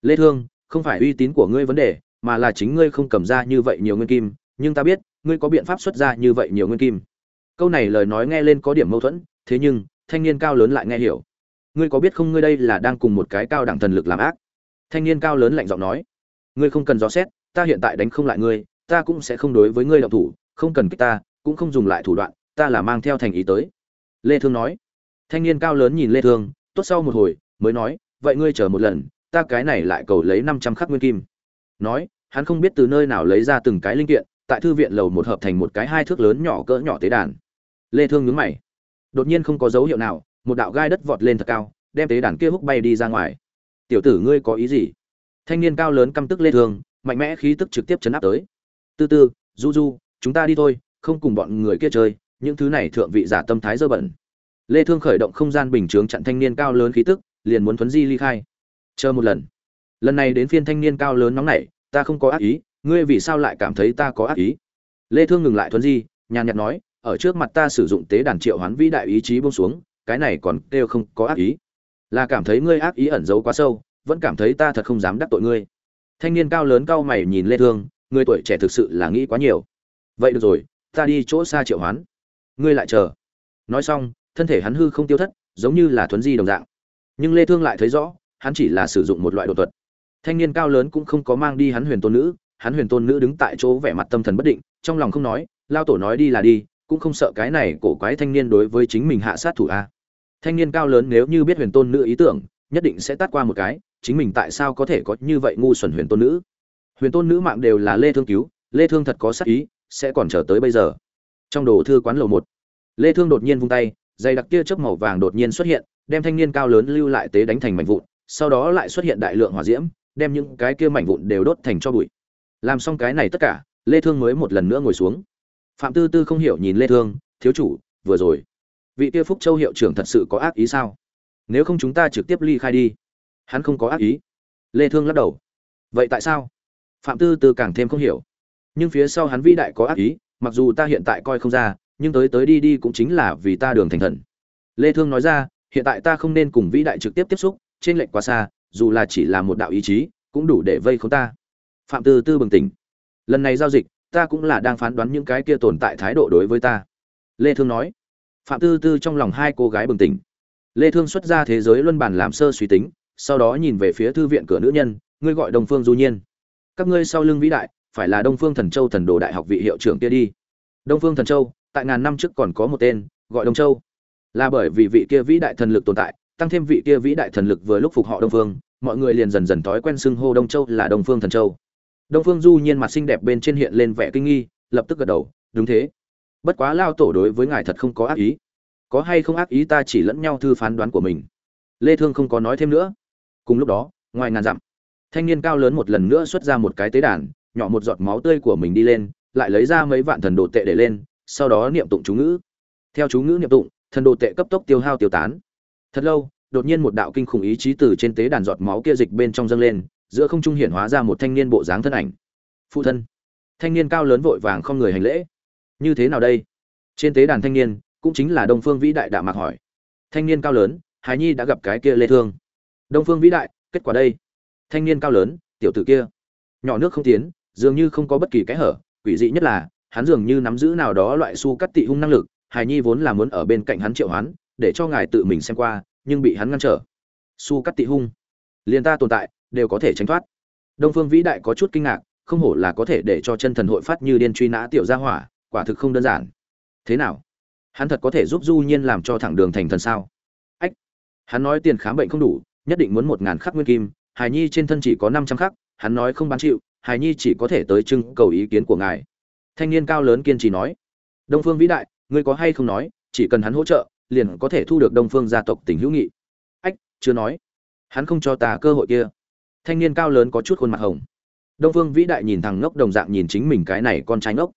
Lê thương, không phải uy tín của ngươi vấn đề, mà là chính ngươi không cầm ra như vậy nhiều nguyên kim, nhưng ta biết, ngươi có biện pháp xuất ra như vậy nhiều nguyên kim. Câu này lời nói nghe lên có điểm mâu thuẫn, thế nhưng thanh niên cao lớn lại nghe hiểu. Ngươi có biết không, ngươi đây là đang cùng một cái cao đẳng thần lực làm ác? Thanh niên cao lớn lạnh giọng nói. Ngươi không cần dò xét, ta hiện tại đánh không lại ngươi, ta cũng sẽ không đối với ngươi động thủ, không cần kích ta, cũng không dùng lại thủ đoạn, ta là mang theo thành ý tới. Lê thương nói. Thanh niên cao lớn nhìn lê thương, tốt sau một hồi, mới nói, vậy ngươi chờ một lần, ta cái này lại cầu lấy 500 khắc nguyên kim. Nói, hắn không biết từ nơi nào lấy ra từng cái linh kiện, tại thư viện lầu một hợp thành một cái hai thước lớn nhỏ cỡ nhỏ tế đàn. Lê thương nhướng mày đột nhiên không có dấu hiệu nào, một đạo gai đất vọt lên thật cao, đem tế đàn kia húc bay đi ra ngoài. Tiểu tử ngươi có ý gì? Thanh niên cao lớn căm tức lê thương, mạnh mẽ khí tức trực tiếp chấn áp tới. Tư tư, du du, chúng ta đi thôi, không cùng bọn người kia chơi, những thứ này thượng vị giả tâm thái dơ bẩn. Lê thương khởi động không gian bình chướng chặn thanh niên cao lớn khí tức, liền muốn thuấn di ly khai. Chờ một lần. Lần này đến phiên thanh niên cao lớn nóng nảy, ta không có ác ý, ngươi vì sao lại cảm thấy ta có ác ý? Lê thương ngừng lại thuần di, nhàn nhạt nói ở trước mặt ta sử dụng tế đàn triệu hoán vĩ đại ý chí buông xuống, cái này còn kêu không có ác ý. Là cảm thấy ngươi ác ý ẩn giấu quá sâu, vẫn cảm thấy ta thật không dám đắc tội ngươi. Thanh niên cao lớn cao mày nhìn lê thương, người tuổi trẻ thực sự là nghĩ quá nhiều. Vậy được rồi, ta đi chỗ xa triệu hoán. Ngươi lại chờ. Nói xong, thân thể hắn hư không tiêu thất, giống như là thuấn di đồng dạng. Nhưng lê thương lại thấy rõ, hắn chỉ là sử dụng một loại đồ thuật. Thanh niên cao lớn cũng không có mang đi hắn huyền tôn nữ, hắn huyền tôn nữ đứng tại chỗ vẻ mặt tâm thần bất định, trong lòng không nói, lao tổ nói đi là đi cũng không sợ cái này cổ quái thanh niên đối với chính mình hạ sát thủ a. Thanh niên cao lớn nếu như biết huyền tôn nữ ý tưởng, nhất định sẽ tắt qua một cái, chính mình tại sao có thể có như vậy ngu xuẩn huyền tôn nữ? Huyền tôn nữ mạng đều là lê thương cứu, lê thương thật có sát ý, sẽ còn chờ tới bây giờ. Trong đồ thư quán lầu một, lê thương đột nhiên vung tay, dây đặc kia chớp màu vàng đột nhiên xuất hiện, đem thanh niên cao lớn lưu lại tế đánh thành mảnh vụn, sau đó lại xuất hiện đại lượng hỏa diễm, đem những cái kia mảnh vụn đều đốt thành cho bụi. Làm xong cái này tất cả, lê thương mới một lần nữa ngồi xuống phạm tư tư không hiểu nhìn lê thương, thiếu chủ, vừa rồi, vị kia phúc châu hiệu trưởng thật sự có ác ý sao? Nếu không chúng ta trực tiếp ly khai đi. Hắn không có ác ý. Lê thương lắc đầu. Vậy tại sao? Phạm tư tư càng thêm không hiểu. Nhưng phía sau hắn vĩ đại có ác ý, mặc dù ta hiện tại coi không ra, nhưng tới tới đi đi cũng chính là vì ta đường thành thần. Lê thương nói ra, hiện tại ta không nên cùng vĩ đại trực tiếp tiếp xúc, trên lệnh quá xa, dù là chỉ là một đạo ý chí, cũng đủ để vây khốn ta. Phạm tư tư bừng tỉnh. Lần này giao dịch ta cũng là đang phán đoán những cái kia tồn tại thái độ đối với ta. Lê thương nói. Phạm tư tư trong lòng hai cô gái bừng tỉnh. Lê thương xuất ra thế giới luân bản làm sơ suy tính, sau đó nhìn về phía thư viện cửa nữ nhân, ngươi gọi đồng phương du nhiên. Các ngươi sau lưng vĩ đại, phải là đông phương thần châu thần đồ đại học vị hiệu trưởng kia đi. Đông phương thần châu, tại ngàn năm trước còn có một tên, gọi đông châu. Là bởi vì vị kia vĩ đại thần lực tồn tại, tăng thêm vị kia vĩ đại thần lực vừa lúc phục họ đông phương, mọi người liền dần dần thói quen xưng hô đông châu là đông phương thần châu đông phương du nhiên mặt xinh đẹp bên trên hiện lên vẻ kinh nghi, lập tức gật đầu, đúng thế. Bất quá lao tổ đối với ngài thật không có ác ý. Có hay không ác ý ta chỉ lẫn nhau thư phán đoán của mình. Lê thương không có nói thêm nữa. Cùng lúc đó, ngoài ngàn dặm, thanh niên cao lớn một lần nữa xuất ra một cái tế đàn, nhỏ một giọt máu tươi của mình đi lên, lại lấy ra mấy vạn thần đồ tệ để lên, sau đó niệm tụng chú ngữ. Theo chú ngữ niệm tụng, thần đồ tệ cấp tốc tiêu hao tiêu tán. Thật lâu, đột nhiên một đạo kinh khủng ý chí từ trên tế đàn giọt máu kia dịch bên trong dâng lên giữa không trung hiện hóa ra một thanh niên bộ dáng thân ảnh. Phụ thân. Thanh niên cao lớn vội vàng không người hành lễ. Như thế nào đây? Trên tế đàn thanh niên, cũng chính là đông phương vĩ đại đã mạc hỏi. Thanh niên cao lớn hài nhi đã gặp cái kia lê thương. Đông phương vĩ đại, kết quả đây? Thanh niên cao lớn, tiểu tử kia. Nhỏ nước không tiến, dường như không có bất kỳ cái hở, quỷ dị nhất là, hắn dường như nắm giữ nào đó loại su cắt tị hung năng lực hài nhi vốn là muốn ở bên cạnh hắn triệu hoán, để cho ngài tự mình xem qua, nhưng bị hắn ngăn trở. Su cắt tị hung. Liền ta tồn tại đều có thể tránh thoát. Đông phương vĩ đại có chút kinh ngạc, không hổ là có thể để cho chân thần hội phát như điên truy nã tiểu gia hỏa, quả thực không đơn giản. Thế nào? Hắn thật có thể giúp du nhiên làm cho thẳng đường thành thần sao? Ách! Hắn nói tiền khám bệnh không đủ, nhất định muốn một ngàn khắc nguyên kim hài nhi trên thân chỉ có năm trăm khắc, hắn nói không bán chịu hài nhi chỉ có thể tới trưng cầu ý kiến của ngài. Thanh niên cao lớn kiên trì nói. Đông phương vĩ đại, ngươi có hay không nói, chỉ cần hắn hỗ trợ, liền có thể thu được đông phương gia tộc tình hữu nghị. Ách! Chưa nói. Hắn không cho ta cơ hội kia thanh niên cao lớn có chút khuôn mặt hồng. Đông phương vĩ đại nhìn thằng ngốc đồng dạng nhìn chính mình cái này con trai ngốc.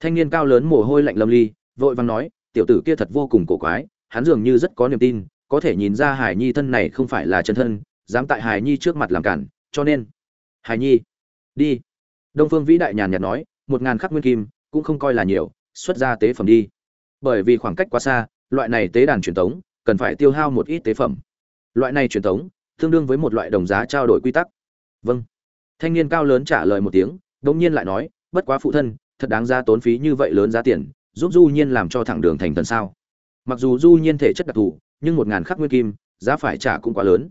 Thanh niên cao lớn mồ hôi lạnh lâm ly, vội vàng nói, tiểu tử kia thật vô cùng cổ quái, hắn dường như rất có niềm tin, có thể nhìn ra hải nhi thân này không phải là chân thân, dám tại hải nhi trước mặt làm cản, cho nên hải nhi, đi. Đông phương vĩ đại nhàn nhạt nói, một ngàn khắc nguyên kim, cũng không coi là nhiều, xuất ra tế phẩm đi. Bởi vì khoảng cách quá xa, loại này tế đàn truyền thống cần phải tiêu hao một ít tế phẩm. Loại này truyền thống tương đương với một loại đồng giá trao đổi quy tắc. Vâng. Thanh niên cao lớn trả lời một tiếng đống nhiên lại nói, bất quá phụ thân, thật đáng ra tốn phí như vậy lớn giá tiền, giúp du nhiên làm cho thẳng đường thành thần sao? Mặc dù du nhiên thể chất đặc thù, nhưng một ngàn khắc nguyên kim, giá phải trả cũng quá lớn.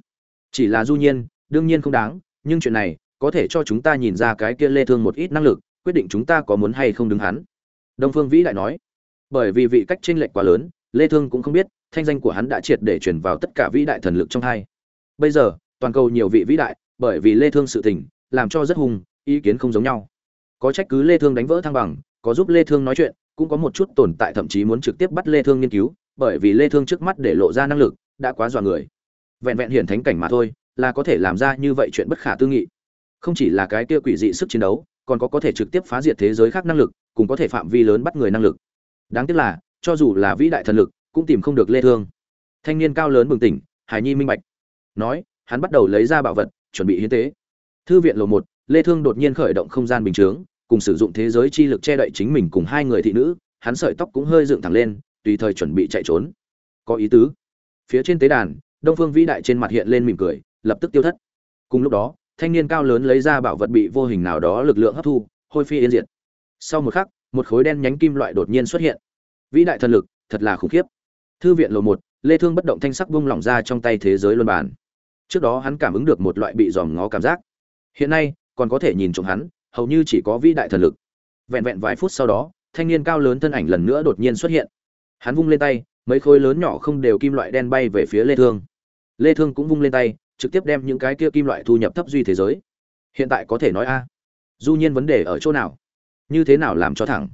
Chỉ là du nhiên, đương nhiên không đáng, nhưng chuyện này, có thể cho chúng ta nhìn ra cái kia lê thương một ít năng lực, quyết định chúng ta có muốn hay không đứng hắn. Đông phương vĩ lại nói, bởi vì vị cách chênh lệch quá lớn, lê thương cũng không biết, thanh danh của hắn đã triệt để truyền vào tất cả vĩ đại thần lực trong hai bây giờ, toàn cầu nhiều vị vĩ đại, bởi vì lê thương sự tình, làm cho rất hùng ý kiến không giống nhau. Có trách cứ lê thương đánh vỡ thăng bằng, có giúp lê thương nói chuyện, cũng có một chút tồn tại thậm chí muốn trực tiếp bắt lê thương nghiên cứu, bởi vì lê thương trước mắt để lộ ra năng lực, đã quá dọa người. Vẹn vẹn hiển thánh cảnh mà thôi, là có thể làm ra như vậy chuyện bất khả tư nghị. Không chỉ là cái kia quỷ dị sức chiến đấu, còn có có thể trực tiếp phá diệt thế giới khác năng lực cũng có thể phạm vi lớn bắt người năng lực. Đáng tiếc là, cho dù là vĩ đại thần lực, cũng tìm không được lê thương. Thanh niên cao lớn bừng tỉnh hải nhi minh bạch nói, hắn bắt đầu lấy ra bảo vật, chuẩn bị hiến tế. Thư viện lầu một, lê thương đột nhiên khởi động không gian bình chướng, cùng sử dụng thế giới chi lực che đậy chính mình cùng hai người thị nữ, hắn sợi tóc cũng hơi dựng thẳng lên, tùy thời chuẩn bị chạy trốn. Có ý tứ. Phía trên tế đàn, đông phương vĩ đại trên mặt hiện lên mỉm cười, lập tức tiêu thất. Cùng lúc đó, thanh niên cao lớn lấy ra bảo vật bị vô hình nào đó lực lượng hấp thu, hôi phi yên diệt. Sau một khắc, một khối đen nhánh kim loại đột nhiên xuất hiện. Vĩ đại thần lực, thật là khủng khiếp. Thư viện lầu một, lê thương bất động thanh sắc vung lỏng ra trong tay thế giới luân bản trước đó hắn cảm ứng được một loại bị dòm ngó cảm giác. Hiện nay, còn có thể nhìn trộm hắn, hầu như chỉ có vĩ đại thần lực. Vẹn vẹn vài phút sau đó, thanh niên cao lớn thân ảnh lần nữa đột nhiên xuất hiện. Hắn vung lên tay, mấy khối lớn nhỏ không đều kim loại đen bay về phía lê thương. Lê thương cũng vung lên tay, trực tiếp đem những cái kia kim loại thu nhập thấp duy thế giới. Hiện tại có thể nói a, du nhiên vấn đề ở chỗ nào? Như thế nào làm cho thẳng?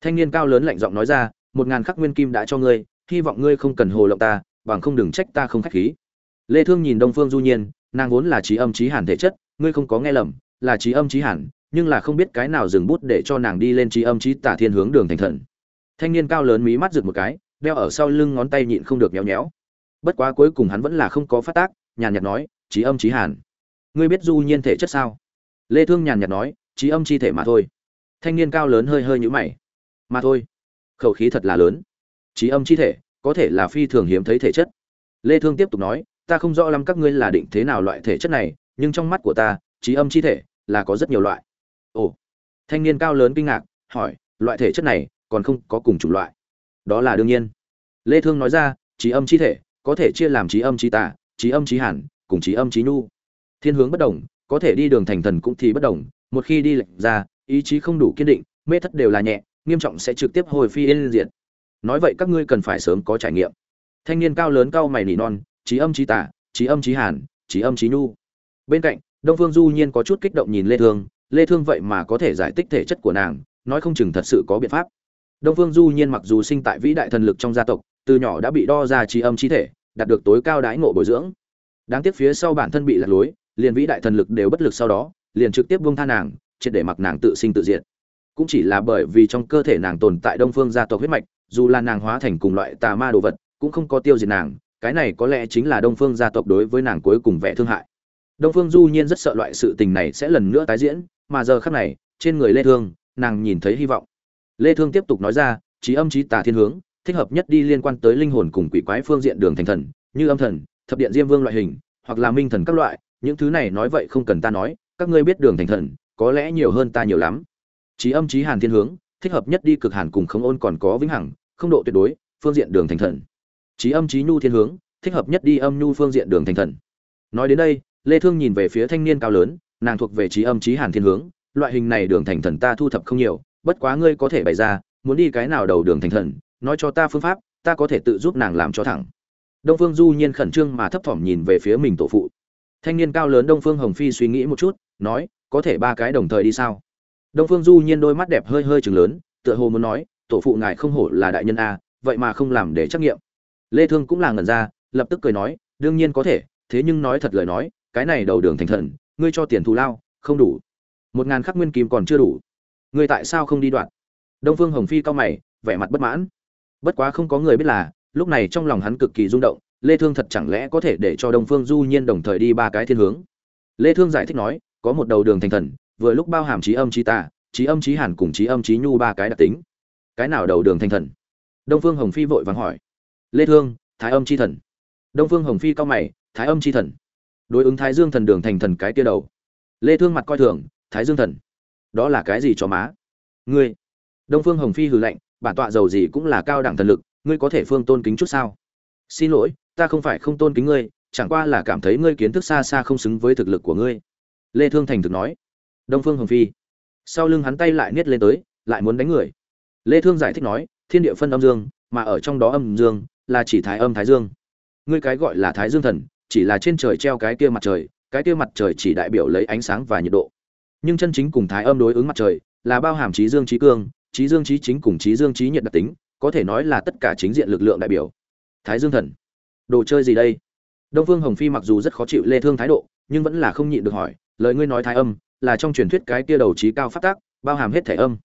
Thanh niên cao lớn lạnh giọng nói ra, một ngàn khắc nguyên kim đã cho ngươi, hy vọng ngươi không cần hồ lộng ta, bằng không đừng trách ta không khách khí lê thương nhìn đông phương du nhiên, nàng vốn là trí âm trí hàn thể chất, ngươi không có nghe lầm, là trí âm trí hàn, nhưng là không biết cái nào dừng bút để cho nàng đi lên trí âm trí tả thiên hướng đường thành thần. Thanh niên cao lớn mí mắt giựt một cái, đeo ở sau lưng ngón tay nhịn không được nhéo nhéo bất quá cuối cùng hắn vẫn là không có phát tác, nhàn nhạt nói, trí âm trí hàn. Ngươi biết du nhiên thể chất sao? Lê thương nhàn nhạt nói, trí âm chi thể mà thôi. Thanh niên cao lớn hơi hơi nhũ mày. Mà thôi. Khẩu khí thật là lớn. Trí âm chi thể, có thể là phi thường hiếm thấy thể chất. Lê thương tiếp tục nói ta không rõ lắm các ngươi là định thế nào loại thể chất này, nhưng trong mắt của ta, trí âm chi thể là có rất nhiều loại. Ồ, thanh niên cao lớn kinh ngạc, hỏi, loại thể chất này còn không có cùng chủng loại. Đó là đương nhiên. Lê thương nói ra, trí âm chi thể, có thể chia làm trí âm trí tà, trí âm trí hàn, cùng trí âm trí nhu. Thiên hướng bất đồng, có thể đi đường thành thần cũng thì bất đồng, một khi đi lệnh ra, ý chí không đủ kiên định, mê thất đều là nhẹ, nghiêm trọng sẽ trực tiếp hồi phi yên diệt. Nói vậy các ngươi cần phải sớm có trải nghiệm. Thanh niên cao lớn cao mày nỉ non trí âm trí tả, trí âm trí hàn trí âm trí nhu. Bên cạnh đông phương du nhiên có chút kích động nhìn lê thương. Lê thương vậy mà có thể giải thích thể chất của nàng nói không chừng thật sự có biện pháp. Đông phương du nhiên mặc dù sinh tại vĩ đại thần lực trong gia tộc từ nhỏ đã bị đo ra trí âm trí thể đạt được tối cao đái ngộ bồi dưỡng. Đáng tiếc phía sau bản thân bị lạc lối liền vĩ đại thần lực đều bất lực sau đó liền trực tiếp buông tha nàng triệt để mặc nàng tự sinh tự diệt. Cũng chỉ là bởi vì trong cơ thể nàng tồn tại đông phương gia tộc huyết mạch dù là nàng hóa thành cùng loại tà ma đồ vật cũng không có tiêu diệt nàng cái này có lẽ chính là đông phương gia tộc đối với nàng cuối cùng vẻ thương hại. Đông phương du nhiên rất sợ loại sự tình này sẽ lần nữa tái diễn, mà giờ khắc này, trên người lê thương, nàng nhìn thấy hy vọng. Lê thương tiếp tục nói ra trí âm trí tà thiên hướng, thích hợp nhất đi liên quan tới linh hồn cùng quỷ quái phương diện đường thành thần, như âm thần, thập điện diêm vương loại hình, hoặc là minh thần các loại, những thứ này nói vậy không cần ta nói, các ngươi biết đường thành thần, có lẽ nhiều hơn ta nhiều lắm. Trí âm trí hàn thiên hướng, thích hợp nhất đi cực hàn cùng không ôn còn có vĩnh hằng, không độ tuyệt đối, phương diện đường thành thần trí âm trí nhu thiên hướng, thích hợp nhất đi âm nhu phương diện đường thành thần. Nói đến đây, lê thương nhìn về phía thanh niên cao lớn, nàng thuộc về trí âm trí hàn thiên hướng, loại hình này đường thành thần ta thu thập không nhiều, bất quá ngươi có thể bày ra, muốn đi cái nào đầu đường thành thần, nói cho ta phương pháp, ta có thể tự giúp nàng làm cho thẳng. Đông phương du nhiên khẩn trương mà thấp thỏm nhìn về phía mình tổ phụ. Thanh niên cao lớn đông phương hồng phi suy nghĩ một chút, nói, có thể ba cái đồng thời đi sao? Đông phương du nhiên đôi mắt đẹp hơi hơi chừng lớn, tựa hồ muốn nói, tổ phụ ngài không hổ là đại nhân a, vậy mà không làm để trắc nghiệm lê thương cũng là ngẩn ra, lập tức cười nói, đương nhiên có thể, thế nhưng nói thật lời nói, cái này đầu đường thành thần, ngươi cho tiền thù lao, không đủ. Một ngàn khắc nguyên kim còn chưa đủ. Ngươi tại sao không đi đoạn? Đông phương hồng phi cao mày, vẻ mặt bất mãn. Bất quá không có người biết là, lúc này trong lòng hắn cực kỳ rung động, lê thương thật chẳng lẽ có thể để cho đông phương du nhiên đồng thời đi ba cái thiên hướng? Lê thương giải thích nói, có một đầu đường thành thần, vừa lúc bao hàm trí âm trí tà, trí âm trí hàn cùng trí âm trí nhu ba cái đặc tính. Cái nào đầu đường thành thần? Đông phương hồng phi vội vàng hỏi lê thương, thái âm chi thần. Đông phương hồng phi cao mày, thái âm chi thần. Đối ứng thái dương thần đường thành thần cái kia đầu. Lê thương mặt coi thường, thái dương thần. Đó là cái gì cho má? Ngươi. Đông phương hồng phi hừ lạnh, bản tọa giàu gì cũng là cao đẳng thần lực, ngươi có thể phương tôn kính chút sao? Xin lỗi, ta không phải không tôn kính ngươi, chẳng qua là cảm thấy ngươi kiến thức xa xa không xứng với thực lực của ngươi. Lê thương thành thực nói. Đông phương hồng phi. Sau lưng hắn tay lại niết lên tới, lại muốn đánh người. Lê thương giải thích nói, thiên địa phân âm dương, mà ở trong đó âm dương là chỉ thái âm thái dương. Ngươi cái gọi là thái dương thần, chỉ là trên trời treo cái kia mặt trời, cái kia mặt trời chỉ đại biểu lấy ánh sáng và nhiệt độ. Nhưng chân chính cùng thái âm đối ứng mặt trời là bao hàm trí dương trí cương, trí dương trí chính cùng trí dương trí nhiệt đặc tính, có thể nói là tất cả chính diện lực lượng đại biểu. Thái dương thần. Đồ chơi gì đây? Đông phương hồng phi mặc dù rất khó chịu lê thương thái độ, nhưng vẫn là không nhịn được hỏi, lời ngươi nói thái âm là trong truyền thuyết cái kia đầu trí cao pháp tắc, bao hàm hết thể âm.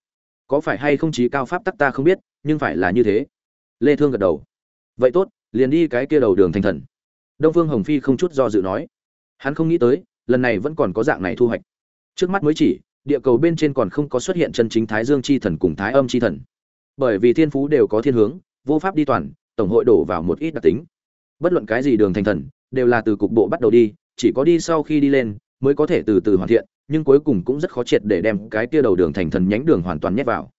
Có phải hay không trí cao pháp tắc ta không biết, nhưng phải là như thế. Lê thương gật đầu vậy tốt, liền đi cái kia đầu đường thành thần. Đông phương hồng phi không chút do dự nói. Hắn không nghĩ tới, lần này vẫn còn có dạng này thu hoạch. Trước mắt mới chỉ, địa cầu bên trên còn không có xuất hiện chân chính thái dương chi thần cùng thái âm chi thần. Bởi vì thiên phú đều có thiên hướng, vô pháp đi toàn, tổng hội đổ vào một ít đặc tính. Bất luận cái gì đường thành thần, đều là từ cục bộ bắt đầu đi, chỉ có đi sau khi đi lên, mới có thể từ từ hoàn thiện, nhưng cuối cùng cũng rất khó triệt để đem cái kia đầu đường thành thần nhánh đường hoàn toàn nhét vào.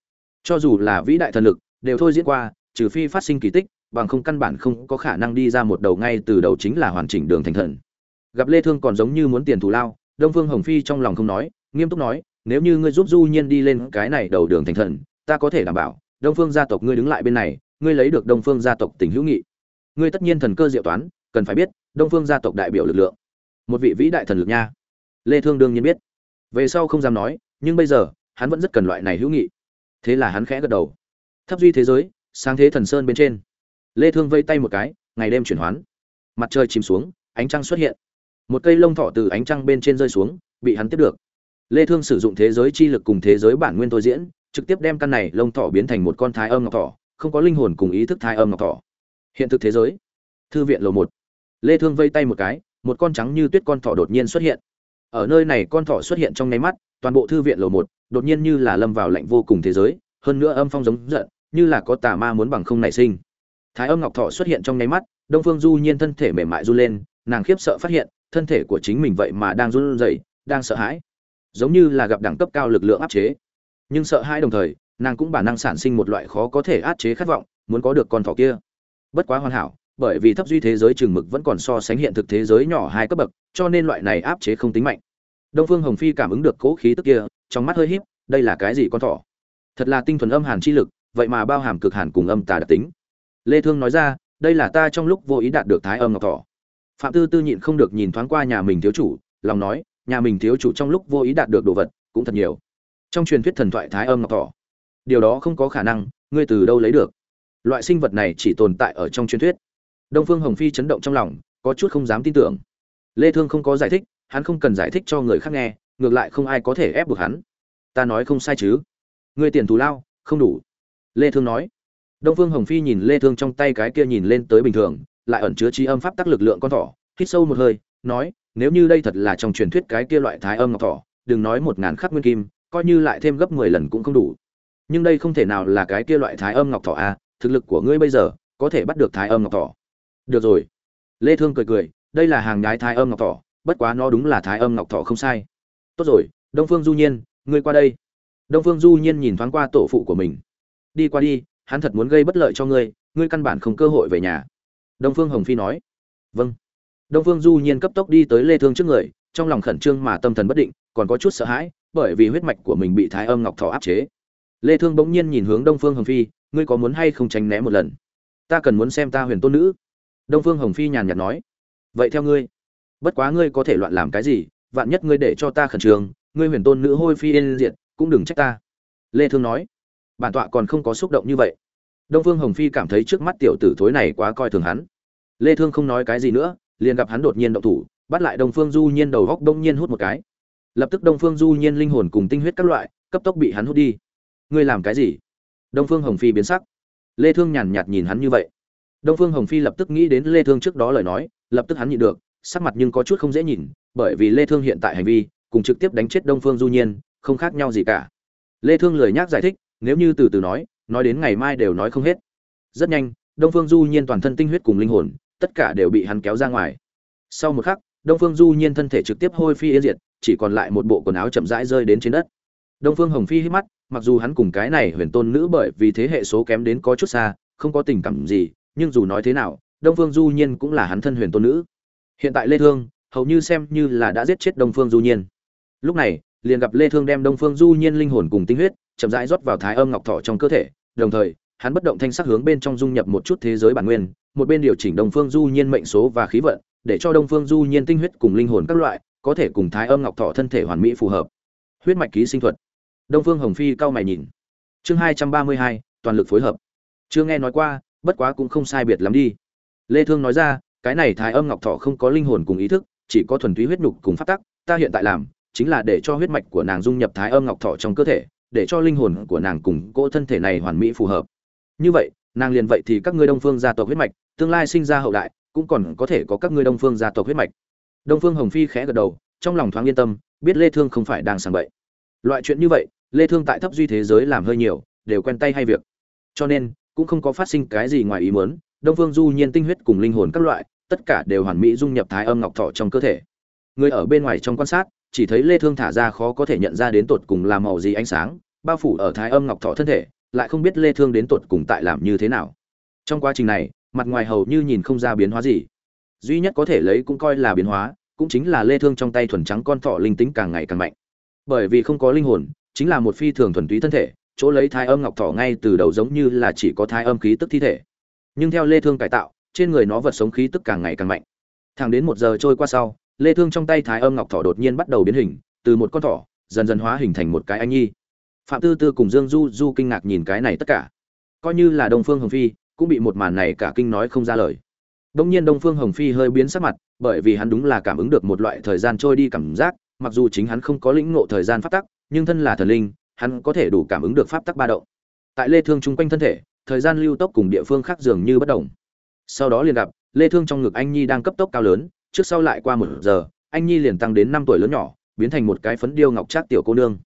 Cho dù là vĩ đại thần lực, đều thôi diễn qua, trừ phi phát sinh kỳ tích bằng không căn bản không có khả năng đi ra một đầu ngay từ đầu chính là hoàn chỉnh đường thành thần. Gặp lê thương còn giống như muốn tiền thù lao, đông phương hồng phi trong lòng không nói, nghiêm túc nói, nếu như ngươi giúp du nhiên đi lên cái này đầu đường thành thần, ta có thể đảm bảo, đông phương gia tộc ngươi đứng lại bên này, ngươi lấy được đông phương gia tộc tình hữu nghị. Ngươi tất nhiên thần cơ diệu toán, cần phải biết, đông phương gia tộc đại biểu lực lượng. Một vị vĩ đại thần lực nha. Lê thương đương nhiên biết. Về sau không dám nói, nhưng bây giờ, hắn vẫn rất cần loại này hữu nghị. Thế là hắn khẽ gật đầu. Thấp duy thế giới, sáng thế thần sơn bên trên lê thương vây tay một cái ngày đêm chuyển hoán. Mặt trời chìm xuống ánh trăng xuất hiện. Một cây lông thỏ từ ánh trăng bên trên rơi xuống bị hắn tiếp được. Lê thương sử dụng thế giới chi lực cùng thế giới bản nguyên thôi diễn trực tiếp đem căn này lông thỏ biến thành một con thái âm ngọc thỏ, không có linh hồn cùng ý thức thái âm ngọc thỏ. hiện thực thế giới. Thư viện lầu một. Lê thương vây tay một cái một con trắng như tuyết con thỏ đột nhiên xuất hiện. Ở nơi này con thỏ xuất hiện trong nháy mắt toàn bộ thư viện lầu một đột nhiên như là lâm vào lạnh vô cùng thế giới hơn nữa âm phong giống giận như là có tà ma muốn bằng không nảy sinh thái âm ngọc thọ xuất hiện trong nháy mắt, đông phương du nhiên thân thể mềm mại run lên, nàng khiếp sợ phát hiện, thân thể của chính mình vậy mà đang run rẩy, đang sợ hãi. Giống như là gặp đẳng cấp cao lực lượng áp chế. Nhưng sợ hãi đồng thời, nàng cũng bản năng sản sinh một loại khó có thể áp chế khát vọng, muốn có được con thỏ kia. Bất quá hoàn hảo, bởi vì thấp duy thế giới trường mực vẫn còn so sánh hiện thực thế giới nhỏ hai cấp bậc, cho nên loại này áp chế không tính mạnh. Đông phương hồng phi cảm ứng được cố khí tức kia, trong mắt hơi híp, đây là cái gì con thỏ? Thật là tinh thuần âm hàn chi lực, vậy mà bao hàm cực hàn cùng âm tà đặc tính lê thương nói ra, đây là ta trong lúc vô ý đạt được thái âm ngọc thỏ phạm tư tư nhịn không được nhìn thoáng qua nhà mình thiếu chủ, lòng nói, nhà mình thiếu chủ trong lúc vô ý đạt được đồ vật cũng thật nhiều. Trong truyền thuyết thần thoại thái âm ngọc thỏ điều đó không có khả năng, ngươi từ đâu lấy được? Loại sinh vật này chỉ tồn tại ở trong truyền thuyết. Đông phương hồng phi chấn động trong lòng, có chút không dám tin tưởng. Lê thương không có giải thích, hắn không cần giải thích cho người khác nghe, ngược lại không ai có thể ép buộc hắn. Ta nói không sai chứ? Ngươi tiền thù lao, không đủ. Lê thương nói đông phương hồng phi nhìn lê thương trong tay cái kia nhìn lên tới bình thường lại ẩn chứa chi âm pháp tác lực lượng con thỏ hít sâu một hơi nói nếu như đây thật là trong truyền thuyết cái kia loại thái âm ngọc thỏ đừng nói một ngàn khắc nguyên kim coi như lại thêm gấp 10 lần cũng không đủ. Nhưng đây không thể nào là cái kia loại thái âm ngọc thỏ a à, thực lực của ngươi bây giờ có thể bắt được thái âm ngọc thỏ. Được rồi. Lê thương cười cười đây là hàng nhái thái âm ngọc thỏ bất quá nó đúng là thái âm ngọc thỏ không sai. Tốt rồi đông phương du nhiên ngươi qua đây. Đông phương du nhiên nhìn thoáng qua tổ phụ của mình. Đi qua đi hắn thật muốn gây bất lợi cho ngươi ngươi căn bản không cơ hội về nhà. Đông phương hồng phi nói. Vâng. Đông phương du nhiên cấp tốc đi tới lê thương trước người, trong lòng khẩn trương mà tâm thần bất định, còn có chút sợ hãi, bởi vì huyết mạch của mình bị thái âm ngọc thỏ áp chế. Lê thương bỗng nhiên nhìn hướng đông phương hồng phi, ngươi có muốn hay không tránh né một lần? Ta cần muốn xem ta huyền tôn nữ. Đông phương hồng phi nhàn nhạt nói. Vậy theo ngươi. Bất quá ngươi có thể loạn làm cái gì, vạn nhất ngươi để cho ta khẩn trương, ngươi huyền tôn nữ hôi phi yên diện cũng đừng trách ta. Lê thương nói bản tọa còn không có xúc động như vậy. Đông phương hồng phi cảm thấy trước mắt tiểu tử thối này quá coi thường hắn. Lê thương không nói cái gì nữa, liền gặp hắn đột nhiên động thủ, bắt lại đông phương du nhiên đầu góc đông nhiên hút một cái. Lập tức đông phương du nhiên linh hồn cùng tinh huyết các loại, cấp tốc bị hắn hút đi. Ngươi làm cái gì? Đông phương hồng phi biến sắc. Lê thương nhàn nhạt nhìn hắn như vậy. Đông phương hồng phi lập tức nghĩ đến lê thương trước đó lời nói, lập tức hắn nhịn được, sắc mặt nhưng có chút không dễ nhìn, bởi vì lê thương hiện tại hành vi, cùng trực tiếp đánh chết đông phương du nhiên, không khác nhau gì cả. Lê thương lời nhắc giải thích nếu như từ từ nói nói đến ngày mai đều nói không hết. Rất nhanh, đông phương du nhiên toàn thân tinh huyết cùng linh hồn, tất cả đều bị hắn kéo ra ngoài. Sau một khắc, đông phương du nhiên thân thể trực tiếp hôi phi yên diệt, chỉ còn lại một bộ quần áo chậm rãi rơi đến trên đất. Đông phương hồng phi hít mắt, mặc dù hắn cùng cái này huyền tôn nữ bởi vì thế hệ số kém đến có chút xa, không có tình cảm gì, nhưng dù nói thế nào, đông phương du nhiên cũng là hắn thân huyền tôn nữ. Hiện tại lê thương, hầu như xem như là đã giết chết đông phương du nhiên. Lúc này, liền gặp lê thương đem đông phương du nhiên linh hồn cùng tinh huyết chậm rãi rót vào thái âm ngọc thọ trong cơ thể, đồng thời, hắn bất động thanh sắc hướng bên trong dung nhập một chút thế giới bản nguyên, một bên điều chỉnh đông phương du nhiên mệnh số và khí vận, để cho đông phương du nhiên tinh huyết cùng linh hồn các loại, có thể cùng thái âm ngọc thọ thân thể hoàn mỹ phù hợp. Huyết mạch ký sinh thuật. Đông phương hồng phi cao mày nhìn. Chương hai trăm ba mươi hai, toàn lực phối hợp. Chưa nghe nói qua, bất quá cũng không sai biệt lắm đi. Lê thương nói ra, cái này thái âm ngọc thọ không có linh hồn cùng ý thức, chỉ có thuần túy huyết nhục cùng phát tắc, ta hiện tại làm, chính là để cho huyết mạch của nàng dung nhập thái âm ngọc thọ trong cơ thể để cho linh hồn của nàng cùng cỗ thân thể này hoàn mỹ phù hợp. Như vậy, nàng liền vậy thì các ngươi đông phương gia tộc huyết mạch, tương lai sinh ra hậu đại, cũng còn có thể có các ngươi đông phương gia tộc huyết mạch. Đông phương hồng phi khẽ gật đầu, trong lòng thoáng yên tâm, biết lê thương không phải đang sàng bậy. Loại chuyện như vậy, lê thương tại thấp duy thế giới làm hơi nhiều, đều quen tay hay việc. Cho nên, cũng không có phát sinh cái gì ngoài ý muốn, đông phương du nhiên tinh huyết cùng linh hồn các loại, tất cả đều hoàn mỹ dung nhập thái âm ngọc thọ trong cơ thể. Người ở bên ngoài trong quan sát chỉ thấy lê thương thả ra khó có thể nhận ra đến tột cùng là màu gì ánh sáng, bao phủ ở thái âm ngọc thọ thân thể, lại không biết lê thương đến tột cùng tại làm như thế nào. Trong quá trình này, mặt ngoài hầu như nhìn không ra biến hóa gì. Duy nhất có thể lấy cũng coi là biến hóa, cũng chính là lê thương trong tay thuần trắng con thọ linh tính càng ngày càng mạnh. Bởi vì không có linh hồn, chính là một phi thường thuần túy thân thể, chỗ lấy thái âm ngọc thọ ngay từ đầu giống như là chỉ có thái âm khí tức thi thể. Nhưng theo lê thương cải tạo, trên người nó vật sống khí tức càng ngày càng mạnh. Thẳng đến một giờ trôi qua sau lê thương trong tay thái âm ngọc Thỏ đột nhiên bắt đầu biến hình, từ một con thỏ, dần dần hóa hình thành một cái anh nhi. Phạm tư tư cùng dương du du kinh ngạc nhìn cái này tất cả. Coi như là đông phương hồng phi, cũng bị một màn này cả kinh nói không ra lời. Đông nhiên đông phương hồng phi hơi biến sắc mặt, bởi vì hắn đúng là cảm ứng được một loại thời gian trôi đi cảm giác, mặc dù chính hắn không có lĩnh ngộ thời gian pháp tắc, nhưng thân là thần linh, hắn có thể đủ cảm ứng được pháp tắc ba động. Tại lê thương chung quanh thân thể, thời gian lưu tốc cùng địa phương khác dường như bất động sau đó liền gặp, lê thương trong ngực anh nhi đang cấp tốc cao lớn trước sau lại qua một giờ, anh nhi liền tăng đến năm tuổi lớn nhỏ, biến thành một cái phấn điêu ngọc trác tiểu cô nương.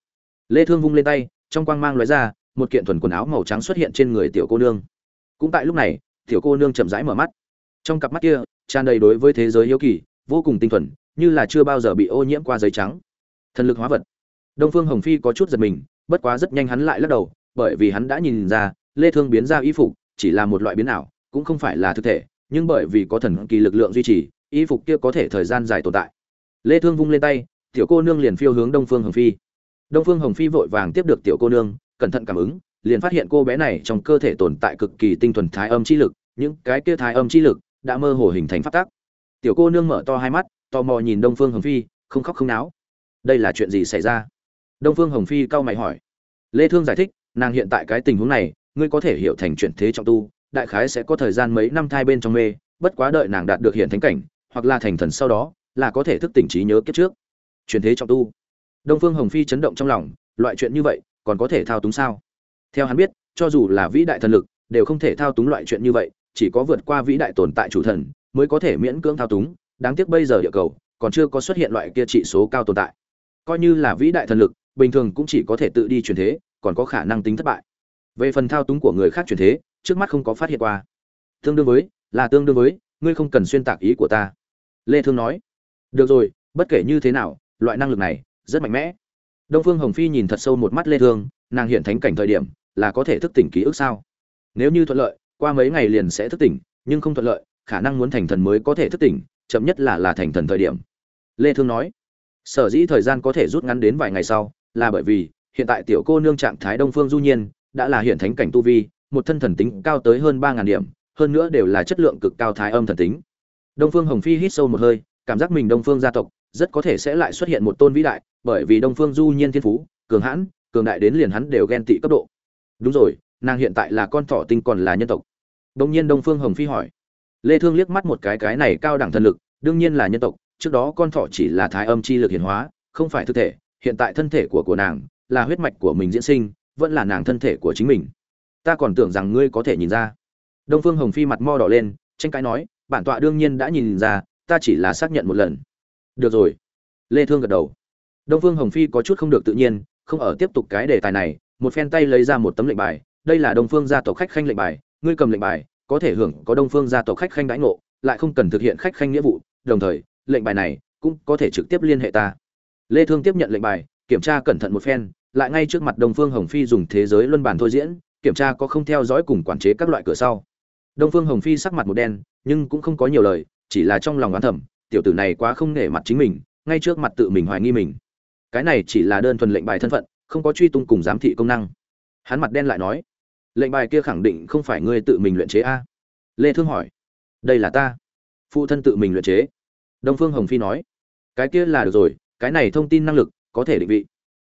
Lê thương vung lên tay, trong quang mang lóe ra, một kiện thuần quần áo màu trắng xuất hiện trên người tiểu cô nương. Cũng tại lúc này, tiểu cô nương chậm rãi mở mắt. Trong cặp mắt kia, tràn đầy đối với thế giới hiếu kỳ, vô cùng tinh thuần, như là chưa bao giờ bị ô nhiễm qua giấy trắng. Thần lực hóa vật. Đông phương hồng phi có chút giật mình, bất quá rất nhanh hắn lại lắc đầu, bởi vì hắn đã nhìn ra, lê thương biến ra y phục, chỉ là một loại biến ảo, cũng không phải là thực thể, nhưng bởi vì có thần kỳ lực lượng duy trì y phục kia có thể thời gian dài tồn tại. Lê thương vung lên tay, tiểu cô nương liền phiêu hướng đông phương hồng phi. Đông phương hồng phi vội vàng tiếp được tiểu cô nương, cẩn thận cảm ứng, liền phát hiện cô bé này trong cơ thể tồn tại cực kỳ tinh thuần thái âm chi lực, những cái kia thái âm chi lực đã mơ hồ hình thành phát tác tiểu cô nương mở to hai mắt, tò mò nhìn đông phương hồng phi, không khóc không náo. Đây là chuyện gì xảy ra? Đông phương hồng phi cau mày hỏi. Lê thương giải thích, nàng hiện tại cái tình huống này, ngươi có thể hiểu thành chuyện thế trọng tu, đại khái sẽ có thời gian mấy năm thai bên trong mê, bất quá đợi nàng đạt được hiện thánh cảnh hoặc là thành thần sau đó, là có thể thức tỉnh trí nhớ kiếp trước. Chuyển thế trọng tu. Đông phương hồng phi chấn động trong lòng, loại chuyện như vậy, còn có thể thao túng sao? Theo hắn biết, cho dù là vĩ đại thần lực, đều không thể thao túng loại chuyện như vậy, chỉ có vượt qua vĩ đại tồn tại chủ thần, mới có thể miễn cưỡng thao túng. Đáng tiếc bây giờ địa cầu, còn chưa có xuất hiện loại kia trị số cao tồn tại. Coi như là vĩ đại thần lực, bình thường cũng chỉ có thể tự đi chuyển thế, còn có khả năng tính thất bại. Về phần thao túng của người khác chuyển thế, trước mắt không có phát hiện qua. Tương đương với, là tương đương với, ngươi không cần xuyên tạc ý của ta lê thương nói, được rồi, bất kể như thế nào, loại năng lực này rất mạnh mẽ. Đông phương hồng phi nhìn thật sâu một mắt lê thương, nàng hiện thánh cảnh thời điểm là có thể thức tỉnh ký ức sao? Nếu như thuận lợi, qua mấy ngày liền sẽ thức tỉnh, nhưng không thuận lợi, khả năng muốn thành thần mới có thể thức tỉnh, chậm nhất là là thành thần thời điểm. Lê thương nói, sở dĩ thời gian có thể rút ngắn đến vài ngày sau là bởi vì hiện tại tiểu cô nương trạng thái đông phương du nhiên đã là hiện thánh cảnh tu vi, một thân thần tính cao tới hơn ba ngàn điểm, hơn nữa đều là chất lượng cực cao thái âm thần tính đông phương hồng phi hít sâu một hơi, cảm giác mình đông phương gia tộc rất có thể sẽ lại xuất hiện một tôn vĩ đại, bởi vì đông phương du nhiên thiên phú, cường hãn, cường đại đến liền hắn đều ghen tị cấp độ. Đúng rồi, nàng hiện tại là con thỏ tinh còn là nhân tộc. Đông nhiên đông phương hồng phi hỏi. Lê thương liếc mắt một cái cái này cao đẳng thần lực, đương nhiên là nhân tộc, trước đó con thỏ chỉ là thái âm chi lực hiển hóa, không phải thực thể, hiện tại thân thể của của nàng là huyết mạch của mình diễn sinh, vẫn là nàng thân thể của chính mình. Ta còn tưởng rằng ngươi có thể nhìn ra. Đông phương hồng phi mặt mo đỏ lên, tranh cãi nói bản tọa đương nhiên đã nhìn ra, ta chỉ là xác nhận một lần. Được rồi. Lê thương gật đầu. Đông phương hồng phi có chút không được tự nhiên, không ở tiếp tục cái đề tài này, một phen tay lấy ra một tấm lệnh bài, đây là đông phương gia tộc khách khanh lệnh bài, ngươi cầm lệnh bài, có thể hưởng có đông phương gia tộc khách khanh đãi ngộ, lại không cần thực hiện khách khanh nghĩa vụ, đồng thời, lệnh bài này cũng có thể trực tiếp liên hệ ta. Lê thương tiếp nhận lệnh bài, kiểm tra cẩn thận một phen, lại ngay trước mặt đông phương hồng phi dùng thế giới luân bản thôi diễn, kiểm tra có không theo dõi cùng quản chế các loại cửa sau. Đông phương hồng phi sắc mặt một đen nhưng cũng không có nhiều lời, chỉ là trong lòng oán thầm, tiểu tử này quá không nể mặt chính mình, ngay trước mặt tự mình hoài nghi mình. Cái này chỉ là đơn thuần lệnh bài thân phận, không có truy tung cùng giám thị công năng. Hắn mặt đen lại nói, lệnh bài kia khẳng định không phải ngươi tự mình luyện chế a? Lê thương hỏi, đây là ta. Phụ thân tự mình luyện chế. Đông phương hồng phi nói, cái kia là được rồi, cái này thông tin năng lực, có thể định vị.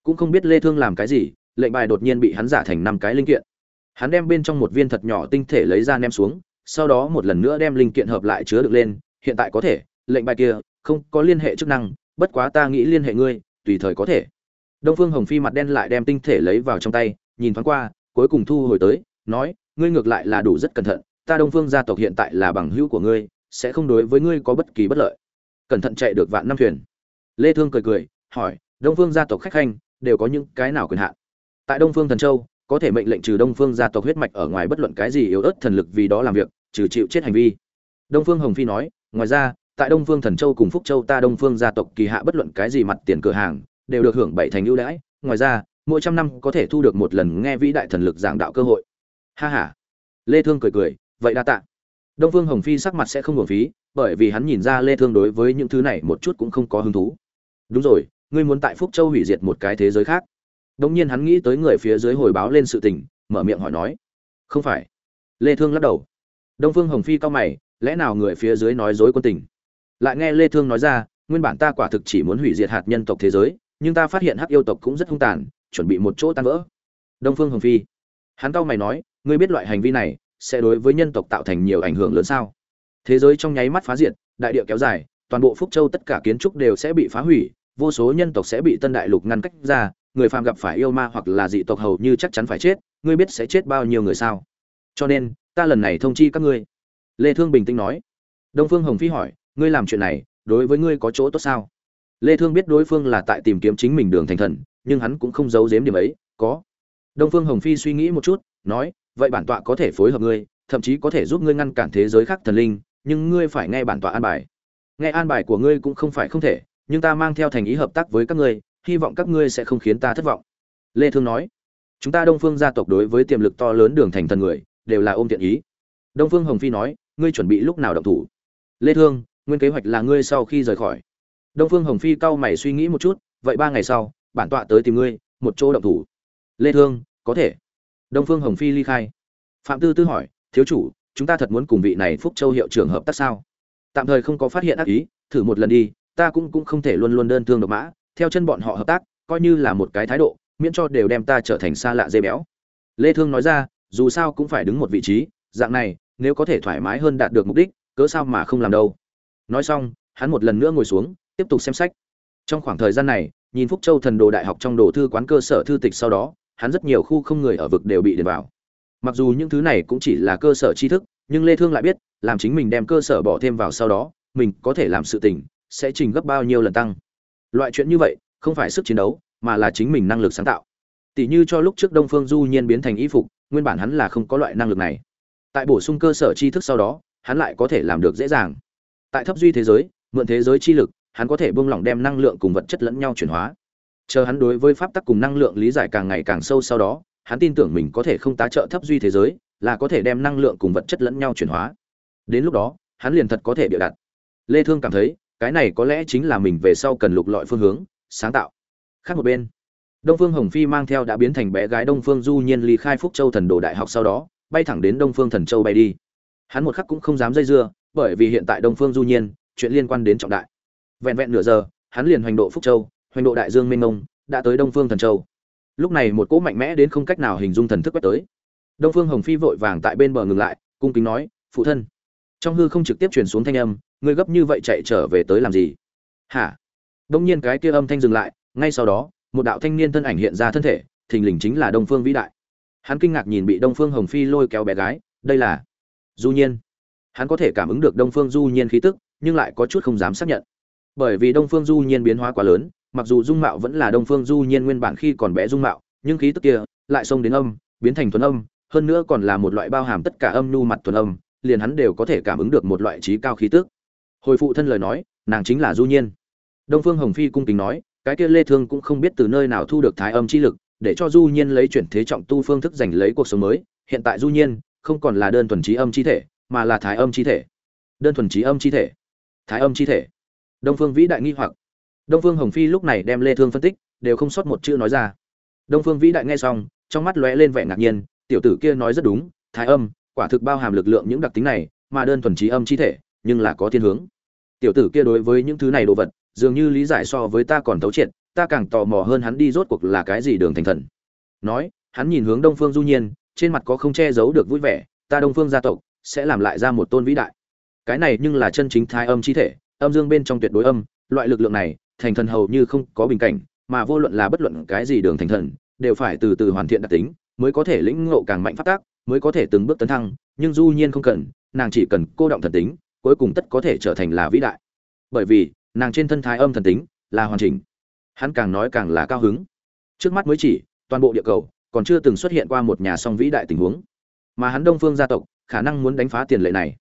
Cũng không biết lê thương làm cái gì, lệnh bài đột nhiên bị hắn giả thành năm cái linh kiện. Hắn đem bên trong một viên thật nhỏ tinh thể lấy ra ném xuống sau đó một lần nữa đem linh kiện hợp lại chứa được lên, hiện tại có thể, lệnh bài kia, không có liên hệ chức năng, bất quá ta nghĩ liên hệ ngươi, tùy thời có thể. Đông phương hồng phi mặt đen lại đem tinh thể lấy vào trong tay, nhìn thoáng qua, cuối cùng thu hồi tới, nói, ngươi ngược lại là đủ rất cẩn thận, ta đông phương gia tộc hiện tại là bằng hữu của ngươi, sẽ không đối với ngươi có bất kỳ bất lợi. Cẩn thận chạy được vạn năm thuyền. Lê thương cười cười, hỏi, đông phương gia tộc khách khanh, đều có những cái nào quyền hạn? Tại đông phương thần châu, có thể mệnh lệnh trừ đông phương gia tộc huyết mạch ở ngoài bất luận cái gì yếu ớt thần lực vì đó làm việc trừ chịu chết hành vi. Đông phương hồng phi nói, ngoài ra, tại đông phương thần châu cùng phúc châu ta đông phương gia tộc kỳ hạ bất luận cái gì mặt tiền cửa hàng, đều được hưởng bảy thành ưu đãi. Ngoài ra, mỗi trăm năm có thể thu được một lần nghe vĩ đại thần lực giảng đạo cơ hội. Ha ha. Lê thương cười cười, vậy đa tạ. Đông phương hồng phi sắc mặt sẽ không hưởng phí, bởi vì hắn nhìn ra lê thương đối với những thứ này một chút cũng không có hứng thú. Đúng rồi, ngươi muốn tại phúc châu hủy diệt một cái thế giới khác? Đống nhiên hắn nghĩ tới người phía dưới hồi báo lên sự tình, mở miệng hỏi nói. Không phải. Lê thương lắc đầu đông phương hồng phi cao mày, lẽ nào người phía dưới nói dối quân tình? Lại nghe lê thương nói ra, nguyên bản ta quả thực chỉ muốn hủy diệt hạt nhân tộc thế giới, nhưng ta phát hiện hắc yêu tộc cũng rất hung tàn, chuẩn bị một chỗ tan vỡ. Đông phương hồng phi, hắn cao mày nói, ngươi biết loại hành vi này sẽ đối với nhân tộc tạo thành nhiều ảnh hưởng lớn sao? Thế giới trong nháy mắt phá diệt, đại địa kéo dài, toàn bộ phúc châu tất cả kiến trúc đều sẽ bị phá hủy, vô số nhân tộc sẽ bị tân đại lục ngăn cách ra, người phàm gặp phải yêu ma hoặc là dị tộc hầu như chắc chắn phải chết, ngươi biết sẽ chết bao nhiêu người sao? Cho nên ta lần này thông chi các ngươi. Lê thương bình tĩnh nói. Đông phương hồng phi hỏi, ngươi làm chuyện này, đối với ngươi có chỗ tốt sao? Lê thương biết đối phương là tại tìm kiếm chính mình đường thành thần, nhưng hắn cũng không giấu giếm điểm ấy, có. Đông phương hồng phi suy nghĩ một chút, nói, vậy bản tọa có thể phối hợp ngươi, thậm chí có thể giúp ngươi ngăn cản thế giới khác thần linh, nhưng ngươi phải nghe bản tọa an bài. Nghe an bài của ngươi cũng không phải không thể, nhưng ta mang theo thành ý hợp tác với các ngươi, hy vọng các ngươi sẽ không khiến ta thất vọng. Lê thương nói, chúng ta đông phương gia tộc đối với tiềm lực to lớn đường thành thần người đều là ôm thiện ý. Đông phương hồng phi nói, ngươi chuẩn bị lúc nào động thủ? Lê thương, nguyên kế hoạch là ngươi sau khi rời khỏi. Đông phương hồng phi cau mày suy nghĩ một chút, vậy ba ngày sau, bản tọa tới tìm ngươi, một chỗ động thủ. Lê thương, có thể. Đông phương hồng phi ly khai. Phạm tư tư hỏi, thiếu chủ, chúng ta thật muốn cùng vị này phúc châu hiệu trưởng hợp tác sao? Tạm thời không có phát hiện ác ý, thử một lần đi, ta cũng cũng không thể luôn luôn đơn thương độc mã, theo chân bọn họ hợp tác, coi như là một cái thái độ, miễn cho đều đem ta trở thành xa lạ dê béo. Lê thương nói ra dù sao cũng phải đứng một vị trí, dạng này, nếu có thể thoải mái hơn đạt được mục đích, cớ sao mà không làm đâu. Nói xong, hắn một lần nữa ngồi xuống, tiếp tục xem sách. Trong khoảng thời gian này, nhìn phúc châu thần đồ đại học trong đồ thư quán cơ sở thư tịch sau đó, hắn rất nhiều khu không người ở vực đều bị điền vào. Mặc dù những thứ này cũng chỉ là cơ sở tri thức, nhưng lê thương lại biết, làm chính mình đem cơ sở bỏ thêm vào sau đó, mình có thể làm sự tình, sẽ trình gấp bao nhiêu lần tăng. Loại chuyện như vậy, không phải sức chiến đấu, mà là chính mình năng lực sáng tạo. Tỷ như cho lúc trước đông phương du nhiên biến thành y phục nguyên bản hắn là không có loại năng lực này. Tại bổ sung cơ sở tri thức sau đó, hắn lại có thể làm được dễ dàng. Tại thấp duy thế giới, mượn thế giới chi lực, hắn có thể buông lỏng đem năng lượng cùng vật chất lẫn nhau chuyển hóa. Chờ hắn đối với pháp tắc cùng năng lượng lý giải càng ngày càng sâu sau đó, hắn tin tưởng mình có thể không tá trợ thấp duy thế giới, là có thể đem năng lượng cùng vật chất lẫn nhau chuyển hóa. Đến lúc đó, hắn liền thật có thể bịa đặt. Lê thương cảm thấy, cái này có lẽ chính là mình về sau cần lục lọi phương hướng, sáng tạo. Khác một bên đông phương hồng phi mang theo đã biến thành bé gái đông phương du nhiên ly khai phúc châu thần đồ đại học sau đó bay thẳng đến đông phương thần châu bay đi. Hắn một khắc cũng không dám dây dưa bởi vì hiện tại đông phương du nhiên chuyện liên quan đến trọng đại. Vẹn vẹn nửa giờ hắn liền hoành độ phúc châu hoành độ đại dương Minh Ngông, đã tới đông phương thần châu. Lúc này một cỗ mạnh mẽ đến không cách nào hình dung thần thức quét tới. Đông phương hồng phi vội vàng tại bên bờ ngừng lại cung kính nói phụ thân. Trong hư không trực tiếp truyền xuống thanh âm ngươi gấp như vậy chạy trở về tới làm gì? Hả? Đông nhiên cái kia âm thanh dừng lại ngay sau đó một đạo thanh niên thân ảnh hiện ra thân thể, thình lình chính là đông phương vĩ đại. Hắn kinh ngạc nhìn bị đông phương hồng phi lôi kéo bé gái, đây là du nhiên. Hắn có thể cảm ứng được đông phương du nhiên khí tức, nhưng lại có chút không dám xác nhận. Bởi vì đông phương du nhiên biến hóa quá lớn, mặc dù dung mạo vẫn là đông phương du nhiên nguyên bản khi còn bé dung mạo, nhưng khí tức kia lại xông đến âm, biến thành thuần âm, hơn nữa còn là một loại bao hàm tất cả âm nhu mặt thuần âm, liền hắn đều có thể cảm ứng được một loại trí cao khí tức. Hồi phụ thân lời nói, nàng chính là du nhiên. Đông phương hồng phi cung kính nói cái kia lê thương cũng không biết từ nơi nào thu được thái âm chi lực, để cho du nhiên lấy chuyển thế trọng tu phương thức giành lấy cuộc sống mới. Hiện tại du nhiên không còn là đơn thuần trí âm chi thể, mà là thái âm chi thể. Đơn thuần trí âm chi thể. Thái âm chi thể. Đông phương vĩ đại nghi hoặc. Đông phương hồng phi lúc này đem lê thương phân tích, đều không sót một chữ nói ra. Đông phương vĩ đại nghe xong, trong mắt lóe lên vẻ ngạc nhiên, tiểu tử kia nói rất đúng, thái âm, quả thực bao hàm lực lượng những đặc tính này, mà đơn thuần trí âm chi thể, nhưng là có thiên hướng. Tiểu tử kia đối với những thứ này đồ vật dường như lý giải so với ta còn thấu triệt, ta càng tò mò hơn hắn đi rốt cuộc là cái gì đường thành thần. Nói, hắn nhìn hướng đông phương du nhiên, trên mặt có không che giấu được vui vẻ, ta đông phương gia tộc, sẽ làm lại ra một tôn vĩ đại. Cái này nhưng là chân chính thái âm chi thể, âm dương bên trong tuyệt đối âm, loại lực lượng này, thành thần hầu như không có bình cảnh, mà vô luận là bất luận cái gì đường thành thần, đều phải từ từ hoàn thiện đặc tính, mới có thể lĩnh ngộ càng mạnh phát tác, mới có thể từng bước tấn thăng, nhưng du nhiên không cần, nàng chỉ cần cô động thần tính, cuối cùng tất có thể trở thành là vĩ đại. Bởi vì nàng trên thân thái âm thần tính là hoàn chỉnh. Hắn càng nói càng là cao hứng. Trước mắt mới chỉ, toàn bộ địa cầu còn chưa từng xuất hiện qua một nhà song vĩ đại tình huống. Mà hắn đông phương gia tộc khả năng muốn đánh phá tiền lệ này.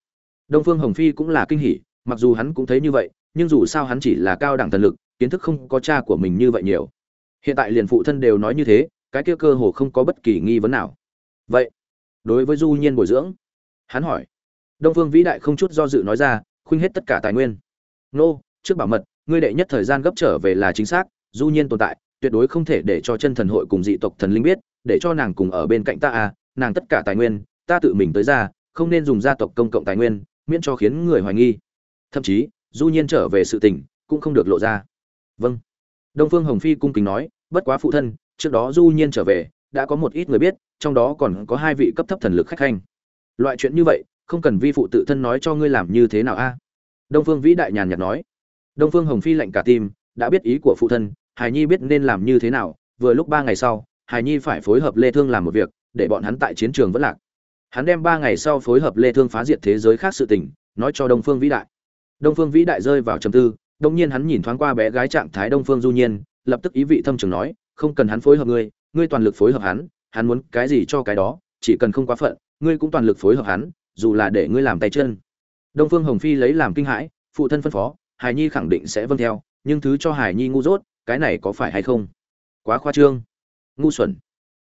Đông phương hồng phi cũng là kinh hỉ, mặc dù hắn cũng thấy như vậy, nhưng dù sao hắn chỉ là cao đẳng thần lực, kiến thức không có cha của mình như vậy nhiều. Hiện tại liền phụ thân đều nói như thế, cái kia cơ hồ không có bất kỳ nghi vấn nào. Vậy, đối với du nhiên bồi dưỡng, hắn hỏi. Đông phương vĩ đại không chút do dự nói ra, khuynh hết tất cả tài nguyên. Nô trước bảo mật, ngươi đệ nhất thời gian gấp trở về là chính xác, du nhiên tồn tại, tuyệt đối không thể để cho chân thần hội cùng dị tộc thần linh biết, để cho nàng cùng ở bên cạnh ta à nàng tất cả tài nguyên, ta tự mình tới ra, không nên dùng gia tộc công cộng tài nguyên, miễn cho khiến người hoài nghi. Thậm chí, du nhiên trở về sự tình, cũng không được lộ ra. Vâng. Đông phương hồng phi cung kính nói, bất quá phụ thân, trước đó du nhiên trở về, đã có một ít người biết, trong đó còn có hai vị cấp thấp thần lực khách khanh. Loại chuyện như vậy, không cần vi phụ tự thân nói cho ngươi làm như thế nào a. Đông phương vĩ đại nhàn nhạt nói đông phương hồng phi lạnh cả tim, đã biết ý của phụ thân, hải nhi biết nên làm như thế nào, vừa lúc ba ngày sau, hải nhi phải phối hợp lê thương làm một việc, để bọn hắn tại chiến trường vẫn lạc. Hắn đem ba ngày sau phối hợp lê thương phá diệt thế giới khác sự tình, nói cho đông phương vĩ đại. Đông phương vĩ đại rơi vào trầm tư đông nhiên hắn nhìn thoáng qua bé gái trạng thái đông phương du nhiên, lập tức ý vị thâm trường nói, không cần hắn phối hợp ngươi ngươi toàn lực phối hợp hắn hắn muốn cái gì cho cái đó, chỉ cần không quá phận, ngươi cũng toàn lực phối hợp hắn, dù là để ngươi làm tay chân. Đông phương hồng phi lấy làm kinh hãi, phụ thân phân phó hải nhi khẳng định sẽ vâng theo, nhưng thứ cho hải nhi ngu dốt, cái này có phải hay không? Quá khoa trương. Ngu xuẩn.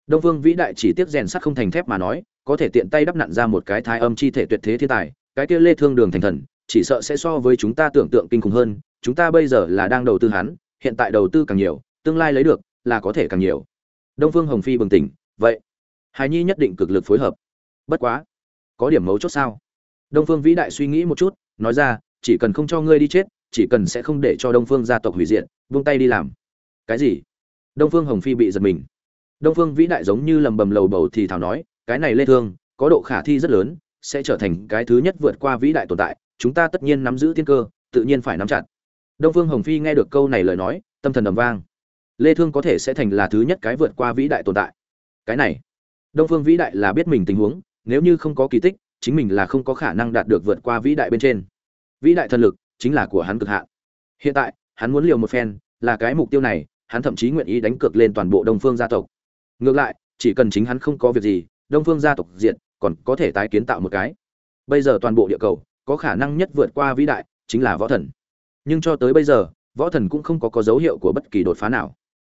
Đông Vương vĩ đại chỉ tiếc rèn sắt không thành thép mà nói, có thể tiện tay đắp nặn ra một cái thái âm chi thể tuyệt thế thiên tài, cái kia lê thương đường thành thần, chỉ sợ sẽ so với chúng ta tưởng tượng kinh khủng hơn, chúng ta bây giờ là đang đầu tư hắn, hiện tại đầu tư càng nhiều, tương lai lấy được là có thể càng nhiều. Đông phương hồng phi bừng tỉnh, vậy, hải nhi nhất định cực lực phối hợp. Bất quá, có điểm mấu chốt sao? Đông phương vĩ đại suy nghĩ một chút, nói ra, chỉ cần không cho ngươi đi chết chỉ cần sẽ không để cho đông phương gia tộc hủy diệt, buông tay đi làm. Cái gì? Đông phương hồng phi bị giật mình. Đông phương vĩ đại giống như lầm bầm lầu bầu thì thảo nói, cái này lê thương, có độ khả thi rất lớn, sẽ trở thành cái thứ nhất vượt qua vĩ đại tồn tại, chúng ta tất nhiên nắm giữ thiên cơ, tự nhiên phải nắm chặt. Đông phương hồng phi nghe được câu này lời nói, tâm thần ầm vang. Lê thương có thể sẽ thành là thứ nhất cái vượt qua vĩ đại tồn tại. Cái này, đông phương vĩ đại là biết mình tình huống, nếu như không có kỳ tích, chính mình là không có khả năng đạt được vượt qua vĩ đại bên trên. Vĩ đại thần lực chính là của hắn cực hạn. Hiện tại, hắn muốn liều một phen, là cái mục tiêu này, hắn thậm chí nguyện ý đánh cược lên toàn bộ đông phương gia tộc. Ngược lại, chỉ cần chính hắn không có việc gì, đông phương gia tộc diện còn có thể tái kiến tạo một cái. Bây giờ toàn bộ địa cầu, có khả năng nhất vượt qua vĩ đại, chính là võ thần. Nhưng cho tới bây giờ, võ thần cũng không có có dấu hiệu của bất kỳ đột phá nào.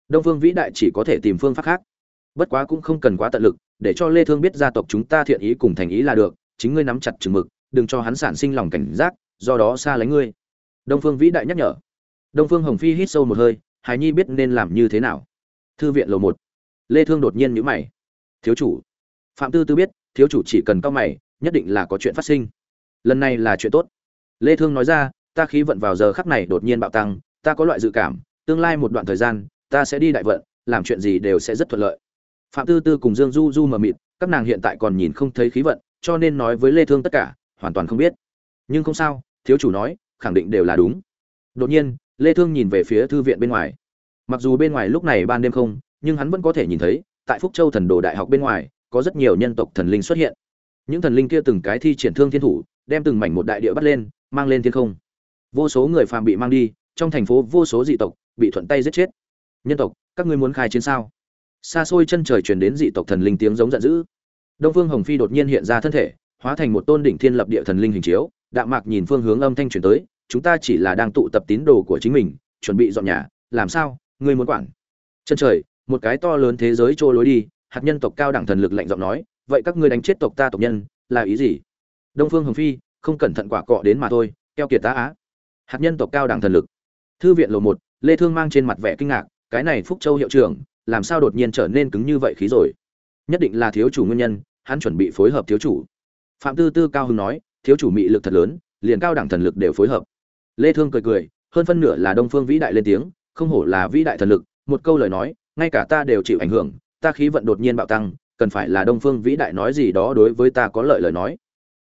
Đông phương vĩ đại chỉ có thể tìm phương pháp khác. Bất quá cũng không cần quá tận lực, để cho lê thương biết gia tộc chúng ta thiện ý cùng thành ý là được, chính ngươi nắm chặt chừng mực, đừng cho hắn sản sinh lòng cảnh giác do đó xa lánh ngươi. Đông phương vĩ đại nhắc nhở. Đông phương hồng phi hít sâu một hơi hải nhi biết nên làm như thế nào. Thư viện lầu một. Lê thương đột nhiên nhíu mày. Thiếu chủ. Phạm tư tư biết, thiếu chủ chỉ cần cao mày, nhất định là có chuyện phát sinh. Lần này là chuyện tốt. Lê thương nói ra, ta khí vận vào giờ khắc này đột nhiên bạo tăng, ta có loại dự cảm, tương lai một đoạn thời gian, ta sẽ đi đại vận, làm chuyện gì đều sẽ rất thuận lợi. Phạm tư tư cùng dương du du mờ mịt, các nàng hiện tại còn nhìn không thấy khí vận, cho nên nói với lê thương tất cả, hoàn toàn không biết nhưng không sao, thiếu chủ nói, khẳng định đều là đúng. Đột nhiên, lê thương nhìn về phía thư viện bên ngoài. Mặc dù bên ngoài lúc này ban đêm không, nhưng hắn vẫn có thể nhìn thấy, tại phúc châu thần đồ đại học bên ngoài, có rất nhiều nhân tộc thần linh xuất hiện. Những thần linh kia từng cái thi triển thương thiên thủ, đem từng mảnh một đại địa bắt lên, mang lên thiên không. Vô số người phàm bị mang đi, trong thành phố vô số dị tộc, bị thuận tay giết chết. Nhân tộc, các ngươi muốn khai chiến sao? Xa xôi chân trời truyền đến dị tộc thần linh tiếng giống giận dữ. Đông phương hồng phi đột nhiên hiện ra thân thể, hóa thành một tôn đỉnh thiên lập địa thần linh hình chiếu đạm mạc nhìn phương hướng âm thanh truyền tới, chúng ta chỉ là đang tụ tập tín đồ của chính mình, chuẩn bị dọn nhà, làm sao, ngươi muốn quản? Chân trời, một cái to lớn thế giới trôi lối đi, hạt nhân tộc cao đẳng thần lực lạnh giọng nói, vậy các ngươi đánh chết tộc ta tộc nhân, là ý gì? Đông phương hồng phi, không cẩn thận quả cọ đến mà thôi, keo kiệt tá á. Hạt nhân tộc cao đẳng thần lực. Thư viện lộ một, lê thương mang trên mặt vẻ kinh ngạc, cái này phúc châu hiệu trưởng, làm sao đột nhiên trở nên cứng như vậy khí rồi? Nhất định là thiếu chủ nguyên nhân, hắn chuẩn bị phối hợp thiếu chủ. Phạm tư tư cao hưng nói thiếu chủ mị lực thật lớn, liền cao đẳng thần lực đều phối hợp. Lê thương cười cười, hơn phân nửa là đông phương vĩ đại lên tiếng, không hổ là vĩ đại thần lực, một câu lời nói, ngay cả ta đều chịu ảnh hưởng, ta khí vận đột nhiên bạo tăng, cần phải là đông phương vĩ đại nói gì đó đối với ta có lợi lời nói.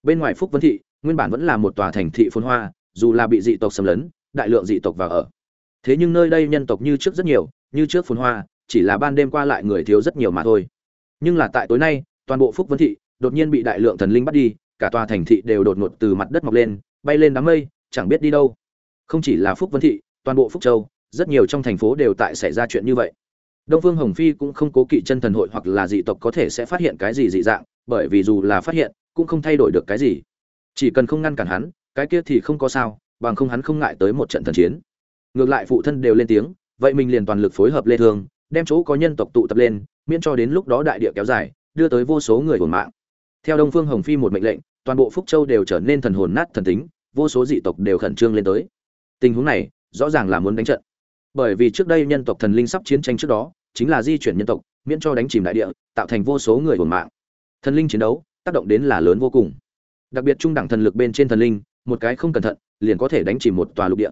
Bên ngoài phúc vân thị, nguyên bản vẫn là một tòa thành thị phồn hoa, dù là bị dị tộc xâm lấn, đại lượng dị tộc vào ở. Thế nhưng nơi đây nhân tộc như trước rất nhiều, như trước phồn hoa, chỉ là ban đêm qua lại người thiếu rất nhiều mà thôi. Nhưng là tại tối nay, toàn bộ phúc vân thị đột nhiên bị đại lượng thần linh bắt đi cả tòa thành thị đều đột ngột từ mặt đất mọc lên, bay lên đám mây, chẳng biết đi đâu. Không chỉ là phúc vân thị, toàn bộ phúc châu, rất nhiều trong thành phố đều tại xảy ra chuyện như vậy. Đông phương hồng phi cũng không cố kỵ chân thần hội hoặc là dị tộc có thể sẽ phát hiện cái gì dị dạng, bởi vì dù là phát hiện, cũng không thay đổi được cái gì. Chỉ cần không ngăn cản hắn, cái kia thì không có sao, bằng không hắn không ngại tới một trận thần chiến. Ngược lại phụ thân đều lên tiếng, vậy mình liền toàn lực phối hợp lê thương, đem chỗ có nhân tộc tụ tập lên, miễn cho đến lúc đó đại địa kéo dài, đưa tới vô số người hồn mạng theo đông phương hồng phi một mệnh lệnh, toàn bộ phúc châu đều trở nên thần hồn nát thần tính, vô số dị tộc đều khẩn trương lên tới. Tình huống này, rõ ràng là muốn đánh trận. Bởi vì trước đây nhân tộc thần linh sắp chiến tranh trước đó, chính là di chuyển nhân tộc, miễn cho đánh chìm đại địa, tạo thành vô số người hồn mạng. Thần linh chiến đấu, tác động đến là lớn vô cùng. Đặc biệt trung đẳng thần lực bên trên thần linh, một cái không cẩn thận, liền có thể đánh chìm một tòa lục địa.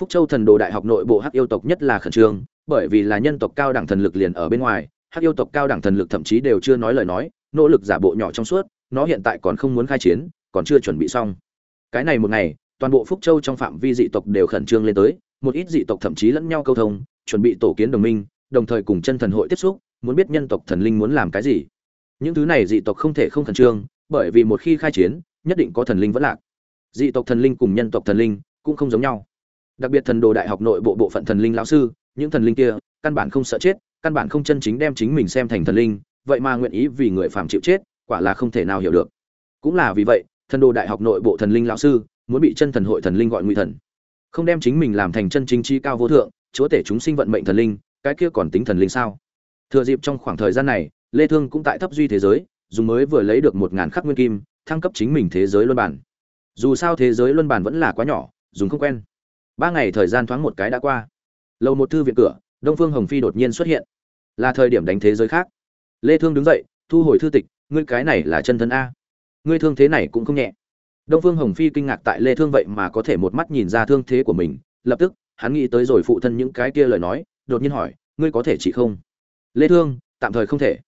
Phúc châu thần đồ đại học nội bộ hắc yêu tộc nhất là khẩn trương, bởi vì là nhân tộc cao đẳng thần lực liền ở bên ngoài, hắc yêu tộc cao đẳng thần lực thậm chí đều chưa nói lời nói nỗ lực giả bộ nhỏ trong suốt, nó hiện tại còn không muốn khai chiến, còn chưa chuẩn bị xong. Cái này một ngày, toàn bộ phúc châu trong phạm vi dị tộc đều khẩn trương lên tới, một ít dị tộc thậm chí lẫn nhau câu thông, chuẩn bị tổ kiến đồng minh, đồng thời cùng chân thần hội tiếp xúc, muốn biết nhân tộc thần linh muốn làm cái gì. Những thứ này dị tộc không thể không khẩn trương, bởi vì một khi khai chiến, nhất định có thần linh vẫn lạc. Dị tộc thần linh cùng nhân tộc thần linh cũng không giống nhau. Đặc biệt thần đồ đại học nội bộ bộ phận thần linh lão sư, những thần linh kia, căn bản không sợ chết, căn bản không chân chính đem chính mình xem thành thần linh vậy mà nguyện ý vì người phàm chịu chết, quả là không thể nào hiểu được. Cũng là vì vậy, thần đồ đại học nội bộ thần linh lão sư muốn bị chân thần hội thần linh gọi ngụy thần. Không đem chính mình làm thành chân chính chi cao vô thượng, chúa tể chúng sinh vận mệnh thần linh, cái kia còn tính thần linh sao? Thừa dịp trong khoảng thời gian này, lê thương cũng tại thấp duy thế giới dùng mới vừa lấy được một ngàn khắc nguyên kim, thăng cấp chính mình thế giới luân bản. Dù sao thế giới luân bản vẫn là quá nhỏ, dùng không quen. Ba ngày thời gian thoáng một cái đã qua. Lầu một thư viện cửa, đông phương hồng phi đột nhiên xuất hiện. Là thời điểm đánh thế giới khác lê thương đứng dậy, thu hồi thư tịch, ngươi cái này là chân thân a. Ngươi thương thế này cũng không nhẹ. Đông phương hồng phi kinh ngạc tại lê thương vậy mà có thể một mắt nhìn ra thương thế của mình, lập tức, hắn nghĩ tới rồi phụ thân những cái kia lời nói, đột nhiên hỏi, ngươi có thể chỉ không? Lê thương, tạm thời không thể.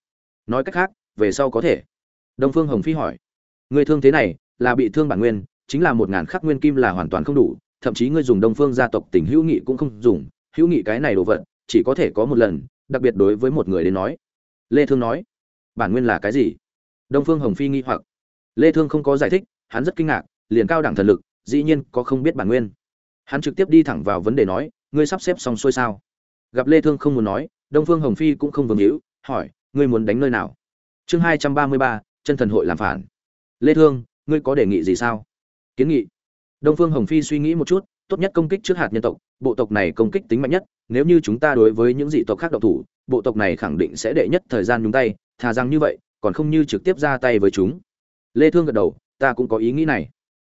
Nói cách khác, về sau có thể. Đông phương hồng phi hỏi, ngươi thương thế này là bị thương bản nguyên, chính là một ngàn khắc nguyên kim là hoàn toàn không đủ, thậm chí ngươi dùng đông phương gia tộc tỉnh hữu nghị cũng không dùng, hữu nghị cái này đồ vật, chỉ có thể có một lần, đặc biệt đối với một người đến nói lê thương nói bản nguyên là cái gì? Đông phương hồng phi nghi hoặc. Lê thương không có giải thích hắn rất kinh ngạc liền cao đẳng thần lực dĩ nhiên có không biết bản nguyên. Hắn trực tiếp đi thẳng vào vấn đề nói ngươi sắp xếp xong xuôi sao? Gặp lê thương không muốn nói đông phương hồng phi cũng không vương hữu hỏi ngươi muốn đánh nơi nào? Chương 233, chân thần hội làm phản. Lê thương ngươi có đề nghị gì sao? Kiến nghị. Đông phương hồng phi suy nghĩ một chút tốt nhất công kích trước hạt nhân tộc bộ tộc này công kích tính mạnh nhất nếu như chúng ta đối với những dị tộc khác độc thủ, bộ tộc này khẳng định sẽ đệ nhất thời gian nhúng tay, thà rằng như vậy, còn không như trực tiếp ra tay với chúng. Lê thương gật đầu, ta cũng có ý nghĩ này.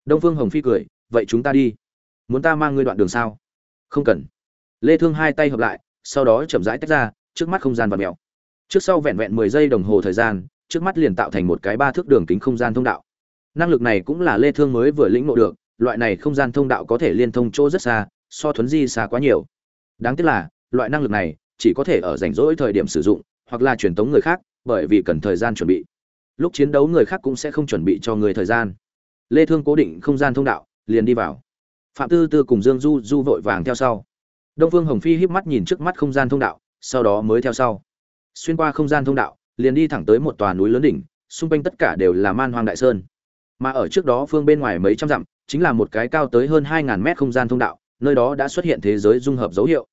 Đông phương hồng phi cười, vậy chúng ta đi. Muốn ta mang ngươi đoạn đường sao? Không cần. Lê thương hai tay hợp lại, sau đó chậm rãi tách ra, trước mắt không gian vặn mèo. Trước sau vẹn vẹn 10 giây đồng hồ thời gian, trước mắt liền tạo thành một cái ba thước đường kính không gian thông đạo. Năng lực này cũng là lê thương mới vừa lĩnh ngộ được, loại này không gian thông đạo có thể liên thông chỗ rất xa, so thuấn di xa quá nhiều đáng tiếc là, loại năng lực này chỉ có thể ở rảnh rỗi thời điểm sử dụng, hoặc là truyền tống người khác, bởi vì cần thời gian chuẩn bị. Lúc chiến đấu người khác cũng sẽ không chuẩn bị cho người thời gian. Lê thương cố định không gian thông đạo, liền đi vào. Phạm tư tư cùng dương du du vội vàng theo sau. Đông phương hồng phi híp mắt nhìn trước mắt không gian thông đạo, sau đó mới theo sau. Xuyên qua không gian thông đạo, liền đi thẳng tới một tòa núi lớn đỉnh, xung quanh tất cả đều là man hoang đại sơn. Mà ở trước đó phương bên ngoài mấy trăm dặm, chính là một cái cao tới hơn 2.000 mét không gian thông đạo, nơi đó đã xuất hiện thế giới dung hợp dấu hiệu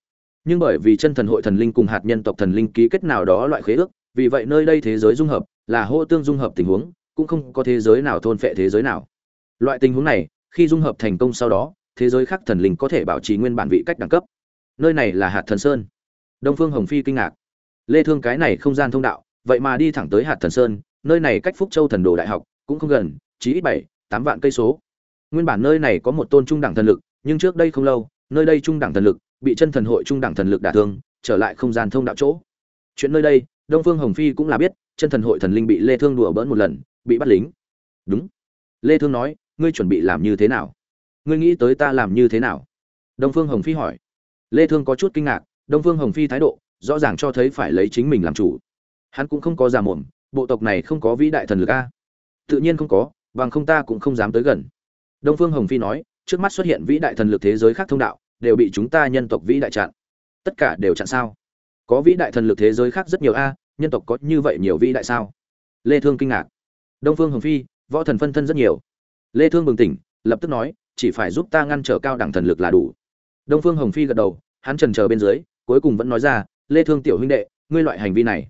nhưng bởi vì chân thần hội thần linh cùng hạt nhân tộc thần linh ký kết nào đó loại khế ước, vì vậy nơi đây thế giới dung hợp, là hô tương dung hợp tình huống, cũng không có thế giới nào thôn phệ thế giới nào. Loại tình huống này, khi dung hợp thành công sau đó, thế giới khác thần linh có thể bảo trì nguyên bản vị cách đẳng cấp. Nơi này là hạt thần sơn. Đông phương hồng phi kinh ngạc. Lê thương cái này không gian thông đạo, vậy mà đi thẳng tới hạt thần sơn, nơi này cách phúc châu thần đồ đại học cũng không gần, chỉ ít bảy, tám vạn cây số. Nguyên bản nơi này có một tôn trung đẳng thần lực, nhưng trước đây không lâu, nơi đây trung đẳng thần lực bị chân thần hội trung đẳng thần lực đả thương, trở lại không gian thông đạo chỗ. Chuyện nơi đây, đông phương hồng phi cũng là biết, chân thần hội thần linh bị lê thương đùa bỡn một lần, bị bắt lính. Đúng. Lê thương nói, ngươi chuẩn bị làm như thế nào? Ngươi nghĩ tới ta làm như thế nào? Đông phương hồng phi hỏi. Lê thương có chút kinh ngạc, đông phương hồng phi thái độ, rõ ràng cho thấy phải lấy chính mình làm chủ. Hắn cũng không có giả mồm, bộ tộc này không có vĩ đại thần lực a. Tự nhiên không có, bằng không ta cũng không dám tới gần. Đông phương hồng phi nói, trước mắt xuất hiện vĩ đại thần lực thế giới khác thông đạo đều bị chúng ta nhân tộc vĩ đại chặn. Tất cả đều chặn sao? Có vĩ đại thần lực thế giới khác rất nhiều a, nhân tộc có như vậy nhiều vĩ đại sao? Lê thương kinh ngạc. Đông phương hồng phi, võ thần phân thân rất nhiều. Lê thương bừng tỉnh, lập tức nói, chỉ phải giúp ta ngăn trở cao đẳng thần lực là đủ. Đông phương hồng phi gật đầu, hắn trần chờ bên dưới, cuối cùng vẫn nói ra, lê thương tiểu huynh đệ, ngươi loại hành vi này,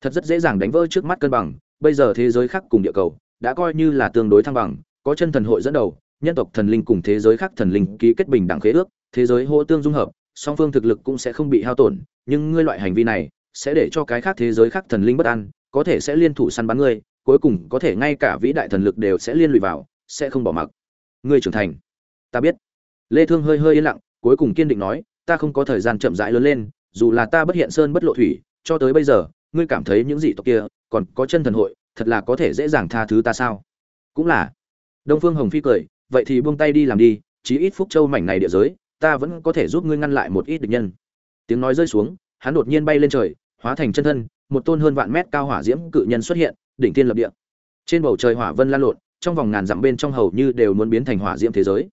thật rất dễ dàng đánh vỡ trước mắt cân bằng, bây giờ thế giới khác cùng địa cầu, đã coi như là tương đối thăng bằng, có chân thần hội dẫn đầu nhân tộc thần linh cùng thế giới khác thần linh ký kết bình đẳng khế ước, thế giới hỗ tương dung hợp, song phương thực lực cũng sẽ không bị hao tổn, nhưng ngươi loại hành vi này sẽ để cho cái khác thế giới khác thần linh bất an, có thể sẽ liên thủ săn bắn ngươi, cuối cùng có thể ngay cả vĩ đại thần lực đều sẽ liên lụy vào, sẽ không bỏ mặc. Ngươi trưởng thành. Ta biết. Lê thương hơi hơi yên lặng, cuối cùng kiên định nói, ta không có thời gian chậm rãi lớn lên, dù là ta bất hiện sơn bất lộ thủy, cho tới bây giờ, ngươi cảm thấy những dị tộc kia còn có chân thần hội, thật là có thể dễ dàng tha thứ ta sao? Cũng là. Đông phương hồng phi cười vậy thì buông tay đi làm đi, chí ít phúc châu mảnh này địa giới, ta vẫn có thể giúp ngươi ngăn lại một ít địch nhân. Tiếng nói rơi xuống, hắn đột nhiên bay lên trời, hóa thành chân thân, một tôn hơn vạn mét cao hỏa diễm cự nhân xuất hiện, đỉnh thiên lập địa. Trên bầu trời hỏa vân lan lộn, trong vòng ngàn dặm bên trong hầu như đều muốn biến thành hỏa diễm thế giới.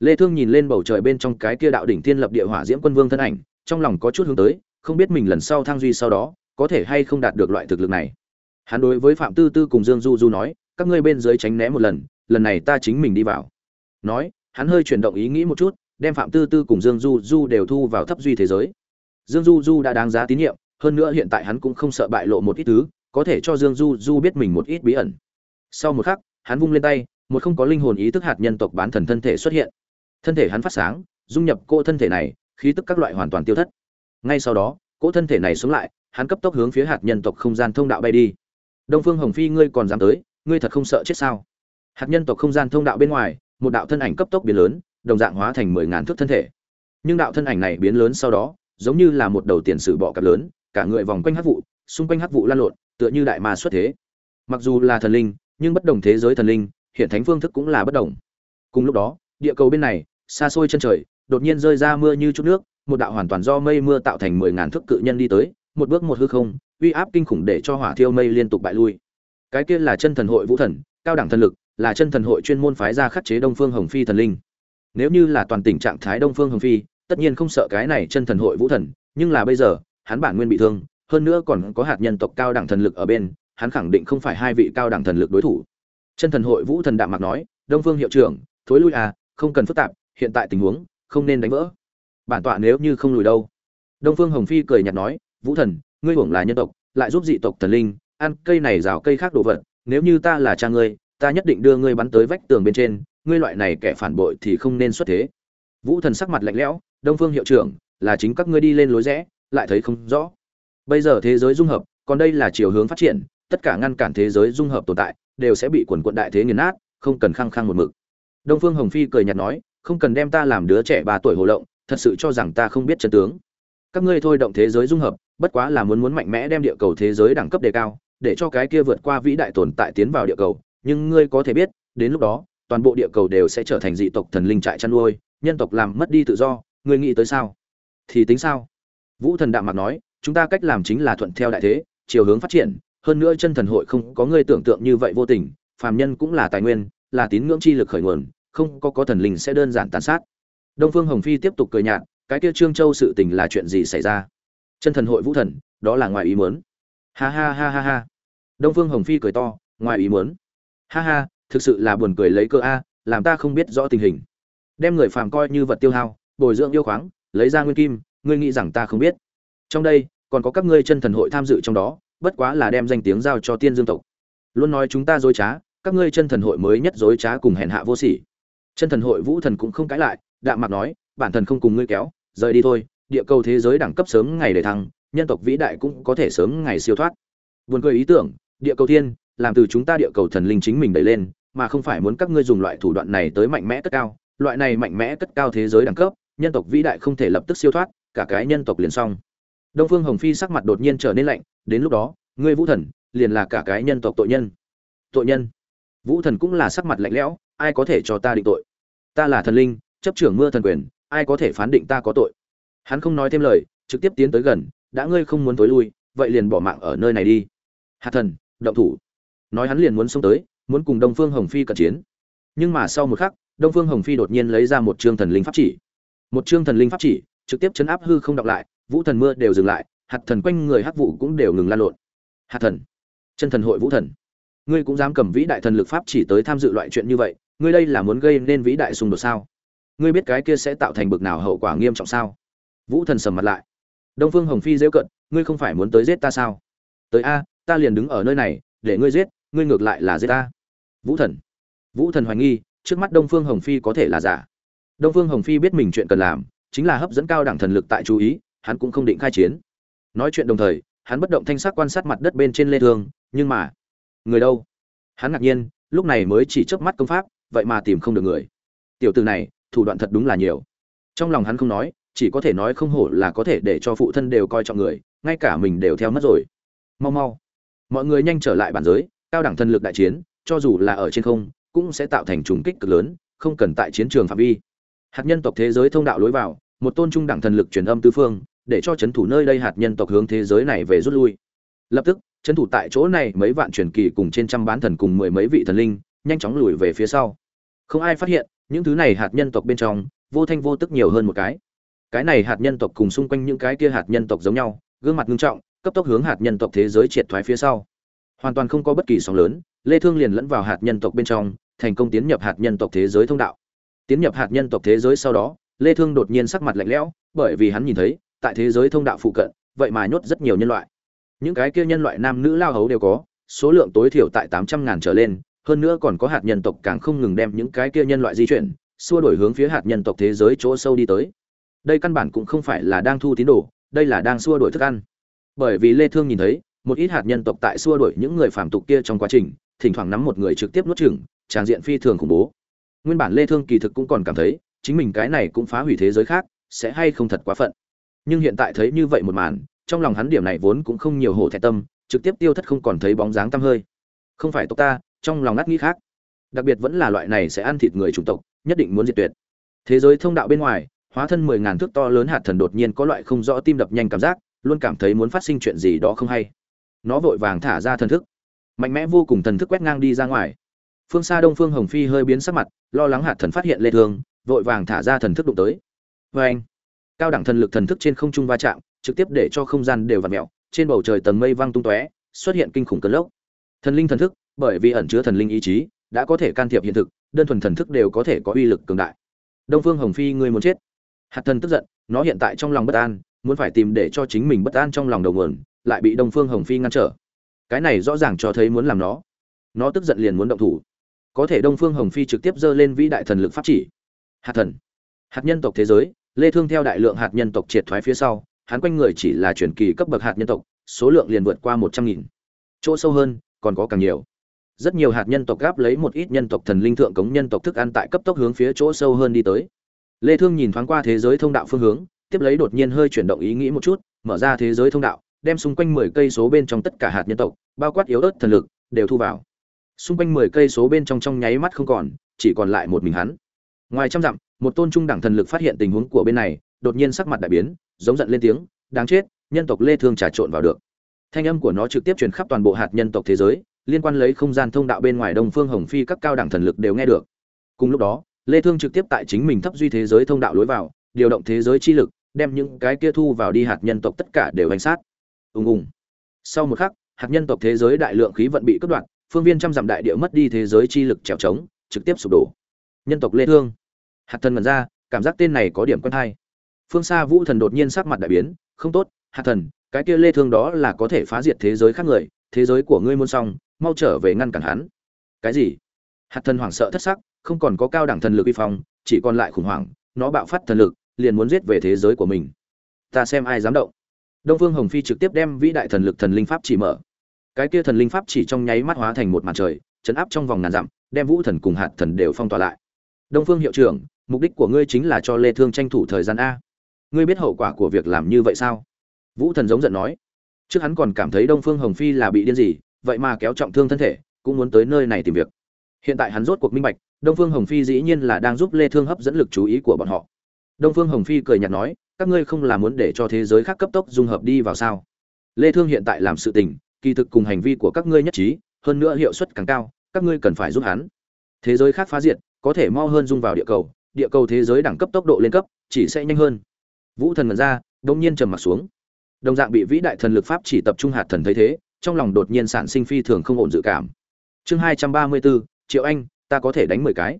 Lê thương nhìn lên bầu trời bên trong cái kia đạo đỉnh thiên lập địa hỏa diễm quân vương thân ảnh, trong lòng có chút hướng tới, không biết mình lần sau thăng duy sau đó, có thể hay không đạt được loại thực lực này. Hắn đối với phạm tư tư cùng dương du du nói, các ngươi bên dưới tránh né một lần lần này ta chính mình đi vào nói, hắn hơi chuyển động ý nghĩ một chút, đem phạm tư tư cùng dương du du đều thu vào thấp duy thế giới. Dương du du đã đáng giá tín nhiệm, hơn nữa hiện tại hắn cũng không sợ bại lộ một ít thứ, có thể cho dương du du biết mình một ít bí ẩn. Sau một khắc, hắn vung lên tay, một không có linh hồn ý thức hạt nhân tộc bán thần thân thể xuất hiện. Thân thể hắn phát sáng, dung nhập cô thân thể này, khí tức các loại hoàn toàn tiêu thất. Ngay sau đó, cỗ thân thể này xuống lại, hắn cấp tốc hướng phía hạt nhân tộc không gian thông đạo bay đi. Đông phương hồng phi, ngươi còn dám tới, ngươi thật không sợ chết sao? Hạt nhân tộc không gian thông đạo bên ngoài một đạo thân ảnh cấp tốc biến lớn, đồng dạng hóa thành mười ngàn thước thân thể. Nhưng đạo thân ảnh này biến lớn sau đó, giống như là một đầu tiền sử bọ cạp lớn, cả người vòng quanh hắc vụ, xung quanh hắc vụ lan lộn, tựa như đại ma xuất thế. Mặc dù là thần linh, nhưng bất đồng thế giới thần linh, hiện thánh phương thức cũng là bất đồng. Cùng lúc đó, địa cầu bên này, xa xôi chân trời, đột nhiên rơi ra mưa như chút nước, một đạo hoàn toàn do mây mưa tạo thành mười ngàn thước cự nhân đi tới, một bước một hư không, uy áp kinh khủng để cho hỏa thiêu mây liên tục bại lui. Cái kia là chân thần hội vũ thần, cao đẳng thần lực là chân thần hội chuyên môn phái ra khắc chế đông phương hồng phi thần linh. Nếu như là toàn tỉnh trạng thái đông phương hồng phi, tất nhiên không sợ cái này chân thần hội vũ thần, nhưng là bây giờ, hắn bản nguyên bị thương, hơn nữa còn có hạt nhân tộc cao đẳng thần lực ở bên, hắn khẳng định không phải hai vị cao đẳng thần lực đối thủ. Chân thần hội vũ thần đạm mạc nói, đông phương hiệu trưởng, thối lui à không cần phức tạp, hiện tại tình huống, không nên đánh vỡ. Bản tọa nếu như không lùi đâu. Đông phương hồng phi cười nhạt nói, vũ thần, ngươi hưởng là nhân tộc, lại giúp dị tộc thần linh, ăn cây này rào cây khác đồ vật, nếu như ta là cha ngươi ta nhất định đưa ngươi bắn tới vách tường bên trên, ngươi loại này kẻ phản bội thì không nên xuất thế. Vũ thần sắc mặt lạnh lẽo, đông phương hiệu trưởng, là chính các ngươi đi lên lối rẽ, lại thấy không rõ. Bây giờ thế giới dung hợp, còn đây là chiều hướng phát triển, tất cả ngăn cản thế giới dung hợp tồn tại, đều sẽ bị quần quận đại thế nghiền nát, không cần khăng khăng một mực. Đông phương hồng phi cười nhạt nói, không cần đem ta làm đứa trẻ ba tuổi hồ lộng, thật sự cho rằng ta không biết chân tướng. Các ngươi thôi động thế giới dung hợp, bất quá là muốn muốn mạnh mẽ đem địa cầu thế giới đẳng cấp đề cao, để cho cái kia vượt qua vĩ đại tồn tại tiến vào địa cầu nhưng ngươi có thể biết, đến lúc đó, toàn bộ địa cầu đều sẽ trở thành dị tộc thần linh trại chăn nuôi, nhân tộc làm mất đi tự do, ngươi nghĩ tới sao? Thì tính sao? Vũ thần đạm mặt nói, chúng ta cách làm chính là thuận theo đại thế, chiều hướng phát triển, hơn nữa chân thần hội không có ngươi tưởng tượng như vậy vô tình, phàm nhân cũng là tài nguyên, là tín ngưỡng chi lực khởi nguồn, không có có thần linh sẽ đơn giản tàn sát. Đông phương hồng phi tiếp tục cười nhạt, cái kia trương châu sự tình là chuyện gì xảy ra? Chân thần hội vũ thần, đó là ngoài ý muốn. Ha ha ha ha ha. Đông phương hồng phi cười to, ngoài ý muốn ha ha, thực sự là buồn cười lấy cơ a, làm ta không biết rõ tình hình. Đem người phàm coi như vật tiêu hao, bồi dưỡng yêu khoáng, lấy ra nguyên kim, ngươi nghĩ rằng ta không biết. Trong đây, còn có các ngươi chân thần hội tham dự trong đó, bất quá là đem danh tiếng giao cho tiên dương tộc. Luôn nói chúng ta dối trá, các ngươi chân thần hội mới nhất dối trá cùng hèn hạ vô sỉ. Chân thần hội vũ thần cũng không cãi lại, đạm mặt nói, bản thần không cùng ngươi kéo, rời đi thôi, địa cầu thế giới đẳng cấp sớm ngày để thăng, nhân tộc vĩ đại cũng có thể sớm ngày siêu thoát. Buồn cười ý tưởng, địa cầu thiên làm từ chúng ta địa cầu thần linh chính mình đẩy lên, mà không phải muốn các ngươi dùng loại thủ đoạn này tới mạnh mẽ cất cao. Loại này mạnh mẽ cất cao thế giới đẳng cấp, nhân tộc vĩ đại không thể lập tức siêu thoát, cả cái nhân tộc liền xong. Đông phương hồng phi sắc mặt đột nhiên trở nên lạnh, đến lúc đó, ngươi vũ thần, liền là cả cái nhân tộc tội nhân. Tội nhân. Vũ thần cũng là sắc mặt lạnh lẽo, ai có thể cho ta định tội? Ta là thần linh, chấp trưởng mưa thần quyền, ai có thể phán định ta có tội? Hắn không nói thêm lời, trực tiếp tiến tới gần, đã ngươi không muốn tối lui, vậy liền bỏ mạng ở nơi này đi. Hạ thần, động thủ nói hắn liền muốn xông tới, muốn cùng đông phương hồng phi cận chiến. Nhưng mà sau một khắc, đông phương hồng phi đột nhiên lấy ra một chương thần linh pháp chỉ. Một chương thần linh pháp chỉ, trực tiếp chấn áp hư không đọc lại, vũ thần mưa đều dừng lại, hạt thần quanh người hắc vụ cũng đều ngừng lan lộn. Hạt thần, chân thần hội vũ thần. Ngươi cũng dám cầm vĩ đại thần lực pháp chỉ tới tham dự loại chuyện như vậy, ngươi đây là muốn gây nên vĩ đại xung đột sao? Ngươi biết cái kia sẽ tạo thành bực nào hậu quả nghiêm trọng sao? Vũ thần sầm mặt lại. Đông phương hồng phi dễu cận ngươi không phải muốn tới giết ta sao? Tới a, ta liền đứng ở nơi này, để ngươi giết ngươi ngược lại là giết ta. Vũ thần. Vũ thần hoài nghi, trước mắt đông phương hồng phi có thể là giả. Đông phương hồng phi biết mình chuyện cần làm, chính là hấp dẫn cao đẳng thần lực tại chú ý, hắn cũng không định khai chiến. Nói chuyện đồng thời, hắn bất động thanh sắc quan sát mặt đất bên trên lê thương, nhưng mà, người đâu? Hắn ngạc nhiên, lúc này mới chỉ chớp mắt công pháp, vậy mà tìm không được người. Tiểu tử này, thủ đoạn thật đúng là nhiều. Trong lòng hắn không nói, chỉ có thể nói không hổ là có thể để cho phụ thân đều coi trọng người, ngay cả mình đều theo mất rồi. Mau mau. Mọi người nhanh trở lại bản giới cao đẳng thần lực đại chiến, cho dù là ở trên không, cũng sẽ tạo thành trùng kích cực lớn, không cần tại chiến trường phạm vi. Hạt nhân tộc thế giới thông đạo lối vào, một tôn trung đẳng thần lực truyền âm tứ phương, để cho chấn thủ nơi đây hạt nhân tộc hướng thế giới này về rút lui. Lập tức, chấn thủ tại chỗ này mấy vạn truyền kỳ cùng trên trăm bán thần cùng mười mấy vị thần linh, nhanh chóng lùi về phía sau. Không ai phát hiện, những thứ này hạt nhân tộc bên trong, vô thanh vô tức nhiều hơn một cái. Cái này hạt nhân tộc cùng xung quanh những cái kia hạt nhân tộc giống nhau, gương mặt nghiêm trọng, cấp tốc hướng hạt nhân tộc thế giới triệt thoái phía sau hoàn toàn không có bất kỳ sóng lớn, lê thương liền lẫn vào hạt nhân tộc bên trong, thành công tiến nhập hạt nhân tộc thế giới thông đạo. Tiến nhập hạt nhân tộc thế giới sau đó, lê thương đột nhiên sắc mặt lạnh lẽo, bởi vì hắn nhìn thấy, tại thế giới thông đạo phụ cận, vậy mà nhốt rất nhiều nhân loại. Những cái kia nhân loại nam nữ lao hấu đều có, số lượng tối thiểu tại 800 ngàn trở lên, hơn nữa còn có hạt nhân tộc càng không ngừng đem những cái kia nhân loại di chuyển, xua đổi hướng phía hạt nhân tộc thế giới chỗ sâu đi tới. Đây căn bản cũng không phải là đang thu tín đồ, đây là đang xua đổi thức ăn. Bởi vì lê thương nhìn thấy một ít hạt nhân tộc tại xua đuổi những người phàm tục kia trong quá trình, thỉnh thoảng nắm một người trực tiếp nuốt chửng tràng diện phi thường khủng bố. Nguyên bản lê thương kỳ thực cũng còn cảm thấy, chính mình cái này cũng phá hủy thế giới khác, sẽ hay không thật quá phận. Nhưng hiện tại thấy như vậy một màn, trong lòng hắn điểm này vốn cũng không nhiều hổ thẹn tâm, trực tiếp tiêu thất không còn thấy bóng dáng tăm hơi. Không phải tộc ta, trong lòng ngắt nghĩ khác. Đặc biệt vẫn là loại này sẽ ăn thịt người chủng tộc, nhất định muốn diệt tuyệt. Thế giới thông đạo bên ngoài, hóa thân mười ngàn thước to lớn hạt thần đột nhiên có loại không rõ tim đập nhanh cảm giác, luôn cảm thấy muốn phát sinh chuyện gì đó không hay nó vội vàng thả ra thần thức. Mạnh mẽ vô cùng thần thức quét ngang đi ra ngoài. Phương xa đông phương hồng phi hơi biến sắc mặt, lo lắng hạt thần phát hiện lê thương, vội vàng thả ra thần thức đụng tới. Với anh, cao đẳng thần lực thần thức trên không trung va chạm, trực tiếp để cho không gian đều vặn mèo, trên bầu trời tầng mây văng tung tóe, xuất hiện kinh khủng cơn lốc. Thần linh thần thức, bởi vì ẩn chứa thần linh ý chí, đã có thể can thiệp hiện thực, đơn thuần thần thức đều có thể có uy lực cường đại. Đông phương hồng phi, ngươi muốn chết. Hạt thần tức giận, nó hiện tại trong lòng bất an, muốn phải tìm để cho chính mình bất an trong lòng đầu nguồn lại bị đông phương hồng phi ngăn trở. Cái này rõ ràng cho thấy muốn làm nó. Nó tức giận liền muốn động thủ. Có thể đông phương hồng phi trực tiếp dơ lên vĩ đại thần lực pháp chỉ. Hạt thần. Hạt nhân tộc thế giới, lê thương theo đại lượng hạt nhân tộc triệt thoái phía sau, hắn quanh người chỉ là truyền kỳ cấp bậc hạt nhân tộc, số lượng liền vượt qua một trăm nghìn. Chỗ sâu hơn, còn có càng nhiều. Rất nhiều hạt nhân tộc gáp lấy một ít nhân tộc thần linh thượng cống nhân tộc thức ăn tại cấp tốc hướng phía chỗ sâu hơn đi tới. Lê thương nhìn thoáng qua thế giới thông đạo phương hướng, tiếp lấy đột nhiên hơi chuyển động ý nghĩ một chút, mở ra thế giới thông đạo đem xung quanh 10 cây số bên trong tất cả hạt nhân tộc, bao quát yếu ớt thần lực, đều thu vào. Xung quanh 10 cây số bên trong trong nháy mắt không còn, chỉ còn lại một mình hắn. Ngoài trăm dặm, một tôn trung đẳng thần lực phát hiện tình huống của bên này, đột nhiên sắc mặt đại biến, giống giận lên tiếng, đáng chết, nhân tộc lê thương trà trộn vào được. Thanh âm của nó trực tiếp truyền khắp toàn bộ hạt nhân tộc thế giới, liên quan lấy không gian thông đạo bên ngoài đông phương hồng phi các cao đẳng thần lực đều nghe được. Cùng lúc đó, lê thương trực tiếp tại chính mình thấp duy thế giới thông đạo lối vào, điều động thế giới chi lực, đem những cái kia thu vào đi hạt nhân tộc tất cả đều hành sát ùng ùng. Sau một khắc, hạt nhân tộc thế giới đại lượng khí vận bị cắt đoạn phương viên trăm dặm đại địa mất đi thế giới chi lực trèo trống, trực tiếp sụp đổ. Nhân tộc lê thương. Hạt thần mần ra, cảm giác tên này có điểm quen hay. Phương xa vũ thần đột nhiên sắc mặt đại biến, không tốt, hạt thần, cái kia lê thương đó là có thể phá diệt thế giới khác người, thế giới của ngươi muốn xong, mau trở về ngăn cản hắn. Cái gì? Hạt thần hoảng sợ thất sắc, không còn có cao đẳng thần lực uy phong, chỉ còn lại khủng hoảng, nó bạo phát thần lực, liền muốn giết về thế giới của mình. Ta xem ai dám động đông phương hồng phi trực tiếp đem vĩ đại thần lực thần linh pháp chỉ mở. Cái kia thần linh pháp chỉ trong nháy mắt hóa thành một màn trời, chấn áp trong vòng ngàn dặm, đem vũ thần cùng hạt thần đều phong tỏa lại. Đông phương hiệu trưởng, mục đích của ngươi chính là cho lê thương tranh thủ thời gian a. Ngươi biết hậu quả của việc làm như vậy sao? Vũ thần giống giận nói. Trước hắn còn cảm thấy đông phương hồng phi là bị điên gì, vậy mà kéo trọng thương thân thể, cũng muốn tới nơi này tìm việc. Hiện tại hắn rốt cuộc minh bạch, đông phương hồng phi dĩ nhiên là đang giúp lê thương hấp dẫn lực chú ý của bọn họ. Đông phương hồng phi cười nhạt nói các ngươi không là muốn để cho thế giới khác cấp tốc dung hợp đi vào sao? Lê thương hiện tại làm sự tình, kỳ thực cùng hành vi của các ngươi nhất trí, hơn nữa hiệu suất càng cao, các ngươi cần phải giúp hắn. Thế giới khác phá diệt, có thể mau hơn dung vào địa cầu địa cầu thế giới đẳng cấp tốc độ lên cấp, chỉ sẽ nhanh hơn. Vũ thần ngẩn ra đông nhiên trầm mặt xuống. Đồng dạng bị vĩ đại thần lực pháp chỉ tập trung hạt thần thấy thế, trong lòng đột nhiên sản sinh phi thường không ổn dự cảm. Chương hai trăm ba mươi bốn, triệu anh, ta có thể đánh mười cái.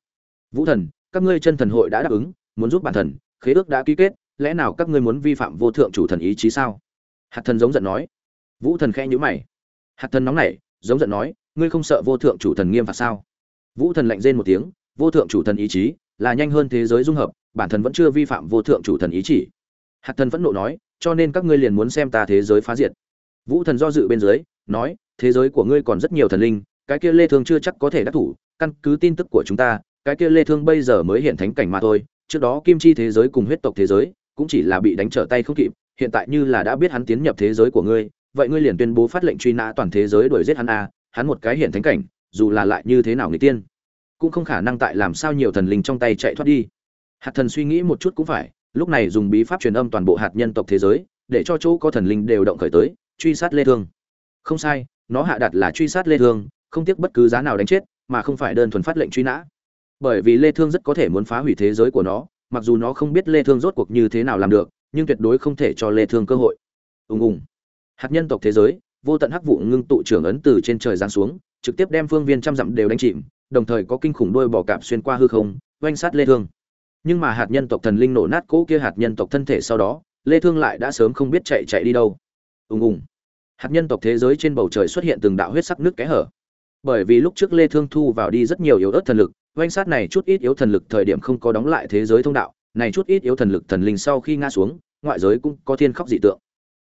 Vũ thần, các ngươi chân thần hội đã đáp ứng, muốn giúp bản thần, khế ước đã ký kết lẽ nào các ngươi muốn vi phạm vô thượng chủ thần ý chí sao? Hạt thần giống giận nói. Vũ thần khẽ nhíu mày. Hạt thần nóng nảy, giống giận nói, ngươi không sợ vô thượng chủ thần nghiêm phạt sao? Vũ thần lạnh rên một tiếng, vô thượng chủ thần ý chí là nhanh hơn thế giới dung hợp, bản thân vẫn chưa vi phạm vô thượng chủ thần ý chỉ. Hạt thần vẫn nộ nói, cho nên các ngươi liền muốn xem ta thế giới phá diệt. Vũ thần do dự bên dưới, nói, thế giới của ngươi còn rất nhiều thần linh, cái kia lê thương chưa chắc có thể đắc thủ, căn cứ tin tức của chúng ta, cái kia lê thương bây giờ mới hiện thánh cảnh mà thôi, trước đó kim chi thế giới cùng huyết tộc thế giới cũng chỉ là bị đánh trở tay không kịp, hiện tại như là đã biết hắn tiến nhập thế giới của ngươi, vậy ngươi liền tuyên bố phát lệnh truy nã toàn thế giới đuổi giết hắn a hắn một cái hiện thánh cảnh, dù là lại như thế nào người tiên, cũng không khả năng tại làm sao nhiều thần linh trong tay chạy thoát đi. Hạt thần suy nghĩ một chút cũng phải, lúc này dùng bí pháp truyền âm toàn bộ hạt nhân tộc thế giới, để cho chỗ có thần linh đều động khởi tới, truy sát lê thương. Không sai, nó hạ đặt là truy sát lê thương, không tiếc bất cứ giá nào đánh chết, mà không phải đơn thuần phát lệnh truy nã. Bởi vì lê thương rất có thể muốn phá hủy thế giới của nó mặc dù nó không biết lê thương rốt cuộc như thế nào làm được, nhưng tuyệt đối không thể cho lê thương cơ hội. Ùng ùng. Hạt nhân tộc thế giới, vô tận hắc vụ ngưng tụ trưởng ấn từ trên trời giáng xuống, trực tiếp đem phương viên trăm dặm đều đánh chìm, đồng thời có kinh khủng đôi bò cạp xuyên qua hư không, oanh sát lê thương. Nhưng mà hạt nhân tộc thần linh nổ nát cỗ kia hạt nhân tộc thân thể sau đó, lê thương lại đã sớm không biết chạy chạy đi đâu. Ùng ùng. Hạt nhân tộc thế giới trên bầu trời xuất hiện từng đạo huyết sắc nước kẽ hở. Bởi vì lúc trước lê thương thu vào đi rất nhiều yếu ớt thần lực oanh sát này chút ít yếu thần lực thời điểm không có đóng lại thế giới thông đạo, này chút ít yếu thần lực thần linh sau khi ngã xuống, ngoại giới cũng có thiên khóc dị tượng.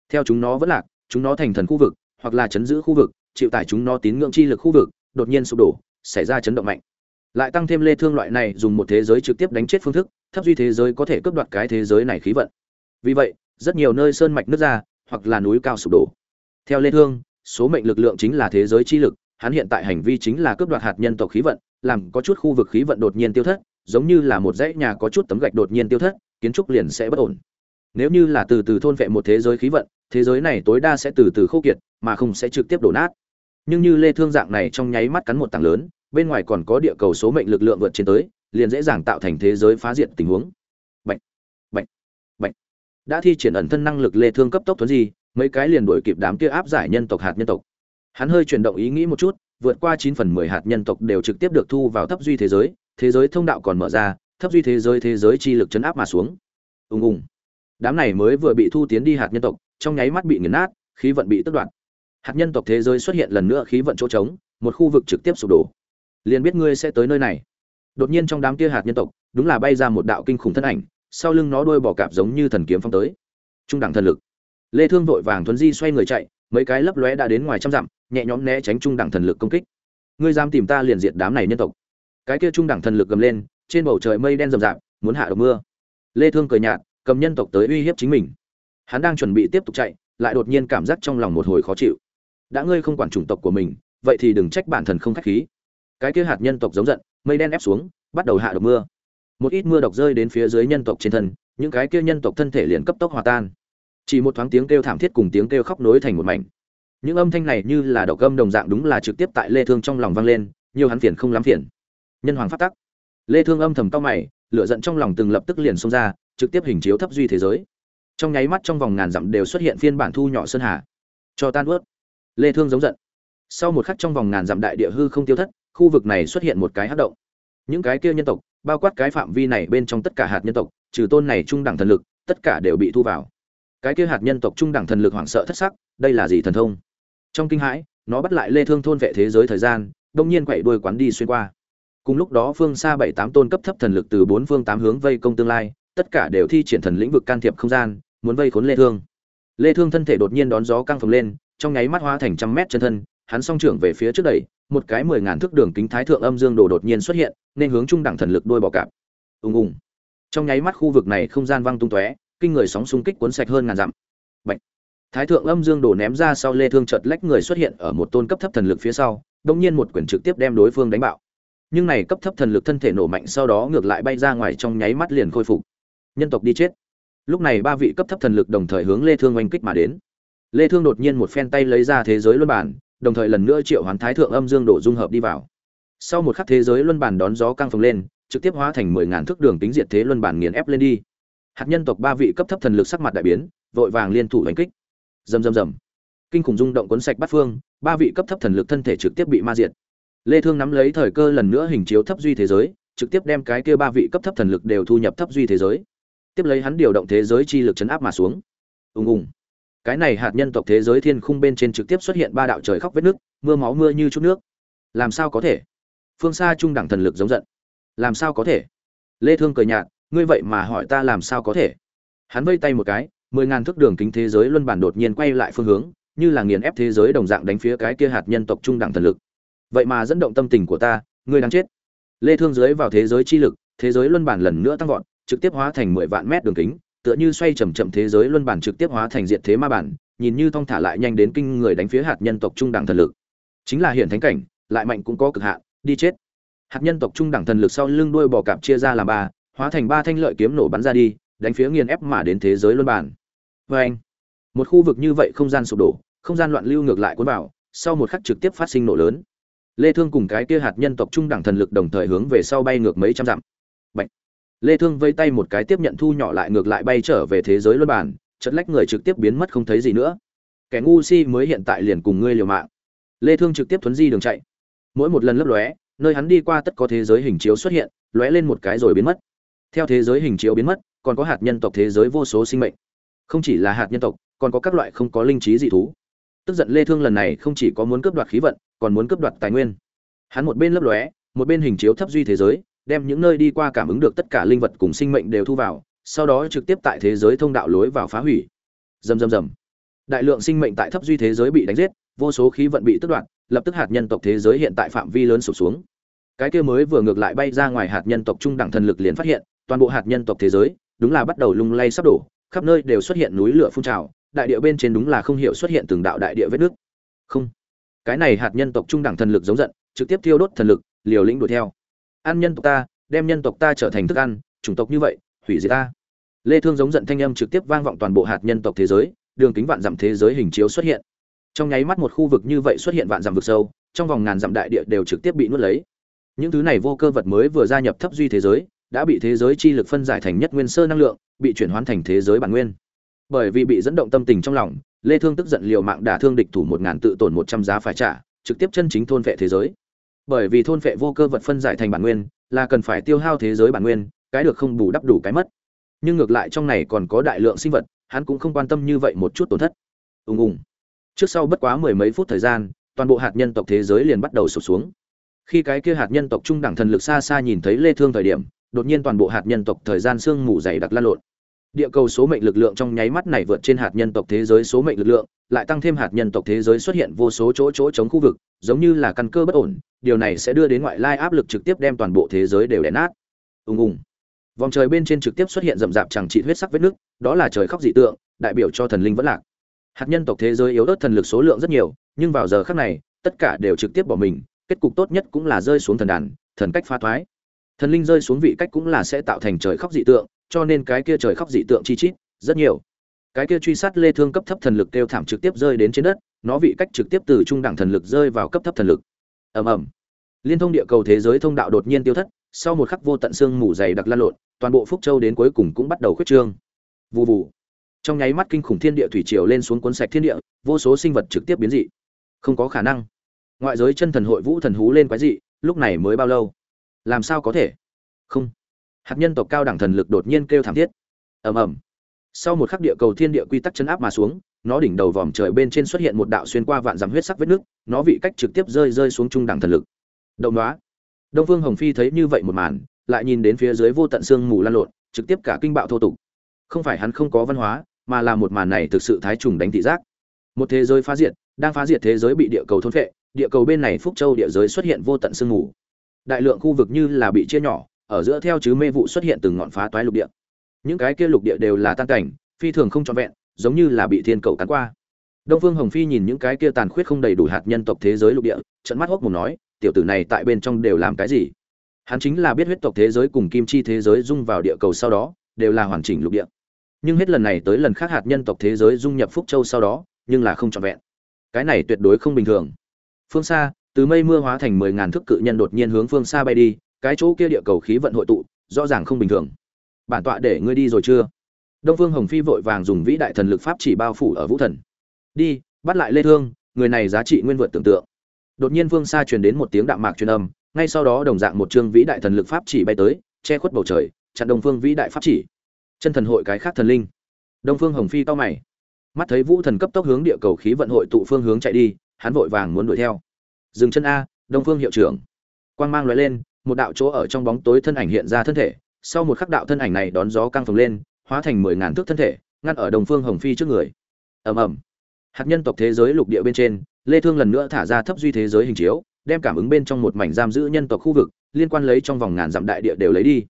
Theo chúng nó vẫn lạc, chúng nó thành thần khu vực, hoặc là chấn giữ khu vực, chịu tải chúng nó tín ngưỡng chi lực khu vực, đột nhiên sụp đổ, xảy ra chấn động mạnh. Lại tăng thêm lê thương loại này dùng một thế giới trực tiếp đánh chết phương thức, thấp duy thế giới có thể cướp đoạt cái thế giới này khí vận. Vì vậy, rất nhiều nơi sơn mạch nứt ra, hoặc là núi cao sụp đổ. Theo lê thương, số mệnh lực lượng chính là thế giới chi lực, hắn hiện tại hành vi chính là cướp đoạt hạt nhân tộc khí vận làm có chút khu vực khí vận đột nhiên tiêu thất, giống như là một dãy nhà có chút tấm gạch đột nhiên tiêu thất, kiến trúc liền sẽ bất ổn. Nếu như là từ từ thôn vệ một thế giới khí vận, thế giới này tối đa sẽ từ từ khô kiệt, mà không sẽ trực tiếp đổ nát. Nhưng như lê thương dạng này trong nháy mắt cắn một tảng lớn, bên ngoài còn có địa cầu số mệnh lực lượng vượt trên tới, liền dễ dàng tạo thành thế giới phá diệt tình huống. Bệnh bệnh bệnh đã thi triển ẩn thân năng lực lê thương cấp tốc tuấn gì mấy cái liền đuổi kịp đám kia áp giải nhân tộc hạt nhân tộc. Hắn hơi chuyển động ý nghĩ một chút vượt qua 9 phần 10 hạt nhân tộc đều trực tiếp được thu vào thấp duy thế giới thế giới thông đạo còn mở ra, thấp duy thế giới thế giới chi lực chấn áp mà xuống. Ung ung đám này mới vừa bị thu tiến đi hạt nhân tộc, trong nháy mắt bị nghiền nát, khí vận bị tước đoạt. Hạt nhân tộc thế giới xuất hiện lần nữa khí vận chỗ trống, một khu vực trực tiếp sụp đổ. Liền biết ngươi sẽ tới nơi này. Đột nhiên trong đám kia hạt nhân tộc, đúng là bay ra một đạo kinh khủng thân ảnh, sau lưng nó đuôi bò cạp giống như thần kiếm phong tới. Trung đẳng thần lực. Lê thương vội vàng tuấn di xoay người chạy mấy cái lấp lóe đã đến ngoài trăm dặm, nhẹ nhõm né tránh trung đẳng thần lực công kích. Ngươi dám tìm ta liền diệt đám này nhân tộc. Cái kia trung đẳng thần lực gầm lên, trên bầu trời mây đen rậm rạp, muốn hạ được mưa. Lê thương cười nhạt, cầm nhân tộc tới uy hiếp chính mình. Hắn đang chuẩn bị tiếp tục chạy, lại đột nhiên cảm giác trong lòng một hồi khó chịu. Đã ngươi không quản chủng tộc của mình, vậy thì đừng trách bản thân không khách khí. Cái kia hạt nhân tộc giống giận, mây đen ép xuống, bắt đầu hạ độc mưa. Một ít mưa độc rơi đến phía dưới nhân tộc trên thân, những cái kia nhân tộc thân thể liền cấp tốc hòa tan chỉ một thoáng tiếng kêu thảm thiết cùng tiếng kêu khóc nối thành một mảnh. Những âm thanh này như là độc âm đồng dạng đúng là trực tiếp tại lê thương trong lòng vang lên, nhiều hắn phiền không lắm phiền. Nhân hoàng phát tắc. Lê thương âm thầm cao mày, lửa giận trong lòng từng lập tức liền xông ra, trực tiếp hình chiếu thấp duy thế giới. Trong nháy mắt trong vòng ngàn dặm đều xuất hiện phiên bản thu nhỏ sơn hà. Cho tan ướt. Lê thương giống giận. Sau một khắc trong vòng ngàn dặm đại địa hư không tiêu thất, khu vực này xuất hiện một cái hắc động. Những cái kia nhân tộc, bao quát cái phạm vi này bên trong tất cả hạt nhân tộc, trừ tôn này trung đẳng thần lực, tất cả đều bị thu vào cái kia hạt nhân tộc trung đẳng thần lực hoảng sợ thất sắc, đây là gì thần thông? Trong kinh hãi, nó bắt lại lê thương thôn vệ thế giới thời gian, đông nhiên quậy đuôi quán đi xuyên qua. Cùng lúc đó phương xa bảy tám tôn cấp thấp thần lực từ bốn phương tám hướng vây công tương lai, tất cả đều thi triển thần lĩnh vực can thiệp không gian, muốn vây khốn lê thương. Lê thương thân thể đột nhiên đón gió căng phồng lên, trong nháy mắt hóa thành trăm mét chân thân, hắn song trưởng về phía trước đẩy, một cái mười ngàn thước đường kính thái thượng âm dương đồ đột nhiên xuất hiện, nên hướng trung đẳng thần lực đôi bò cạp. Ùng ùng. Trong nháy mắt khu vực này không gian văng tung tóe kinh người sóng xung kích cuốn sạch hơn ngàn dặm. Bạch. thái thượng âm dương đổ ném ra sau lê thương chợt lách người xuất hiện ở một tôn cấp thấp thần lực phía sau, đột nhiên một quyền trực tiếp đem đối phương đánh bạo. Nhưng này cấp thấp thần lực thân thể nổ mạnh sau đó ngược lại bay ra ngoài trong nháy mắt liền khôi phục. Nhân tộc đi chết. Lúc này ba vị cấp thấp thần lực đồng thời hướng lê thương oanh kích mà đến. Lê thương đột nhiên một phen tay lấy ra thế giới luân bản, đồng thời lần nữa triệu hoán thái thượng âm dương độ dung hợp đi vào. Sau một khắc thế giới luân bản đón gió căng phồng lên, trực tiếp hóa thành mười ngàn thước đường tính diệt thế luân bản nghiền ép lên đi hạt nhân tộc ba vị cấp thấp thần lực sắc mặt đại biến, vội vàng liên thủ đánh kích. Rầm rầm rầm. Kinh khủng rung động cuốn sạch bát phương, ba vị cấp thấp thần lực thân thể trực tiếp bị ma diệt. Lê thương nắm lấy thời cơ lần nữa hình chiếu thấp duy thế giới, trực tiếp đem cái kia ba vị cấp thấp thần lực đều thu nhập thấp duy thế giới. Tiếp lấy hắn điều động thế giới chi lực chấn áp mà xuống. Ùng ùng. Cái này hạt nhân tộc thế giới thiên khung bên trên trực tiếp xuất hiện ba đạo trời khóc vết nước mưa máu mưa như chút nước. Làm sao có thể? Phương xa trung đẳng thần lực giống giận. Làm sao có thể? Lê thương cười nhạt ngươi vậy mà hỏi ta làm sao có thể? Hắn vây tay một cái, mười ngàn thước đường kính thế giới luân bản đột nhiên quay lại phương hướng, như là nghiền ép thế giới đồng dạng đánh phía cái kia hạt nhân tộc trung đẳng thần lực. Vậy mà dẫn động tâm tình của ta, ngươi đang chết. Lê thương dưới vào thế giới chi lực, thế giới luân bản lần nữa tăng vọt, trực tiếp hóa thành 10 vạn mét đường kính, tựa như xoay chậm chậm thế giới luân bản trực tiếp hóa thành diện thế ma bản, nhìn như thong thả lại nhanh đến kinh người đánh phía hạt nhân tộc trung đẳng thần lực. Chính là hiện thánh cảnh, lại mạnh cũng có cực hạn, đi chết. Hạt nhân tộc trung đẳng thần lực sau lưng đuôi bò cạp chia ra làm ba hóa thành ba thanh lợi kiếm nổ bắn ra đi, đánh phía nghiền ép mà đến thế giới luân bản vê anh, một khu vực như vậy không gian sụp đổ, không gian loạn lưu ngược lại cuốn vào, sau một khắc trực tiếp phát sinh nổ lớn. Lê thương cùng cái kia hạt nhân tộc trung đẳng thần lực đồng thời hướng về sau bay ngược mấy trăm dặm. Bạch. lê thương vây tay một cái tiếp nhận thu nhỏ lại ngược lại bay trở về thế giới luân bản chật lách người trực tiếp biến mất không thấy gì nữa. Kẻ ngu si mới hiện tại liền cùng ngươi liều mạng. Lê thương trực tiếp thuấn di đường chạy. Mỗi một lần lấp lóe, nơi hắn đi qua tất có thế giới hình chiếu xuất hiện, lóe lên một cái rồi biến mất theo thế giới hình chiếu biến mất, còn có hạt nhân tộc thế giới vô số sinh mệnh. Không chỉ là hạt nhân tộc, còn có các loại không có linh trí dị thú. Tức giận lê thương lần này không chỉ có muốn cướp đoạt khí vận, còn muốn cướp đoạt tài nguyên. Hắn một bên lấp lóe, một bên hình chiếu thấp duy thế giới, đem những nơi đi qua cảm ứng được tất cả linh vật cùng sinh mệnh đều thu vào, sau đó trực tiếp tại thế giới thông đạo lối vào phá hủy. Rầm rầm rầm. Đại lượng sinh mệnh tại thấp duy thế giới bị đánh giết, vô số khí vận bị tước đoạt, lập tức hạt nhân tộc thế giới hiện tại phạm vi lớn sụp xuống. Cái kia mới vừa ngược lại bay ra ngoài hạt nhân tộc trung đẳng thần lực liền phát hiện toàn bộ hạt nhân tộc thế giới, đúng là bắt đầu lung lay sắp đổ, khắp nơi đều xuất hiện núi lửa phun trào, đại địa bên trên đúng là không hiểu xuất hiện từng đạo đại địa vết nước. Không, cái này hạt nhân tộc trung đẳng thần lực giống giận, trực tiếp thiêu đốt thần lực, liều lĩnh đuổi theo. Ăn nhân tộc ta, đem nhân tộc ta trở thành thức ăn, chủng tộc như vậy, hủy diệt ta. Lê thương giống giận thanh âm trực tiếp vang vọng toàn bộ hạt nhân tộc thế giới, đường kính vạn dặm thế giới hình chiếu xuất hiện. Trong nháy mắt một khu vực như vậy xuất hiện vạn dặm vực sâu, trong vòng ngàn dặm đại địa đều trực tiếp bị nuốt lấy. Những thứ này vô cơ vật mới vừa gia nhập thấp duy thế giới đã bị thế giới chi lực phân giải thành nhất nguyên sơ năng lượng, bị chuyển hóa thành thế giới bản nguyên. Bởi vì bị dẫn động tâm tình trong lòng, lê thương tức giận liều mạng đả thương địch thủ một ngàn tự tổn một trăm giá phải trả, trực tiếp chân chính thôn phệ thế giới. Bởi vì thôn phệ vô cơ vật phân giải thành bản nguyên, là cần phải tiêu hao thế giới bản nguyên, cái được không bù đắp đủ cái mất. Nhưng ngược lại trong này còn có đại lượng sinh vật, hắn cũng không quan tâm như vậy một chút tổn thất. Ùng ùng. Trước sau bất quá mười mấy phút thời gian, toàn bộ hạt nhân tộc thế giới liền bắt đầu sụp xuống. Khi cái kia hạt nhân tộc trung đẳng thần lực xa xa nhìn thấy lê thương thời điểm đột nhiên toàn bộ hạt nhân tộc thời gian sương mù dày đặc lan lộn. Địa cầu số mệnh lực lượng trong nháy mắt này vượt trên hạt nhân tộc thế giới số mệnh lực lượng, lại tăng thêm hạt nhân tộc thế giới xuất hiện vô số chỗ chỗ chống khu vực, giống như là căn cơ bất ổn, điều này sẽ đưa đến ngoại lai áp lực trực tiếp đem toàn bộ thế giới đều đè nát. Ùng ùng. Vòng trời bên trên trực tiếp xuất hiện rậm rạp chẳng trị huyết sắc vết nước, đó là trời khóc dị tượng, đại biểu cho thần linh vẫn lạc. Hạt nhân tộc thế giới yếu ớt thần lực số lượng rất nhiều, nhưng vào giờ khắc này, tất cả đều trực tiếp bỏ mình, kết cục tốt nhất cũng là rơi xuống thần đàn, thần cách pha thoái thần linh rơi xuống vị cách cũng là sẽ tạo thành trời khóc dị tượng, cho nên cái kia trời khóc dị tượng chi chít, rất nhiều. Cái kia truy sát lê thương cấp thấp thần lực kêu thảm trực tiếp rơi đến trên đất, nó vị cách trực tiếp từ trung đẳng thần lực rơi vào cấp thấp thần lực. Ầm ầm. Liên thông địa cầu thế giới thông đạo đột nhiên tiêu thất, sau một khắc vô tận xương mù dày đặc lan lộn, toàn bộ phúc châu đến cuối cùng cũng bắt đầu khuyết trương. Vù vù. Trong nháy mắt kinh khủng thiên địa thủy triều lên xuống cuốn sạch thiên địa, vô số sinh vật trực tiếp biến dị. Không có khả năng. Ngoại giới chân thần hội vũ thần hú lên quái dị, lúc này mới bao lâu? Làm sao có thể? Không. Hạt nhân tộc cao đẳng thần lực đột nhiên kêu thảm thiết. Ầm ầm. Sau một khắc địa cầu thiên địa quy tắc chấn áp mà xuống, nó đỉnh đầu vòm trời bên trên xuất hiện một đạo xuyên qua vạn dặm huyết sắc vết nước, nó vị cách trực tiếp rơi rơi xuống trung đẳng thần lực. Động đoá đông phương hồng phi thấy như vậy một màn, lại nhìn đến phía dưới vô tận xương mù lan lộn, trực tiếp cả kinh bạo thô tục. Không phải hắn không có văn hóa, mà là một màn này thực sự thái trùng đánh thị giác. Một thế giới phá diệt, đang phá diệt thế giới bị địa cầu thôn phệ, địa cầu bên này phúc châu địa giới xuất hiện vô tận sương mù đại lượng khu vực như là bị chia nhỏ, ở giữa theo chứ mê vụ xuất hiện từng ngọn phá toái lục địa. Những cái kia lục địa đều là tan cảnh, phi thường không trọn vẹn, giống như là bị thiên cầu cắn qua. Đông phương hồng phi nhìn những cái kia tàn khuyết không đầy đủ hạt nhân tộc thế giới lục địa trận mắt hốc mù nói, tiểu tử này tại bên trong đều làm cái gì? Hắn chính là biết huyết tộc thế giới cùng kim chi thế giới dung vào địa cầu sau đó, đều là hoàn chỉnh lục địa. Nhưng hết lần này tới lần khác hạt nhân tộc thế giới dung nhập phúc châu sau đó, nhưng là không trọn vẹn. Cái này tuyệt đối không bình thường. Phương xa từ mây mưa hóa thành mười ngàn thước cự nhân đột nhiên hướng phương xa bay đi, cái chỗ kia địa cầu khí vận hội tụ, rõ ràng không bình thường. Bản tọa để ngươi đi rồi chưa? Đông phương hồng phi vội vàng dùng vĩ đại thần lực pháp chỉ bao phủ ở vũ thần. Đi, bắt lại lê thương, người này giá trị nguyên vượt tưởng tượng. Đột nhiên phương xa truyền đến một tiếng đạm mạc truyền âm, ngay sau đó đồng dạng một chương vĩ đại thần lực pháp chỉ bay tới, che khuất bầu trời, chặn đông phương vĩ đại pháp chỉ. Chân thần hội cái khác thần linh. Đông phương hồng phi to mày. Mắt thấy vũ thần cấp tốc hướng địa cầu khí vận hội tụ phương hướng chạy đi, hắn vội vàng muốn đuổi theo dừng chân a, đông phương hiệu trưởng. Quang mang lóe lên, một đạo chỗ ở trong bóng tối thân ảnh hiện ra thân thể. Sau một khắc đạo thân ảnh này đón gió căng phồng lên, hóa thành mười ngàn thước thân thể, ngăn ở đồng phương hồng phi trước người. Ầm ầm. Hạt nhân tộc thế giới lục địa bên trên, lê thương lần nữa thả ra thấp duy thế giới hình chiếu, đem cảm ứng bên trong một mảnh giam giữ nhân tộc khu vực, liên quan lấy trong vòng ngàn dặm đại địa đều lấy đi.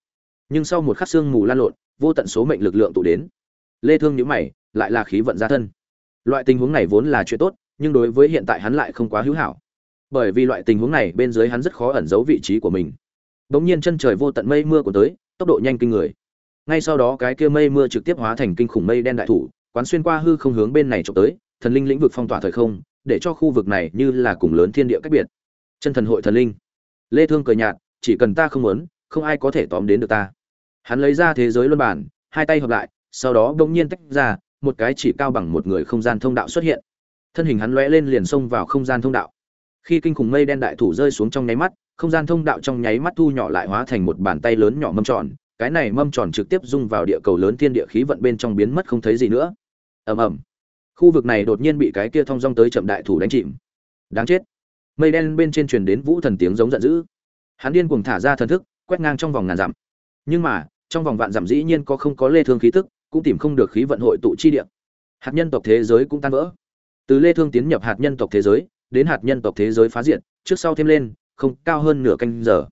Nhưng sau một khắc xương mù lan lộn, vô tận số mệnh lực lượng tụ đến. Lê thương nhíu mày, lại là khí vận gia thân. Loại tình huống này vốn là chuyện tốt, nhưng đối với hiện tại hắn lại không quá hữu hảo bởi vì loại tình huống này bên dưới hắn rất khó ẩn giấu vị trí của mình. Bỗng nhiên chân trời vô tận mây mưa của tới, tốc độ nhanh kinh người. Ngay sau đó cái kia mây mưa trực tiếp hóa thành kinh khủng mây đen đại thủ, quán xuyên qua hư không hướng bên này trộm tới, thần linh lĩnh vực phong tỏa thời không, để cho khu vực này như là cùng lớn thiên địa cách biệt. Chân thần hội thần linh. Lê thương cười nhạt, chỉ cần ta không muốn, không ai có thể tóm đến được ta. Hắn lấy ra thế giới luân bản, hai tay hợp lại, sau đó bỗng nhiên tách ra, một cái chỉ cao bằng một người không gian thông đạo xuất hiện. Thân hình hắn lóe lên liền xông vào không gian thông đạo khi kinh khủng mây đen đại thủ rơi xuống trong nháy mắt, không gian thông đạo trong nháy mắt thu nhỏ lại hóa thành một bàn tay lớn nhỏ mâm tròn, cái này mâm tròn trực tiếp dung vào địa cầu lớn thiên địa khí vận bên trong biến mất không thấy gì nữa. Ầm ầm. Khu vực này đột nhiên bị cái kia thong dong tới chậm đại thủ đánh chìm. Đáng chết. Mây đen bên trên truyền đến vũ thần tiếng giống giận dữ. Hắn điên cuồng thả ra thần thức, quét ngang trong vòng ngàn dặm. Nhưng mà, trong vòng vạn dặm dĩ nhiên có không có lê thương khí tức, cũng tìm không được khí vận hội tụ chi địa. Hạt nhân tộc thế giới cũng tan vỡ. Từ lê thương tiến nhập hạt nhân tộc thế giới đến hạt nhân tộc thế giới phá diện trước sau thêm lên, không, cao hơn nửa canh giờ.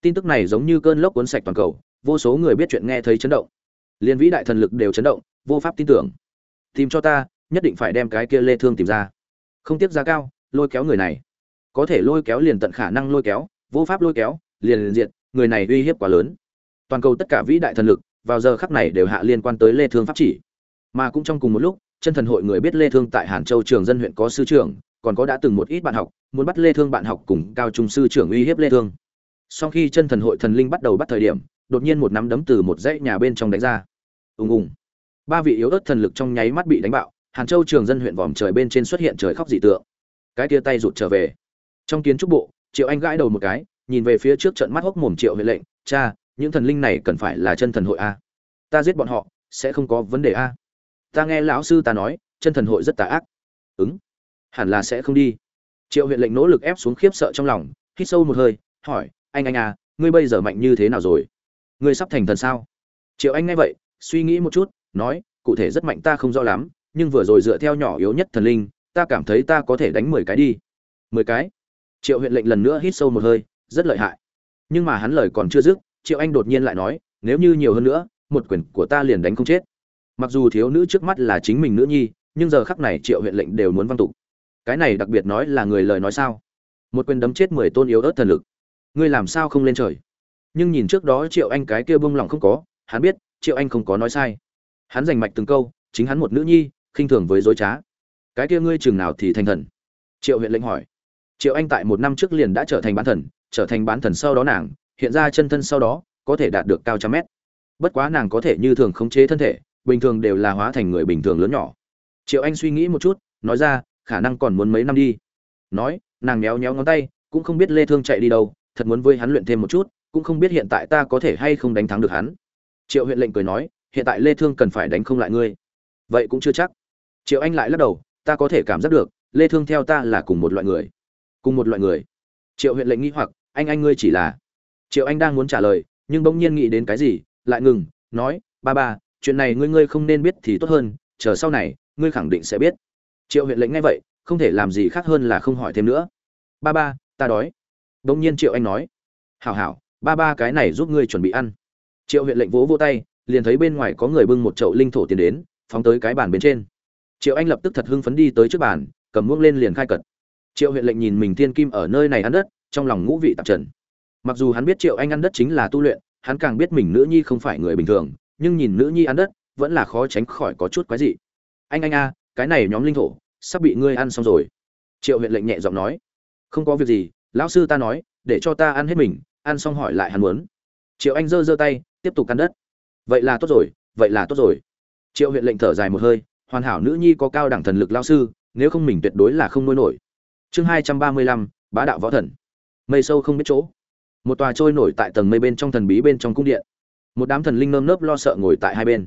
Tin tức này giống như cơn lốc cuốn sạch toàn cầu, vô số người biết chuyện nghe thấy chấn động. Liên vĩ đại thần lực đều chấn động, vô pháp tin tưởng. Tìm cho ta, nhất định phải đem cái kia lê thương tìm ra. Không tiếp giá cao, lôi kéo người này. Có thể lôi kéo liền tận khả năng lôi kéo, vô pháp lôi kéo, liền liền diệt, người này uy hiếp quá lớn. Toàn cầu tất cả vĩ đại thần lực, vào giờ khắc này đều hạ liên quan tới lê thương pháp chỉ. Mà cũng trong cùng một lúc, chân thần hội người biết lê thương tại hàn châu trường dân huyện có sư trưởng còn có đã từng một ít bạn học, muốn bắt lê thương bạn học cùng cao trung sư trưởng uy hiếp lê thương. Sau khi chân thần hội thần linh bắt đầu bắt thời điểm, đột nhiên một nắm đấm từ một dãy nhà bên trong đánh ra. Ùng ùng. Ba vị yếu ớt thần lực trong nháy mắt bị đánh bạo, hàn châu trường dân huyện vòm trời bên trên xuất hiện trời khóc dị tượng. Cái tia tay rụt trở về. Trong kiến trúc bộ, triệu anh gãi đầu một cái, nhìn về phía trước trận mắt hốc mồm triệu huệ lệnh, cha, những thần linh này cần phải là chân thần hội a. Ta giết bọn họ, sẽ không có vấn đề a. Ta nghe lão sư ta nói, chân thần hội rất tà ác. Ứng hẳn là sẽ không đi. Triệu huyện lệnh nỗ lực ép xuống khiếp sợ trong lòng, hít sâu một hơi, hỏi, anh anh à ngươi bây giờ mạnh như thế nào rồi? Ngươi sắp thành thần sao? Triệu anh nghe vậy, suy nghĩ một chút, nói, cụ thể rất mạnh ta không rõ lắm, nhưng vừa rồi dựa theo nhỏ yếu nhất thần linh, ta cảm thấy ta có thể đánh mười cái đi. Mười cái? Triệu huyện lệnh lần nữa hít sâu một hơi, rất lợi hại. Nhưng mà hắn lời còn chưa dứt, triệu anh đột nhiên lại nói, nếu như nhiều hơn nữa, một quyền của ta liền đánh không chết. Mặc dù thiếu nữ trước mắt là chính mình nữ nhi, nhưng giờ khắc này triệu huyện lệnh đều muốn văn tục cái này đặc biệt nói là người lời nói sao? Một quyền đấm chết mười tôn yếu ớt thần lực. Ngươi làm sao không lên trời? Nhưng nhìn trước đó triệu anh cái kia bông lòng không có, hắn biết, triệu anh không có nói sai. Hắn giành mạch từng câu, chính hắn một nữ nhi, khinh thường với dối trá. Cái kia ngươi chừng nào thì thành thần? Triệu huyện lệnh hỏi. Triệu anh tại một năm trước liền đã trở thành bán thần, trở thành bán thần sau đó nàng, hiện ra chân thân sau đó, có thể đạt được cao trăm mét. Bất quá nàng có thể như thường khống chế thân thể, bình thường đều là hóa thành người bình thường lớn nhỏ. Triệu anh suy nghĩ một chút, nói ra khả năng còn muốn mấy năm đi. Nói, nàng méo méo ngón tay, cũng không biết lê thương chạy đi đâu, thật muốn với hắn luyện thêm một chút, cũng không biết hiện tại ta có thể hay không đánh thắng được hắn. Triệu huyện lệnh cười nói, hiện tại lê thương cần phải đánh không lại ngươi. Vậy cũng chưa chắc. Triệu anh lại lắc đầu, ta có thể cảm giác được, lê thương theo ta là cùng một loại người. Cùng một loại người. Triệu huyện lệnh nghĩ hoặc, anh anh ngươi chỉ là. Triệu anh đang muốn trả lời, nhưng bỗng nhiên nghĩ đến cái gì, lại ngừng, nói, ba ba, chuyện này ngươi ngươi không nên biết thì tốt hơn, chờ sau này, ngươi khẳng định sẽ biết triệu huyện lệnh nghe vậy, không thể làm gì khác hơn là không hỏi thêm nữa. Ba ba, ta đói. Đông nhiên triệu anh nói. Hảo hảo, ba ba cái này giúp ngươi chuẩn bị ăn. Triệu huyện lệnh vỗ vỗ tay, liền thấy bên ngoài có người bưng một chậu linh thổ tiền đến, phóng tới cái bàn bên trên. Triệu anh lập tức thật hưng phấn đi tới trước bàn, cầm muỗng lên liền khai cật. Triệu huyện lệnh nhìn mình thiên kim ở nơi này ăn đất, trong lòng ngũ vị tạp trần. Mặc dù hắn biết triệu anh ăn đất chính là tu luyện, hắn càng biết mình nữ nhi không phải người bình thường, nhưng nhìn nữ nhi ăn đất, vẫn là khó tránh khỏi có chút quái dị. Anh anh, a cái này nhóm linh thổ, sắp bị ngươi ăn xong rồi. Triệu huyện lệnh nhẹ giọng nói. Không có việc gì, lão sư ta nói, để cho ta ăn hết mình, ăn xong hỏi lại hắn muốn. Triệu anh giơ giơ tay, tiếp tục ăn đất. Vậy là tốt rồi, vậy là tốt rồi. Triệu huyện lệnh thở dài một hơi, hoàn hảo nữ nhi có cao đẳng thần lực lao sư, nếu không mình tuyệt đối là không nuôi nổi. Chương hai trăm ba mươi lăm, bá đạo võ thần. Mây sâu không biết chỗ. Một tòa trôi nổi tại tầng mây bên trong thần bí bên trong cung điện. Một đám thần linh nơm nớp lo sợ ngồi tại hai bên.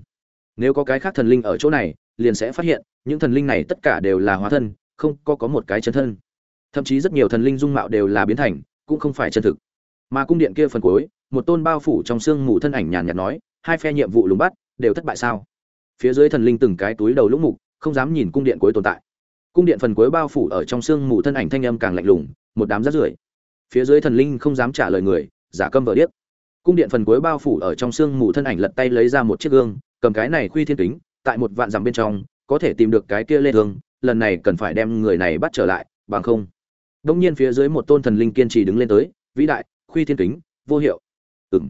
Nếu có cái khác thần linh ở chỗ này liền sẽ phát hiện, những thần linh này tất cả đều là hóa thân, không có có một cái chân thân. Thậm chí rất nhiều thần linh dung mạo đều là biến thành, cũng không phải chân thực. Mà cung điện kia phần cuối, một tôn bao phủ trong xương mù thân ảnh nhàn nhạt nói, hai phe nhiệm vụ lùng bắt, đều thất bại sao? Phía dưới thần linh từng cái túi đầu lũng mục, không dám nhìn cung điện cuối tồn tại. Cung điện phần cuối bao phủ ở trong xương mù thân ảnh thanh âm càng lạnh lùng, một đám rát rưởi. Phía dưới thần linh không dám trả lời người, giả câm vờ điếc. Cung điện phần cuối bao phủ ở trong xương mù thân ảnh lật tay lấy ra một chiếc gương, cầm cái này khuy thiên kính tại một vạn dặm bên trong, có thể tìm được cái kia lê thương, lần này cần phải đem người này bắt trở lại, bằng không. Đông nhiên phía dưới một tôn thần linh kiên trì đứng lên tới, vĩ đại, khuy thiên kính, vô hiệu. Ừm.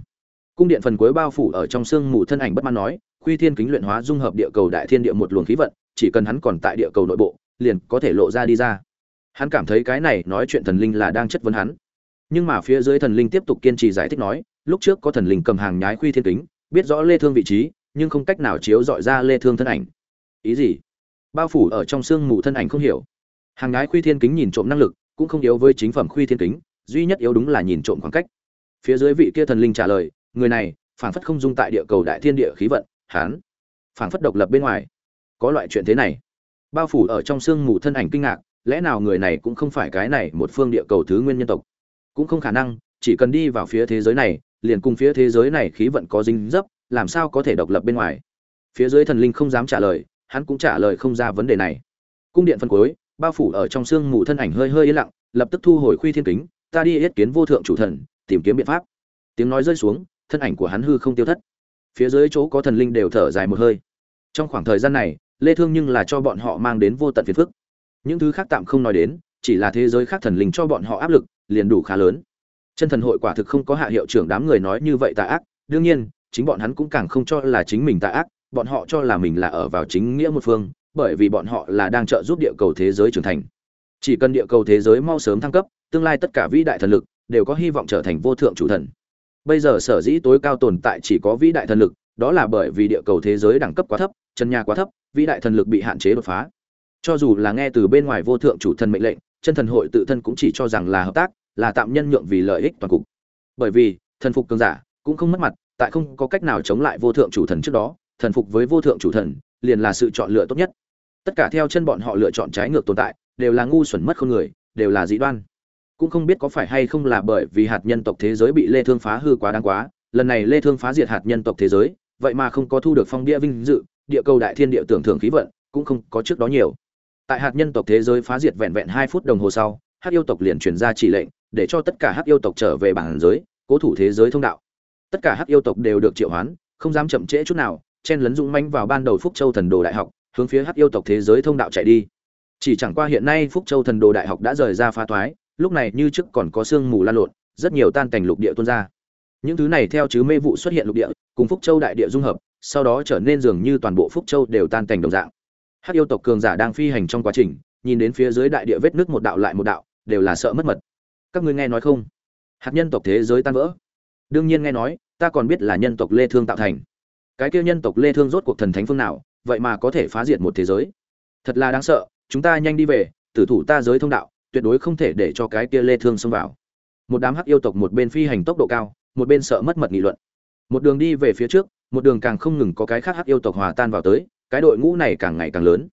Cung điện phần cuối bao phủ ở trong xương mù thân ảnh bất mãn nói, khuy thiên kính luyện hóa dung hợp địa cầu đại thiên địa một luồng khí vận, chỉ cần hắn còn tại địa cầu nội bộ, liền có thể lộ ra đi ra. Hắn cảm thấy cái này nói chuyện thần linh là đang chất vấn hắn. Nhưng mà phía dưới thần linh tiếp tục kiên trì giải thích nói, lúc trước có thần linh cầm hàng nhái khuy thiên kính, biết rõ lê thương vị trí nhưng không cách nào chiếu dọi ra lê thương thân ảnh. Ý gì? Bao phủ ở trong xương mù thân ảnh không hiểu. Hàng nhái khuy thiên kính nhìn trộm năng lực, cũng không yếu với chính phẩm khuy thiên kính, duy nhất yếu đúng là nhìn trộm khoảng cách. Phía dưới vị kia thần linh trả lời, người này, phảng phất không dung tại địa cầu đại thiên địa khí vận hán phảng phất độc lập bên ngoài. Có loại chuyện thế này. Bao phủ ở trong xương mù thân ảnh kinh ngạc, lẽ nào người này cũng không phải cái này một phương địa cầu thứ nguyên nhân tộc? Cũng không khả năng, chỉ cần đi vào phía thế giới này, liền cùng phía thế giới này khí vận có dính dấp làm sao có thể độc lập bên ngoài? Phía dưới thần linh không dám trả lời, hắn cũng trả lời không ra vấn đề này. Cung điện phân cuối, bao phủ ở trong sương mù thân ảnh hơi hơi yên lặng, lập tức thu hồi khuy thiên kính, ta đi yết kiến vô thượng chủ thần, tìm kiếm biện pháp. Tiếng nói rơi xuống, thân ảnh của hắn hư không tiêu thất. Phía dưới chỗ có thần linh đều thở dài một hơi. Trong khoảng thời gian này, lê thương nhưng là cho bọn họ mang đến vô tận phiền phức. Những thứ khác tạm không nói đến, chỉ là thế giới khác thần linh cho bọn họ áp lực, liền đủ khá lớn. Chân thần hội quả thực không có hạ hiệu trưởng đám người nói như vậy tà ác, đương nhiên chính bọn hắn cũng càng không cho là chính mình tà ác, bọn họ cho là mình là ở vào chính nghĩa một phương, bởi vì bọn họ là đang trợ giúp địa cầu thế giới trưởng thành. Chỉ cần địa cầu thế giới mau sớm thăng cấp, tương lai tất cả vĩ đại thần lực đều có hy vọng trở thành vô thượng chủ thần. Bây giờ sở dĩ tối cao tồn tại chỉ có vĩ đại thần lực, đó là bởi vì địa cầu thế giới đẳng cấp quá thấp, chân nhà quá thấp, vĩ đại thần lực bị hạn chế đột phá. Cho dù là nghe từ bên ngoài vô thượng chủ thần mệnh lệnh, chân thần hội tự thân cũng chỉ cho rằng là hợp tác, là tạm nhân nhượng vì lợi ích toàn cục. Bởi vì, thần phục cường giả cũng không mất mặt tại không có cách nào chống lại vô thượng chủ thần trước đó, thần phục với vô thượng chủ thần, liền là sự chọn lựa tốt nhất. Tất cả theo chân bọn họ lựa chọn trái ngược tồn tại, đều là ngu xuẩn mất không người, đều là dị đoan. Cũng không biết có phải hay không là bởi vì hạt nhân tộc thế giới bị lê thương phá hư quá đáng quá, lần này lê thương phá diệt hạt nhân tộc thế giới, vậy mà không có thu được phong bia vinh dự, địa cầu đại thiên địa tưởng thưởng khí vận, cũng không có trước đó nhiều. Tại hạt nhân tộc thế giới phá diệt vẹn vẹn hai phút đồng hồ sau, hắc yêu tộc liền truyền ra chỉ lệnh, để cho tất cả hắc yêu tộc trở về bản giới, cố thủ thế giới thông đạo tất cả hắc yêu tộc đều được triệu hoán, không dám chậm trễ chút nào, chen lấn dũng manh vào ban đầu phúc châu thần đồ đại học, hướng phía hắc yêu tộc thế giới thông đạo chạy đi. Chỉ chẳng qua hiện nay phúc châu thần đồ đại học đã rời ra phá thoái lúc này như trước còn có sương mù lan lộn, rất nhiều tan cảnh lục địa tuôn ra. Những thứ này theo chứ mê vụ xuất hiện lục địa, cùng phúc châu đại địa dung hợp, sau đó trở nên dường như toàn bộ phúc châu đều tan cảnh đồng dạng. Hắc yêu tộc cường giả đang phi hành trong quá trình, nhìn đến phía dưới đại địa vết nước một đạo lại một đạo, đều là sợ mất mật. Các ngươi nghe nói không? Hạt nhân tộc thế giới tan vỡ đương nhiên nghe nói, ta còn biết là nhân tộc lê thương tạo thành. Cái kia nhân tộc lê thương rốt cuộc thần thánh phương nào, vậy mà có thể phá diệt một thế giới. Thật là đáng sợ, chúng ta nhanh đi về, tử thủ ta giới thông đạo, tuyệt đối không thể để cho cái kia lê thương xông vào. Một đám hắc yêu tộc một bên phi hành tốc độ cao, một bên sợ mất mật nghị luận. Một đường đi về phía trước, một đường càng không ngừng có cái khác hắc yêu tộc hòa tan vào tới, cái đội ngũ này càng ngày càng lớn.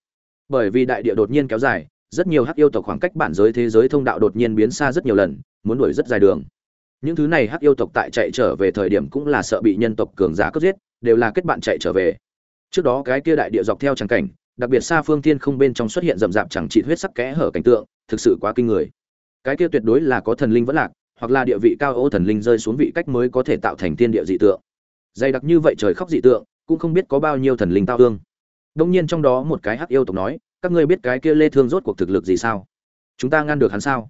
Bởi vì đại địa đột nhiên kéo dài, rất nhiều hắc yêu tộc khoảng cách bản giới thế giới thông đạo đột nhiên biến xa rất nhiều lần, muốn đuổi rất dài đường những thứ này hắc yêu tộc tại chạy trở về thời điểm cũng là sợ bị nhân tộc cường giả cướp giết, đều là kết bạn chạy trở về. Trước đó cái kia đại địa dọc theo tràng cảnh, đặc biệt xa phương thiên không bên trong xuất hiện rậm rạp chẳng trị huyết sắc kẽ hở cảnh tượng, thực sự quá kinh người. Cái kia tuyệt đối là có thần linh vẫn lạc, hoặc là địa vị cao ô thần linh rơi xuống vị cách mới có thể tạo thành thiên địa dị tượng. Dày đặc như vậy trời khóc dị tượng, cũng không biết có bao nhiêu thần linh tao thương. Đông nhiên trong đó một cái hắc yêu tộc nói, các ngươi biết cái kia lê thương rốt cuộc thực lực gì sao? Chúng ta ngăn được hắn sao?